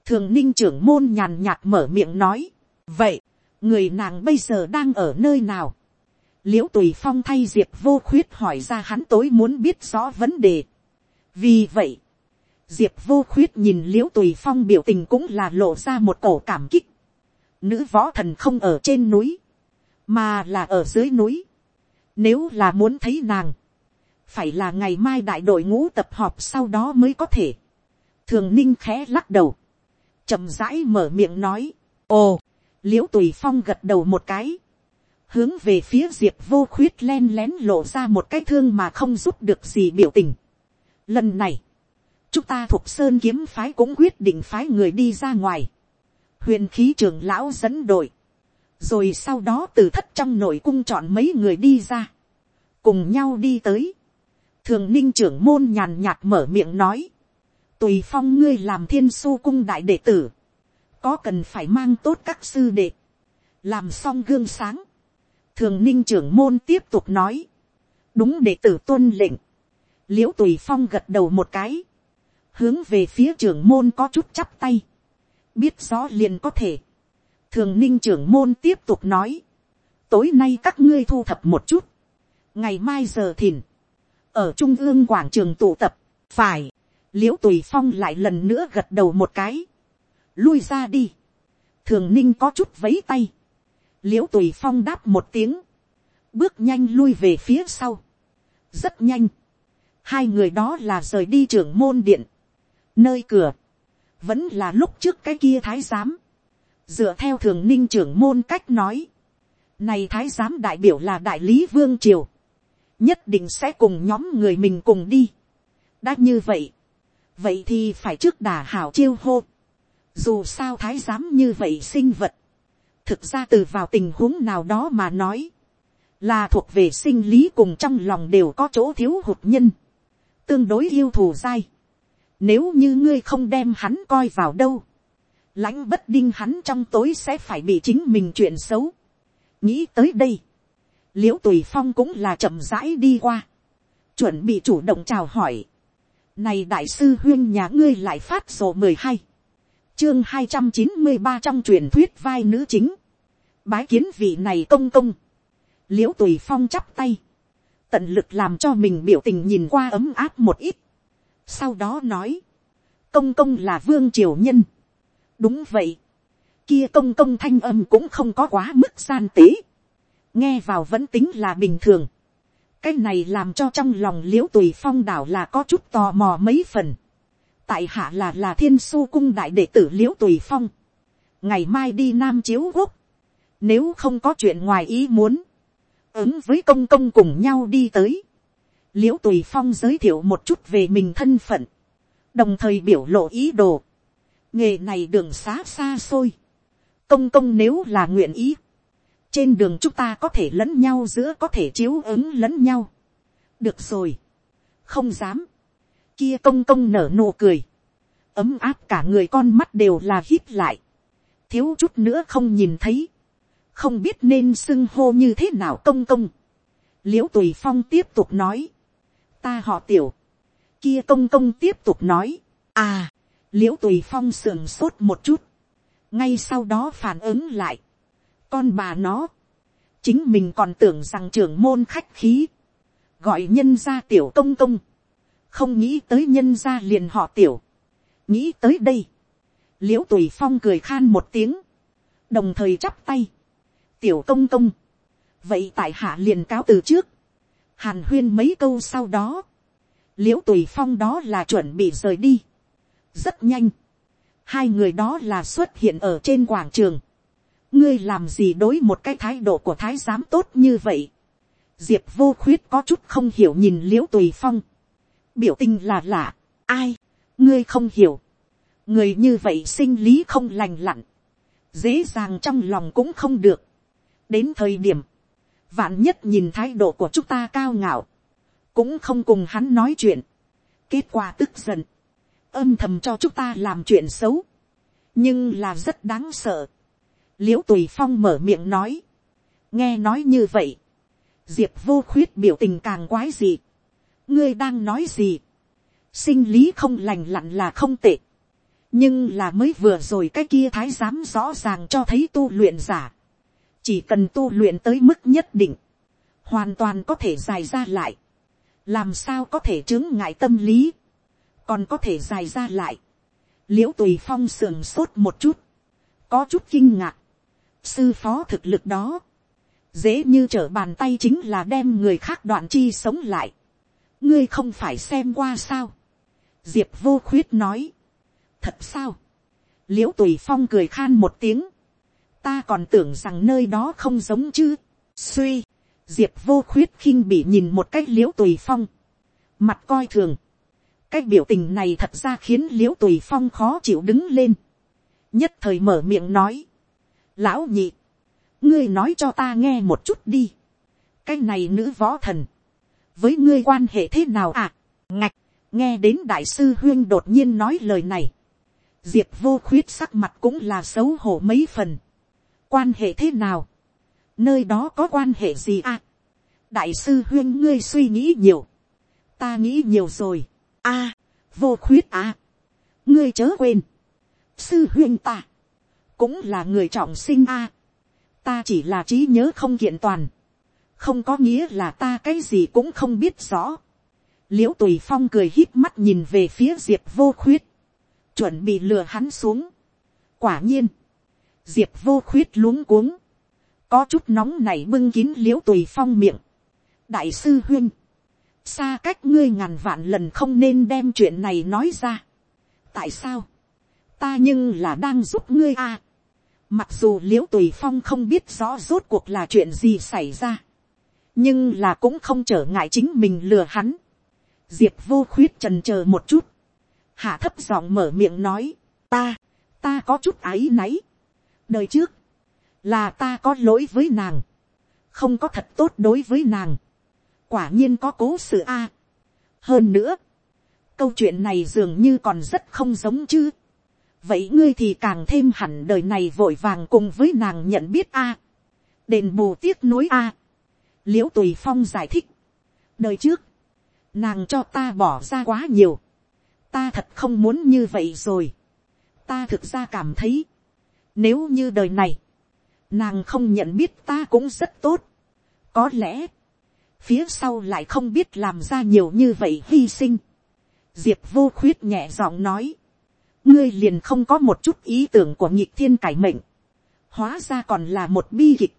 thường ninh trưởng môn nhàn nhạt mở miệng nói, vậy, người nàng bây giờ đang ở nơi nào, l i ễ u tùy phong thay diệp vô khuyết hỏi ra hắn tối muốn biết rõ vấn đề. vì vậy, diệp vô khuyết nhìn l i ễ u tùy phong biểu tình cũng là lộ ra một cổ cảm kích nữ võ thần không ở trên núi, mà là ở dưới núi. Nếu là muốn thấy nàng, phải là ngày mai đại đội ngũ tập họp sau đó mới có thể. thường ninh khẽ lắc đầu, chậm rãi mở miệng nói, ồ, l i ễ u tùy phong gật đầu một cái, hướng về phía diệp vô khuyết len lén lộ ra một cái thương mà không giúp được gì biểu tình. Lần này, chúng ta thuộc sơn kiếm phái cũng quyết định phái người đi ra ngoài huyền khí trưởng lão dẫn đội, rồi sau đó từ thất trong nội cung chọn mấy người đi ra, cùng nhau đi tới, thường ninh trưởng môn nhàn nhạt mở miệng nói, tùy phong ngươi làm thiên su cung đại đệ tử, có cần phải mang tốt các sư đệ, làm xong gương sáng, thường ninh trưởng môn tiếp tục nói, đúng đệ tử tuân lệnh, l i ễ u tùy phong gật đầu một cái, hướng về phía trưởng môn có chút chắp tay, biết rõ liền có thể. thường ninh trưởng môn tiếp tục nói, tối nay các ngươi thu thập một chút, ngày mai giờ thìn, ở trung ương quảng trường tụ tập, phải, l i ễ u tùy phong lại lần nữa gật đầu một cái, lui ra đi, thường ninh có chút vấy tay, l i ễ u tùy phong đáp một tiếng, bước nhanh lui về phía sau, rất nhanh, hai người đó là rời đi trưởng môn điện, nơi cửa, vẫn là lúc trước cái kia thái giám, dựa theo thường ninh trưởng môn cách nói, này thái giám đại biểu là đại lý vương triều, nhất định sẽ cùng nhóm người mình cùng đi. đã như vậy, vậy thì phải trước đà hảo chiêu hô. dù sao thái giám như vậy sinh vật, thực ra từ vào tình huống nào đó mà nói, là thuộc về sinh lý cùng trong lòng đều có chỗ thiếu hụt nhân, tương đối yêu thù dai. Nếu như ngươi không đem hắn coi vào đâu. Lãnh bất đinh hắn trong tối sẽ phải bị chính mình chuyện xấu. Nghĩ tới đây. Liễu tùy phong cũng là chậm rãi đi qua. Chuẩn bị chủ động chào hỏi. Này đại sư huyên nhà ngươi lại phát sổ mười hai, Chương hai trăm chín mươi ba trong truyền thuyết vai nữ chính. Bái kiến vị này công công. Liễu tùy phong chắp tay. Tận lực làm cho mình biểu tình nhìn qua ấm áp một ít sau đó nói, công công là vương triều nhân. đúng vậy, kia công công thanh âm cũng không có quá mức gian tế, nghe vào vẫn tính là bình thường. cái này làm cho trong lòng l i ễ u tùy phong đảo là có chút tò mò mấy phần. tại hạ là là thiên su cung đại đệ tử l i ễ u tùy phong. ngày mai đi nam chiếu quốc. nếu không có chuyện ngoài ý muốn, ứng với công công cùng nhau đi tới l i ễ u tùy phong giới thiệu một chút về mình thân phận, đồng thời biểu lộ ý đồ, nghề này đường xá xa xôi, công công nếu là nguyện ý, trên đường chúng ta có thể lẫn nhau giữa có thể chiếu ứng lẫn nhau, được rồi, không dám, kia công công nở nụ cười, ấm áp cả người con mắt đều là hít lại, thiếu chút nữa không nhìn thấy, không biết nên xưng hô như thế nào công công, l i ễ u tùy phong tiếp tục nói, ta họ tiểu. Kia công công tiếp tục nói. À, liễu tùy phong sườn sốt một chút. ngay sau đó phản ứng lại. con bà nó, chính mình còn tưởng rằng trưởng môn khách khí, gọi nhân ra tiểu công công, không nghĩ tới nhân gia liền họ tiểu, nghĩ tới đây, liễu tùy phong cười khan một tiếng, đồng thời chắp tay, tiểu công công, vậy tại hạ liền cáo từ trước, hàn huyên mấy câu sau đó, l i ễ u tùy phong đó là chuẩn bị rời đi, rất nhanh, hai người đó là xuất hiện ở trên quảng trường, ngươi làm gì đối một cái thái độ của thái giám tốt như vậy, diệp vô khuyết có chút không hiểu nhìn l i ễ u tùy phong, biểu tình là lạ, ai, ngươi không hiểu, người như vậy sinh lý không lành lặn, dễ dàng trong lòng cũng không được. đến thời điểm, vạn nhất nhìn thái độ của chúng ta cao ngạo, cũng không cùng hắn nói chuyện, kết quả tức giận, âm thầm cho chúng ta làm chuyện xấu, nhưng là rất đáng sợ. l i ễ u tùy phong mở miệng nói, nghe nói như vậy, diệp vô khuyết biểu tình càng quái dị, ngươi đang nói gì, sinh lý không lành lặn là không tệ, nhưng là mới vừa rồi cái kia thái giám rõ ràng cho thấy tu luyện giả, chỉ cần tu luyện tới mức nhất định, hoàn toàn có thể dài ra lại, làm sao có thể chứng ngại tâm lý, còn có thể dài ra lại, l i ễ u tùy phong sườn sốt một chút, có chút kinh ngạc, sư phó thực lực đó, dễ như trở bàn tay chính là đem người khác đoạn chi sống lại, ngươi không phải xem qua sao. diệp vô khuyết nói. thật sao. l i ễ u tùy phong cười khan một tiếng ta còn tưởng rằng nơi đó không giống chứ. suy. diệp vô khuyết khinh bị nhìn một cách l i ễ u tùy phong. mặt coi thường. cái biểu tình này thật ra khiến l i ễ u tùy phong khó chịu đứng lên. nhất thời mở miệng nói. lão nhị. ngươi nói cho ta nghe một chút đi. cái này nữ võ thần với ngươi quan hệ thế nào à, ngạch, nghe đến đại sư huyên đột nhiên nói lời này, diệp vô khuyết sắc mặt cũng là xấu hổ mấy phần, quan hệ thế nào, nơi đó có quan hệ gì à, đại sư huyên ngươi suy nghĩ nhiều, ta nghĩ nhiều rồi, a, à, vô khuyết à, ngươi chớ quên, sư huyên ta, cũng là người trọng sinh a, ta chỉ là trí nhớ không kiện toàn, không có nghĩa là ta cái gì cũng không biết rõ. l i ễ u tùy phong cười hít mắt nhìn về phía diệp vô khuyết, chuẩn bị lừa hắn xuống. quả nhiên, diệp vô khuyết luống cuống, có chút nóng này bưng kín l i ễ u tùy phong miệng. đại sư huyên, xa cách ngươi ngàn vạn lần không nên đem chuyện này nói ra. tại sao, ta nhưng là đang giúp ngươi à. mặc dù l i ễ u tùy phong không biết rõ rốt cuộc là chuyện gì xảy ra nhưng là cũng không trở ngại chính mình lừa hắn. diệp vô khuyết trần c h ờ một chút, hạ thấp giọng mở miệng nói, ta, ta có chút áy náy đời trước, là ta có lỗi với nàng, không có thật tốt đối với nàng, quả nhiên có cố sự a. hơn nữa, câu chuyện này dường như còn rất không giống chứ. vậy ngươi thì càng thêm hẳn đời này vội vàng cùng với nàng nhận biết a. đền bù tiếc nuối a l i ễ u tùy phong giải thích, đời trước, nàng cho ta bỏ ra quá nhiều, ta thật không muốn như vậy rồi, ta thực ra cảm thấy, nếu như đời này, nàng không nhận biết ta cũng rất tốt, có lẽ, phía sau lại không biết làm ra nhiều như vậy hy sinh, diệp vô khuyết nhẹ giọng nói, ngươi liền không có một chút ý tưởng của nhịp thiên cải mệnh, hóa ra còn là một bi kịch,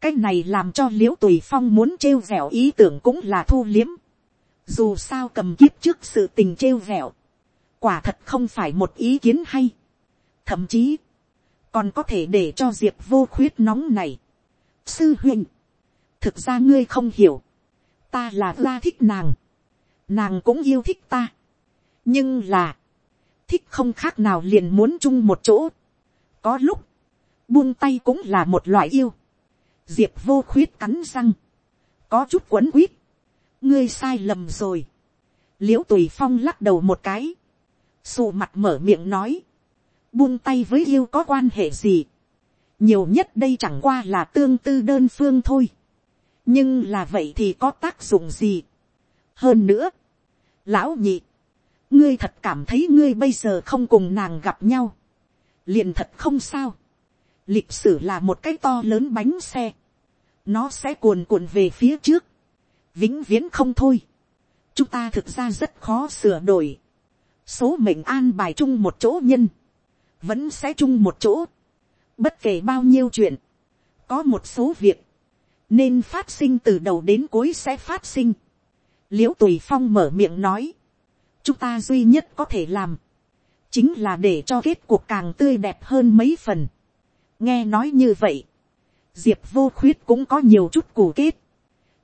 cái này làm cho Liễu tùy phong muốn trêu vẹo ý tưởng cũng là thu liếm. dù sao cầm kiếp trước sự tình trêu vẹo, quả thật không phải một ý kiến hay. thậm chí, còn có thể để cho diệp vô khuyết nóng này. sư huynh, thực ra ngươi không hiểu, ta là la thích nàng, nàng cũng yêu thích ta. nhưng là, thích không khác nào liền muốn chung một chỗ. có lúc, buông tay cũng là một loại yêu. Diệp vô khuyết cắn răng, có chút quấn quýt, ngươi sai lầm rồi, l i ễ u tùy phong lắc đầu một cái, xù mặt mở miệng nói, buông tay với yêu có quan hệ gì, nhiều nhất đây chẳng qua là tương tư đơn phương thôi, nhưng là vậy thì có tác dụng gì. hơn nữa, lão nhị, ngươi thật cảm thấy ngươi bây giờ không cùng nàng gặp nhau, liền thật không sao, lịch sử là một cái to lớn bánh xe, nó sẽ cuồn cuộn về phía trước, vĩnh viễn không thôi, chúng ta thực ra rất khó sửa đổi, số mệnh an bài chung một chỗ nhân, vẫn sẽ chung một chỗ, bất kể bao nhiêu chuyện, có một số việc, nên phát sinh từ đầu đến cuối sẽ phát sinh. l i ễ u tùy phong mở miệng nói, chúng ta duy nhất có thể làm, chính là để cho kết cuộc càng tươi đẹp hơn mấy phần. nghe nói như vậy, diệp vô khuyết cũng có nhiều chút củ kết,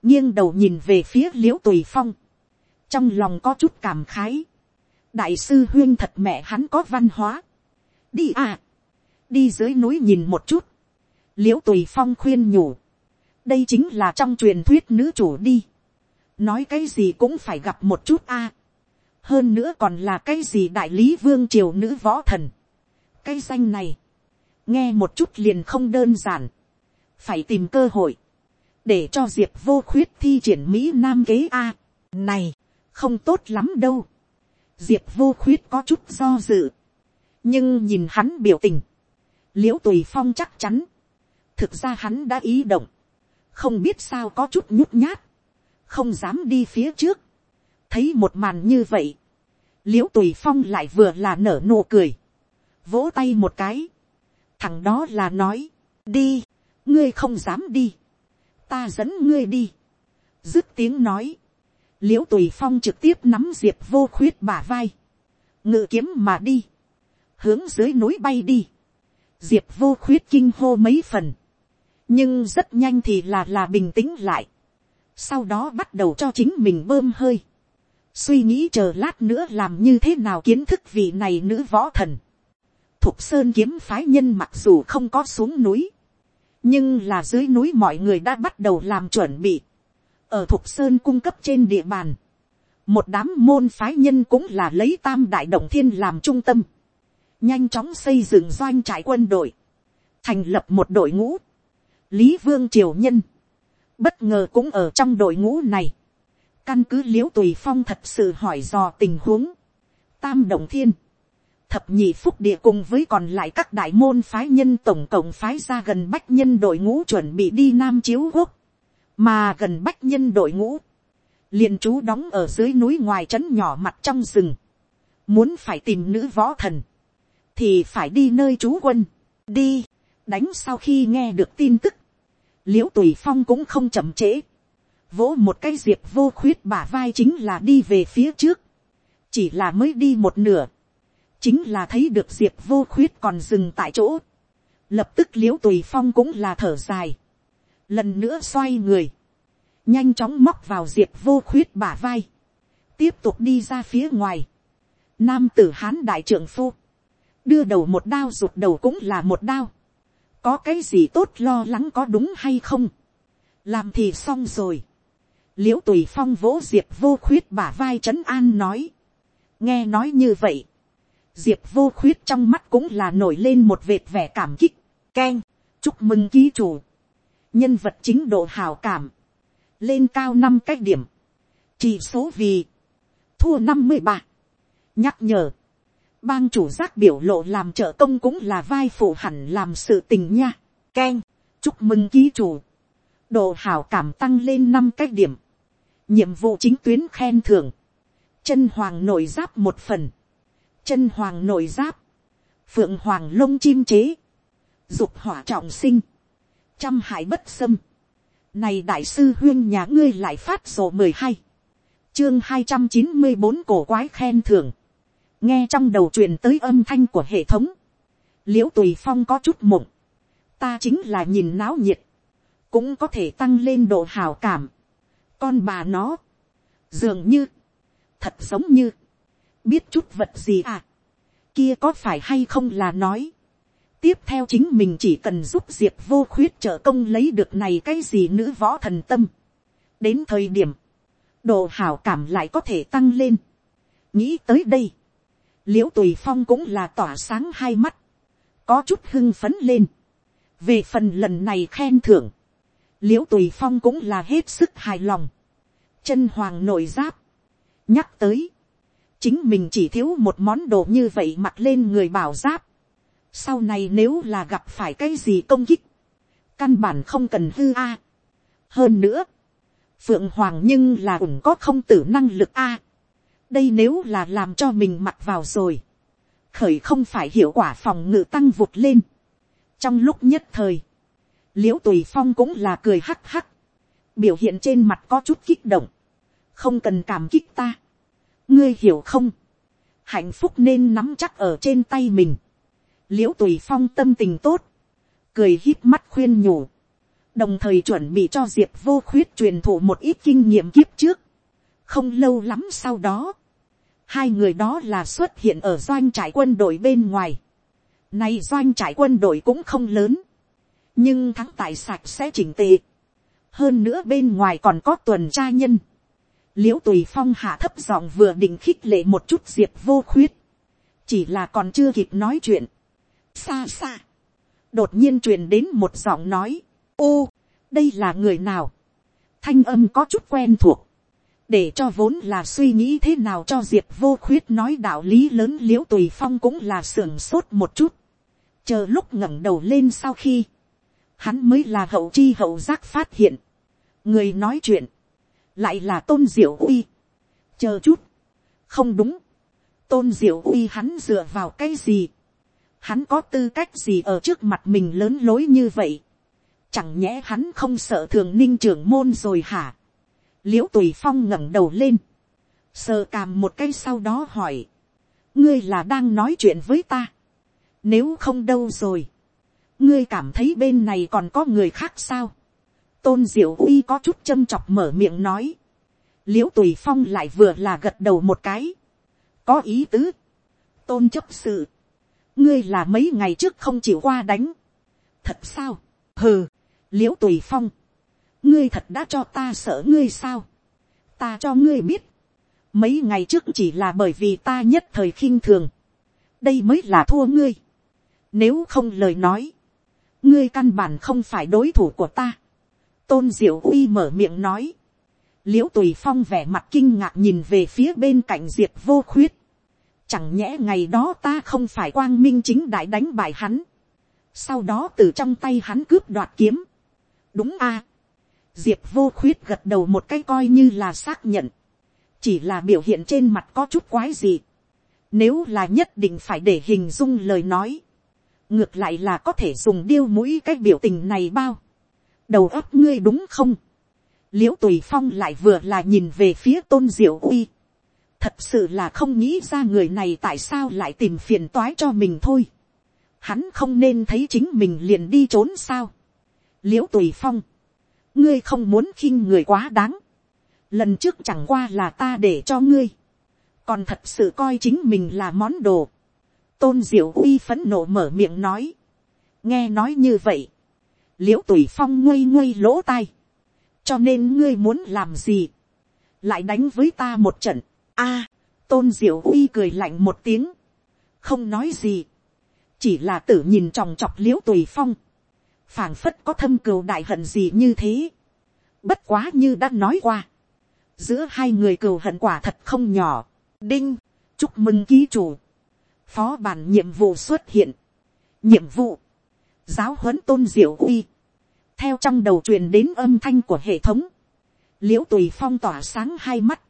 nghiêng đầu nhìn về phía l i ễ u tùy phong, trong lòng có chút cảm khái, đại sư huyên thật mẹ hắn có văn hóa, đi à, đi dưới núi nhìn một chút, l i ễ u tùy phong khuyên nhủ, đây chính là trong truyền thuyết nữ chủ đi, nói cái gì cũng phải gặp một chút a, hơn nữa còn là cái gì đại lý vương triều nữ võ thần, cái danh này, nghe một chút liền không đơn giản, phải tìm cơ hội, để cho diệp vô khuyết thi triển mỹ nam kế a, này, không tốt lắm đâu, diệp vô khuyết có chút do dự, nhưng nhìn hắn biểu tình, l i ễ u tùy phong chắc chắn, thực ra hắn đã ý động, không biết sao có chút nhút nhát, không dám đi phía trước, thấy một màn như vậy, l i ễ u tùy phong lại vừa là nở nụ cười, vỗ tay một cái, thằng đó là nói, đi, ngươi không dám đi, ta dẫn ngươi đi, dứt tiếng nói, l i ễ u tùy phong trực tiếp nắm diệp vô khuyết bả vai, ngự kiếm mà đi, hướng dưới núi bay đi, diệp vô khuyết kinh hô mấy phần, nhưng rất nhanh thì là là bình tĩnh lại, sau đó bắt đầu cho chính mình bơm hơi, suy nghĩ chờ lát nữa làm như thế nào kiến thức vị này nữ võ thần, thục sơn kiếm phái nhân mặc dù không có xuống núi, nhưng là dưới núi mọi người đã bắt đầu làm chuẩn bị, ở thục sơn cung cấp trên địa bàn, một đám môn phái nhân cũng là lấy tam đại động thiên làm trung tâm, nhanh chóng xây dựng doanh trại quân đội, thành lập một đội ngũ, lý vương triều nhân, bất ngờ cũng ở trong đội ngũ này, căn cứ l i ễ u tùy phong thật sự hỏi dò tình huống, tam động thiên, thập nhị phúc địa cùng với còn lại các đại môn phái nhân tổng cộng phái ra gần bách nhân đội ngũ chuẩn bị đi nam chiếu quốc, mà gần bách nhân đội ngũ, liền trú đóng ở dưới núi ngoài trấn nhỏ mặt trong rừng, muốn phải tìm nữ võ thần, thì phải đi nơi trú quân, đi, đánh sau khi nghe được tin tức, l i ễ u tùy phong cũng không chậm trễ, vỗ một cái diệp vô khuyết bả vai chính là đi về phía trước, chỉ là mới đi một nửa, chính là thấy được diệp vô khuyết còn dừng tại chỗ, lập tức l i ễ u tùy phong cũng là thở dài, lần nữa xoay người, nhanh chóng móc vào diệp vô khuyết bả vai, tiếp tục đi ra phía ngoài, nam tử hán đại trưởng phu, đưa đầu một đao rụt đầu cũng là một đao, có cái gì tốt lo lắng có đúng hay không, làm thì xong rồi, l i ễ u tùy phong vỗ diệp vô khuyết bả vai trấn an nói, nghe nói như vậy, diệp vô khuyết trong mắt cũng là nổi lên một vệt vẻ cảm kích, k e n chúc mừng ký chủ, nhân vật chính độ hào cảm, lên cao năm cái điểm, chỉ số vì, thua năm mươi ba, nhắc nhở, bang chủ giác biểu lộ làm trợ công cũng là vai phụ hẳn làm sự tình nha. Ken, chúc mừng ký chủ. Độ hảo cảm tăng lên năm cách điểm. Nhiệm vụ chính tuyến khen thưởng. Chân hoàng nội giáp một phần. Chân hoàng nội giáp. Phượng hoàng lông chim chế. Dục hỏa trọng sinh. Trăm hải bất xâm. Này đại sư huyên nhà ngươi lại phát sổ mười hai Chương hai trăm chín mươi bốn cổ quái khen thưởng nghe trong đầu truyền tới âm thanh của hệ thống, l i ễ u tùy phong có chút mộng, ta chính là nhìn náo nhiệt, cũng có thể tăng lên độ hào cảm, con bà nó, dường như, thật giống như, biết chút vật gì à, kia có phải hay không là nói, tiếp theo chính mình chỉ cần giúp diệp vô khuyết trợ công lấy được này cái gì nữ võ thần tâm, đến thời điểm, độ hào cảm lại có thể tăng lên, nghĩ tới đây, l i ễ u tùy phong cũng là tỏa sáng hai mắt, có chút hưng phấn lên. về phần lần này khen thưởng, l i ễ u tùy phong cũng là hết sức hài lòng. chân hoàng nội giáp, nhắc tới, chính mình chỉ thiếu một món đồ như vậy mặc lên người bảo giáp. sau này nếu là gặp phải cái gì công kích, căn bản không cần hư a. hơn nữa, phượng hoàng nhưng là ủng có không tử năng lực a đây nếu là làm cho mình mặc vào rồi, khởi không phải hiệu quả phòng ngự tăng vụt lên. trong lúc nhất thời, l i ễ u tùy phong cũng là cười hắc hắc, biểu hiện trên mặt có chút kích động, không cần cảm kích ta, ngươi hiểu không, hạnh phúc nên nắm chắc ở trên tay mình, l i ễ u tùy phong tâm tình tốt, cười hít mắt khuyên nhủ, đồng thời chuẩn bị cho diệp vô khuyết truyền thụ một ít kinh nghiệm kiếp trước. không lâu lắm sau đó, hai người đó là xuất hiện ở doanh trại quân đội bên ngoài. nay doanh trại quân đội cũng không lớn, nhưng thắng tài sạch sẽ chỉnh tề. hơn nữa bên ngoài còn có tuần tra nhân. l i ễ u tùy phong hạ thấp giọng vừa định khích lệ một chút diệp vô khuyết, chỉ là còn chưa kịp nói chuyện. xa xa, đột nhiên truyền đến một giọng nói, ô, đây là người nào, thanh âm có chút quen thuộc, để cho vốn là suy nghĩ thế nào cho diệp vô khuyết nói đạo lý lớn l i ễ u tùy phong cũng là sưởng sốt một chút, chờ lúc ngẩng đầu lên sau khi, hắn mới là hậu chi hậu giác phát hiện, người nói chuyện, lại là tôn diệu uy, chờ chút, không đúng, tôn diệu uy hắn dựa vào cái gì, hắn có tư cách gì ở trước mặt mình lớn lối như vậy, Chẳng nhẽ hắn không sợ thường ninh trưởng môn rồi hả? L i ễ u tùy phong ngẩng đầu lên. Sờ càm một cái sau đó hỏi. Ngươi là đang nói chuyện với ta. Nếu không đâu rồi. Ngươi cảm thấy bên này còn có người khác sao? Tôn diệu uy có chút châm chọc mở miệng nói. l i ễ u tùy phong lại vừa là gật đầu một cái. Có ý tứ. Tôn chấp sự. Ngươi là mấy ngày trước không chịu qua đánh. Thật sao? Hừ l i ễ u tùy phong, ngươi thật đã cho ta sợ ngươi sao, ta cho ngươi biết, mấy ngày trước chỉ là bởi vì ta nhất thời khinh thường, đây mới là thua ngươi, nếu không lời nói, ngươi căn bản không phải đối thủ của ta, tôn diệu uy mở miệng nói, l i ễ u tùy phong vẻ mặt kinh ngạc nhìn về phía bên cạnh diệp vô khuyết, chẳng nhẽ ngày đó ta không phải quang minh chính đại đánh bại hắn, sau đó từ trong tay hắn cướp đoạt kiếm, đúng a diệp vô khuyết gật đầu một cái coi như là xác nhận. chỉ là biểu hiện trên mặt có chút quái gì. nếu là nhất định phải để hình dung lời nói. ngược lại là có thể dùng điêu mũi cái biểu tình này bao. đầu óc ngươi đúng không. l i ễ u tùy phong lại vừa là nhìn về phía tôn diệu uy. thật sự là không nghĩ ra người này tại sao lại tìm phiền toái cho mình thôi. hắn không nên thấy chính mình liền đi trốn sao l i ễ u tùy phong, ngươi không muốn khinh người quá đáng, lần trước chẳng qua là ta để cho ngươi, còn thật sự coi chính mình là món đồ, tôn diệu uy phấn nộ mở miệng nói, nghe nói như vậy, l i ễ u tùy phong nguây nguây lỗ tai, cho nên ngươi muốn làm gì, lại đánh với ta một trận, a, tôn diệu uy cười lạnh một tiếng, không nói gì, chỉ là tử nhìn tròng trọc l i ễ u tùy phong, phảng phất có thâm cừu đại hận gì như thế. Bất quá như đã nói qua. Giữa hai người cừu hận quả thật không nhỏ. Đinh, chúc mừng ký chủ. Phó bản nhiệm vụ xuất hiện. Nhiệm vụ. Giáo huấn tôn diệu uy. Theo trong đầu truyền đến âm thanh của hệ thống. Liễu tùy phong tỏa sáng hai mắt.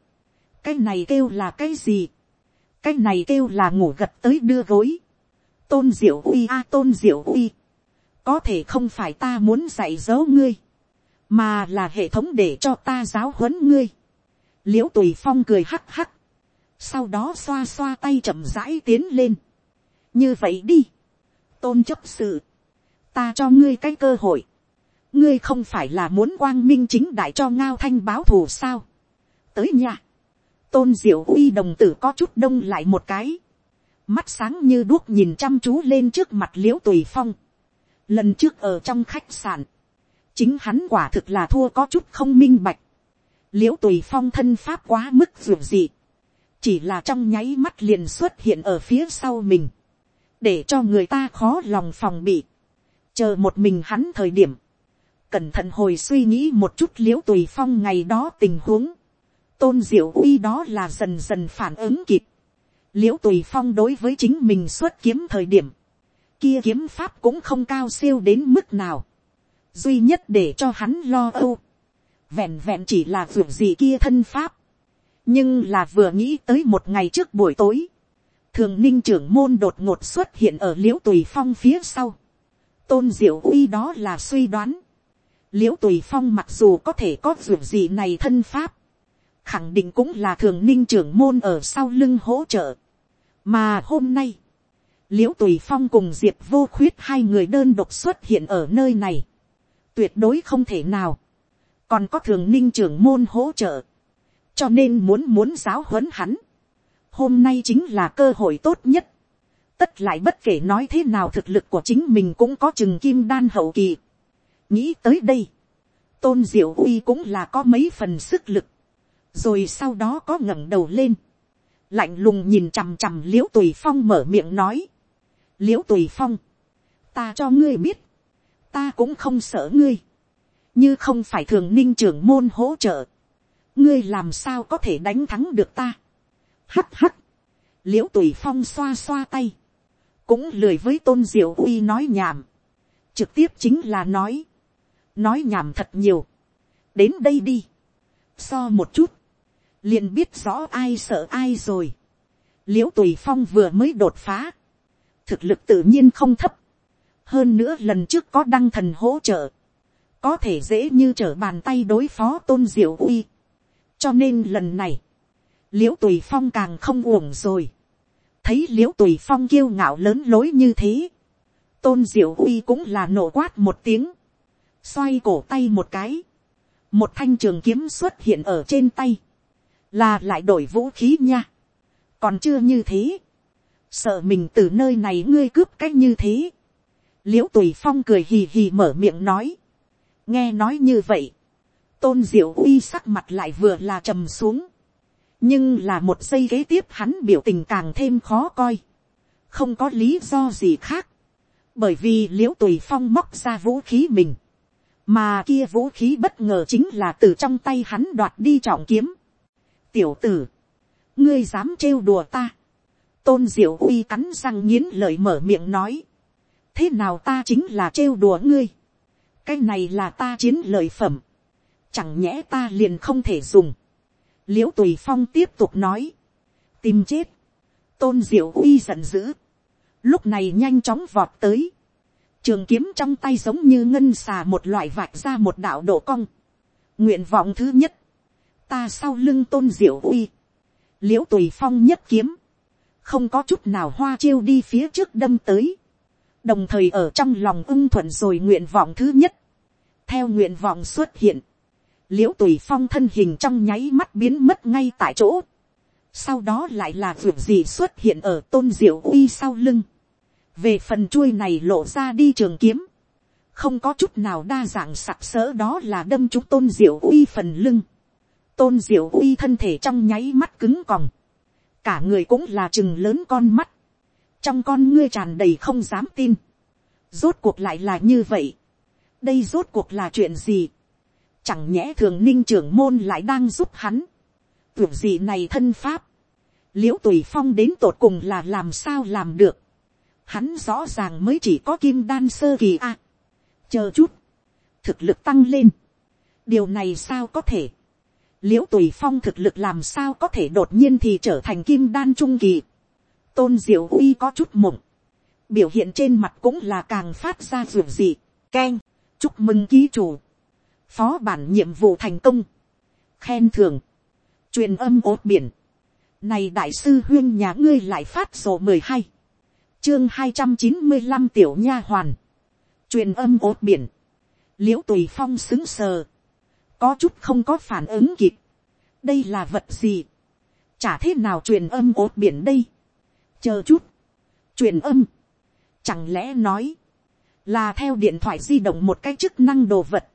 Cái này kêu là cái gì? Cái này kêu là ngủ gật tới đưa gối. Tôn diệu uy a tôn diệu uy có thể không phải ta muốn dạy dỗ ngươi, mà là hệ thống để cho ta giáo huấn ngươi. l i ễ u tùy phong cười hắc hắc, sau đó xoa xoa tay chậm rãi tiến lên. như vậy đi, tôn chấp sự, ta cho ngươi cái cơ hội, ngươi không phải là muốn quang minh chính đại cho ngao thanh báo thù sao. tới nhà, tôn diệu uy đồng tử có chút đông lại một cái, mắt sáng như đuốc nhìn chăm chú lên trước mặt l i ễ u tùy phong, Lần trước ở trong khách sạn, chính hắn quả thực là thua có chút không minh bạch. Liễu tùy phong thân pháp quá mức dù gì. Chỉ là trong nháy mắt liền xuất hiện ở phía sau mình. Để cho người ta khó lòng phòng bị. Chờ một mình hắn thời điểm. Cẩn thận hồi suy nghĩ một chút liễu tùy phong ngày đó tình huống. Tôn diệu uy đó là dần dần phản ứng kịp. Liễu tùy phong đối với chính mình xuất kiếm thời điểm kia kiếm pháp cũng không cao siêu đến mức nào. Duy nhất để cho hắn lo âu. vẹn vẹn chỉ là ruộng gì kia thân pháp, nhưng là vừa nghĩ tới một ngày trước buổi tối, thường ninh trưởng môn đột ngột xuất hiện ở l i ễ u tùy phong phía sau, tôn diệu uy đó là suy đoán, l i ễ u tùy phong mặc dù có thể có ruộng gì này thân pháp, khẳng định cũng là thường ninh trưởng môn ở sau lưng hỗ trợ, mà hôm nay, l i ễ u tùy phong cùng diệp vô khuyết hai người đơn độc xuất hiện ở nơi này, tuyệt đối không thể nào, còn có thường ninh trưởng môn hỗ trợ, cho nên muốn muốn giáo huấn hắn, hôm nay chính là cơ hội tốt nhất, tất lại bất kể nói thế nào thực lực của chính mình cũng có chừng kim đan hậu kỳ. nghĩ tới đây, tôn diệu uy cũng là có mấy phần sức lực, rồi sau đó có ngẩng đầu lên, lạnh lùng nhìn chằm chằm l i ễ u tùy phong mở miệng nói, l i ễ u tùy phong, ta cho ngươi biết, ta cũng không sợ ngươi, như không phải thường ninh trưởng môn hỗ trợ, ngươi làm sao có thể đánh thắng được ta. hắt hắt, l i ễ u tùy phong xoa xoa tay, cũng lười với tôn diệu uy nói nhảm, trực tiếp chính là nói, nói nhảm thật nhiều, đến đây đi, so một chút, liền biết rõ ai sợ ai rồi, l i ễ u tùy phong vừa mới đột phá, thực lực tự nhiên không thấp, hơn nữa lần trước có đăng thần hỗ trợ, có thể dễ như trở bàn tay đối phó tôn diệu uy, cho nên lần này, l i ễ u tùy phong càng không uổng rồi, thấy l i ễ u tùy phong kiêu ngạo lớn lối như thế, tôn diệu uy cũng là nổ quát một tiếng, xoay cổ tay một cái, một thanh trường kiếm xuất hiện ở trên tay, là lại đổi vũ khí nha, còn chưa như thế, sợ mình từ nơi này ngươi cướp cách như thế, l i ễ u tùy phong cười hì hì mở miệng nói, nghe nói như vậy, tôn diệu uy sắc mặt lại vừa là trầm xuống. nhưng là một giây kế tiếp hắn biểu tình càng thêm khó coi. không có lý do gì khác. bởi vì l i ễ u tùy phong móc ra vũ khí mình. mà kia vũ khí bất ngờ chính là từ trong tay hắn đoạt đi trọng kiếm. tiểu tử, ngươi dám trêu đùa ta tôn diệu uy cắn răng nghiến lời mở miệng nói. thế nào ta chính là trêu đùa ngươi. cái này là ta chiến lợi phẩm chẳng nhẽ ta liền không thể dùng. l i ễ u tùy phong tiếp tục nói, tìm chết, tôn diệu uy giận dữ, lúc này nhanh chóng vọt tới, trường kiếm trong tay giống như ngân xà một loại vạch ra một đạo độ cong, nguyện vọng thứ nhất, ta sau lưng tôn diệu uy, l i ễ u tùy phong nhất kiếm, không có chút nào hoa chiêu đi phía trước đâm tới, đồng thời ở trong lòng ưng thuận rồi nguyện vọng thứ nhất, theo nguyện vọng xuất hiện, l i ễ u tùy phong thân hình trong nháy mắt biến mất ngay tại chỗ. sau đó lại là việc gì xuất hiện ở tôn diệu uy sau lưng. về phần chuôi này lộ ra đi trường kiếm. không có chút nào đa dạng sặc sỡ đó là đâm chúng tôn diệu uy phần lưng. tôn diệu uy thân thể trong nháy mắt cứng còng cả người cũng là chừng lớn con mắt. trong con ngươi tràn đầy không dám tin. rốt cuộc lại là như vậy. đây rốt cuộc là chuyện gì Chẳng nhẽ thường ninh trưởng môn lại đang giúp hắn. Tưởng gì này thân pháp. Liễu tùy phong đến tột cùng là làm sao làm được. Hắn rõ ràng mới chỉ có kim đan sơ kỳ a. chờ chút. Thực lực tăng lên. Điều này sao có thể. Liễu tùy phong thực lực làm sao có thể đột nhiên thì trở thành kim đan trung kỳ. Tôn diệu uy có chút mộng. Biểu hiện trên mặt cũng là càng phát ra ruột gì. Ken. Chúc mừng ký chủ phó bản nhiệm vụ thành công, khen thưởng, truyền âm ốt biển, này đại sư huyên nhà ngươi lại phát sổ mười hai, chương hai trăm chín mươi năm tiểu nha hoàn, truyền âm ốt biển, l i ễ u tùy phong xứng sờ, có chút không có phản ứng kịp, đây là vật gì, chả thế nào truyền âm ốt biển đây, chờ chút, truyền âm, chẳng lẽ nói, là theo điện thoại di động một cái chức năng đồ vật,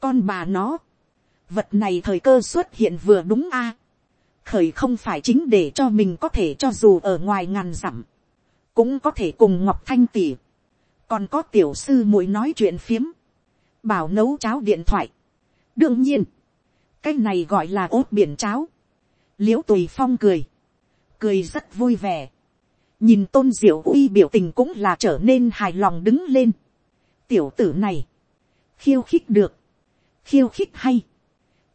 con bà nó, vật này thời cơ xuất hiện vừa đúng a. khởi không phải chính để cho mình có thể cho dù ở ngoài ngàn dặm, cũng có thể cùng ngọc thanh tỉ, còn có tiểu sư muội nói chuyện phiếm, bảo nấu cháo điện thoại đương nhiên, cái này gọi là ốt biển cháo, l i ễ u tùy phong cười, cười rất vui vẻ, nhìn tôn diệu uy biểu tình cũng là trở nên hài lòng đứng lên. tiểu tử này, khiêu khích được, khiêu khích hay,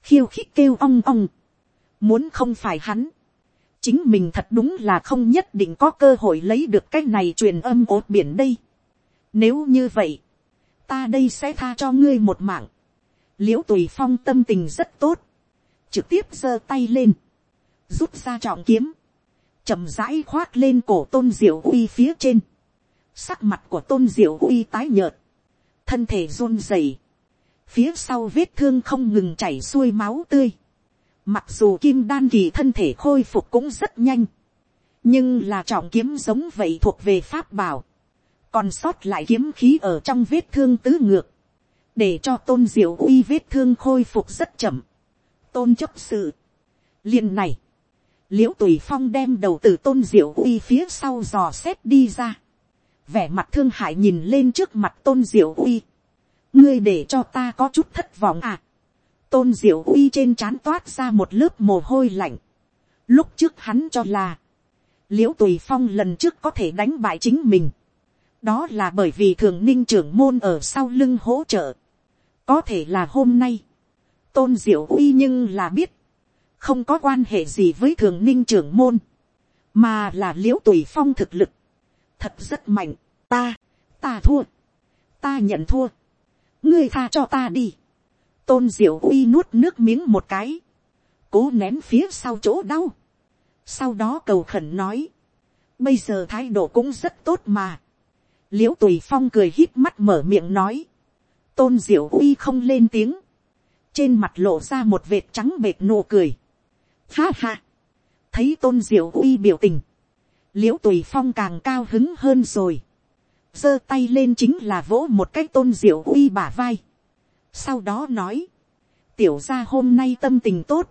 khiêu khích kêu ong ong, muốn không phải hắn, chính mình thật đúng là không nhất định có cơ hội lấy được cái này truyền âm ốt biển đây. Nếu như vậy, ta đây sẽ tha cho ngươi một mạng l i ễ u tùy phong tâm tình rất tốt, trực tiếp giơ tay lên, rút ra trọng kiếm, chậm rãi khoác lên cổ tôn diệu uy phía trên, sắc mặt của tôn diệu uy tái nhợt, thân thể run rẩy, phía sau vết thương không ngừng chảy xuôi máu tươi, Mặc dù kim đan kỳ thân thể khôi phục cũng rất nhanh. Nhưng là trọng kiếm giống vậy thuộc về pháp bảo. Còn sót lại kiếm khí ở trong vết thương tứ ngược. Để cho tôn diệu uy vết thương khôi phục rất chậm. Tôn chấp sự. liền này. Liễu tùy phong đem đầu từ tôn diệu uy phía sau dò xét đi ra. Vẻ mặt thương hại nhìn lên trước mặt tôn diệu uy. Ngươi để cho ta có chút thất vọng à tôn diệu uy trên trán toát ra một lớp mồ hôi lạnh. Lúc trước hắn cho là, l i ễ u tùy phong lần trước có thể đánh bại chính mình. đó là bởi vì thường ninh trưởng môn ở sau lưng hỗ trợ có thể là hôm nay, tôn diệu uy nhưng là biết, không có quan hệ gì với thường ninh trưởng môn, mà là l i ễ u tùy phong thực lực, thật rất mạnh, ta, ta thua, ta nhận thua, ngươi tha cho ta đi, tôn diệu uy nuốt nước miếng một cái, cố nén phía sau chỗ đau, sau đó cầu khẩn nói, bây giờ thái độ cũng rất tốt mà, l i ễ u tùy phong cười hít mắt mở miệng nói, tôn diệu uy không lên tiếng, trên mặt lộ ra một vệt trắng bệt nụ cười, ha ha, thấy tôn diệu uy biểu tình, l i ễ u tùy phong càng cao hứng hơn rồi, giơ tay lên chính là vỗ một cái tôn diệu uy bả vai, sau đó nói, tiểu ra hôm nay tâm tình tốt,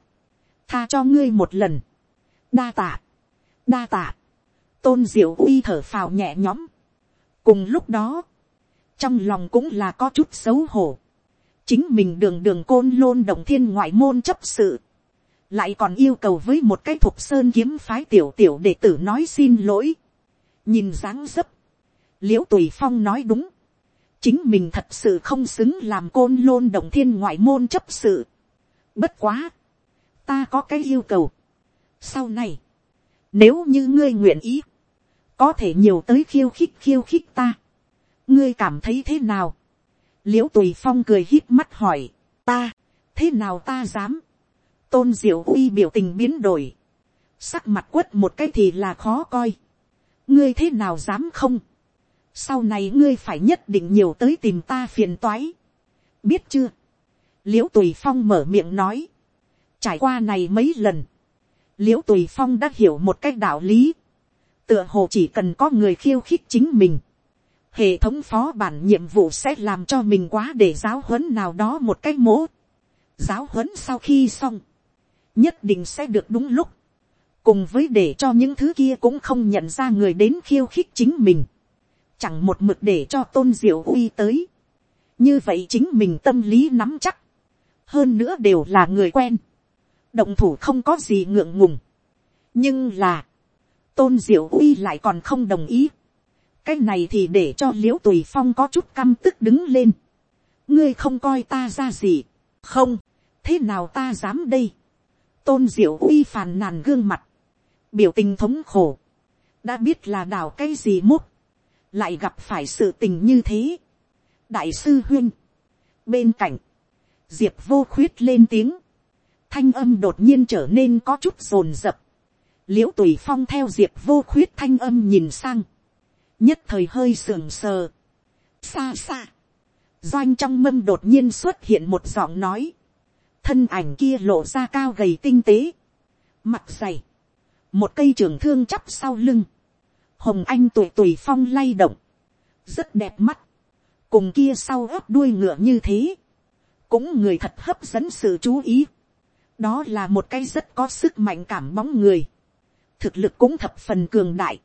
tha cho ngươi một lần, đa tạ, đa tạ, tôn diệu uy thở phào nhẹ nhõm, cùng lúc đó, trong lòng cũng là có chút xấu hổ, chính mình đường đường côn lôn đồng thiên ngoại môn chấp sự, lại còn yêu cầu với một cái thục sơn kiếm phái tiểu tiểu đệ tử nói xin lỗi, nhìn dáng dấp, l i ễ u tùy phong nói đúng, chính mình thật sự không xứng làm côn lôn đồng thiên ngoại môn chấp sự. Bất quá, ta có cái yêu cầu. Sau này, nếu như ngươi nguyện ý, có thể nhiều tới khiêu khích khiêu khích ta ngươi cảm thấy thế nào. l i ễ u tùy phong cười hít mắt hỏi, ta, thế nào ta dám. tôn diệu uy biểu tình biến đổi, sắc mặt quất một cái thì là khó coi. ngươi thế nào dám không sau này ngươi phải nhất định nhiều tới tìm ta phiền toái. biết chưa, l i ễ u tùy phong mở miệng nói, trải qua này mấy lần, l i ễ u tùy phong đã hiểu một cách đạo lý, tựa hồ chỉ cần có người khiêu khích chính mình, hệ thống phó bản nhiệm vụ sẽ làm cho mình quá để giáo huấn nào đó một cách mố. giáo huấn sau khi xong, nhất định sẽ được đúng lúc, cùng với để cho những thứ kia cũng không nhận ra người đến khiêu khích chính mình chẳng một mực để cho tôn diệu uy tới. như vậy chính mình tâm lý nắm chắc. hơn nữa đều là người quen. động thủ không có gì ngượng ngùng. nhưng là, tôn diệu uy lại còn không đồng ý cái này thì để cho l i ễ u tùy phong có chút căm tức đứng lên. ngươi không coi ta ra gì. không, thế nào ta dám đây. tôn diệu uy phàn nàn gương mặt. biểu tình thống khổ. đã biết là đào cái gì múc lại gặp phải sự tình như thế. đại sư huyên, bên cạnh, diệp vô khuyết lên tiếng, thanh âm đột nhiên trở nên có chút rồn rập, l i ễ u tùy phong theo diệp vô khuyết thanh âm nhìn sang, nhất thời hơi sườn sờ, xa xa, doanh trong mâm đột nhiên xuất hiện một giọng nói, thân ảnh kia lộ ra cao gầy tinh tế, mặt dày, một cây trường thương chắp sau lưng, hồng anh tùy tùy phong lay động, rất đẹp mắt, cùng kia sau ớt đuôi ngựa như thế, cũng người thật hấp dẫn sự chú ý, đó là một cái rất có sức mạnh cảm bóng người, thực lực cũng thập phần cường đại,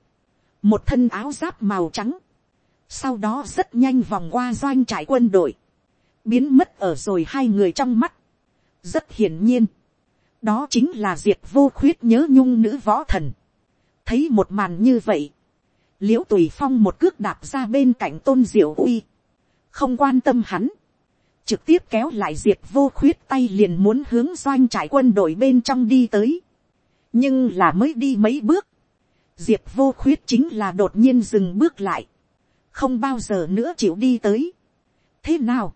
một thân áo giáp màu trắng, sau đó rất nhanh vòng qua doanh trại quân đội, biến mất ở rồi hai người trong mắt, rất hiển nhiên, đó chính là diệt vô khuyết nhớ nhung nữ võ thần, thấy một màn như vậy, l i ễ u tùy phong một cước đạp ra bên cạnh tôn diệu uy, không quan tâm hắn, trực tiếp kéo lại Diệt vô khuyết tay liền muốn hướng doanh trại quân đội bên trong đi tới. nhưng là mới đi mấy bước, diệp vô khuyết chính là đột nhiên dừng bước lại, không bao giờ nữa chịu đi tới. thế nào,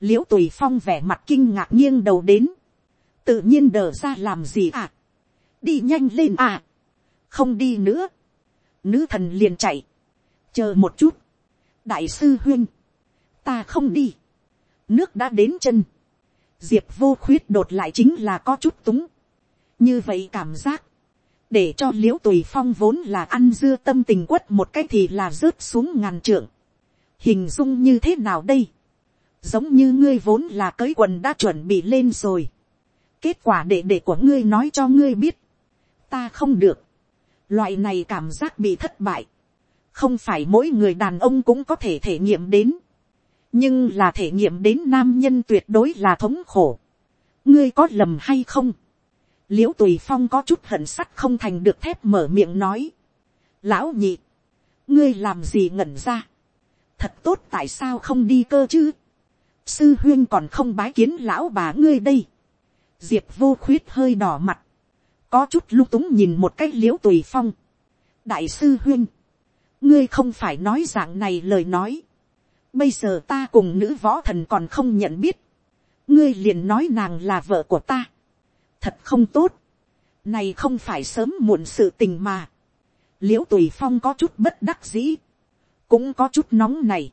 l i ễ u tùy phong vẻ mặt kinh ngạc nghiêng đầu đến, tự nhiên đờ ra làm gì à, đi nhanh lên à, không đi nữa, nữ thần liền chạy, chờ một chút, đại sư huyên, ta không đi, nước đã đến chân, diệp vô khuyết đột lại chính là có chút túng, như vậy cảm giác, để cho l i ễ u tùy phong vốn là ăn dưa tâm tình quất một cái thì là rớt xuống ngàn trượng, hình dung như thế nào đây, giống như ngươi vốn là cởi quần đã chuẩn bị lên rồi, kết quả đệ đệ của ngươi nói cho ngươi biết, ta không được, loại này cảm giác bị thất bại, không phải mỗi người đàn ông cũng có thể thể nghiệm đến, nhưng là thể nghiệm đến nam nhân tuyệt đối là thống khổ. ngươi có lầm hay không l i ễ u tùy phong có chút hận sắt không thành được thép mở miệng nói. lão nhị, ngươi làm gì ngẩn ra. thật tốt tại sao không đi cơ chứ. sư huyên còn không bái kiến lão bà ngươi đây. diệp vô khuyết hơi đỏ mặt. có chút lung túng nhìn một cái l i ễ u tùy phong. đại sư huyên, ngươi không phải nói dạng này lời nói Bây giờ ta cùng nữ võ thần còn không nhận biết. Ngươi liền nói nàng là vợ của ta. Thật không tốt. Này không phải sớm muộn sự tình mà. Liễu tùy phong có chút bất đắc dĩ. Cũng có chút nóng này.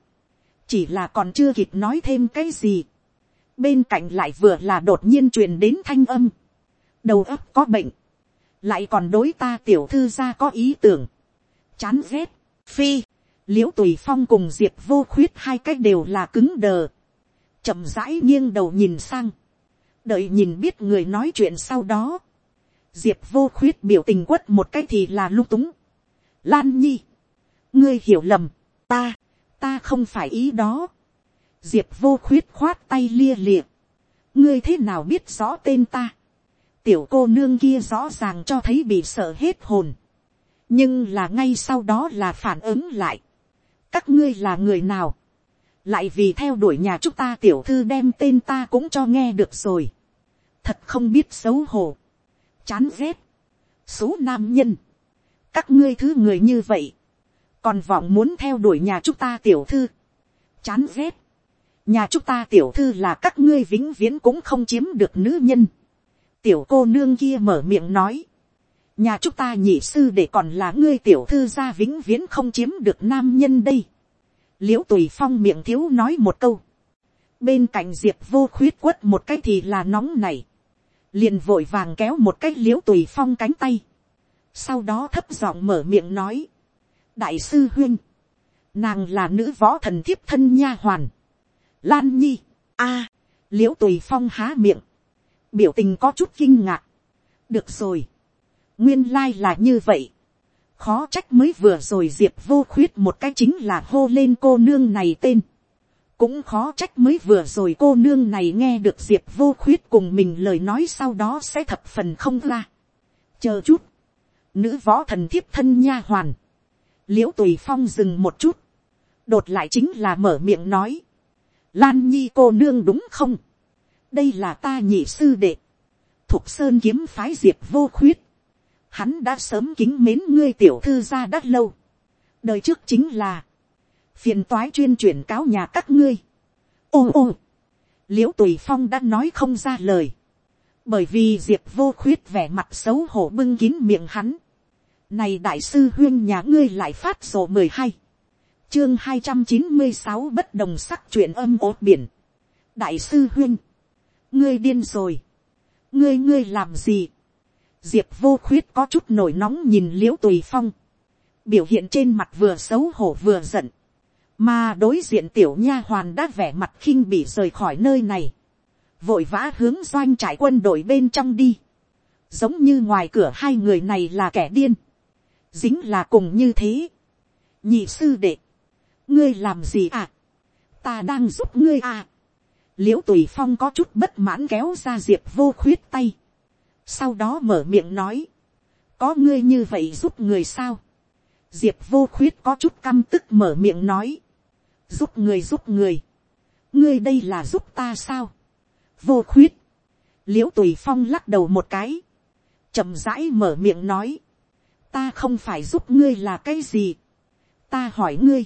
Chỉ là còn chưa kịp nói thêm cái gì. Bên cạnh lại vừa là đột nhiên truyền đến thanh âm. Đầu óc có bệnh. Lại còn đối ta tiểu thư ra có ý tưởng. Chán ghét. Phi Liễu tùy phong cùng diệp vô khuyết hai cách đều là cứng đờ, chậm rãi nghiêng đầu nhìn sang, đợi nhìn biết người nói chuyện sau đó, diệp vô khuyết biểu tình quất một cái thì là lung túng. Lan nhi, ngươi hiểu lầm, ta, ta không phải ý đó. diệp vô khuyết khoát tay lia lịa, ngươi thế nào biết rõ tên ta. tiểu cô nương kia rõ ràng cho thấy bị sợ hết hồn, nhưng là ngay sau đó là phản ứng lại các ngươi là người nào, lại vì theo đuổi nhà chúng ta tiểu thư đem tên ta cũng cho nghe được rồi, thật không biết xấu hổ, chán ghét, số nam nhân, các ngươi thứ người như vậy, còn vọng muốn theo đuổi nhà chúng ta tiểu thư, chán ghét, nhà chúng ta tiểu thư là các ngươi vĩnh viễn cũng không chiếm được nữ nhân, tiểu cô nương kia mở miệng nói, nhà chúng ta nhị sư để còn là ngươi tiểu thư gia vĩnh viễn không chiếm được nam nhân đây l i ễ u tùy phong miệng thiếu nói một câu. bên cạnh diệp vô khuyết quất một cái thì là nóng này. liền vội vàng kéo một cái l i ễ u tùy phong cánh tay. sau đó thấp giọng mở miệng nói. đại sư huyên. nàng là nữ võ thần thiếp thân nha hoàn. lan nhi. a. À, l i ễ u tùy phong há miệng. biểu tình có chút kinh ngạc. được rồi nguyên lai là như vậy khó trách mới vừa rồi diệp vô khuyết một cái chính là hô lên cô nương này tên. cũng khó trách mới vừa rồi cô nương này nghe được diệp vô khuyết cùng mình lời nói sau đó sẽ thập phần không ra. chờ chút. nữ võ thần thiếp thân nha hoàn. l i ễ u tùy phong dừng một chút. đột lại chính là mở miệng nói. lan nhi cô nương đúng không. đây là ta nhị sư đệ. thuộc sơn kiếm phái diệp vô khuyết hắn đã sớm kính mến ngươi tiểu thư ra đã lâu. đời trước chính là, phiền toái chuyên chuyển cáo nhà các ngươi. ô ô, l i ễ u tùy phong đã nói không ra lời, bởi vì diệp vô khuyết vẻ mặt xấu hổ bưng kín miệng hắn. này đại sư huyên nhà ngươi lại phát sổ mười hai, chương hai trăm chín mươi sáu bất đồng sắc chuyện âm ốt biển. đại sư huyên, ngươi điên rồi, ngươi ngươi làm gì, diệp vô khuyết có chút nổi nóng nhìn l i ễ u tùy phong, biểu hiện trên mặt vừa xấu hổ vừa giận, mà đối diện tiểu nha hoàn đã vẻ mặt khinh bị rời khỏi nơi này, vội vã hướng doanh trải quân đội bên trong đi, giống như ngoài cửa hai người này là kẻ điên, dính là cùng như thế, nhị sư đệ, ngươi làm gì à, ta đang giúp ngươi à, l i ễ u tùy phong có chút bất mãn kéo ra diệp vô khuyết tay, sau đó mở miệng nói, có ngươi như vậy giúp người sao, diệp vô khuyết có chút căm tức mở miệng nói, giúp người giúp người, ngươi đây là giúp ta sao, vô khuyết, l i ễ u tùy phong lắc đầu một cái, chậm rãi mở miệng nói, ta không phải giúp ngươi là cái gì, ta hỏi ngươi,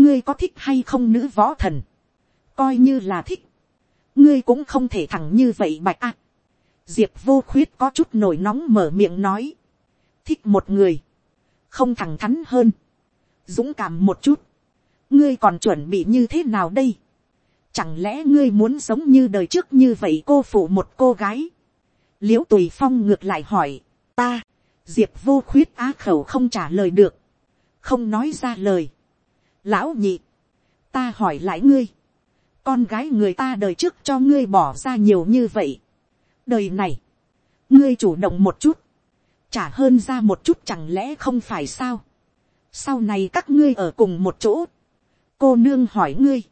ngươi có thích hay không nữ võ thần, coi như là thích, ngươi cũng không thể thẳng như vậy bạch ạ diệp vô khuyết có chút nổi nóng mở miệng nói, thích một người, không thẳng thắn hơn, dũng cảm một chút, ngươi còn chuẩn bị như thế nào đây, Chẳng lẽ ngươi muốn sống như đời trước như vậy cô phụ một cô gái. l i ễ u tùy phong ngược lại hỏi, ta, diệp vô khuyết á khẩu không trả lời được, không nói ra lời. lão nhị, ta hỏi lại ngươi, con gái người ta đời trước cho ngươi bỏ ra nhiều như vậy đời này, ngươi chủ động một chút, trả hơn ra một chút chẳng lẽ không phải sao. sau này các ngươi ở cùng một chỗ, cô nương hỏi ngươi,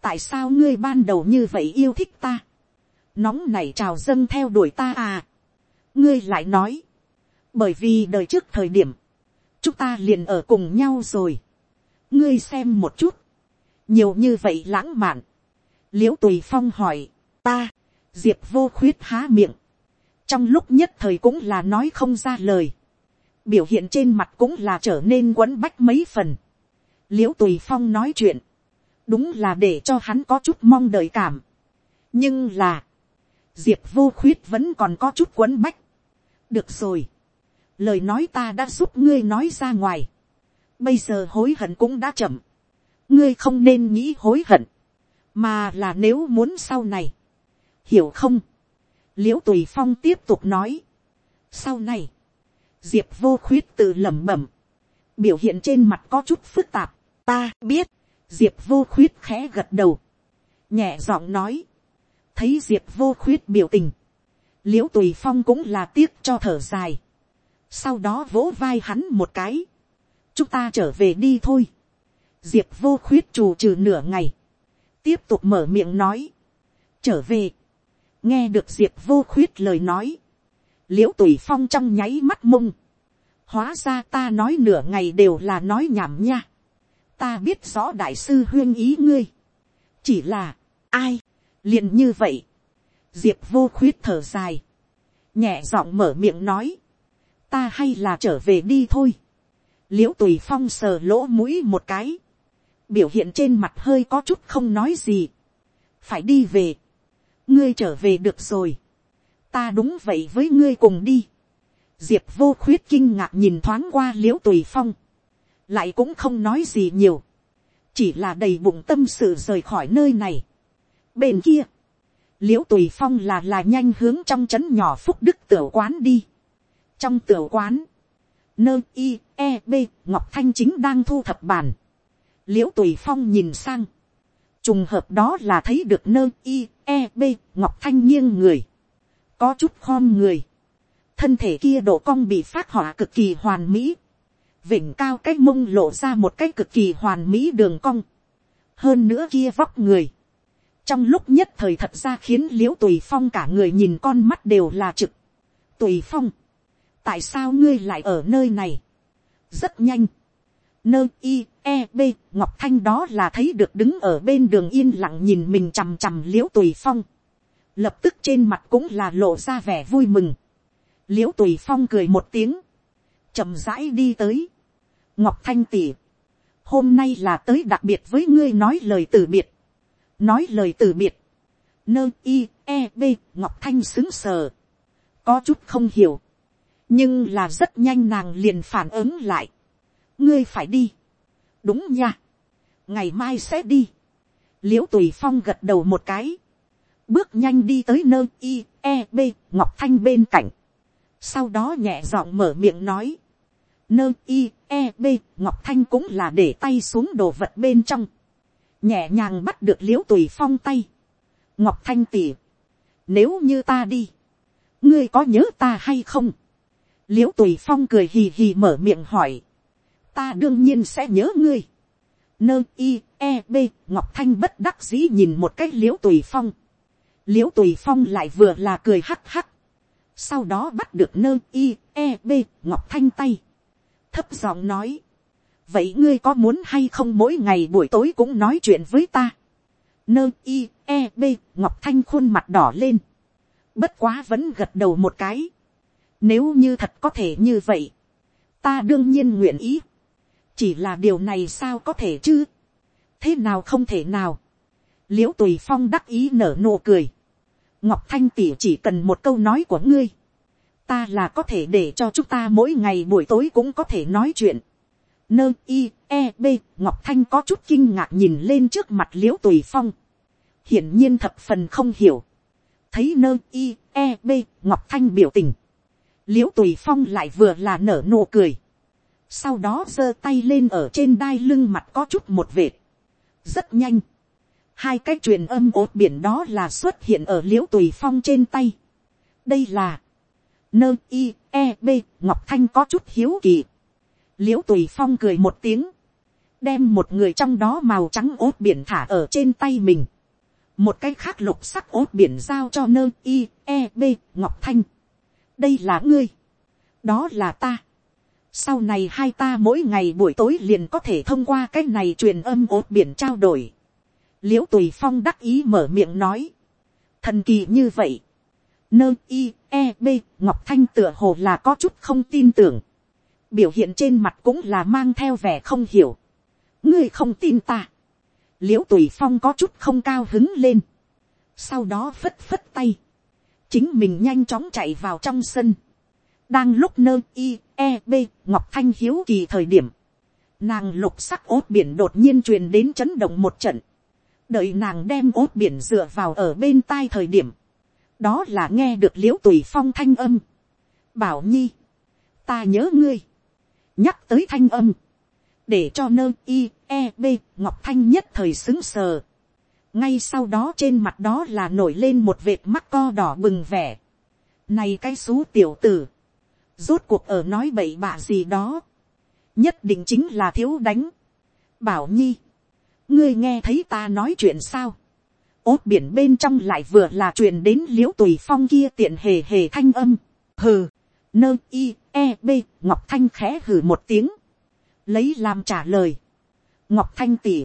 tại sao ngươi ban đầu như vậy yêu thích ta, nóng này trào dâng theo đuổi ta à, ngươi lại nói, bởi vì đời trước thời điểm, chúng ta liền ở cùng nhau rồi, ngươi xem một chút, nhiều như vậy lãng mạn, l i ễ u tùy phong hỏi, ta, diệp vô khuyết há miệng, trong lúc nhất thời cũng là nói không ra lời, biểu hiện trên mặt cũng là trở nên quấn bách mấy phần, l i ễ u tùy phong nói chuyện, đúng là để cho hắn có chút mong đợi cảm. nhưng là, diệp vô khuyết vẫn còn có chút quấn bách. được rồi, lời nói ta đã giúp ngươi nói ra ngoài, bây giờ hối hận cũng đã chậm, ngươi không nên nghĩ hối hận, mà là nếu muốn sau này, hiểu không, l i ễ u tùy phong tiếp tục nói, sau này, diệp vô khuyết tự lẩm bẩm, biểu hiện trên mặt có chút phức tạp, ta biết, diệp vô khuyết khẽ gật đầu, nhẹ giọng nói, thấy diệp vô khuyết biểu tình, l i ễ u tùy phong cũng là tiếc cho thở dài, sau đó vỗ vai hắn một cái, chúng ta trở về đi thôi, diệp vô khuyết trù trừ nửa ngày, tiếp tục mở miệng nói, trở về, nghe được diệp vô khuyết lời nói, l i ễ u tùy phong trong nháy mắt mông, hóa ra ta nói nửa ngày đều là nói nhảm nha, ta biết rõ đại sư huyên ý ngươi, chỉ là, ai, liền như vậy, diệp vô khuyết thở dài, nhẹ giọng mở miệng nói, ta hay là trở về đi thôi, l i ễ u tùy phong sờ lỗ mũi một cái, biểu hiện trên mặt hơi có chút không nói gì, phải đi về, ngươi trở về được rồi, ta đúng vậy với ngươi cùng đi, diệp vô khuyết kinh ngạc nhìn thoáng qua l i ễ u tùy phong, lại cũng không nói gì nhiều, chỉ là đầy bụng tâm sự rời khỏi nơi này. bên kia, l i ễ u tùy phong là là nhanh hướng trong trấn nhỏ phúc đức tiểu quán đi. trong tiểu quán, nơi i e b ngọc thanh chính đang thu thập bàn. l i ễ u tùy phong nhìn sang, trùng hợp đó là thấy được nơi i e b ngọc thanh nghiêng người, có chút khom người, thân thể kia độ cong bị phát họa cực kỳ hoàn mỹ, vỉnh cao cái mông lộ ra một cái cực kỳ hoàn mỹ đường cong, hơn nữa kia vóc người, trong lúc nhất thời thật ra khiến l i ễ u tùy phong cả người nhìn con mắt đều là trực, tùy phong, tại sao ngươi lại ở nơi này, rất nhanh, nơi i e b ngọc thanh đó là thấy được đứng ở bên đường yên lặng nhìn mình chằm chằm l i ễ u tùy phong, lập tức trên mặt cũng là lộ ra vẻ vui mừng, l i ễ u tùy phong cười một tiếng, chậm rãi đi tới. ngọc thanh tỉ, hôm nay là tới đặc biệt với ngươi nói lời từ biệt. nói lời từ biệt. nơ i e b ngọc thanh xứng sờ. có chút không hiểu. nhưng là rất nhanh nàng liền phản ứng lại ngươi phải đi. đúng nha. ngày mai sẽ đi. l i ễ u tùy phong gật đầu một cái. bước nhanh đi tới nơi i e b ngọc thanh bên cạnh sau đó nhẹ giọng mở miệng nói, nơi i e b ngọc thanh cũng là để tay xuống đồ vật bên trong, nhẹ nhàng bắt được l i ễ u tùy phong tay, ngọc thanh tỉ, nếu như ta đi, ngươi có nhớ ta hay không, l i ễ u tùy phong cười hì hì mở miệng hỏi, ta đương nhiên sẽ nhớ ngươi, nơ i e b ngọc thanh bất đắc dĩ nhìn một cái l i ễ u tùy phong, l i ễ u tùy phong lại vừa là cười hắc hắc, sau đó bắt được nơ i e b ngọc thanh tay, thấp giọng nói, vậy ngươi có muốn hay không mỗi ngày buổi tối cũng nói chuyện với ta, Nơ i e b ngọc thanh khuôn mặt đỏ lên. bất quá vẫn gật đầu một cái. nếu như thật có thể như vậy, ta đương nhiên nguyện ý chỉ là điều này sao có thể chứ. thế nào không thể nào. l i ễ u tùy phong đắc ý nở nụ cười. ngọc thanh tỉ chỉ cần một câu nói của ngươi. ta là có thể để cho chúng ta mỗi ngày buổi tối cũng có thể nói chuyện nơ i e b, ngọc thanh có chút kinh ngạc nhìn lên trước mặt l i ễ u tùy phong hiển nhiên thập phần không hiểu thấy nơ i e b, ngọc thanh biểu tình l i ễ u tùy phong lại vừa là nở nụ cười sau đó giơ tay lên ở trên đai lưng mặt có chút một vệt. Rất nhanh. Hai cái truyền âm ốt biển đó là xuất hiện ở l i ễ u tùy phong trên tay. Đây là nơ i e b ngọc thanh có chút hiếu kỳ. L i ễ u tùy phong cười một tiếng, đem một người trong đó màu trắng ốt biển thả ở trên tay mình, một cái khác lục sắc ốt biển giao cho nơ i e b ngọc thanh. đây là ngươi, đó là ta sau này hai ta mỗi ngày buổi tối liền có thể thông qua cái này truyền âm ốt biển trao đổi. l i ễ u tùy phong đắc ý mở miệng nói, thần kỳ như vậy, nơ i e b ngọc thanh tựa hồ là có chút không tin tưởng biểu hiện trên mặt cũng là mang theo vẻ không hiểu. ngươi không tin ta. l i ễ u tùy phong có chút không cao hứng lên. sau đó phất phất tay. chính mình nhanh chóng chạy vào trong sân đang lúc nơ i e b ngọc thanh hiếu kỳ thời điểm. nàng lục sắc ốt biển đột nhiên truyền đến chấn động một trận. đợi nàng đem ốt biển dựa vào ở bên tai thời điểm. đó là nghe được l i ễ u tùy phong thanh âm. bảo nhi, ta nhớ ngươi nhắc tới thanh âm, để cho nơ i e b ngọc thanh nhất thời xứng sờ. ngay sau đó trên mặt đó là nổi lên một vệt mắt co đỏ bừng vẻ. này cái xú tiểu tử, rốt cuộc ở nói bậy bạ gì đó, nhất định chính là thiếu đánh. bảo nhi, ngươi nghe thấy ta nói chuyện sao, ốt biển bên trong lại vừa là chuyện đến l i ễ u tùy phong kia tiện hề hề thanh âm, hừ, nơ i e b ngọc thanh khẽ hừ một tiếng, lấy làm trả lời. ngọc thanh tỉ,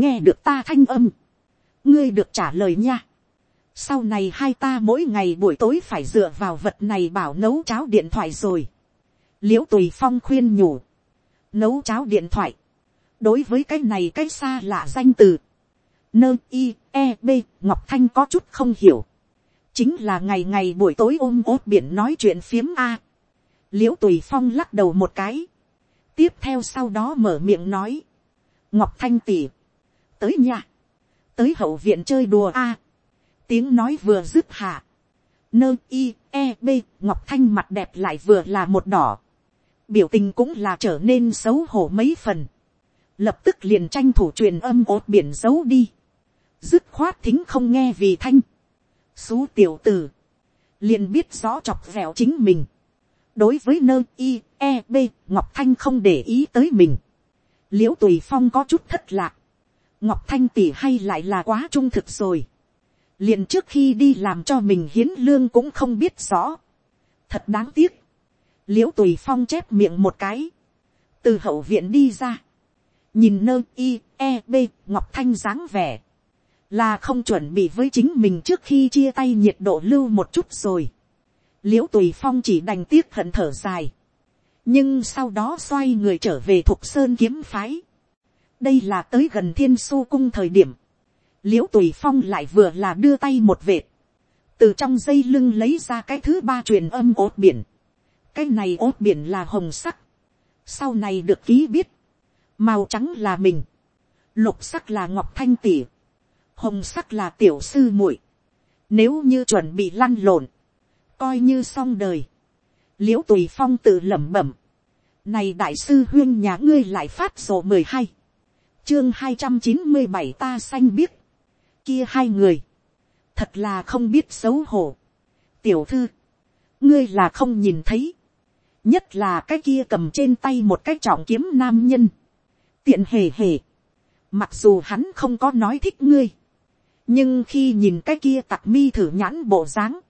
nghe được ta thanh âm, ngươi được trả lời nha sau này hai ta mỗi ngày buổi tối phải dựa vào vật này bảo nấu cháo điện thoại rồi. l i ễ u tùy phong khuyên nhủ, nấu cháo điện thoại, đối với cái này cái xa lạ danh từ, nơ i e b ngọc thanh có chút không hiểu. Chính là ngày ngày buổi tối ôm ốt biển nói chuyện phiếm a. l i ễ u tùy phong lắc đầu một cái, tiếp theo sau đó mở miệng nói, ngọc thanh tỉ, tới nhà, tới hậu viện chơi đùa a tiếng nói vừa dứt hạ, nơ i e b ngọc thanh mặt đẹp lại vừa là một đỏ, biểu tình cũng là trở nên xấu hổ mấy phần, lập tức liền tranh thủ truyền âm ốt biển giấu đi, dứt khoát thính không nghe vì thanh, xú tiểu tử, liền biết rõ chọc vẹo chính mình. đối với nơ i e b ngọc thanh không để ý tới mình. l i ễ u tùy phong có chút thất lạc. ngọc thanh tỉ hay lại là quá trung thực rồi liền trước khi đi làm cho mình hiến lương cũng không biết rõ. thật đáng tiếc. l i ễ u tùy phong chép miệng một cái. từ hậu viện đi ra. nhìn nơ i e b ngọc thanh dáng vẻ là không chuẩn bị với chính mình trước khi chia tay nhiệt độ lưu một chút rồi. l i ễ u tùy phong chỉ đành tiếc hận thở dài, nhưng sau đó xoay người trở về thục sơn kiếm phái. đây là tới gần thiên su cung thời điểm, l i ễ u tùy phong lại vừa là đưa tay một vệt, từ trong dây lưng lấy ra cái thứ ba truyền âm ốt biển, cái này ốt biển là hồng sắc, sau này được ký biết, màu trắng là mình, lục sắc là ngọc thanh tỉ, hồng sắc là tiểu sư muội, nếu như chuẩn bị lăn lộn, coi như xong đời, l i ễ u tùy phong tự lẩm bẩm, này đại sư huyên nhà ngươi lại phát sổ mười hai, chương hai trăm chín mươi bảy ta xanh biết, kia hai người, thật là không biết xấu hổ, tiểu thư, ngươi là không nhìn thấy, nhất là cái kia cầm trên tay một cái trọng kiếm nam nhân, tiện hề hề, mặc dù hắn không có nói thích ngươi, nhưng khi nhìn cái kia tặc mi thử nhãn bộ dáng,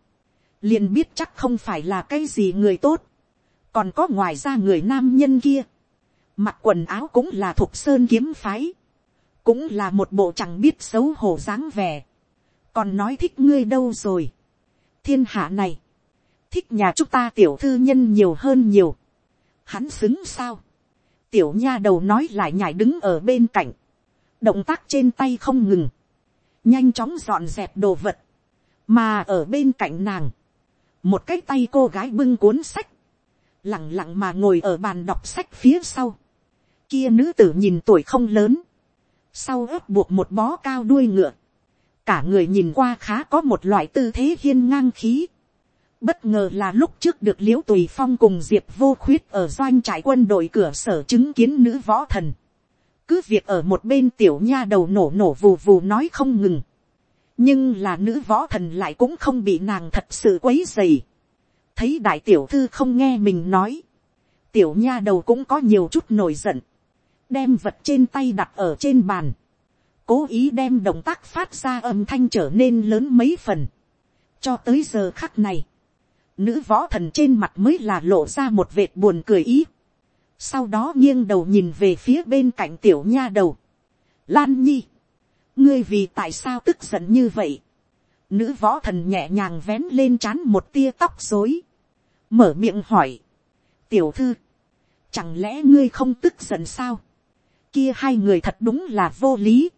liền biết chắc không phải là cái gì người tốt, còn có ngoài ra người nam nhân kia, mặc quần áo cũng là thuộc sơn kiếm phái, cũng là một bộ chẳng biết xấu hổ dáng vẻ, còn nói thích ngươi đâu rồi, thiên hạ này, thích nhà chúng ta tiểu thư nhân nhiều hơn nhiều, hắn xứng sao, tiểu nha đầu nói lại nhảy đứng ở bên cạnh, động tác trên tay không ngừng, nhanh chóng dọn dẹp đồ vật, mà ở bên cạnh nàng, một cái tay cô gái bưng cuốn sách, lẳng lặng mà ngồi ở bàn đọc sách phía sau, kia nữ tử nhìn tuổi không lớn, sau ớt buộc một bó cao đuôi ngựa, cả người nhìn qua khá có một loại tư thế hiên ngang khí, bất ngờ là lúc trước được l i ễ u tùy phong cùng diệp vô khuyết ở doanh trại quân đội cửa sở chứng kiến nữ võ thần, cứ việc ở một bên tiểu nha đầu nổ nổ vù vù nói không ngừng, nhưng là nữ võ thần lại cũng không bị nàng thật sự quấy dày, thấy đại tiểu thư không nghe mình nói, tiểu nha đầu cũng có nhiều chút nổi giận, đem vật trên tay đặt ở trên bàn, cố ý đem động tác phát ra âm thanh trở nên lớn mấy phần. cho tới giờ khắc này, nữ võ thần trên mặt mới là lộ ra một vệt buồn cười ý. sau đó nghiêng đầu nhìn về phía bên cạnh tiểu nha đầu. lan nhi, ngươi vì tại sao tức giận như vậy. nữ võ thần nhẹ nhàng vén lên trán một tia tóc dối. mở miệng hỏi. tiểu thư, chẳng lẽ ngươi không tức giận sao kia hai người thật đúng là vô lý,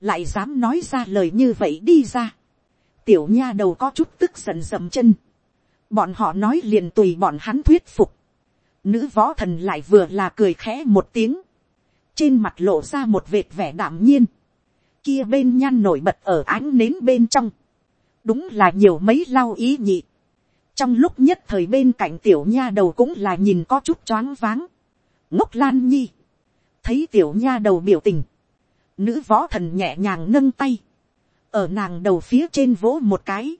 lại dám nói ra lời như vậy đi ra, tiểu nha đầu có chút tức giận dầm chân, bọn họ nói liền tùy bọn hắn thuyết phục, nữ võ thần lại vừa là cười khẽ một tiếng, trên mặt lộ ra một vệt vẻ đảm nhiên, kia bên nhan nổi bật ở ánh nến bên trong, đúng là nhiều mấy lau ý nhị, trong lúc nhất thời bên cạnh tiểu nha đầu cũng là nhìn có chút choáng váng, ngốc lan nhi, thấy tiểu nha đầu biểu tình, nữ võ thần nhẹ nhàng nâng tay, ở nàng đầu phía trên vỗ một cái.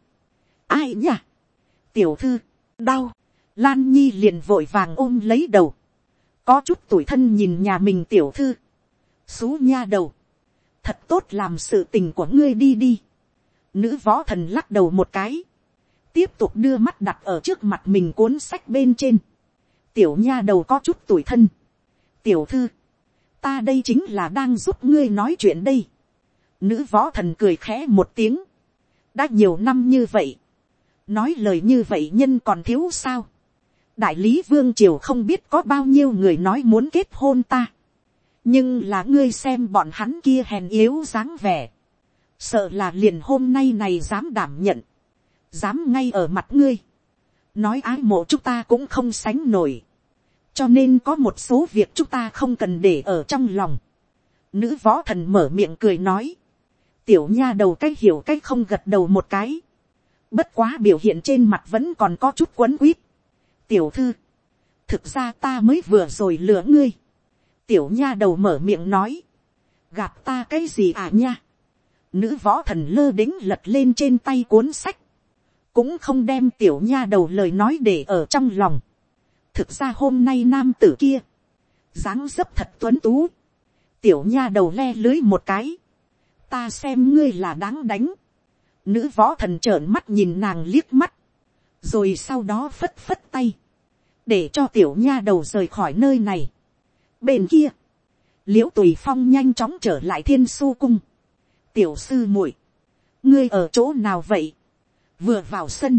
ai nhá, tiểu thư, đau, lan nhi liền vội vàng ôm lấy đầu, có chút tuổi thân nhìn nhà mình tiểu thư, xú nha đầu, thật tốt làm sự tình của ngươi đi đi, nữ võ thần lắc đầu một cái, tiếp tục đưa mắt đặt ở trước mặt mình cuốn sách bên trên, tiểu nha đầu có chút tuổi thân, tiểu thư, ta đây chính là đang giúp ngươi nói chuyện đây. Nữ võ thần cười khẽ một tiếng. đã nhiều năm như vậy. nói lời như vậy nhân còn thiếu sao. đại lý vương triều không biết có bao nhiêu người nói muốn kết hôn ta. nhưng là ngươi xem bọn hắn kia hèn yếu dáng vẻ. sợ là liền hôm nay này dám đảm nhận. dám ngay ở mặt ngươi. nói ái mộ chúng ta cũng không sánh nổi cho nên có một số việc chúng ta không cần để ở trong lòng. Nữ võ thần mở miệng cười nói. Tiểu nha đầu cái hiểu cái không gật đầu một cái. Bất quá biểu hiện trên mặt vẫn còn có chút quấn quýt. Tiểu thư. Thực ra ta mới vừa rồi lừa ngươi. Tiểu nha đầu mở miệng nói. Gặp ta cái gì à nha. Nữ võ thần lơ đính lật lên trên tay cuốn sách. Cũng không đem tiểu nha đầu lời nói để ở trong lòng thực ra hôm nay nam tử kia, dáng dấp thật tuấn tú, tiểu nha đầu le lưới một cái, ta xem ngươi là đáng đánh, nữ võ thần trợn mắt nhìn nàng liếc mắt, rồi sau đó phất phất tay, để cho tiểu nha đầu rời khỏi nơi này. bên kia, l i ễ u tùy phong nhanh chóng trở lại thiên su cung, tiểu sư muội, ngươi ở chỗ nào vậy, vừa vào sân,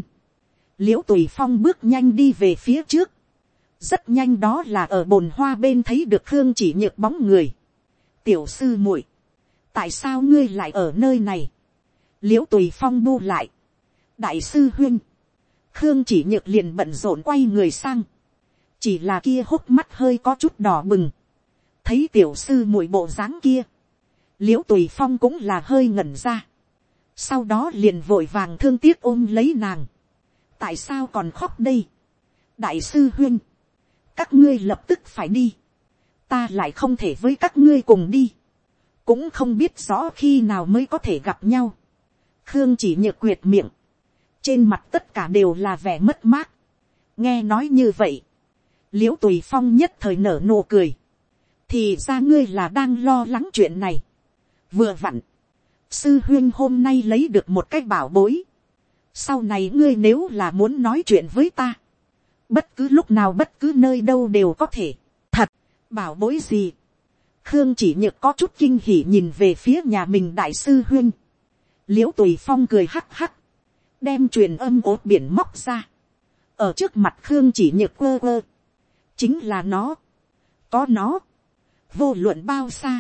l i ễ u tùy phong bước nhanh đi về phía trước, rất nhanh đó là ở bồn hoa bên thấy được khương chỉ nhược bóng người. tiểu sư muội, tại sao ngươi lại ở nơi này, l i ễ u tùy phong bu lại, đại sư huyên, khương chỉ nhược liền bận rộn quay người sang, chỉ là kia hốc mắt hơi có chút đỏ bừng, thấy tiểu sư muội bộ dáng kia, l i ễ u tùy phong cũng là hơi ngẩn ra, sau đó liền vội vàng thương tiếc ôm lấy nàng, tại sao còn khóc đây, đại sư huyên, các ngươi lập tức phải đi, ta lại không thể với các ngươi cùng đi, cũng không biết rõ khi nào mới có thể gặp nhau. khương chỉ nhược quyệt miệng, trên mặt tất cả đều là vẻ mất mát. nghe nói như vậy, l i ễ u tùy phong nhất thời nở nụ cười, thì ra ngươi là đang lo lắng chuyện này. vừa vặn, sư huyên hôm nay lấy được một cái bảo bối, sau này ngươi nếu là muốn nói chuyện với ta, bất cứ lúc nào bất cứ nơi đâu đều có thể. thật, bảo bối gì, khương chỉ nhược có chút kinh hỉ nhìn về phía nhà mình đại sư huyên, l i ễ u tùy phong cười hắc hắc, đem truyền âm ốt biển móc ra, ở trước mặt khương chỉ nhược quơ quơ, chính là nó, có nó, vô luận bao xa,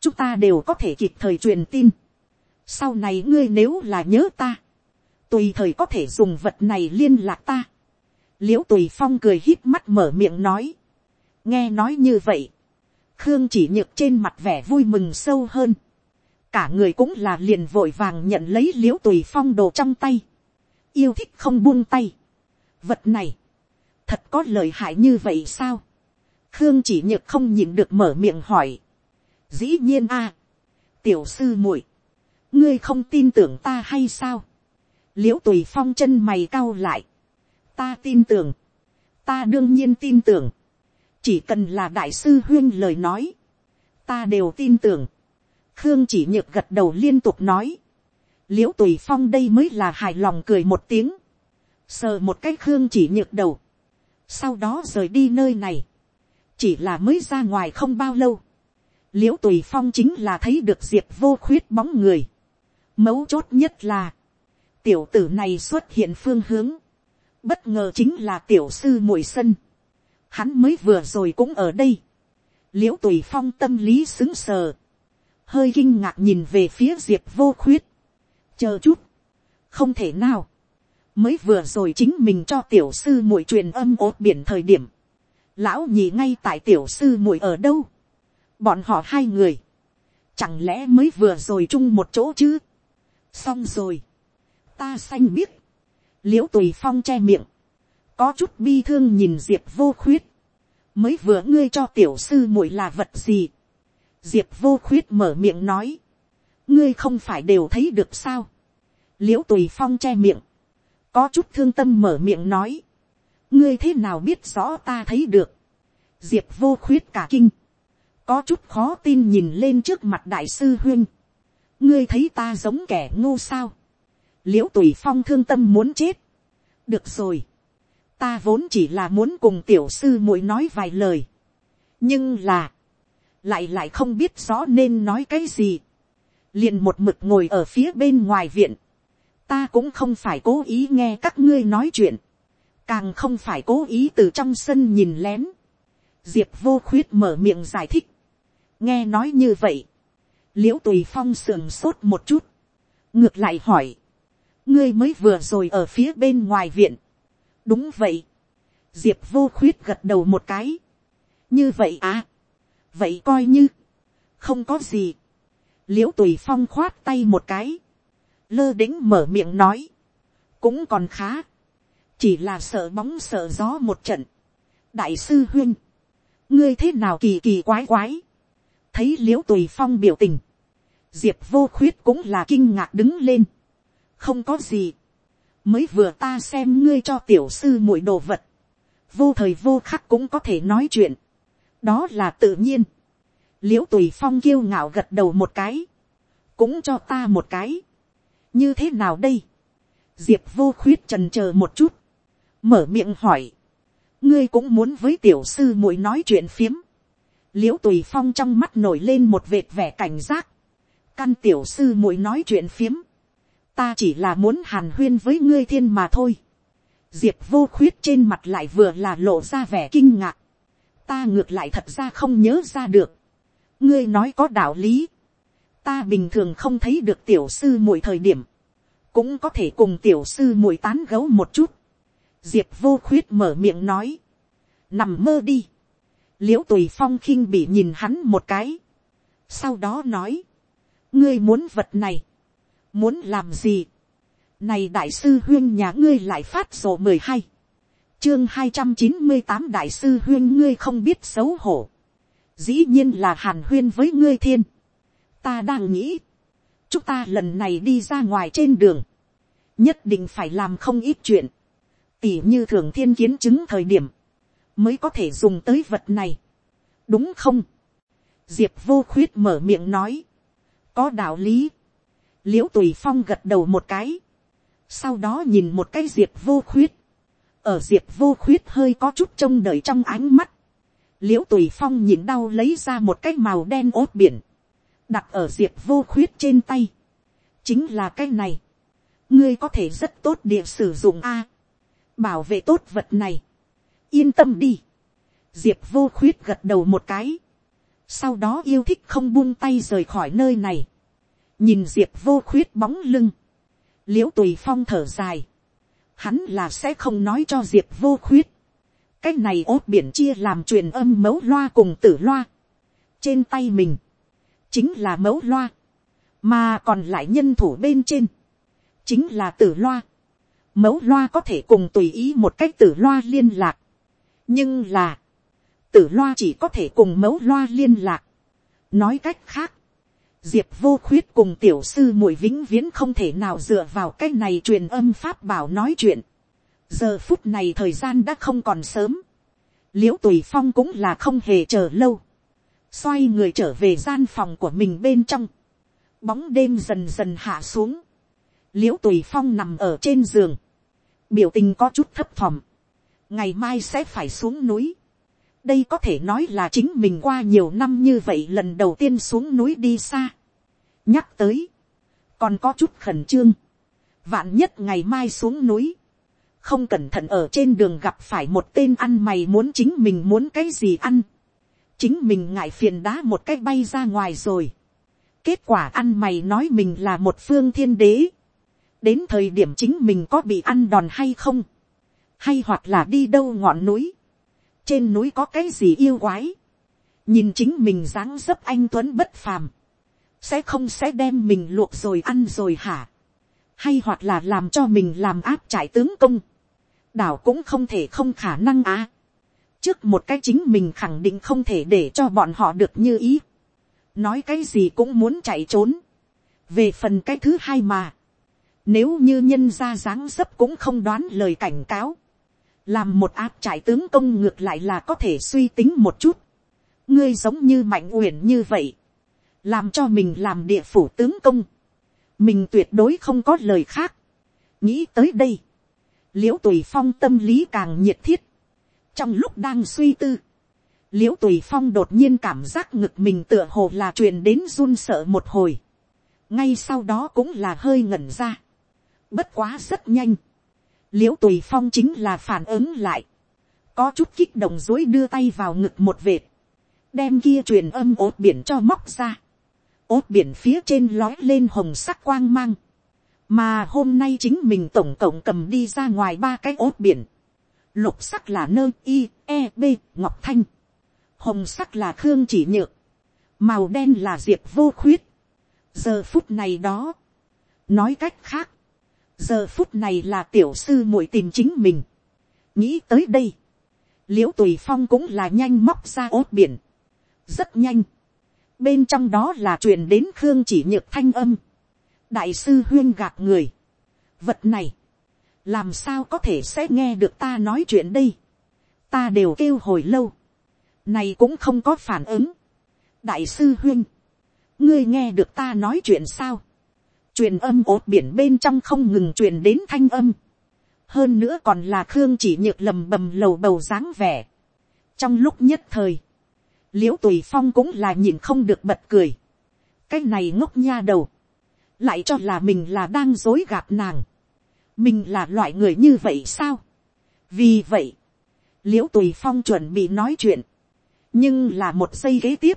chúng ta đều có thể kịp thời truyền tin, sau này ngươi nếu là nhớ ta, tùy thời có thể dùng vật này liên lạc ta, l i ễ u tùy phong cười hít mắt mở miệng nói, nghe nói như vậy, khương chỉ nhược trên mặt vẻ vui mừng sâu hơn. cả người cũng là liền vội vàng nhận lấy l i ễ u tùy phong đồ trong tay. yêu thích không buông tay. vật này, thật có lời hại như vậy sao. khương chỉ nhược không nhìn được mở miệng hỏi. dĩ nhiên a. tiểu sư muội, ngươi không tin tưởng ta hay sao. l i ễ u tùy phong chân mày cau lại ta tin tưởng. ta đương nhiên tin tưởng. Chỉ cần là đại sư huyên lời nói, ta đều tin tưởng. khương chỉ nhược gật đầu liên tục nói, l i ễ u tùy phong đây mới là hài lòng cười một tiếng, sờ một cái khương chỉ nhược đầu, sau đó rời đi nơi này, chỉ là mới ra ngoài không bao lâu, l i ễ u tùy phong chính là thấy được diệp vô khuyết bóng người, mấu chốt nhất là, tiểu tử này xuất hiện phương hướng, bất ngờ chính là tiểu sư mùi sân, hắn mới vừa rồi cũng ở đây. l i ễ u tùy phong tâm lý xứng sờ, hơi kinh ngạc nhìn về phía diệp vô khuyết. chờ chút, không thể nào, mới vừa rồi chính mình cho tiểu sư muội truyền âm ốt biển thời điểm, lão nhì ngay tại tiểu sư muội ở đâu, bọn họ hai người, chẳng lẽ mới vừa rồi chung một chỗ chứ, xong rồi, ta xanh biết, l i ễ u tùy phong che miệng, có chút bi thương nhìn diệp vô khuyết, mới vừa ngươi cho tiểu sư muội là vật gì. diệp vô khuyết mở miệng nói, ngươi không phải đều thấy được sao. l i ễ u tùy phong che miệng, có chút thương tâm mở miệng nói, ngươi thế nào biết rõ ta thấy được. diệp vô khuyết cả kinh, có chút khó tin nhìn lên trước mặt đại sư huyên. ngươi thấy ta giống kẻ ngô sao l i ễ u tùy phong thương tâm muốn chết. được rồi. Ta vốn chỉ là muốn cùng tiểu sư muội nói vài lời, nhưng là, lại lại không biết rõ nên nói cái gì, liền một mực ngồi ở phía bên ngoài viện, ta cũng không phải cố ý nghe các ngươi nói chuyện, càng không phải cố ý từ trong sân nhìn lén, diệp vô khuyết mở miệng giải thích, nghe nói như vậy, l i ễ u tùy phong sườn sốt một chút, ngược lại hỏi, ngươi mới vừa rồi ở phía bên ngoài viện, đúng vậy, diệp vô khuyết gật đầu một cái, như vậy à, vậy coi như, không có gì, l i ễ u tùy phong khoát tay một cái, lơ đĩnh mở miệng nói, cũng còn khá, chỉ là sợ bóng sợ gió một trận, đại sư huyên, ngươi thế nào kỳ kỳ quái quái, thấy l i ễ u tùy phong biểu tình, diệp vô khuyết cũng là kinh ngạc đứng lên, không có gì, mới vừa ta xem ngươi cho tiểu sư muội đồ vật, vô thời vô khắc cũng có thể nói chuyện, đó là tự nhiên, l i ễ u tùy phong kiêu ngạo gật đầu một cái, cũng cho ta một cái, như thế nào đây, diệp vô khuyết trần c h ờ một chút, mở miệng hỏi, ngươi cũng muốn với tiểu sư muội nói chuyện phiếm, l i ễ u tùy phong trong mắt nổi lên một vệt vẻ cảnh giác, căn tiểu sư muội nói chuyện phiếm, ta chỉ là muốn hàn huyên với ngươi thiên mà thôi. diệp vô khuyết trên mặt lại vừa là lộ ra vẻ kinh ngạc. ta ngược lại thật ra không nhớ ra được. ngươi nói có đạo lý. ta bình thường không thấy được tiểu sư mỗi thời điểm. cũng có thể cùng tiểu sư mỗi tán gấu một chút. diệp vô khuyết mở miệng nói. nằm mơ đi. l i ễ u tùy phong khinh bị nhìn hắn một cái. sau đó nói. ngươi muốn vật này Muốn làm gì? Này đại sư huyên nhà ngươi lại phát sổ mười hai Chương hai trăm chín mươi tám đại sư huyên ngươi không biết xấu hổ. Dĩ nhiên là hàn huyên với ngươi thiên. Ta đang nghĩ. Chúng ta lần này đi ra ngoài trên đường. Nhất định phải làm không ít chuyện. Tỉ như thường thiên kiến chứng thời điểm. Mới có thể dùng tới vật này. Đúng không? Diệp vô khuyết mở miệng nói. Có đạo lý l i ễ u tùy phong gật đầu một cái, sau đó nhìn một cái diệp vô khuyết, ở diệp vô khuyết hơi có chút trông đợi trong ánh mắt, l i ễ u tùy phong nhìn đau lấy ra một cái màu đen ốt biển, đặt ở diệp vô khuyết trên tay, chính là cái này, ngươi có thể rất tốt địa sử dụng a, bảo vệ tốt vật này, yên tâm đi, diệp vô khuyết gật đầu một cái, sau đó yêu thích không buông tay rời khỏi nơi này, nhìn diệp vô khuyết bóng lưng, l i ễ u tùy phong thở dài, hắn là sẽ không nói cho diệp vô khuyết, cái này ốt biển chia làm truyền âm mấu loa cùng tử loa. trên tay mình, chính là mấu loa, mà còn lại nhân thủ bên trên, chính là tử loa. mấu loa có thể cùng tùy ý một cách tử loa liên lạc, nhưng là, tử loa chỉ có thể cùng mấu loa liên lạc. nói cách khác, diệp vô khuyết cùng tiểu sư muội vĩnh viễn không thể nào dựa vào cái này truyền âm pháp bảo nói chuyện. Giờ phút này thời gian đã không còn sớm, l i ễ u tùy phong cũng là không hề chờ lâu, xoay người trở về gian phòng của mình bên trong, bóng đêm dần dần hạ xuống, l i ễ u tùy phong nằm ở trên giường, biểu tình có chút thấp thỏm, ngày mai sẽ phải xuống núi, đây có thể nói là chính mình qua nhiều năm như vậy lần đầu tiên xuống núi đi xa. nhắc tới, còn có chút khẩn trương, vạn nhất ngày mai xuống núi, không cẩn thận ở trên đường gặp phải một tên ăn mày muốn chính mình muốn cái gì ăn, chính mình ngại phiền đá một cái bay ra ngoài rồi, kết quả ăn mày nói mình là một phương thiên đế, đến thời điểm chính mình có bị ăn đòn hay không, hay hoặc là đi đâu ngọn núi, trên núi có cái gì yêu quái, nhìn chính mình dáng dấp anh tuấn bất phàm, sẽ không sẽ đem mình luộc rồi ăn rồi hả, hay hoặc là làm cho mình làm áp trải tướng công, đảo cũng không thể không khả năng á. trước một cái chính mình khẳng định không thể để cho bọn họ được như ý. nói cái gì cũng muốn chạy trốn. về phần cái thứ hai mà, nếu như nhân ra dáng dấp cũng không đoán lời cảnh cáo, làm một áp trải tướng công ngược lại là có thể suy tính một chút. ngươi giống như mạnh uyển như vậy, làm cho mình làm địa phủ tướng công, mình tuyệt đối không có lời khác. nghĩ tới đây, l i ễ u tùy phong tâm lý càng nhiệt thiết. trong lúc đang suy tư, l i ễ u tùy phong đột nhiên cảm giác ngực mình tựa hồ là truyền đến run sợ một hồi. ngay sau đó cũng là hơi ngẩn ra. bất quá rất nhanh l i ễ u tùy phong chính là phản ứng lại. có chút kích động dối đưa tay vào ngực một vệt. đem kia truyền âm ốt biển cho móc ra. ốt biển phía trên lói lên hồng sắc quang mang mà hôm nay chính mình tổng cộng cầm đi ra ngoài ba cái ốt biển, lục sắc là nơ i e b ngọc thanh, hồng sắc là khương chỉ nhược, màu đen là diệp vô khuyết. giờ phút này đó, nói cách khác, giờ phút này là tiểu sư muội tìm chính mình. nghĩ tới đây, l i ễ u tùy phong cũng là nhanh móc ra ốt biển, rất nhanh, bên trong đó là truyền đến khương chỉ nhược thanh âm, đại sư huyên gạt người. vật này, làm sao có thể sẽ nghe được ta nói chuyện đây. ta đều kêu hồi lâu, này cũng không có phản ứng. đại sư huyên, ngươi nghe được ta nói chuyện sao truyền âm ốt biển bên trong không ngừng truyền đến thanh âm. hơn nữa còn là khương chỉ nhược lầm bầm lầu bầu dáng vẻ. trong lúc nhất thời, l i ễ u tùy phong cũng là nhìn không được bật cười. cái này ngốc nha đầu lại cho là mình là đang dối gạt nàng, mình là loại người như vậy sao, vì vậy, l i ễ u tùy phong chuẩn bị nói chuyện, nhưng là một giây kế tiếp,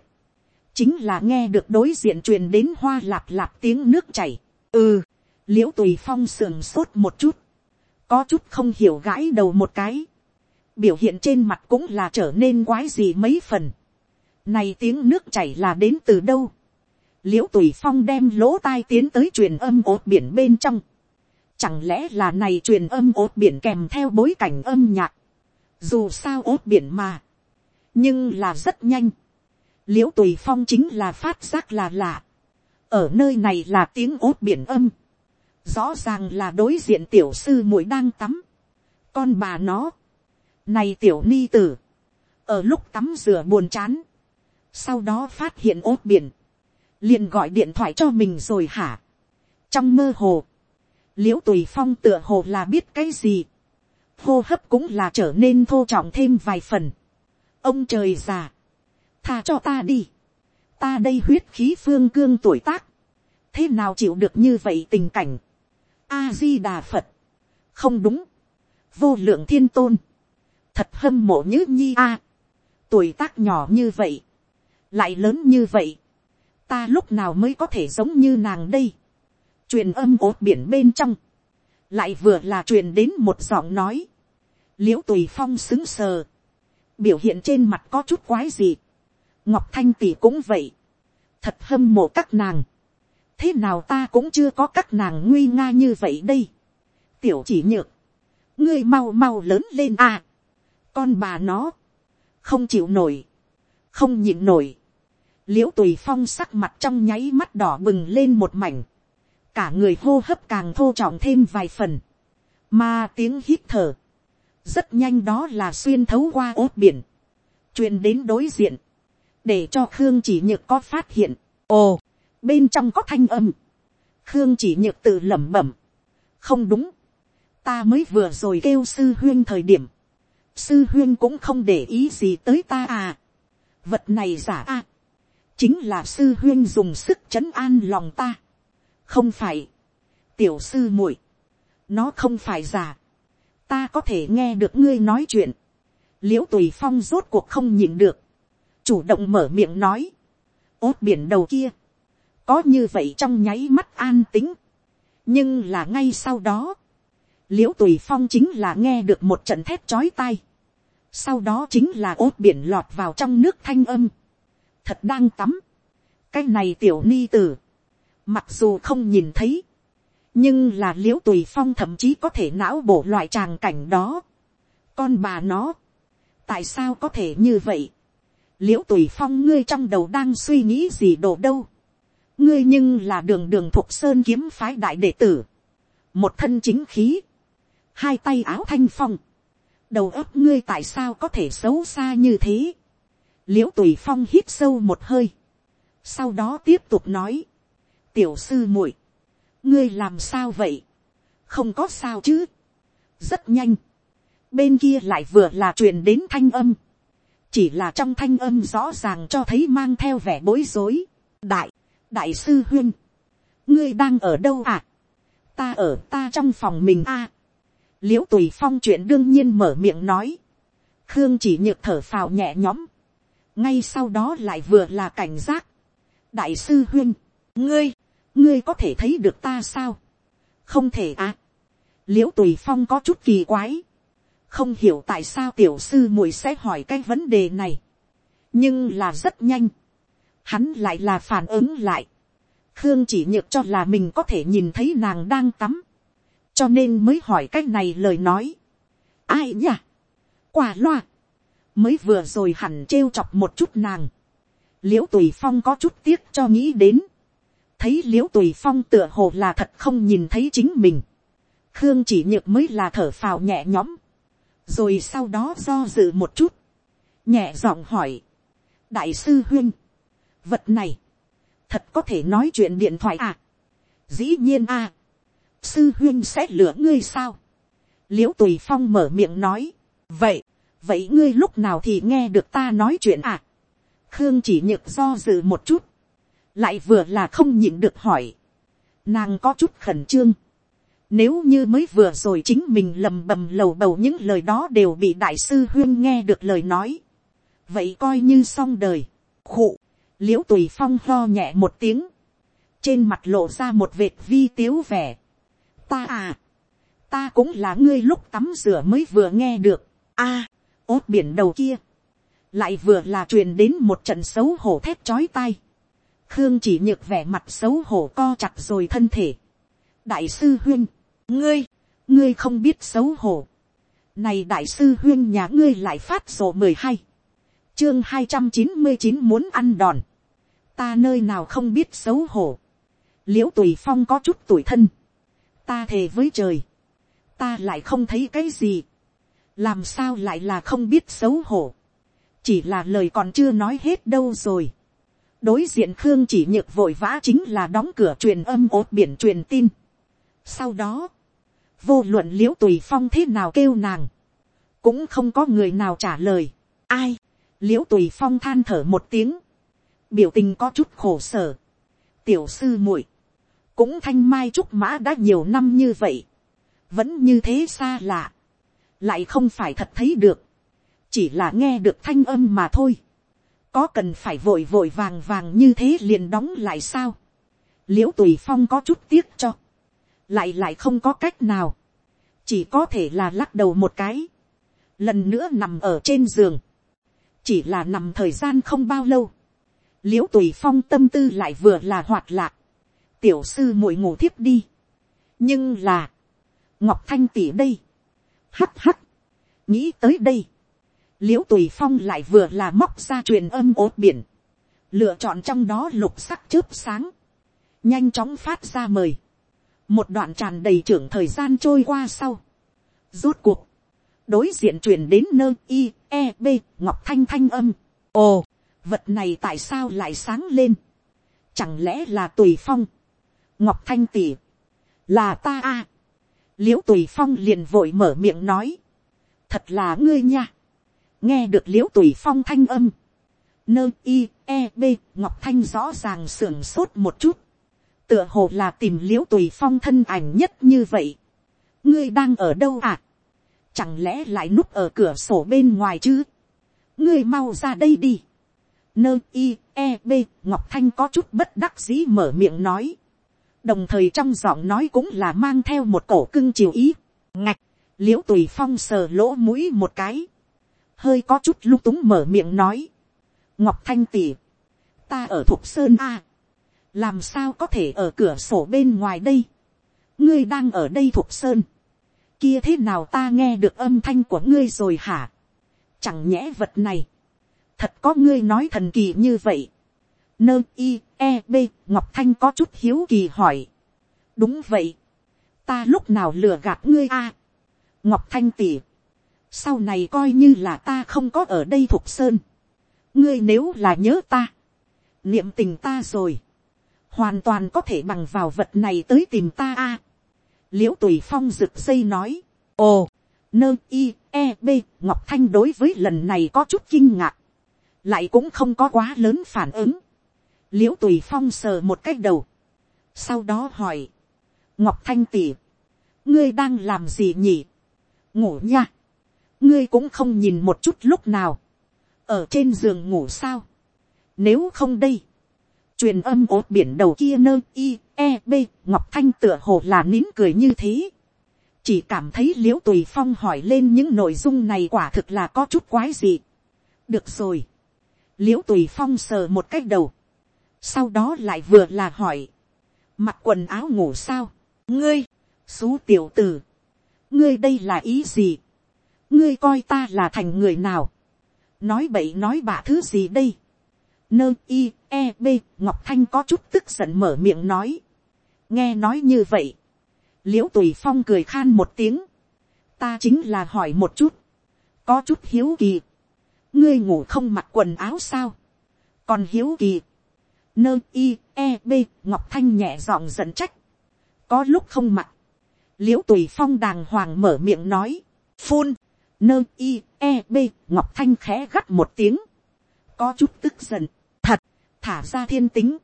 chính là nghe được đối diện truyền đến hoa lạp lạp tiếng nước chảy, ừ, l i ễ u tùy phong sườn sốt một chút, có chút không hiểu gãi đầu một cái, biểu hiện trên mặt cũng là trở nên quái gì mấy phần, này tiếng nước chảy là đến từ đâu, l i ễ u tùy phong đem lỗ tai tiến tới truyền âm ốt biển bên trong. Chẳng lẽ là này truyền âm ốt biển kèm theo bối cảnh âm nhạc. Dù sao ốt biển mà. Nhưng là rất nhanh. l i ễ u tùy phong chính là phát giác là lạ. Ở nơi này là tiếng ốt biển âm. Rõ ràng là đối diện tiểu sư muội đang tắm. Con bà nó. Này tiểu ni tử. Ở lúc tắm rửa buồn chán. Sau đó phát hiện ốt biển liền gọi điện thoại cho mình rồi hả. trong mơ hồ, l i ễ u tùy phong tựa hồ là biết cái gì, hô hấp cũng là trở nên thô trọng thêm vài phần. ông trời già, tha cho ta đi, ta đây huyết khí phương cương tuổi tác, thế nào chịu được như vậy tình cảnh, a di đà phật, không đúng, vô lượng thiên tôn, thật hâm mộ nhữ nhi a, tuổi tác nhỏ như vậy, lại lớn như vậy, ta lúc nào mới có thể giống như nàng đây, truyền âm ốt biển bên trong, lại vừa là truyền đến một giọng nói, l i ễ u tùy phong xứng sờ, biểu hiện trên mặt có chút quái gì, ngọc thanh tỷ cũng vậy, thật hâm mộ các nàng, thế nào ta cũng chưa có các nàng nguy nga như vậy đây, tiểu chỉ nhược, ngươi mau mau lớn lên à, con bà nó, không chịu nổi, không nhịn nổi, l i ễ u tùy phong sắc mặt trong nháy mắt đỏ bừng lên một mảnh, cả người hô hấp càng thô trọng thêm vài phần, mà tiếng hít thở, rất nhanh đó là xuyên thấu qua ốt biển, truyền đến đối diện, để cho khương chỉ nhược có phát hiện, ồ, bên trong có thanh âm, khương chỉ nhược tự lẩm bẩm, không đúng, ta mới vừa rồi kêu sư huyên thời điểm, sư huyên cũng không để ý gì tới ta à, vật này giả a, chính là sư huyên dùng sức c h ấ n an lòng ta, không phải, tiểu sư muội, nó không phải giả, ta có thể nghe được ngươi nói chuyện, l i ễ u tùy phong rốt cuộc không nhìn được, chủ động mở miệng nói, ốt biển đầu kia, có như vậy trong nháy mắt an tính, nhưng là ngay sau đó, l i ễ u tùy phong chính là nghe được một trận thét chói tai, sau đó chính là ốt biển lọt vào trong nước thanh âm, thật đang tắm, cái này tiểu ni tử, Mặc dù không nhìn thấy. Nhưng là liễu tùy phong thậm chí có thể não bổ loại tràng cảnh đó. Con bà nó. Tại sao có thể như vậy? Liễu tùy phong ngươi trong đầu đang suy nghĩ gì đồ đâu. Ngươi nhưng là đường đường thuộc sơn kiếm phái đại đệ tử. Một thân chính khí. Hai tay áo thanh phong. Đầu óc ngươi tại sao có thể xấu xa như thế? Liễu tùy phong hít sâu một hơi. Sau đó tiếp tục nói tiểu sư muội, ngươi làm sao vậy, không có sao chứ, rất nhanh, bên kia lại vừa là truyền đến thanh âm, chỉ là trong thanh âm rõ ràng cho thấy mang theo vẻ bối rối, đại, đại sư huyên, ngươi đang ở đâu à, ta ở ta trong phòng mình a, à. l i ễ u tùy phong chuyện đương nhiên mở miệng nói, khương chỉ nhược thở phào nhẹ nhõm, ngay sau đó lại vừa là cảnh giác, đại sư huyên, ngươi, ngươi có thể thấy được ta sao, không thể à. l i ễ u tùy phong có chút kỳ quái, không hiểu tại sao tiểu sư muội sẽ hỏi cái vấn đề này, nhưng là rất nhanh, hắn lại là phản ứng lại, khương chỉ nhược cho là mình có thể nhìn thấy nàng đang tắm, cho nên mới hỏi cái này lời nói. ai nhỉ, quả loa, mới vừa rồi hẳn trêu chọc một chút nàng, l i ễ u tùy phong có chút tiếc cho nghĩ đến, thấy l i ễ u tùy phong tựa hồ là thật không nhìn thấy chính mình, khương chỉ nhược mới là thở phào nhẹ nhõm, rồi sau đó do dự một chút, nhẹ giọng hỏi, đại sư huyên, vật này, thật có thể nói chuyện điện thoại à, dĩ nhiên à, sư huyên sẽ lửa ngươi sao, l i ễ u tùy phong mở miệng nói, vậy, vậy ngươi lúc nào thì nghe được ta nói chuyện à, khương chỉ nhược do dự một chút, lại vừa là không nhịn được hỏi, nàng có chút khẩn trương, nếu như mới vừa rồi chính mình lầm bầm lầu bầu những lời đó đều bị đại sư huyên nghe được lời nói, vậy coi như xong đời, khụ, liễu tùy phong lo nhẹ một tiếng, trên mặt lộ ra một vệt vi tiếu vẻ, ta à, ta cũng là ngươi lúc tắm rửa mới vừa nghe được, a, à, ốt biển đầu kia, lại vừa là truyền đến một trận xấu hổ thét chói tai, khương chỉ nhược vẻ mặt xấu hổ co chặt rồi thân thể. đại sư huyên, ngươi, ngươi không biết xấu hổ. này đại sư huyên nhà ngươi lại phát sổ mười hai, chương hai trăm chín mươi chín muốn ăn đòn. ta nơi nào không biết xấu hổ. l i ễ u tùy phong có chút tuổi thân. ta thề với trời. ta lại không thấy cái gì. làm sao lại là không biết xấu hổ. chỉ là lời còn chưa nói hết đâu rồi đối diện khương chỉ nhược vội vã chính là đóng cửa truyền âm ốt biển truyền tin. sau đó, vô luận l i ễ u tùy phong thế nào kêu nàng, cũng không có người nào trả lời. ai, l i ễ u tùy phong than thở một tiếng, biểu tình có chút khổ sở, tiểu sư muội, cũng thanh mai trúc mã đã nhiều năm như vậy, vẫn như thế xa lạ, lại không phải thật thấy được, chỉ là nghe được thanh âm mà thôi, có cần phải vội vội vàng vàng như thế liền đóng lại sao, l i ễ u tùy phong có chút tiếc cho, lại lại không có cách nào, chỉ có thể là lắc đầu một cái, lần nữa nằm ở trên giường, chỉ là nằm thời gian không bao lâu, l i ễ u tùy phong tâm tư lại vừa là hoạt lạc, tiểu sư muội ngủ thiếp đi, nhưng là, ngọc thanh tỉ đây, hắt hắt, nghĩ tới đây, l i ễ u tùy phong lại vừa là móc ra truyền âm ốt biển, lựa chọn trong đó lục sắc chớp sáng, nhanh chóng phát ra mời, một đoạn tràn đầy trưởng thời gian trôi qua sau, rốt cuộc, đối diện truyền đến nơi i e b ngọc thanh thanh âm, ồ, vật này tại sao lại sáng lên, chẳng lẽ là tùy phong, ngọc thanh tỉ, là ta a, à. l i ễ u tùy phong liền vội mở miệng nói, thật là ngươi nha, nghe được l i ễ u tùy phong thanh âm, nơ i e b ngọc thanh rõ ràng sưởng sốt một chút, tựa hồ là tìm l i ễ u tùy phong thân ảnh nhất như vậy, ngươi đang ở đâu à, chẳng lẽ lại núp ở cửa sổ bên ngoài chứ, ngươi mau ra đây đi, nơ i e b ngọc thanh có chút bất đắc dĩ mở miệng nói, đồng thời trong giọng nói cũng là mang theo một cổ cưng chiều ý, ngạch, l i ễ u tùy phong sờ lỗ mũi một cái, hơi có chút lung túng mở miệng nói. ngọc thanh tỉ, ta ở thục sơn a, làm sao có thể ở cửa sổ bên ngoài đây, ngươi đang ở đây thuộc sơn, kia thế nào ta nghe được âm thanh của ngươi rồi hả, chẳng nhẽ vật này, thật có ngươi nói thần kỳ như vậy, nơ i e b ngọc thanh có chút hiếu kỳ hỏi, đúng vậy, ta lúc nào lừa gạt ngươi a, ngọc thanh tỉ, sau này coi như là ta không có ở đây thuộc sơn, ngươi nếu là nhớ ta, niệm tình ta rồi, hoàn toàn có thể bằng vào vật này tới tìm ta a. l i ễ u tùy phong rực dây nói, ồ, nơ i e b ngọc thanh đối với lần này có chút kinh ngạc, lại cũng không có quá lớn phản ứng, l i ễ u tùy phong sờ một cái đầu, sau đó hỏi, ngọc thanh tỉ, ngươi đang làm gì nhỉ, ngủ nha, ngươi cũng không nhìn một chút lúc nào, ở trên giường ngủ sao, nếu không đây, truyền âm ốt biển đầu kia nơ i e b ngọc thanh tựa hồ là nín cười như thế, chỉ cảm thấy l i ễ u tùy phong hỏi lên những nội dung này quả thực là có chút quái gì. được rồi, l i ễ u tùy phong sờ một cách đầu, sau đó lại vừa là hỏi, mặc quần áo ngủ sao, ngươi, xú tiểu t ử ngươi đây là ý gì, ngươi coi ta là thành người nào, nói bậy nói bạ thứ gì đây, nơ i e b ngọc thanh có chút tức giận mở miệng nói, nghe nói như vậy, l i ễ u tùy phong cười khan một tiếng, ta chính là hỏi một chút, có chút hiếu kỳ, ngươi ngủ không mặc quần áo sao, còn hiếu kỳ, nơ i e b ngọc thanh nhẹ giọng dẫn trách, có lúc không mặc, l i ễ u tùy phong đàng hoàng mở miệng nói, phun, nơ i e b ngọc thanh khẽ gắt một tiếng, có chút tức giận, thật, thả ra thiên tính,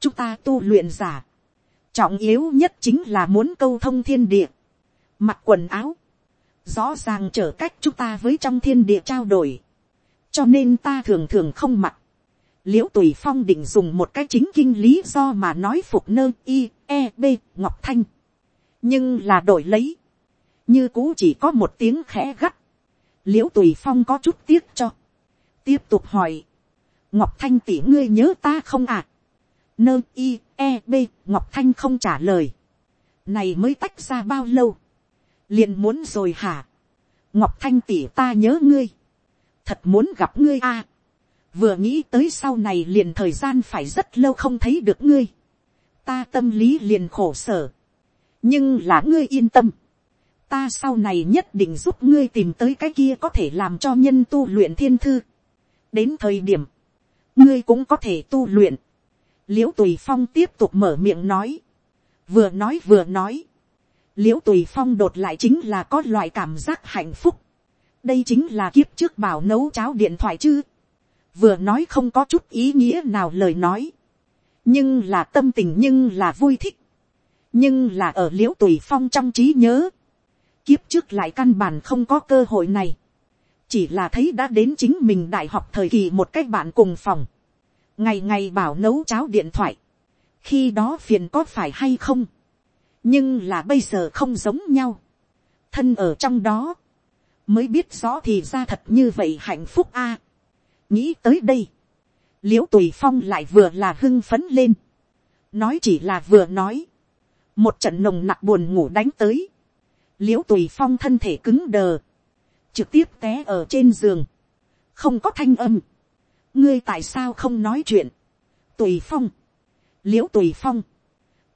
chúng ta tu luyện giả, trọng yếu nhất chính là muốn câu thông thiên địa, mặc quần áo, rõ ràng trở cách chúng ta với trong thiên địa trao đổi, cho nên ta thường thường không mặc, l i ễ u tùy phong định dùng một cái chính kinh lý do mà nói phục nơ i e b ngọc thanh, nhưng là đổi lấy, như cũ chỉ có một tiếng khẽ gắt, l i ễ u tùy phong có chút tiếc cho, tiếp tục hỏi, ngọc thanh tỷ ngươi nhớ ta không à, nơ i e b ngọc thanh không trả lời, này mới tách ra bao lâu, liền muốn rồi hả, ngọc thanh tỷ ta nhớ ngươi, thật muốn gặp ngươi a, vừa nghĩ tới sau này liền thời gian phải rất lâu không thấy được ngươi, ta tâm lý liền khổ sở, nhưng là ngươi yên tâm, ta sau này nhất định giúp ngươi tìm tới cái kia có thể làm cho nhân tu luyện thiên thư. đến thời điểm, ngươi cũng có thể tu luyện. l i ễ u tùy phong tiếp tục mở miệng nói, vừa nói vừa nói, l i ễ u tùy phong đột lại chính là có loại cảm giác hạnh phúc. đây chính là kiếp trước bảo nấu cháo điện thoại chứ. vừa nói không có chút ý nghĩa nào lời nói, nhưng là tâm tình nhưng là vui thích, nhưng là ở l i ễ u tùy phong trong trí nhớ, kiếp trước lại căn bản không có cơ hội này, chỉ là thấy đã đến chính mình đại học thời kỳ một cách bạn cùng phòng, ngày ngày bảo nấu cháo điện thoại, khi đó phiền có phải hay không, nhưng là bây giờ không giống nhau, thân ở trong đó, mới biết rõ thì ra thật như vậy hạnh phúc a. nghĩ tới đây, l i ễ u tùy phong lại vừa là hưng phấn lên, nói chỉ là vừa nói, một trận nồng nặc buồn ngủ đánh tới, l i ễ u tùy phong thân thể cứng đờ, trực tiếp té ở trên giường, không có thanh âm, ngươi tại sao không nói chuyện, tùy phong, l i ễ u tùy phong,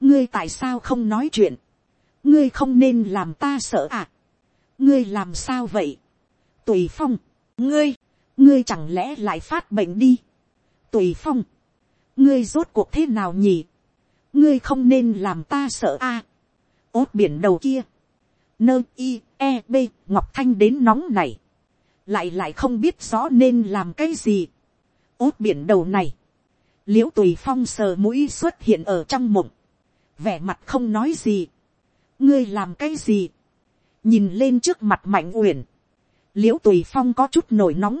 ngươi tại sao không nói chuyện, ngươi không nên làm ta sợ à, ngươi làm sao vậy, tùy phong, ngươi, ngươi chẳng lẽ lại phát bệnh đi, tùy phong, ngươi rốt cuộc thế nào nhỉ, ngươi không nên làm ta sợ a, à. ốt biển đầu kia, nơ y e b ngọc thanh đến nóng này, lại lại không biết rõ nên làm cái gì, ốt biển đầu này, l i ễ u tùy phong sờ mũi xuất hiện ở trong mộng, vẻ mặt không nói gì, ngươi làm cái gì, nhìn lên trước mặt mạnh uyển, l i ễ u tùy phong có chút nổi nóng,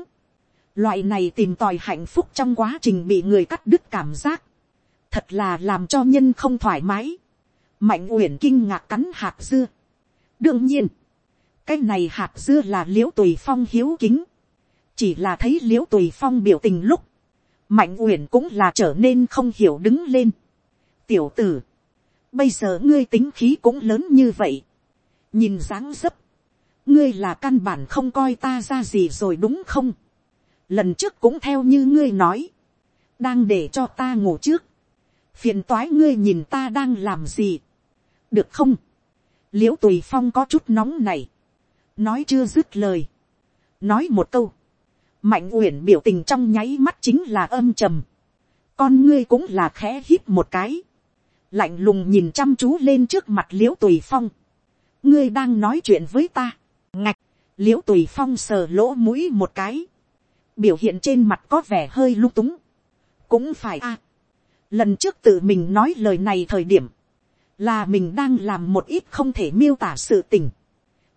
Loại này tìm tòi hạnh phúc trong quá trình bị người cắt đứt cảm giác. Thật là làm cho nhân không thoải mái. Mạnh uyển kinh ngạc cắn hạt dưa. Đương nhiên. Cái này hạt dưa là liễu tùy phong hiếu kính. Chỉ là thấy liễu tùy phong biểu tình lúc. Mạnh uyển cũng là trở nên không hiểu đứng lên. Tiểu tử. Bây giờ ngươi tính khí cũng lớn như vậy. Nhìn dáng dấp. Ngươi là căn bản không coi ta ra gì rồi đúng không? lần trước cũng theo như ngươi nói, đang để cho ta ngủ trước, phiền toái ngươi nhìn ta đang làm gì, được không, l i ễ u tùy phong có chút nóng này, nói chưa dứt lời, nói một câu, mạnh uyển biểu tình trong nháy mắt chính là âm trầm, con ngươi cũng là khẽ hít một cái, lạnh lùng nhìn chăm chú lên trước mặt l i ễ u tùy phong, ngươi đang nói chuyện với ta, ngạch, l i ễ u tùy phong sờ lỗ mũi một cái, biểu hiện trên mặt có vẻ hơi lung túng. cũng phải a. lần trước tự mình nói lời này thời điểm, là mình đang làm một ít không thể miêu tả sự tình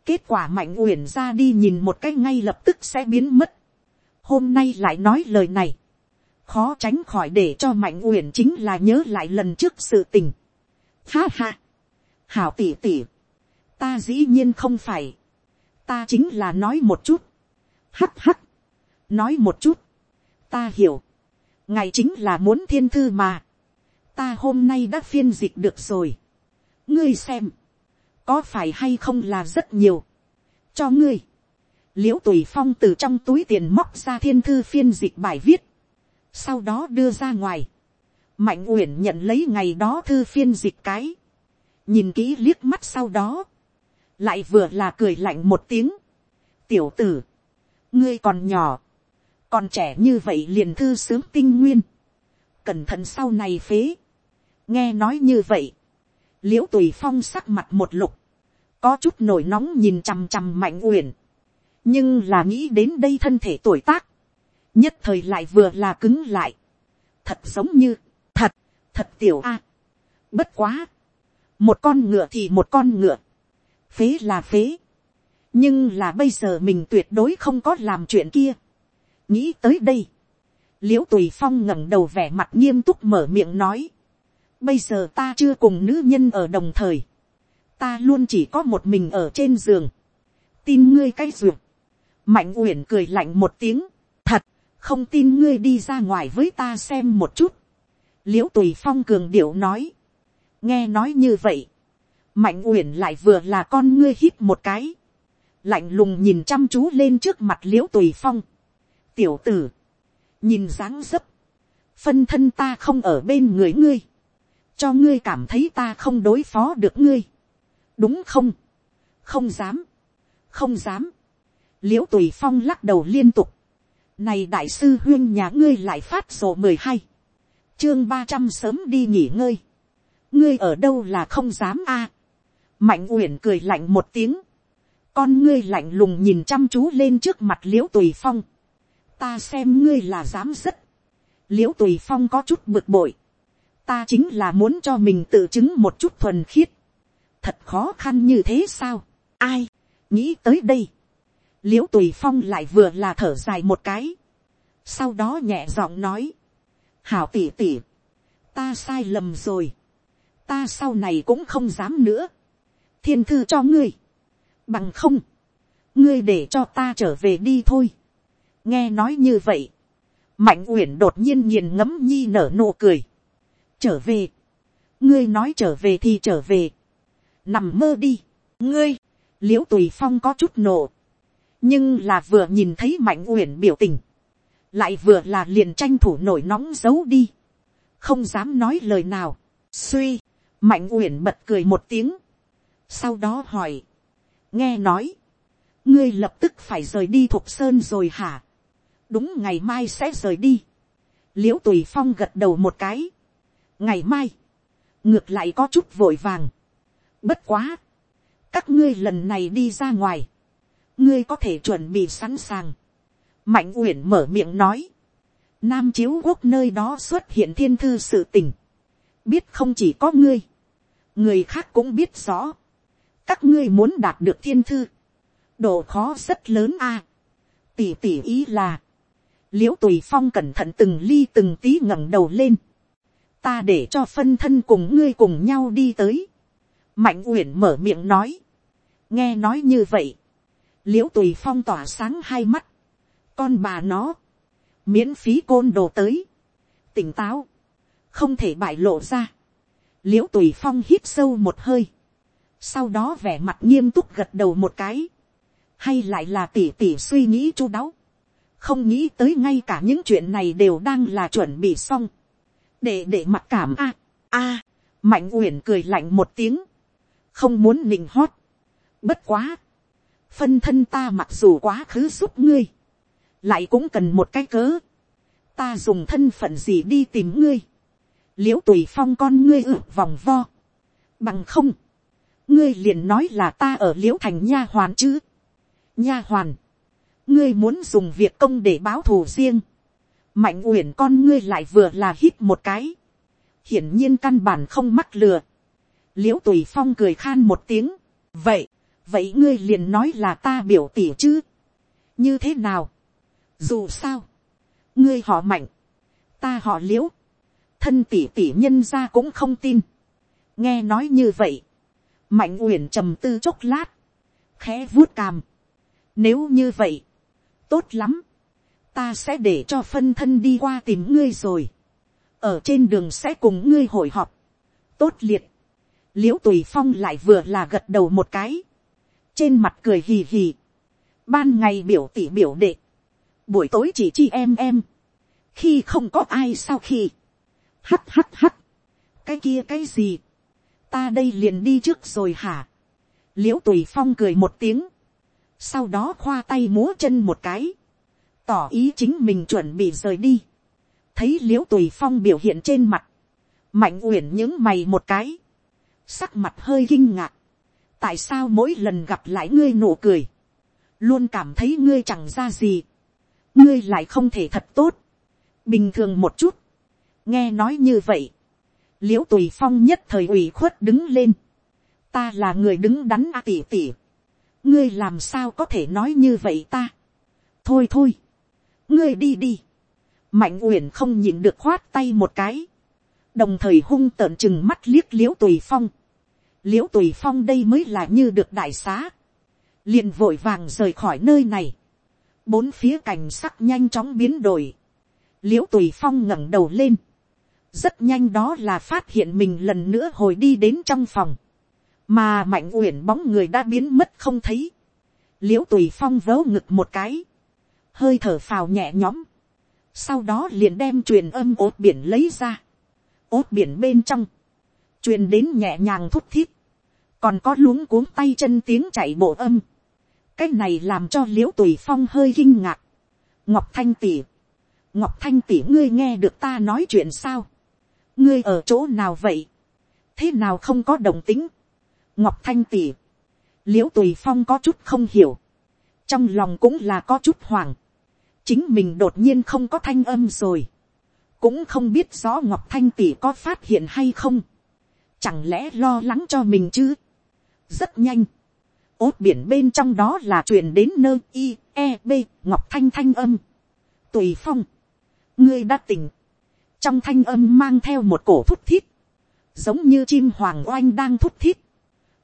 kết quả mạnh uyển ra đi nhìn một cái ngay lập tức sẽ biến mất. hôm nay lại nói lời này. khó tránh khỏi để cho mạnh uyển chính là nhớ lại lần trước sự tình. ha ha. hảo tỉ tỉ. ta dĩ nhiên không phải. ta chính là nói một chút. hắt hắt nói một chút, ta hiểu, ngài chính là muốn thiên thư mà, ta hôm nay đã phiên dịch được rồi, ngươi xem, có phải hay không là rất nhiều, cho ngươi, l i ễ u tùy phong từ trong túi tiền móc ra thiên thư phiên dịch bài viết, sau đó đưa ra ngoài, mạnh uyển nhận lấy ngày đó thư phiên dịch cái, nhìn kỹ liếc mắt sau đó, lại vừa là cười lạnh một tiếng, tiểu tử, ngươi còn nhỏ, còn trẻ như vậy liền thư sướng tinh nguyên, cẩn thận sau này phế, nghe nói như vậy, l i ễ u tùy phong sắc mặt một lục, có chút nổi nóng nhìn chằm chằm mạnh uyển, nhưng là nghĩ đến đây thân thể tuổi tác, nhất thời lại vừa là cứng lại, thật giống như, thật, thật tiểu a, bất quá, một con ngựa thì một con ngựa, phế là phế, nhưng là bây giờ mình tuyệt đối không có làm chuyện kia, nghĩ tới đây, l i ễ u tùy phong ngẩng đầu vẻ mặt nghiêm túc mở miệng nói, bây giờ ta chưa cùng nữ nhân ở đồng thời, ta luôn chỉ có một mình ở trên giường, tin ngươi cái ruột, mạnh uyển cười lạnh một tiếng, thật, không tin ngươi đi ra ngoài với ta xem một chút, l i ễ u tùy phong cường điệu nói, nghe nói như vậy, mạnh uyển lại vừa là con ngươi hít một cái, lạnh lùng nhìn chăm chú lên trước mặt l i ễ u tùy phong, tiểu tử, nhìn dáng dấp, phân thân ta không ở bên người ngươi, cho ngươi cảm thấy ta không đối phó được ngươi, đúng không, không dám, không dám, l i ễ u tùy phong lắc đầu liên tục, này đại sư huyên nhà ngươi lại phát sổ mười hai, chương ba trăm sớm đi nghỉ ngơi, ngươi ở đâu là không dám a, mạnh uyển cười lạnh một tiếng, con ngươi lạnh lùng nhìn chăm chú lên trước mặt l i ễ u tùy phong, ta xem ngươi là dám rất, l i ễ u tùy phong có chút bực bội, ta chính là muốn cho mình tự chứng một chút thuần khiết, thật khó khăn như thế sao, ai, nghĩ tới đây, l i ễ u tùy phong lại vừa là thở dài một cái, sau đó nhẹ giọng nói, hảo tỉ tỉ, ta sai lầm rồi, ta sau này cũng không dám nữa, thiên thư cho ngươi, bằng không, ngươi để cho ta trở về đi thôi. nghe nói như vậy, mạnh uyển đột nhiên nhìn ngấm nhi nở nụ cười trở về, ngươi nói trở về thì trở về, nằm mơ đi, ngươi, l i ễ u tùy phong có chút nổ, nhưng là vừa nhìn thấy mạnh uyển biểu tình, lại vừa là liền tranh thủ nổi nóng giấu đi, không dám nói lời nào, suy, mạnh uyển bật cười một tiếng, sau đó hỏi, nghe nói, ngươi lập tức phải rời đi Thục sơn rồi hả, đúng ngày mai sẽ rời đi, l i ễ u tùy phong gật đầu một cái, ngày mai, ngược lại có chút vội vàng, bất quá, các ngươi lần này đi ra ngoài, ngươi có thể chuẩn bị sẵn sàng, mạnh uyển mở miệng nói, nam chiếu quốc nơi đó xuất hiện thiên thư sự tình, biết không chỉ có ngươi, người khác cũng biết rõ, các ngươi muốn đạt được thiên thư, độ khó rất lớn a. tỉ tỉ ý là, l i ễ u tùy phong cẩn thận từng ly từng tí ngẩng đầu lên, ta để cho phân thân cùng ngươi cùng nhau đi tới, mạnh uyển mở miệng nói, nghe nói như vậy, l i ễ u tùy phong tỏa sáng hai mắt, con bà nó, miễn phí côn đồ tới, tỉnh táo, không thể bại lộ ra, l i ễ u tùy phong hít sâu một hơi, sau đó vẻ mặt nghiêm túc gật đầu một cái, hay lại là tỉ tỉ suy nghĩ chu đáo, không nghĩ tới ngay cả những chuyện này đều đang là chuẩn bị xong, để để mặc cảm a. A, mạnh uyển cười lạnh một tiếng, không muốn nịnh hót, bất quá, phân thân ta mặc dù quá khứ giúp ngươi, lại cũng cần một cái cớ, ta dùng thân phận gì đi tìm ngươi, l i ễ u tùy phong con ngươi ự vòng vo, bằng không, ngươi liền nói là ta ở l i ễ u thành nha hoàn chứ, nha hoàn, ngươi muốn dùng việc công để báo thù riêng, mạnh uyển con ngươi lại vừa là hít một cái, hiển nhiên căn bản không mắc lừa, l i ễ u tùy phong cười khan một tiếng, vậy, vậy ngươi liền nói là ta biểu tỉ chứ, như thế nào, dù sao, ngươi họ mạnh, ta họ l i ễ u thân tỉ tỉ nhân ra cũng không tin, nghe nói như vậy, mạnh uyển trầm tư chốc lát, khẽ vuốt càm, nếu như vậy, tốt lắm, ta sẽ để cho phân thân đi qua tìm ngươi rồi. Ở trên đường sẽ cùng ngươi hội họp. Tốt liệt. Liễu tùy phong lại vừa là gật đầu một cái. Trên mặt cười hì hì. Ban ngày biểu tỷ biểu đệ. Buổi tối chỉ chi em em. Khi không có ai sau khi. Hắt hắt hắt. Cái kia cái gì. Ta đây liền đi trước rồi hả. Liễu tùy phong cười một tiếng sau đó khoa tay múa chân một cái, tỏ ý chính mình chuẩn bị rời đi, thấy l i ễ u tùy phong biểu hiện trên mặt, mạnh uyển những mày một cái, sắc mặt hơi kinh ngạc, tại sao mỗi lần gặp lại ngươi nụ cười, luôn cảm thấy ngươi chẳng ra gì, ngươi lại không thể thật tốt, bình thường một chút, nghe nói như vậy, l i ễ u tùy phong nhất thời ủy khuất đứng lên, ta là người đứng đắn a tỉ tỉ, ngươi làm sao có thể nói như vậy ta. thôi thôi, ngươi đi đi. mạnh uyển không nhìn được khoát tay một cái. đồng thời hung tợn chừng mắt liếc l i ễ u tùy phong. l i ễ u tùy phong đây mới là như được đại xá. liền vội vàng rời khỏi nơi này. bốn phía cảnh sắc nhanh chóng biến đổi. l i ễ u tùy phong ngẩng đầu lên. rất nhanh đó là phát hiện mình lần nữa hồi đi đến trong phòng mà mạnh uyển bóng người đã biến mất không thấy, l i ễ u tùy phong vớ ngực một cái, hơi thở phào nhẹ nhõm, sau đó liền đem truyền âm ốt biển lấy ra, ốt biển bên trong, truyền đến nhẹ nhàng thúc thiết, còn có luống cuống tay chân tiếng chạy bộ âm, cái này làm cho l i ễ u tùy phong hơi kinh ngạc, ngọc thanh tỉ, ngọc thanh tỉ ngươi nghe được ta nói chuyện sao, ngươi ở chỗ nào vậy, thế nào không có đồng tính, ngọc thanh tỉ, l i ễ u tùy phong có chút không hiểu, trong lòng cũng là có chút hoảng, chính mình đột nhiên không có thanh âm rồi, cũng không biết rõ ngọc thanh tỷ có phát hiện hay không, chẳng lẽ lo lắng cho mình chứ, rất nhanh, ốt biển bên trong đó là truyền đến nơi i e b ngọc thanh thanh âm, tùy phong, ngươi đã tỉnh, trong thanh âm mang theo một cổ thút thít, giống như chim hoàng oanh đang thút thít,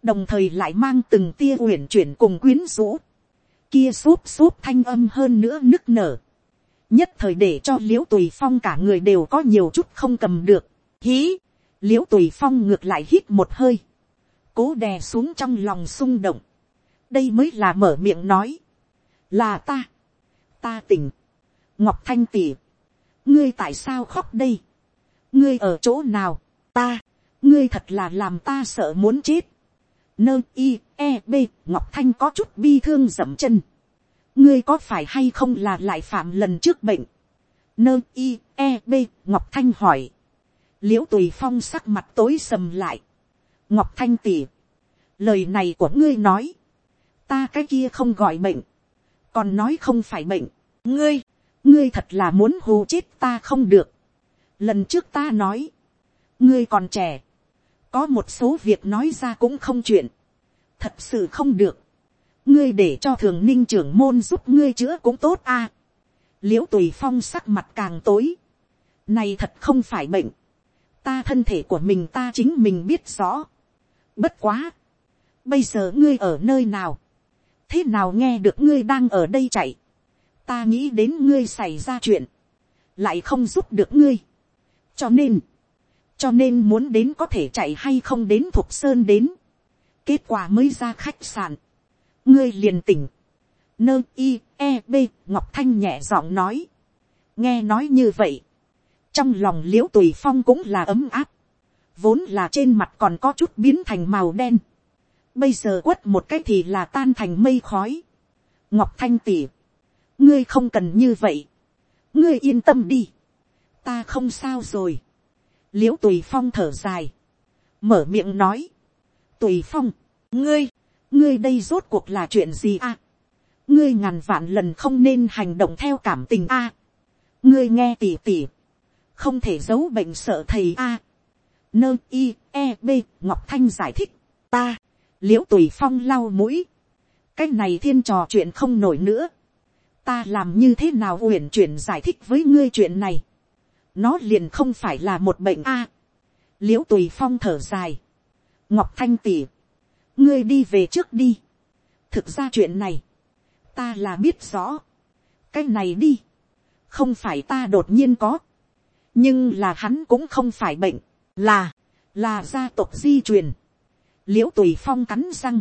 đồng thời lại mang từng tia uyển chuyển cùng quyến rũ, kia xốp xốp thanh âm hơn nữa nức nở, nhất thời để cho l i ễ u tùy phong cả người đều có nhiều chút không cầm được, hí, l i ễ u tùy phong ngược lại hít một hơi, cố đè xuống trong lòng xung động, đây mới là mở miệng nói, là ta, ta tỉnh, ngọc thanh tỉ, ngươi tại sao khóc đây, ngươi ở chỗ nào, ta, ngươi thật là làm ta sợ muốn chết, nơ i e b, ngọc thanh có chút bi thương dậm chân. Ngươi có phải hay không là lại phạm lần trước bệnh? Nơ i e b, ngọc thanh hỏi. L i ễ u tùy phong sắc mặt tối sầm lại. Ngọc thanh tỉ, lời này của ngươi nói, ta cái kia không gọi bệnh, còn nói không phải bệnh. Ngươi ngươi thật là muốn hù chết ta không được. Lần trước ta nói, ngươi còn trẻ có một số việc nói ra cũng không chuyện, thật sự không được, ngươi để cho thường ninh trưởng môn giúp ngươi chữa cũng tốt a. À. l i ễ u tùy phong sắc mặt càng tối, này thật không phải bệnh, ta thân thể của mình ta chính mình biết rõ. bất quá, bây giờ ngươi ở nơi nào, thế nào nghe được ngươi đang ở đây chạy, ta nghĩ đến ngươi xảy ra chuyện, lại không giúp được ngươi. cho nên, cho nên muốn đến có thể chạy hay không đến thuộc sơn đến, kết quả mới ra khách sạn, ngươi liền tỉnh, nơ i e b ngọc thanh nhẹ giọng nói, nghe nói như vậy, trong lòng l i ễ u tùy phong cũng là ấm áp, vốn là trên mặt còn có chút biến thành màu đen, bây giờ quất một cái thì là tan thành mây khói, ngọc thanh tỉ, ngươi không cần như vậy, ngươi yên tâm đi, ta không sao rồi, l i ễ u tùy phong thở dài, mở miệng nói, tùy phong, ngươi, ngươi đây rốt cuộc là chuyện gì a, ngươi ngàn vạn lần không nên hành động theo cảm tình a, ngươi nghe tỉ tỉ, không thể giấu bệnh sợ thầy a, nơ i e b ngọc thanh giải thích, ta, l i ễ u tùy phong lau mũi, cái này thiên trò chuyện không nổi nữa, ta làm như thế nào uyển chuyển giải thích với ngươi chuyện này, nó liền không phải là một bệnh a. l i ễ u tùy phong thở dài, ngọc thanh tỉ, ngươi đi về trước đi. thực ra chuyện này, ta là biết rõ, cái này đi, không phải ta đột nhiên có, nhưng là hắn cũng không phải bệnh, là, là gia tộc di truyền. l i ễ u tùy phong cắn răng,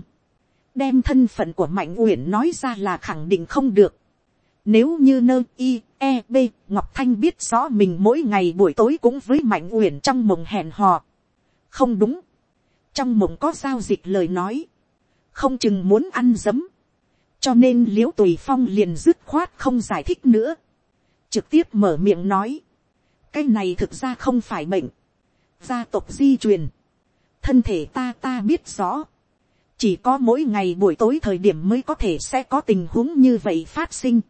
đem thân phận của mạnh uyển nói ra là khẳng định không được. Nếu như nơ y e b, ngọc thanh biết rõ mình mỗi ngày buổi tối cũng với mạnh uyển trong mộng hẹn hò. Không đúng. Trong mộng có giao dịch lời nói. Không chừng muốn ăn dấm. Cho nên l i ễ u tùy phong liền dứt khoát không giải thích nữa. Trực tiếp mở miệng nói. Cái này thực ra không phải bệnh gia tộc di truyền. Thân thể ta ta biết rõ. Chỉ có mỗi ngày buổi tối thời điểm mới có thể sẽ có tình huống như vậy phát sinh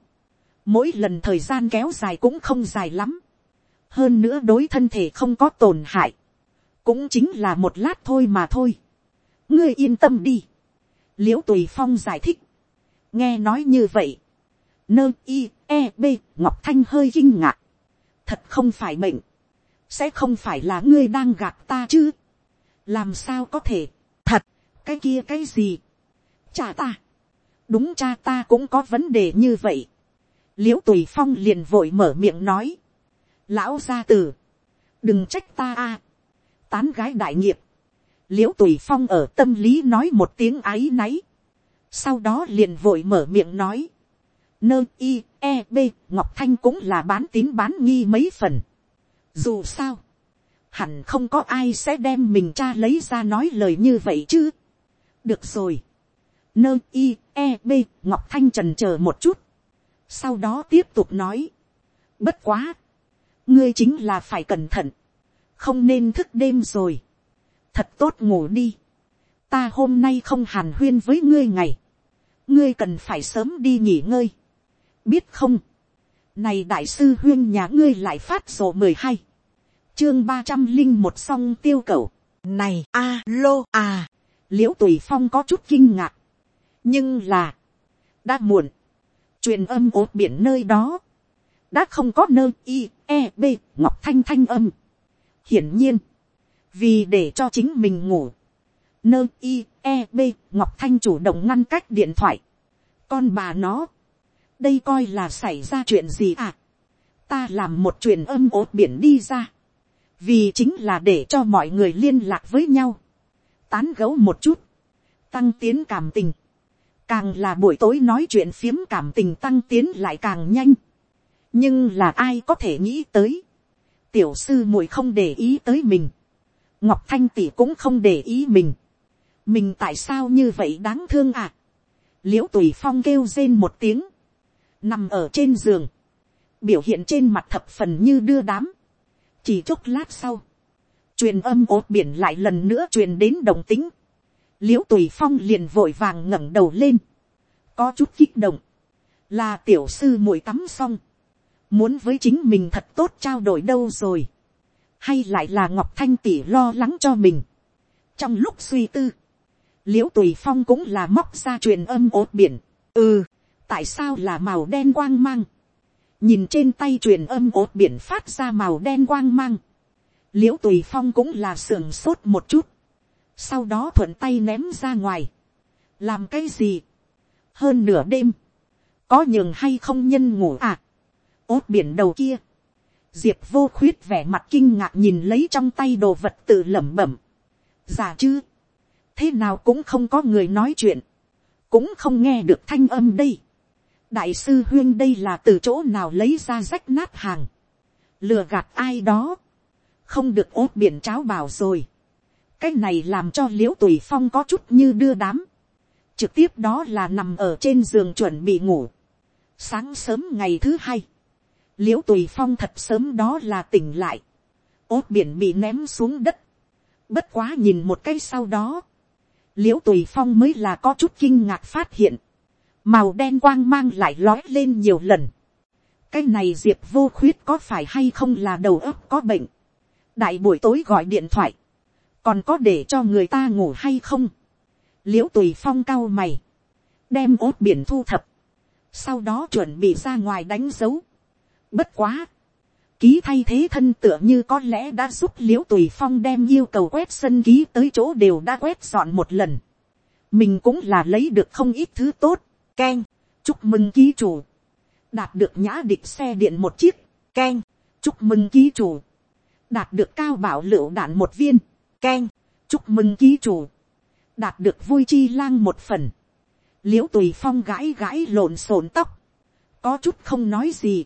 mỗi lần thời gian kéo dài cũng không dài lắm, hơn nữa đối thân thể không có tổn hại, cũng chính là một lát thôi mà thôi. ngươi yên tâm đi, l i ễ u tùy phong giải thích, nghe nói như vậy, nơ i e b ngọc thanh hơi kinh ngạc, thật không phải bệnh, sẽ không phải là ngươi đang gạt ta chứ, làm sao có thể, thật, cái kia cái gì, cha ta, đúng cha ta cũng có vấn đề như vậy, l i ễ u tùy phong liền vội mở miệng nói, lão gia tử, đừng trách ta a, tán gái đại nghiệp, l i ễ u tùy phong ở tâm lý nói một tiếng áy náy, sau đó liền vội mở miệng nói, nơ i e b ngọc thanh cũng là bán tín bán nghi mấy phần, dù sao, hẳn không có ai sẽ đem mình cha lấy ra nói lời như vậy chứ, được rồi, nơ i e b ngọc thanh trần c h ờ một chút, sau đó tiếp tục nói, bất quá, ngươi chính là phải cẩn thận, không nên thức đêm rồi, thật tốt ngủ đi, ta hôm nay không hàn huyên với ngươi ngày, ngươi cần phải sớm đi nghỉ ngơi, biết không, Này đại sư huyên nhà ngươi lại phát sổ mười hai Chương ba trăm linh một song tiêu cầu. Này a lô à. Liễu tùy phong có chút kinh ngạc. Nhưng là. Đã muộn. Truyền âm ốt biển nơi đó. Đã không có nơi i e b, ngọc thanh thanh âm. Hiển nhiên. Vì để cho chính mình ngủ. Nơi i e b, ngọc thanh chủ động ngăn cách điện thoại. Con bà nó. Đây coi là xảy ra chuyện gì à? Ta làm một truyền âm ốt biển đi ra. Vì chính là để cho mọi người liên lạc với nhau. Tán gấu một chút. Tăng tiến cảm tình. Càng là buổi tối nói chuyện phiếm cảm tình tăng tiến lại càng nhanh. Nhưng là ai có thể nghĩ tới. Tiểu sư muội không để ý tới mình. Ngọc Thanh tỷ cũng không để ý mình. Mình tại sao như vậy đáng thương à? Liễu tùy phong kêu rên một tiếng nằm ở trên giường, biểu hiện trên mặt thập phần như đưa đám, chỉ chốc lát sau, truyền âm ốt biển lại lần nữa truyền đến đồng tính, l i ễ u tùy phong liền vội vàng ngẩng đầu lên, có chút kích động, là tiểu sư muội tắm xong, muốn với chính mình thật tốt trao đổi đâu rồi, hay lại là ngọc thanh tỉ lo lắng cho mình. trong lúc suy tư, l i ễ u tùy phong cũng là móc ra truyền âm ốt biển, ừ, tại sao là màu đen quang mang, nhìn trên tay truyền âm ốt biển phát ra màu đen quang mang, l i ễ u tùy phong cũng là sưởng sốt một chút, sau đó thuận tay ném ra ngoài, làm cái gì, hơn nửa đêm, có nhường hay không nhân ngủ à, ốt biển đầu kia, diệp vô khuyết vẻ mặt kinh ngạc nhìn lấy trong tay đồ vật tự lẩm bẩm, giả chứ, thế nào cũng không có người nói chuyện, cũng không nghe được thanh âm đây, đại sư huyên đây là từ chỗ nào lấy ra rách nát hàng, lừa gạt ai đó, không được ốt biển cháo bảo rồi, cái này làm cho l i ễ u tùy phong có chút như đưa đám, trực tiếp đó là nằm ở trên giường chuẩn bị ngủ, sáng sớm ngày thứ hai, l i ễ u tùy phong thật sớm đó là tỉnh lại, ốt biển bị ném xuống đất, bất quá nhìn một cái sau đó, l i ễ u tùy phong mới là có chút kinh ngạc phát hiện, màu đen quang mang lại lói lên nhiều lần. cái này diệp vô khuyết có phải hay không là đầu óc có bệnh. đại buổi tối gọi điện thoại, còn có để cho người ta ngủ hay không. l i ễ u tùy phong cao mày, đem ốt biển thu thập, sau đó chuẩn bị ra ngoài đánh dấu. bất quá, ký thay thế thân tựa như có lẽ đã giúp l i ễ u tùy phong đem yêu cầu quét sân ký tới chỗ đều đã quét dọn một lần. mình cũng là lấy được không ít thứ tốt Ken, chúc mừng ký chủ. Đạt được nhã địch xe điện một chiếc. Ken, chúc mừng ký chủ. Đạt được cao bảo lựu đạn một viên keng chúc mừng ký chủ. Đạt được vui chi lang một phần. Liễu tùy phong gãi gãi lộn xộn tóc. Có chút không nói gì.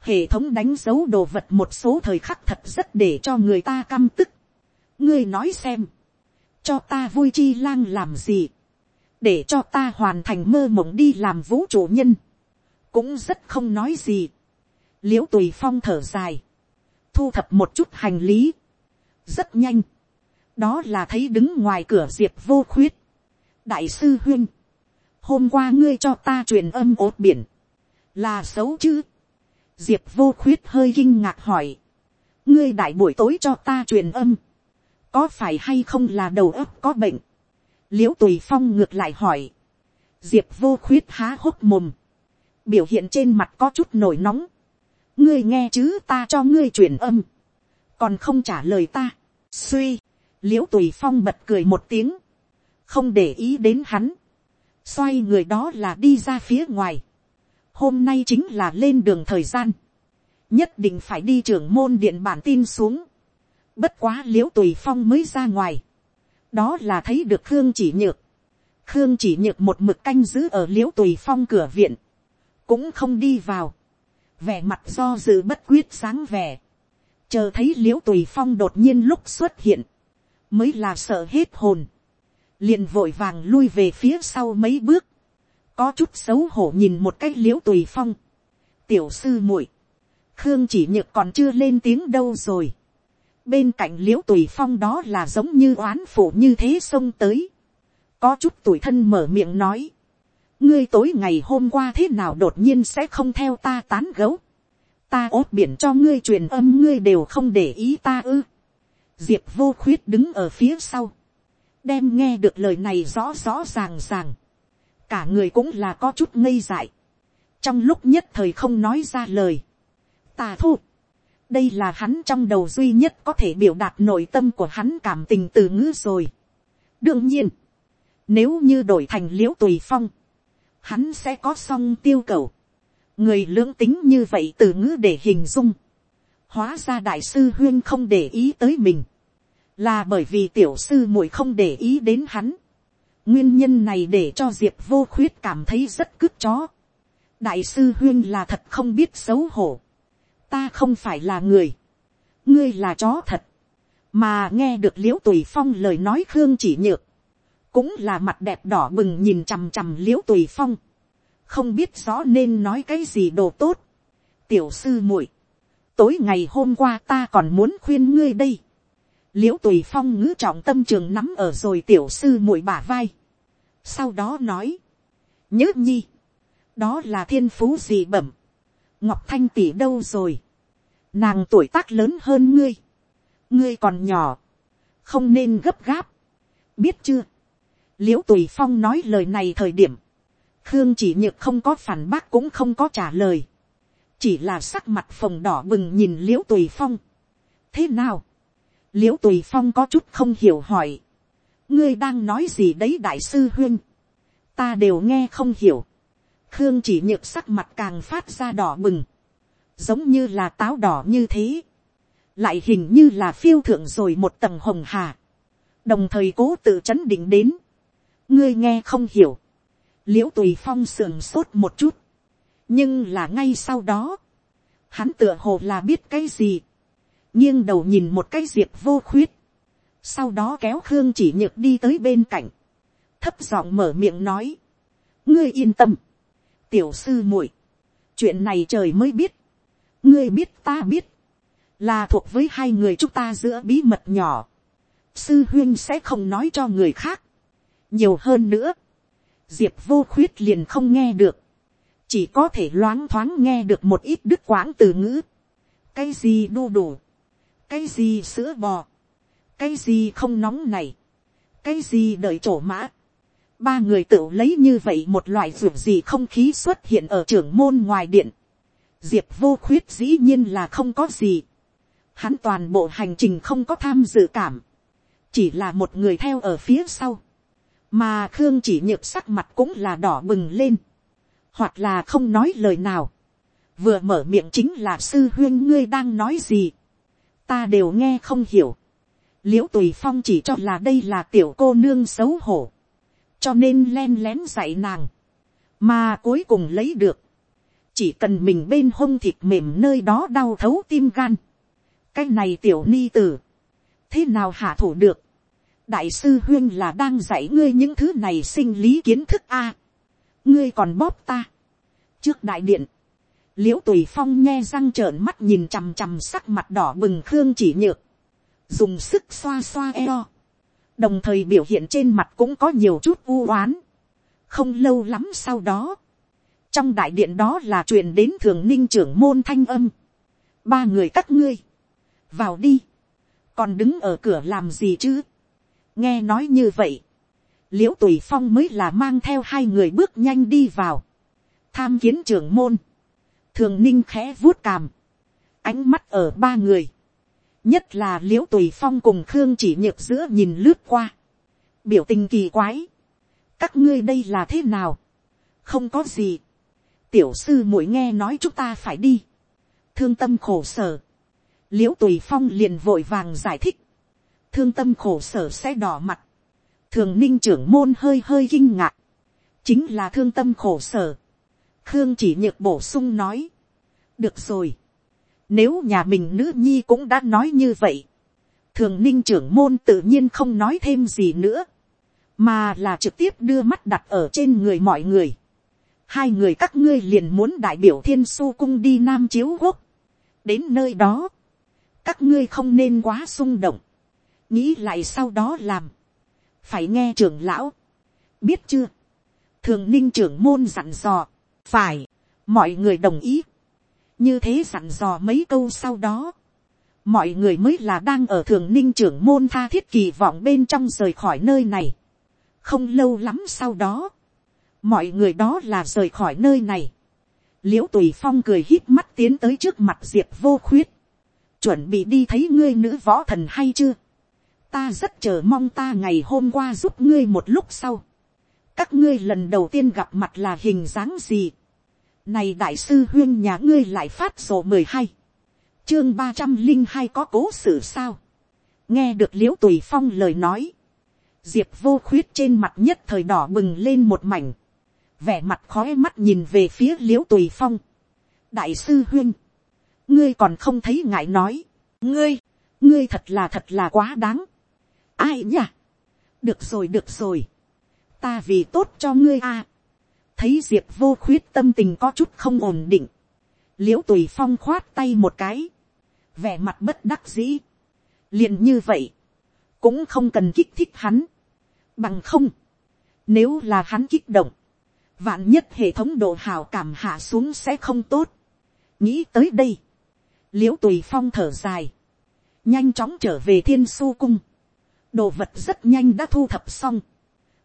Hệ thống đánh dấu đồ vật một số thời khắc thật rất để cho người ta căm tức. Ngươi nói xem. Cho ta vui chi lang làm gì để cho ta hoàn thành mơ mộng đi làm vũ trụ nhân, cũng rất không nói gì. l i ễ u tùy phong thở dài, thu thập một chút hành lý, rất nhanh, đó là thấy đứng ngoài cửa diệp vô khuyết, đại sư huyên, hôm qua ngươi cho ta truyền âm ốt biển, là xấu chứ, diệp vô khuyết hơi kinh ngạc hỏi, ngươi đại buổi tối cho ta truyền âm, có phải hay không là đầu óc có bệnh, l i ễ u tùy phong ngược lại hỏi, diệp vô khuyết há hốc mồm, biểu hiện trên mặt có chút nổi nóng, ngươi nghe chứ ta cho ngươi truyền âm, còn không trả lời ta, suy, l i ễ u tùy phong bật cười một tiếng, không để ý đến hắn, xoay người đó là đi ra phía ngoài, hôm nay chính là lên đường thời gian, nhất định phải đi trưởng môn điện bản tin xuống, bất quá l i ễ u tùy phong mới ra ngoài, đó là thấy được khương chỉ nhược. khương chỉ nhược một mực canh giữ ở l i ễ u tùy phong cửa viện, cũng không đi vào, vẻ mặt do dự bất quyết sáng vẻ, chờ thấy l i ễ u tùy phong đột nhiên lúc xuất hiện, mới là sợ hết hồn, liền vội vàng lui về phía sau mấy bước, có chút xấu hổ nhìn một cái l i ễ u tùy phong, tiểu sư muội, khương chỉ nhược còn chưa lên tiếng đâu rồi, bên cạnh l i ễ u tùy phong đó là giống như oán phụ như thế xông tới, có chút tuổi thân mở miệng nói, ngươi tối ngày hôm qua thế nào đột nhiên sẽ không theo ta tán gấu, ta ốt biển cho ngươi truyền âm ngươi đều không để ý ta ư diệp vô khuyết đứng ở phía sau, đem nghe được lời này rõ rõ ràng ràng, cả người cũng là có chút ngây dại, trong lúc nhất thời không nói ra lời, ta thu, đây là hắn trong đầu duy nhất có thể biểu đạt nội tâm của hắn cảm tình từ ngữ rồi. đương nhiên, nếu như đổi thành l i ễ u tùy phong, hắn sẽ có song tiêu cầu, người lưỡng tính như vậy từ ngữ để hình dung, hóa ra đại sư huyên không để ý tới mình, là bởi vì tiểu sư muội không để ý đến hắn. nguyên nhân này để cho diệp vô khuyết cảm thấy rất cướp chó. đại sư huyên là thật không biết xấu hổ ta không phải là người, ngươi là chó thật, mà nghe được l i ễ u tùy phong lời nói khương chỉ nhược, cũng là mặt đẹp đỏ bừng nhìn chằm chằm l i ễ u tùy phong, không biết rõ nên nói cái gì đồ tốt. tiểu sư muội, tối ngày hôm qua ta còn muốn khuyên ngươi đây l i ễ u tùy phong ngữ trọng tâm trường nắm ở rồi tiểu sư muội bả vai. sau đó nói, nhớ nhi, đó là thiên phú gì bẩm, ngọc thanh tỷ đâu rồi, nàng tuổi tác lớn hơn ngươi, ngươi còn nhỏ, không nên gấp gáp, biết chưa, l i ễ u tùy phong nói lời này thời điểm, khương chỉ nhược không có phản bác cũng không có trả lời, chỉ là sắc mặt phồng đỏ bừng nhìn l i ễ u tùy phong. thế nào, l i ễ u tùy phong có chút không hiểu hỏi, ngươi đang nói gì đấy đại sư huyên, ta đều nghe không hiểu, khương chỉ nhược sắc mặt càng phát ra đỏ bừng, giống như là táo đỏ như thế, lại hình như là phiêu thượng rồi một tầng hồng hà, đồng thời cố tự chấn định đến, ngươi nghe không hiểu, l i ễ u tùy phong sườn sốt một chút, nhưng là ngay sau đó, hắn tựa hồ là biết cái gì, nghiêng đầu nhìn một cái diệp vô khuyết, sau đó kéo khương chỉ nhược đi tới bên cạnh, thấp giọng mở miệng nói, ngươi yên tâm, tiểu sư muội, chuyện này trời mới biết, ngươi biết ta biết, là thuộc với hai người chúng ta giữa bí mật nhỏ, sư huyên sẽ không nói cho người khác, nhiều hơn nữa, diệp vô khuyết liền không nghe được, chỉ có thể loáng thoáng nghe được một ít đứt quãng từ ngữ, cái gì đu đủ, cái gì sữa bò, cái gì không nóng này, cái gì đợi trổ mã, ba người tự lấy như vậy một loại ruột gì không khí xuất hiện ở trưởng môn ngoài điện. diệp vô khuyết dĩ nhiên là không có gì. hắn toàn bộ hành trình không có tham dự cảm. chỉ là một người theo ở phía sau. mà khương chỉ nhược sắc mặt cũng là đỏ bừng lên. hoặc là không nói lời nào. vừa mở miệng chính là sư huyên ngươi đang nói gì ta đều nghe không hiểu. l i ễ u tùy phong chỉ cho là đây là tiểu cô nương xấu hổ. Cho nên len lén dạy nàng, mà cuối cùng lấy được, chỉ cần mình bên hông thịt mềm nơi đó đau thấu tim gan, cái này tiểu ni tử, thế nào hạ thủ được, đại sư huyên là đang dạy ngươi những thứ này sinh lý kiến thức a, ngươi còn bóp ta, trước đại điện, l i ễ u tùy phong nghe răng trợn mắt nhìn chằm chằm sắc mặt đỏ bừng khương chỉ nhược, dùng sức xoa xoa eo, đồng thời biểu hiện trên mặt cũng có nhiều chút u oán. không lâu lắm sau đó, trong đại điện đó là truyền đến thường ninh trưởng môn thanh âm. ba người các ngươi, vào đi, còn đứng ở cửa làm gì chứ. nghe nói như vậy, l i ễ u tùy phong mới là mang theo hai người bước nhanh đi vào, tham kiến trưởng môn, thường ninh khẽ vuốt càm, ánh mắt ở ba người, nhất là l i ễ u tùy phong cùng khương chỉ nhược giữa nhìn lướt qua, biểu tình kỳ quái, các ngươi đây là thế nào, không có gì, tiểu sư muội nghe nói chúng ta phải đi, thương tâm khổ sở, l i ễ u tùy phong liền vội vàng giải thích, thương tâm khổ sở sẽ đỏ mặt, thường ninh trưởng môn hơi hơi kinh ngạc, chính là thương tâm khổ sở, khương chỉ nhược bổ sung nói, được rồi, nếu nhà mình nữ nhi cũng đã nói như vậy. Thường ninh trưởng môn tự nhiên không nói thêm gì nữa. Mà là trực tiếp đưa mắt đặt ở trên người mọi người. Hai người các ngươi liền muốn đại biểu thiên su cung đi Nam Chiếu Quốc. Đến nơi đó. Các ngươi không nên quá xung động. Nghĩ lại sau đó làm. Phải nghe trưởng lão. Biết chưa? Thường ninh trưởng môn dặn dò. Phải. Mọi người đồng ý như thế dặn dò mấy câu sau đó, mọi người mới là đang ở thường ninh trưởng môn tha thiết kỳ vọng bên trong rời khỏi nơi này. không lâu lắm sau đó, mọi người đó là rời khỏi nơi này. l i ễ u tùy phong cười hít mắt tiến tới trước mặt diệp vô khuyết, chuẩn bị đi thấy ngươi nữ võ thần hay chưa. ta rất chờ mong ta ngày hôm qua giúp ngươi một lúc sau các ngươi lần đầu tiên gặp mặt là hình dáng gì. này đại sư huyên nhà ngươi lại phát sổ mười hai chương ba trăm linh hai có cố sự sao. nghe được liễu tùy phong lời nói. diệp vô khuyết trên mặt nhất thời đỏ bừng lên một mảnh. vẻ mặt khói mắt nhìn về phía liễu tùy phong. đại sư huyên. ngươi còn không thấy ngại nói. ngươi, ngươi thật là thật là quá đáng. ai nhỉ. được rồi được rồi ta vì tốt cho ngươi a. thấy diệp vô khuyết tâm tình có chút không ổn định. L i ễ u tùy phong khoát tay một cái, vẻ mặt bất đắc dĩ, liền như vậy, cũng không cần kích thích hắn, bằng không, nếu là hắn kích động, vạn nhất hệ thống độ hào cảm hạ xuống sẽ không tốt, nghĩ tới đây, l i ễ u tùy phong thở dài, nhanh chóng trở về thiên su cung, đồ vật rất nhanh đã thu thập xong,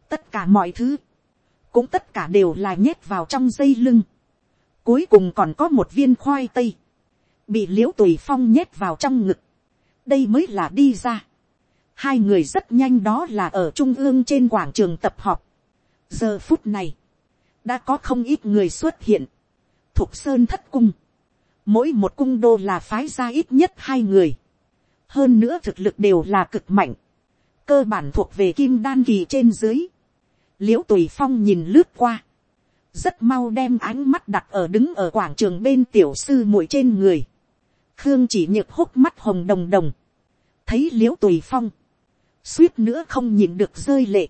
tất cả mọi thứ, cũng tất cả đều là nhét vào trong dây lưng, cuối cùng còn có một viên khoai tây, bị l i ễ u tùy phong nhét vào trong ngực, đây mới là đi ra. hai người rất nhanh đó là ở trung ương trên quảng trường tập họp. giờ phút này, đã có không ít người xuất hiện, thuộc sơn thất cung, mỗi một cung đô là phái ra ít nhất hai người, hơn nữa thực lực đều là cực mạnh, cơ bản thuộc về kim đan kỳ trên dưới, l i ễ u tùy phong nhìn lướt qua, rất mau đem ánh mắt đặt ở đứng ở quảng trường bên tiểu sư muội trên người, khương chỉ nhược hốc mắt hồng đồng đồng, thấy l i ễ u tùy phong, suýt nữa không nhìn được rơi lệ.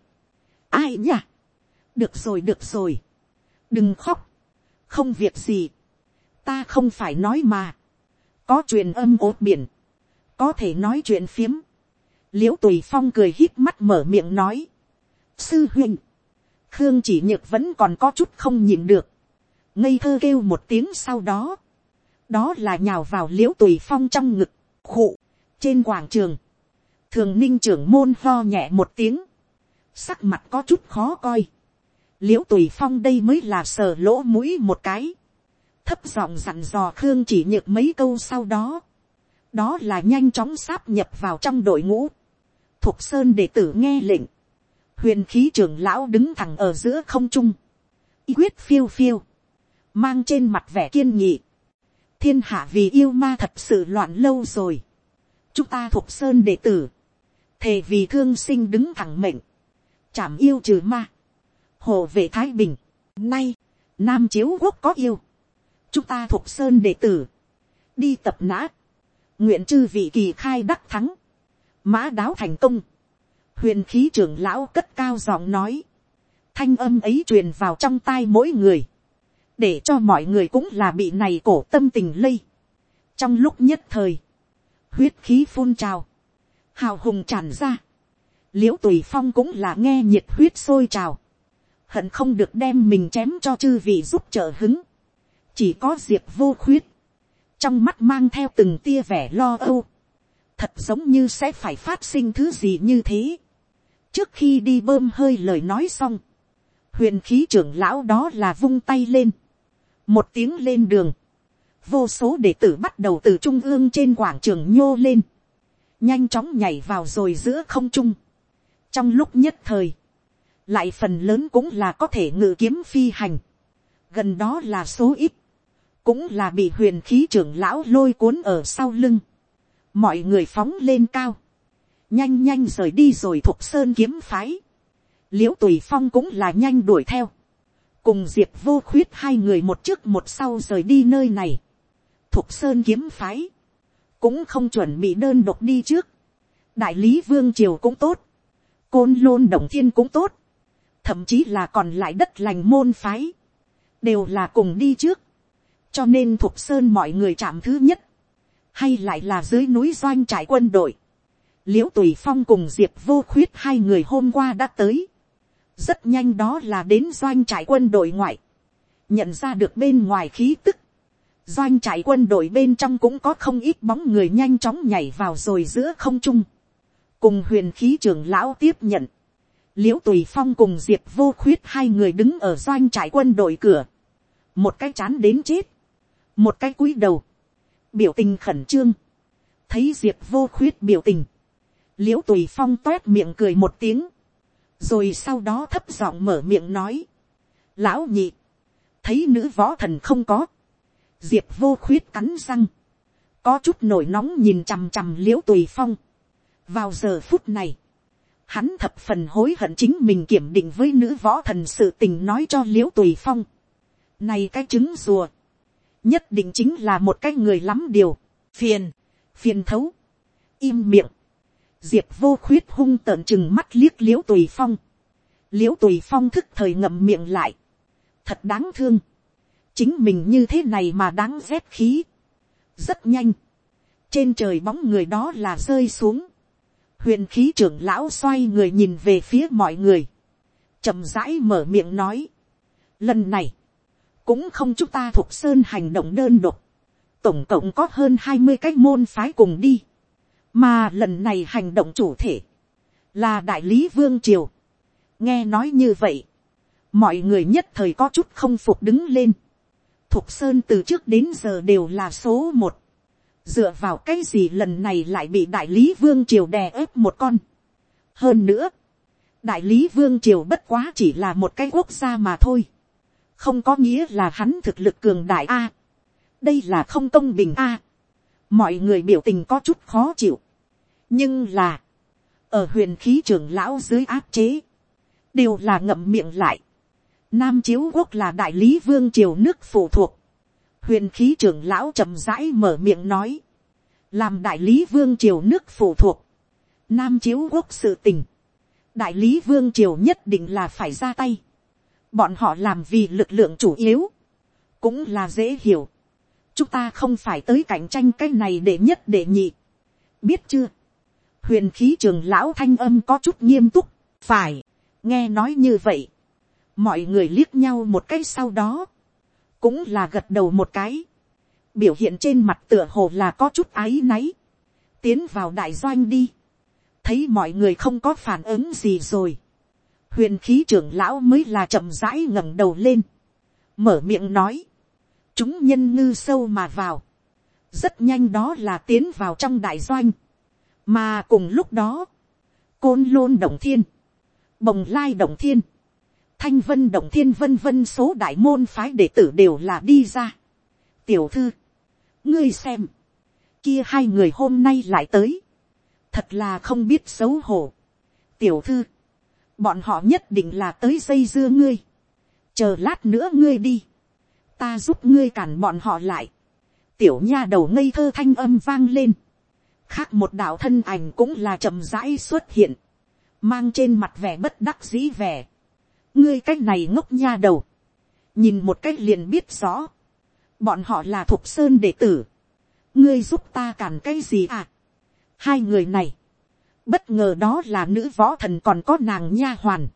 ai nhỉ, được rồi được rồi, đừng khóc, không việc gì, ta không phải nói mà, có chuyện âm ốt biển, có thể nói chuyện phiếm, l i ễ u tùy phong cười hít mắt mở miệng nói, sư huynh, khương chỉ nhược vẫn còn có chút không nhìn được, ngây thơ kêu một tiếng sau đó, đó là nhào vào l i ễ u tùy phong trong ngực, khụ, trên quảng trường, thường ninh trưởng môn ho nhẹ một tiếng, sắc mặt có chút khó coi, l i ễ u tùy phong đây mới là sờ lỗ mũi một cái, thấp giọng dặn dò khương chỉ nhược mấy câu sau đó, đó là nhanh chóng sáp nhập vào trong đội ngũ, thục sơn đệ tử nghe lệnh, huyền khí trưởng lão đứng thẳng ở giữa không trung, y quyết phiêu phiêu, mang trên mặt vẻ kiên nghị, thiên hạ vì yêu ma thật sự loạn lâu rồi. chúng ta thuộc sơn đệ tử, thề vì thương sinh đứng thẳng mệnh, chảm yêu trừ ma, hồ về thái bình, nay, nam chiếu quốc có yêu, chúng ta thuộc sơn đệ tử, đi tập nã, nguyện chư vị kỳ khai đắc thắng, mã đáo thành công, huyền khí trưởng lão cất cao giọng nói, thanh âm ấy truyền vào trong tai mỗi người, để cho mọi người cũng là bị này cổ tâm tình lây. trong lúc nhất thời, huyết khí phun trào, hào hùng tràn ra, l i ễ u tùy phong cũng là nghe nhiệt huyết sôi trào, hận không được đem mình chém cho chư vị giúp trợ hứng, chỉ có diệp vô khuyết, trong mắt mang theo từng tia vẻ lo âu, thật giống như sẽ phải phát sinh thứ gì như thế trước khi đi bơm hơi lời nói xong, huyền khí trưởng lão đó là vung tay lên, một tiếng lên đường, vô số đệ tử bắt đầu từ trung ương trên quảng trường nhô lên, nhanh chóng nhảy vào rồi giữa không trung. trong lúc nhất thời, lại phần lớn cũng là có thể ngự kiếm phi hành, gần đó là số ít, cũng là bị huyền khí trưởng lão lôi cuốn ở sau lưng, mọi người phóng lên cao, nhanh nhanh rời đi rồi thuộc sơn kiếm phái, l i ễ u tùy phong cũng là nhanh đuổi theo, cùng diệp vô khuyết hai người một trước một sau rời đi nơi này, thuộc sơn kiếm phái, cũng không chuẩn bị đơn độc đi trước, đại lý vương triều cũng tốt, côn lôn đồng thiên cũng tốt, thậm chí là còn lại đất lành môn phái, đều là cùng đi trước, cho nên thuộc sơn mọi người chạm thứ nhất, hay lại là dưới núi doanh trải quân đội, l i ễ u tùy phong cùng diệp vô khuyết hai người hôm qua đã tới, rất nhanh đó là đến doanh trại quân đội ngoại, nhận ra được bên ngoài khí tức, doanh trại quân đội bên trong cũng có không ít bóng người nhanh chóng nhảy vào rồi giữa không trung, cùng huyền khí trưởng lão tiếp nhận, l i ễ u tùy phong cùng diệp vô khuyết hai người đứng ở doanh trại quân đội cửa, một cái chán đến chết, một cái cúi đầu, biểu tình khẩn trương, thấy diệp vô khuyết biểu tình, l i ễ u tùy phong toét miệng cười một tiếng, rồi sau đó thấp giọng mở miệng nói, lão nhị, thấy nữ võ thần không có, diệp vô khuyết cắn răng, có chút nổi nóng nhìn chằm chằm l i ễ u tùy phong. vào giờ phút này, hắn thập phần hối hận chính mình kiểm định với nữ võ thần sự tình nói cho l i ễ u tùy phong. này cái trứng rùa, nhất định chính là một cái người lắm điều, phiền, phiền thấu, im miệng, diệp vô khuyết hung tợn chừng mắt liếc l i ễ u tùy phong, l i ễ u tùy phong thức thời ngậm miệng lại, thật đáng thương, chính mình như thế này mà đáng rét khí. rất nhanh, trên trời bóng người đó là rơi xuống, huyền khí trưởng lão xoay người nhìn về phía mọi người, chậm rãi mở miệng nói, lần này, cũng không chúng ta thuộc sơn hành động đơn độc, tổng cộng có hơn hai mươi cái môn phái cùng đi, mà lần này hành động chủ thể, là đại lý vương triều. nghe nói như vậy, mọi người nhất thời có chút không phục đứng lên, Thục Sơn từ trước đến giờ đều là số một. Dựa vào cái gì lần này lại bị Đại Lý Vương Triều đè ép một con. Hơn nữa, Đại Lý Vương Triều bất quá chỉ là một cái quốc gia mà thôi. Không có nghĩa là hắn thực lực cường đại A. Đây là không công bình A. Mọi người biểu tình có chút khó chịu. Nhưng là, ở huyền khí trưởng lão dưới áp chế, đều là ngậm miệng lại Nam chiếu quốc là đại lý vương triều nước phụ thuộc. Huyền khí trưởng lão chậm rãi mở miệng nói. Làm đại lý vương triều nước phụ thuộc. Nam chiếu quốc sự tình. Đại lý vương triều nhất định là phải ra tay. Bọn họ làm vì lực lượng chủ yếu. Cũng là dễ hiểu. Chúng ta không phải tới cạnh tranh cái này để nhất để nhị. Biết chưa? Huyền khí trường lão thanh âm có chút nghiêm túc. Phải. Nghe nói như vậy. Mọi người liếc nhau một cái sau đó, cũng là gật đầu một cái, biểu hiện trên mặt tựa hồ là có chút áy náy, tiến vào đại doanh đi, thấy mọi người không có phản ứng gì rồi, huyền khí trưởng lão mới là chậm rãi ngẩng đầu lên, mở miệng nói, chúng nhân ngư sâu mà vào, rất nhanh đó là tiến vào trong đại doanh, mà cùng lúc đó, côn lôn động thiên, bồng lai động thiên, thanh vân động thiên vân vân số đại môn phái đệ tử đều là đi ra. tiểu thư, ngươi xem, kia hai người hôm nay lại tới, thật là không biết xấu hổ. tiểu thư, bọn họ nhất định là tới dây dưa ngươi, chờ lát nữa ngươi đi, ta giúp ngươi cản bọn họ lại, tiểu nha đầu ngây thơ thanh âm vang lên, khác một đạo thân ảnh cũng là chậm rãi xuất hiện, mang trên mặt vẻ bất đắc dĩ vẻ, ngươi cái này ngốc nha đầu, nhìn một cách liền biết rõ, bọn họ là thục sơn đệ tử, ngươi giúp ta cản cái gì à. hai người này, bất ngờ đó là nữ võ thần còn có nàng nha hoàn,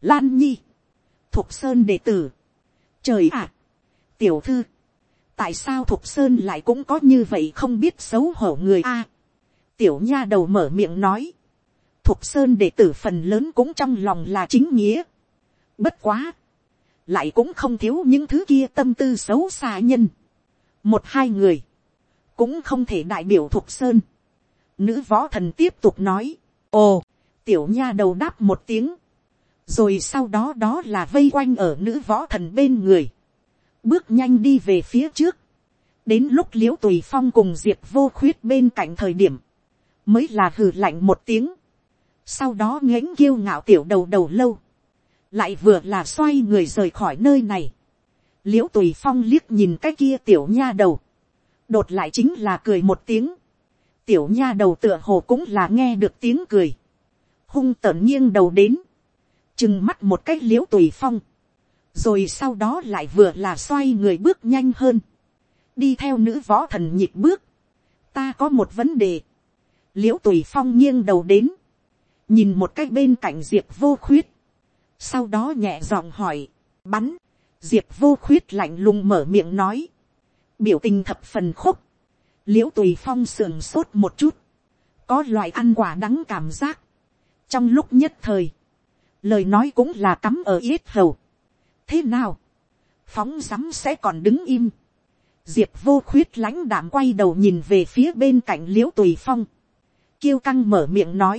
lan nhi, thục sơn đệ tử, trời ạ, tiểu thư, tại sao thục sơn lại cũng có như vậy không biết xấu hổ người a tiểu nha đầu mở miệng nói, thục sơn đệ tử phần lớn cũng trong lòng là chính nghĩa, Bất quá. Lại cũng không thiếu những thứ kia tâm tư xấu xa nhân. Một hai người. Cũng không thể đại biểu thục sơn. Nữ võ thần tiếp tục nói. Ồ, tiểu nha đầu đáp một tiếng. Rồi sau đó đó là vây quanh ở nữ võ thần bên người. Bước nhanh đi về phía trước. Đến lúc liễu tùy phong cùng diệp vô khuyết bên cạnh thời điểm. Mới là hừ lạnh một tiếng. Sau đó nghẽn kiêu ngạo tiểu đầu đầu lâu. Lại vừa là xoay người rời khỏi nơi này, l i ễ u tùy phong liếc nhìn cái kia tiểu nha đầu, đột lại chính là cười một tiếng, tiểu nha đầu tựa hồ cũng là nghe được tiếng cười, hung tợn nghiêng đầu đến, chừng mắt một cái l i ễ u tùy phong, rồi sau đó lại vừa là xoay người bước nhanh hơn, đi theo nữ võ thần nhịp bước, ta có một vấn đề, l i ễ u tùy phong nghiêng đầu đến, nhìn một cái bên cạnh diệp vô khuyết, sau đó nhẹ giọng hỏi, bắn, diệp vô khuyết lạnh lùng mở miệng nói, biểu tình thập phần khúc, l i ễ u tùy phong sườn sốt một chút, có loại ăn quả đắng cảm giác, trong lúc nhất thời, lời nói cũng là cắm ở yết hầu. thế nào, phóng rắm sẽ còn đứng im, diệp vô khuyết lãnh đảm quay đầu nhìn về phía bên cạnh l i ễ u tùy phong, kiêu căng mở miệng nói,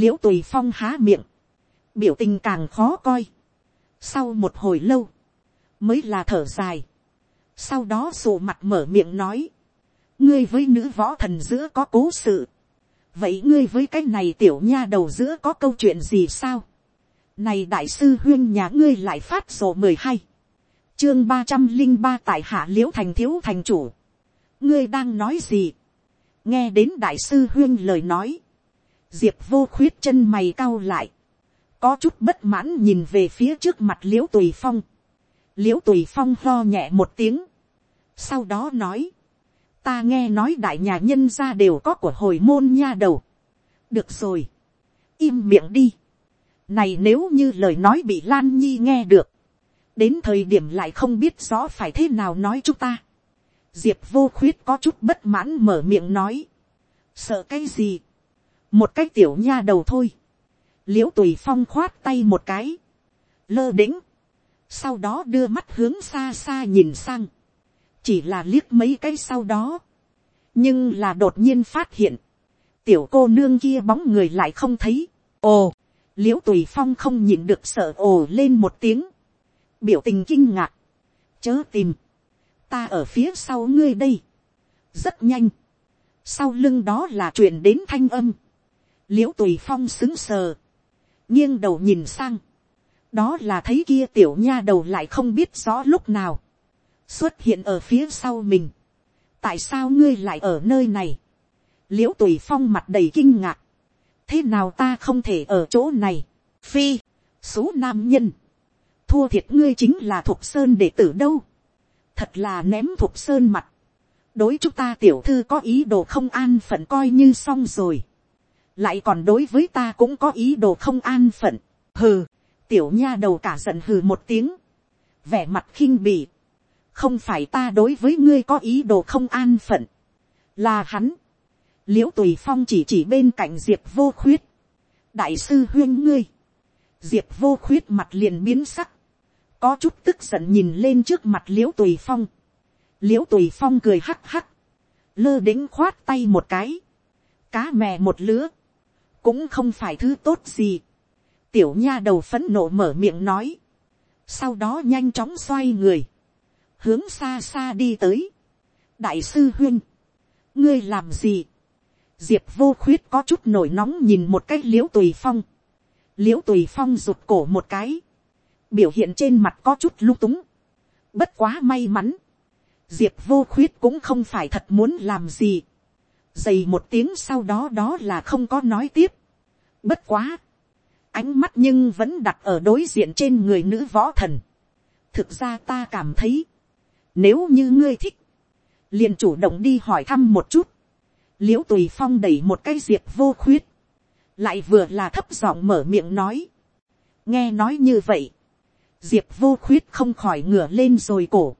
l i ễ u tùy phong há miệng, biểu tình càng khó coi, sau một hồi lâu, mới là thở dài. Sau đó sụ mặt mở miệng nói. Ngươi với nữ võ thần giữa có cố sự. Vậy ngươi với cái này tiểu nha đầu giữa có câu chuyện gì sao? Này đại sư huyên nhà ngươi lại phát sổ mười hai Chương ba trăm linh ba tại hạ liễu thành thiếu thành chủ. Ngươi đang nói gì? Nghe đến đại sư huyên lời nói. Diệp vô khuyết chân mày cau lại. Có chút bất mãn nhìn về phía trước mặt l i ễ u tùy phong, l i ễ u tùy phong lo nhẹ một tiếng, sau đó nói, ta nghe nói đại nhà nhân ra đều có của hồi môn nha đầu, được rồi, im miệng đi, này nếu như lời nói bị lan nhi nghe được, đến thời điểm lại không biết rõ phải thế nào nói chúng ta, diệp vô khuyết có chút bất mãn mở miệng nói, sợ cái gì, một cái tiểu nha đầu thôi, l i ễ u tùy phong khoát tay một cái, lơ đĩnh, sau đó đưa mắt hướng xa xa nhìn sang, chỉ là liếc mấy cái sau đó, nhưng là đột nhiên phát hiện, tiểu cô nương kia bóng người lại không thấy, ồ, l i ễ u tùy phong không nhìn được sợ ồ lên một tiếng, biểu tình kinh ngạc, chớ tìm, ta ở phía sau ngươi đây, rất nhanh, sau lưng đó là chuyện đến thanh âm, l i ễ u tùy phong xứng sờ, nghiêng đầu nhìn sang, đó là thấy kia tiểu nha đầu lại không biết rõ lúc nào, xuất hiện ở phía sau mình, tại sao ngươi lại ở nơi này, l i ễ u tùy phong mặt đầy kinh ngạc, thế nào ta không thể ở chỗ này, phi, số nam nhân, thua thiệt ngươi chính là thục sơn đệ tử đâu, thật là ném thục sơn mặt, đối chúng ta tiểu thư có ý đồ không an phận coi như xong rồi, lại còn đối với ta cũng có ý đồ không an phận, hừ, tiểu nha đầu cả giận hừ một tiếng, vẻ mặt khinh bỉ, không phải ta đối với ngươi có ý đồ không an phận, là hắn, l i ễ u tùy phong chỉ chỉ bên cạnh diệp vô khuyết, đại sư huyên ngươi, diệp vô khuyết mặt liền biến sắc, có chút tức giận nhìn lên trước mặt l i ễ u tùy phong, l i ễ u tùy phong cười hắc hắc, lơ đĩnh khoát tay một cái, cá mè một lứa, cũng không phải thứ tốt gì. tiểu nha đầu phấn nộ mở miệng nói. sau đó nhanh chóng xoay người, hướng xa xa đi tới. đại sư huyên, ngươi làm gì. diệp vô khuyết có chút nổi nóng nhìn một cái l i ễ u tùy phong. l i ễ u tùy phong rụt cổ một cái, biểu hiện trên mặt có chút lung túng. bất quá may mắn, diệp vô khuyết cũng không phải thật muốn làm gì dày một tiếng sau đó đó là không có nói tiếp. Bất quá. Ánh mắt nhưng vẫn đặt ở đối diện trên người nữ võ thần. Thực ra ta cảm thấy. Nếu như ngươi thích. liền chủ động đi hỏi thăm một chút. Liễu tùy phong đẩy một cái diệp vô khuyết. Lại vừa là thấp giọng mở miệng nói. Nghe nói như vậy. Diệp vô khuyết không khỏi ngửa lên rồi cổ.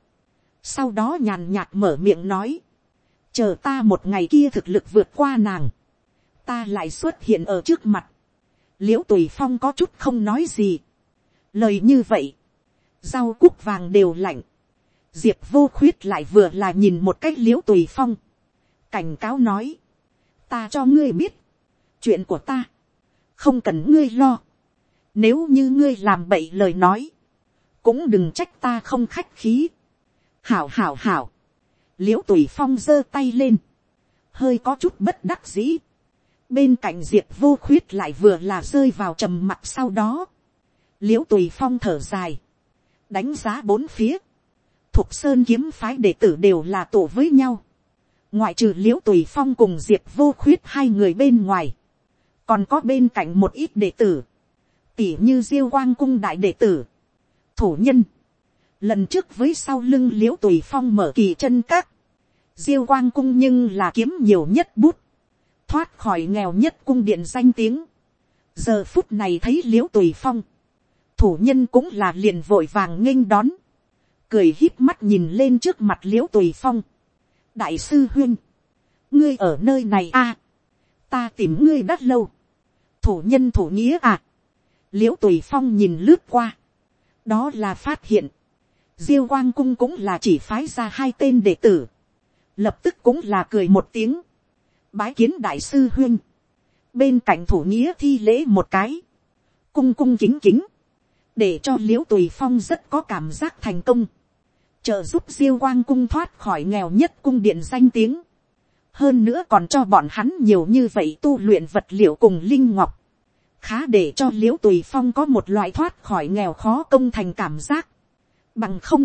Sau đó nhàn nhạt mở miệng nói. Chờ ta một ngày kia thực lực vượt qua nàng. Ta lại xuất hiện ở trước mặt, l i ễ u tùy phong có chút không nói gì. lời như vậy, rau cúc vàng đều lạnh, diệp vô khuyết lại vừa là nhìn một cách l i ễ u tùy phong, cảnh cáo nói, ta cho ngươi biết, chuyện của ta, không cần ngươi lo, nếu như ngươi làm bậy lời nói, cũng đừng trách ta không khách khí, hảo hảo hảo, l i ễ u tùy phong giơ tay lên, hơi có chút bất đắc dĩ, bên cạnh diệp vô khuyết lại vừa là rơi vào trầm mặt sau đó, l i ễ u tùy phong thở dài, đánh giá bốn phía, thục sơn kiếm phái đệ tử đều là tổ với nhau, ngoại trừ l i ễ u tùy phong cùng diệp vô khuyết hai người bên ngoài, còn có bên cạnh một ít đệ tử, tỉ như diêu quang cung đại đệ tử, thủ nhân, lần trước với sau lưng liễu tùy phong mở kỳ chân các, diêu quang cung nhưng là kiếm nhiều nhất bút, thoát khỏi nghèo nhất cung điện danh tiếng. giờ phút này thấy liễu tùy phong, thủ nhân cũng là liền vội vàng nghênh đón, cười híp mắt nhìn lên trước mặt liễu tùy phong, đại sư huyên, ngươi ở nơi này a, à, ta tìm ngươi đắt lâu, thủ nhân thủ nghĩa à, liễu tùy phong nhìn lướt qua, đó là phát hiện, diêu quang cung cũng là chỉ phái ra hai tên đệ tử, lập tức cũng là cười một tiếng, bái kiến đại sư huyên, bên cạnh thủ nghĩa thi lễ một cái, cung cung kính kính, để cho l i ễ u tùy phong rất có cảm giác thành công, trợ giúp diêu quang cung thoát khỏi nghèo nhất cung điện danh tiếng. hơn nữa còn cho bọn hắn nhiều như vậy tu luyện vật liệu cùng linh ngọc khá để cho l i ễ u tùy phong có một loại thoát khỏi nghèo khó công thành cảm giác. bằng không,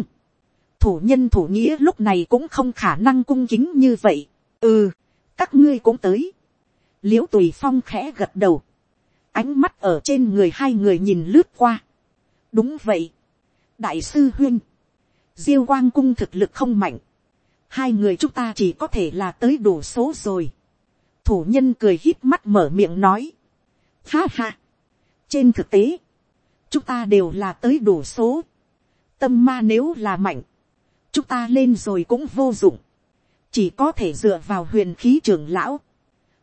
thủ nhân thủ nghĩa lúc này cũng không khả năng cung kính như vậy. ừ, các ngươi cũng tới. l i ễ u tùy phong khẽ gật đầu. ánh mắt ở trên người hai người nhìn lướt qua. đúng vậy. đại sư huyên diêu quang cung thực lực không mạnh, hai người chúng ta chỉ có thể là tới đủ số rồi. thủ nhân cười hít mắt mở miệng nói, ha ha, trên thực tế, chúng ta đều là tới đủ số, tâm ma nếu là mạnh, chúng ta lên rồi cũng vô dụng, chỉ có thể dựa vào huyền khí trưởng lão,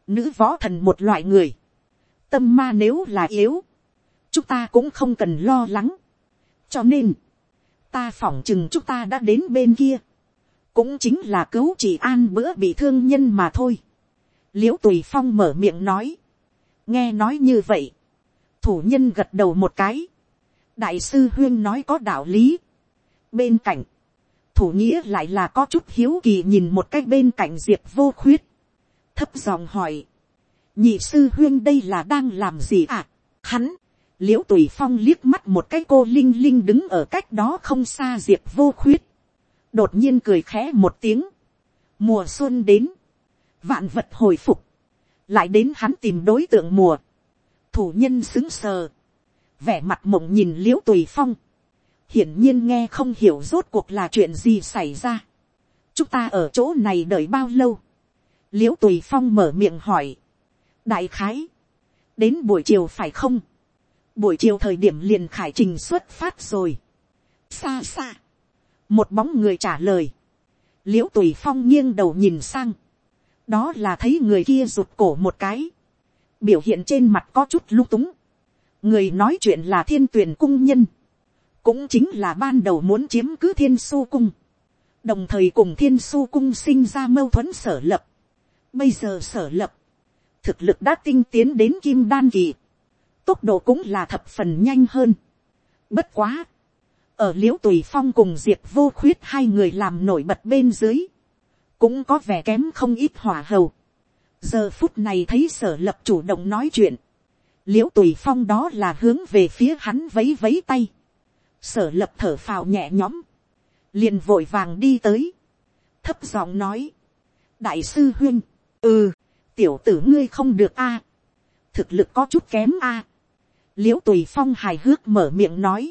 nữ võ thần một loại người, tâm ma nếu là yếu, chúng ta cũng không cần lo lắng, cho nên, ta phỏng chừng chúng ta đã đến bên kia, cũng chính là cứu chỉ an bữa bị thương nhân mà thôi. liễu tùy phong mở miệng nói, nghe nói như vậy, thủ nhân gật đầu một cái, đại sư huyên nói có đạo lý. bên cạnh, thủ nghĩa lại là có chút hiếu kỳ nhìn một cách bên cạnh diệp vô khuyết, thấp giọng hỏi, nhị sư huyên đây là đang làm gì à, hắn, l i ễ u tùy phong liếc mắt một cái cô linh linh đứng ở cách đó không xa diệp vô khuyết, đột nhiên cười khẽ một tiếng, mùa xuân đến, vạn vật hồi phục, lại đến hắn tìm đối tượng mùa, thủ nhân xứng sờ, vẻ mặt mộng nhìn l i ễ u tùy phong, hiển nhiên nghe không hiểu rốt cuộc là chuyện gì xảy ra, chúng ta ở chỗ này đợi bao lâu, l i ễ u tùy phong mở miệng hỏi, đại khái, đến buổi chiều phải không, buổi chiều thời điểm liền khải trình xuất phát rồi. xa xa, một bóng người trả lời, l i ễ u tùy phong nghiêng đầu nhìn sang, đó là thấy người kia rụt cổ một cái, biểu hiện trên mặt có chút lung túng, người nói chuyện là thiên tuyển cung nhân, cũng chính là ban đầu muốn chiếm cứ thiên su cung, đồng thời cùng thiên su cung sinh ra mâu thuẫn sở lập. Bây giờ sở lập, thực lực đã tinh tiến đến kim đan kỳ, tốc độ cũng là thập phần nhanh hơn. Bất quá, ở l i ễ u tùy phong cùng diệp vô khuyết hai người làm nổi bật bên dưới, cũng có vẻ kém không ít hỏa hầu. giờ phút này thấy sở lập chủ động nói chuyện, l i ễ u tùy phong đó là hướng về phía hắn vấy vấy tay, sở lập thở phào nhẹ nhõm, liền vội vàng đi tới, thấp giọng nói, đại sư huyên, ừ, tiểu tử ngươi không được a, thực lực có chút kém a, l i ễ u tùy phong hài hước mở miệng nói,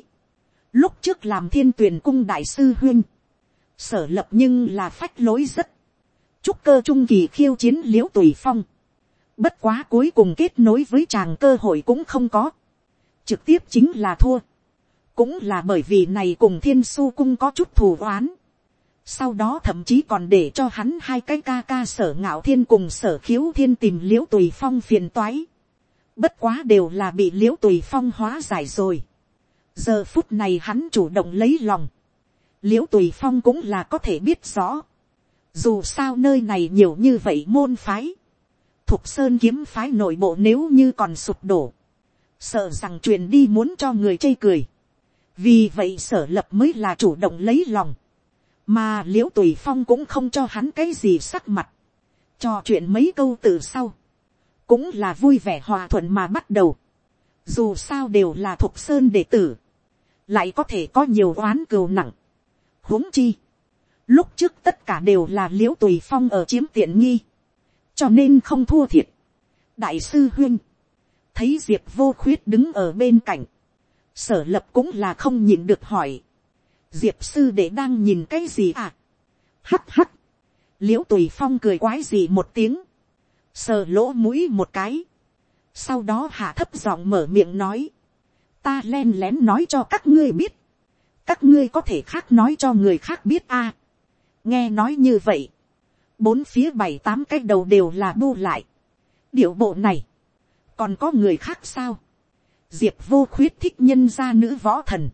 lúc trước làm thiên tuyền cung đại sư huyên, sở lập nhưng là phách lối rất, chúc cơ trung kỳ khiêu chiến l i ễ u tùy phong, bất quá cuối cùng kết nối với chàng cơ hội cũng không có, trực tiếp chính là thua, cũng là bởi vì này cùng thiên su cung có chút thù oán, sau đó thậm chí còn để cho hắn hai cái ca ca sở ngạo thiên cùng sở khiếu thiên tìm l i ễ u tùy phong phiền toái, bất quá đều là bị l i ễ u tùy phong hóa giải rồi. giờ phút này hắn chủ động lấy lòng, l i ễ u tùy phong cũng là có thể biết rõ dù sao nơi này nhiều như vậy môn phái, thục sơn kiếm phái nội bộ nếu như còn sụp đổ, sợ rằng truyền đi muốn cho người chê cười. vì vậy sở lập mới là chủ động lấy lòng, mà l i ễ u tùy phong cũng không cho hắn cái gì sắc mặt, trò chuyện mấy câu từ sau, cũng là vui vẻ hòa thuận mà bắt đầu. Dù sao đều là thuộc sơn đệ tử, lại có thể có nhiều oán cừu nặng. huống chi, lúc trước tất cả đều là l i ễ u tùy phong ở chiếm tiện nghi, cho nên không thua thiệt. đại sư huyên, thấy diệp vô khuyết đứng ở bên cạnh, sở lập cũng là không nhìn được hỏi, diệp sư đệ đang nhìn cái gì à, hắt hắt, l i ễ u tùy phong cười quái gì một tiếng, sờ lỗ mũi một cái, sau đó hạ thấp giọng mở miệng nói, ta len lén nói cho các ngươi biết, các ngươi có thể khác nói cho người khác biết a nghe nói như vậy, bốn phía bảy tám cái đầu đều là bu lại. điệu bộ này, còn có người khác sao. diệp vô khuyết thích nhân gia nữ võ thần.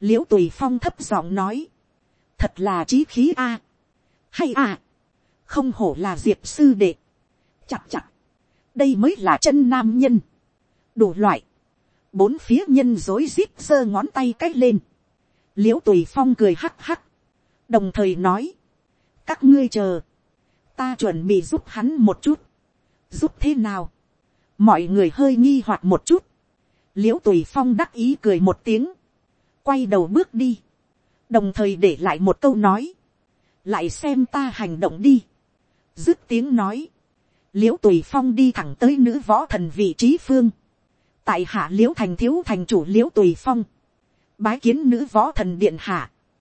l i ễ u tùy phong thấp giọng nói, thật là trí khí a. À. hay a, à. không hổ là diệp sư đệ. chặt chặt, đây mới là chân nam nhân. đủ loại, bốn phía nhân dối rít giơ ngón tay c á c h lên l i ễ u tùy phong cười hắc hắc, đồng thời nói, các ngươi chờ, ta chuẩn bị giúp hắn một chút, giúp thế nào, mọi người hơi nghi hoặc một chút, l i ễ u tùy phong đắc ý cười một tiếng, quay đầu bước đi, đồng thời để lại một câu nói, lại xem ta hành động đi, dứt tiếng nói, l i ễ u tùy phong đi thẳng tới nữ võ thần vị trí phương, tại hạ l i ễ u thành thiếu thành chủ l i ễ u tùy phong, bái kiến nữ võ thần điện hạ,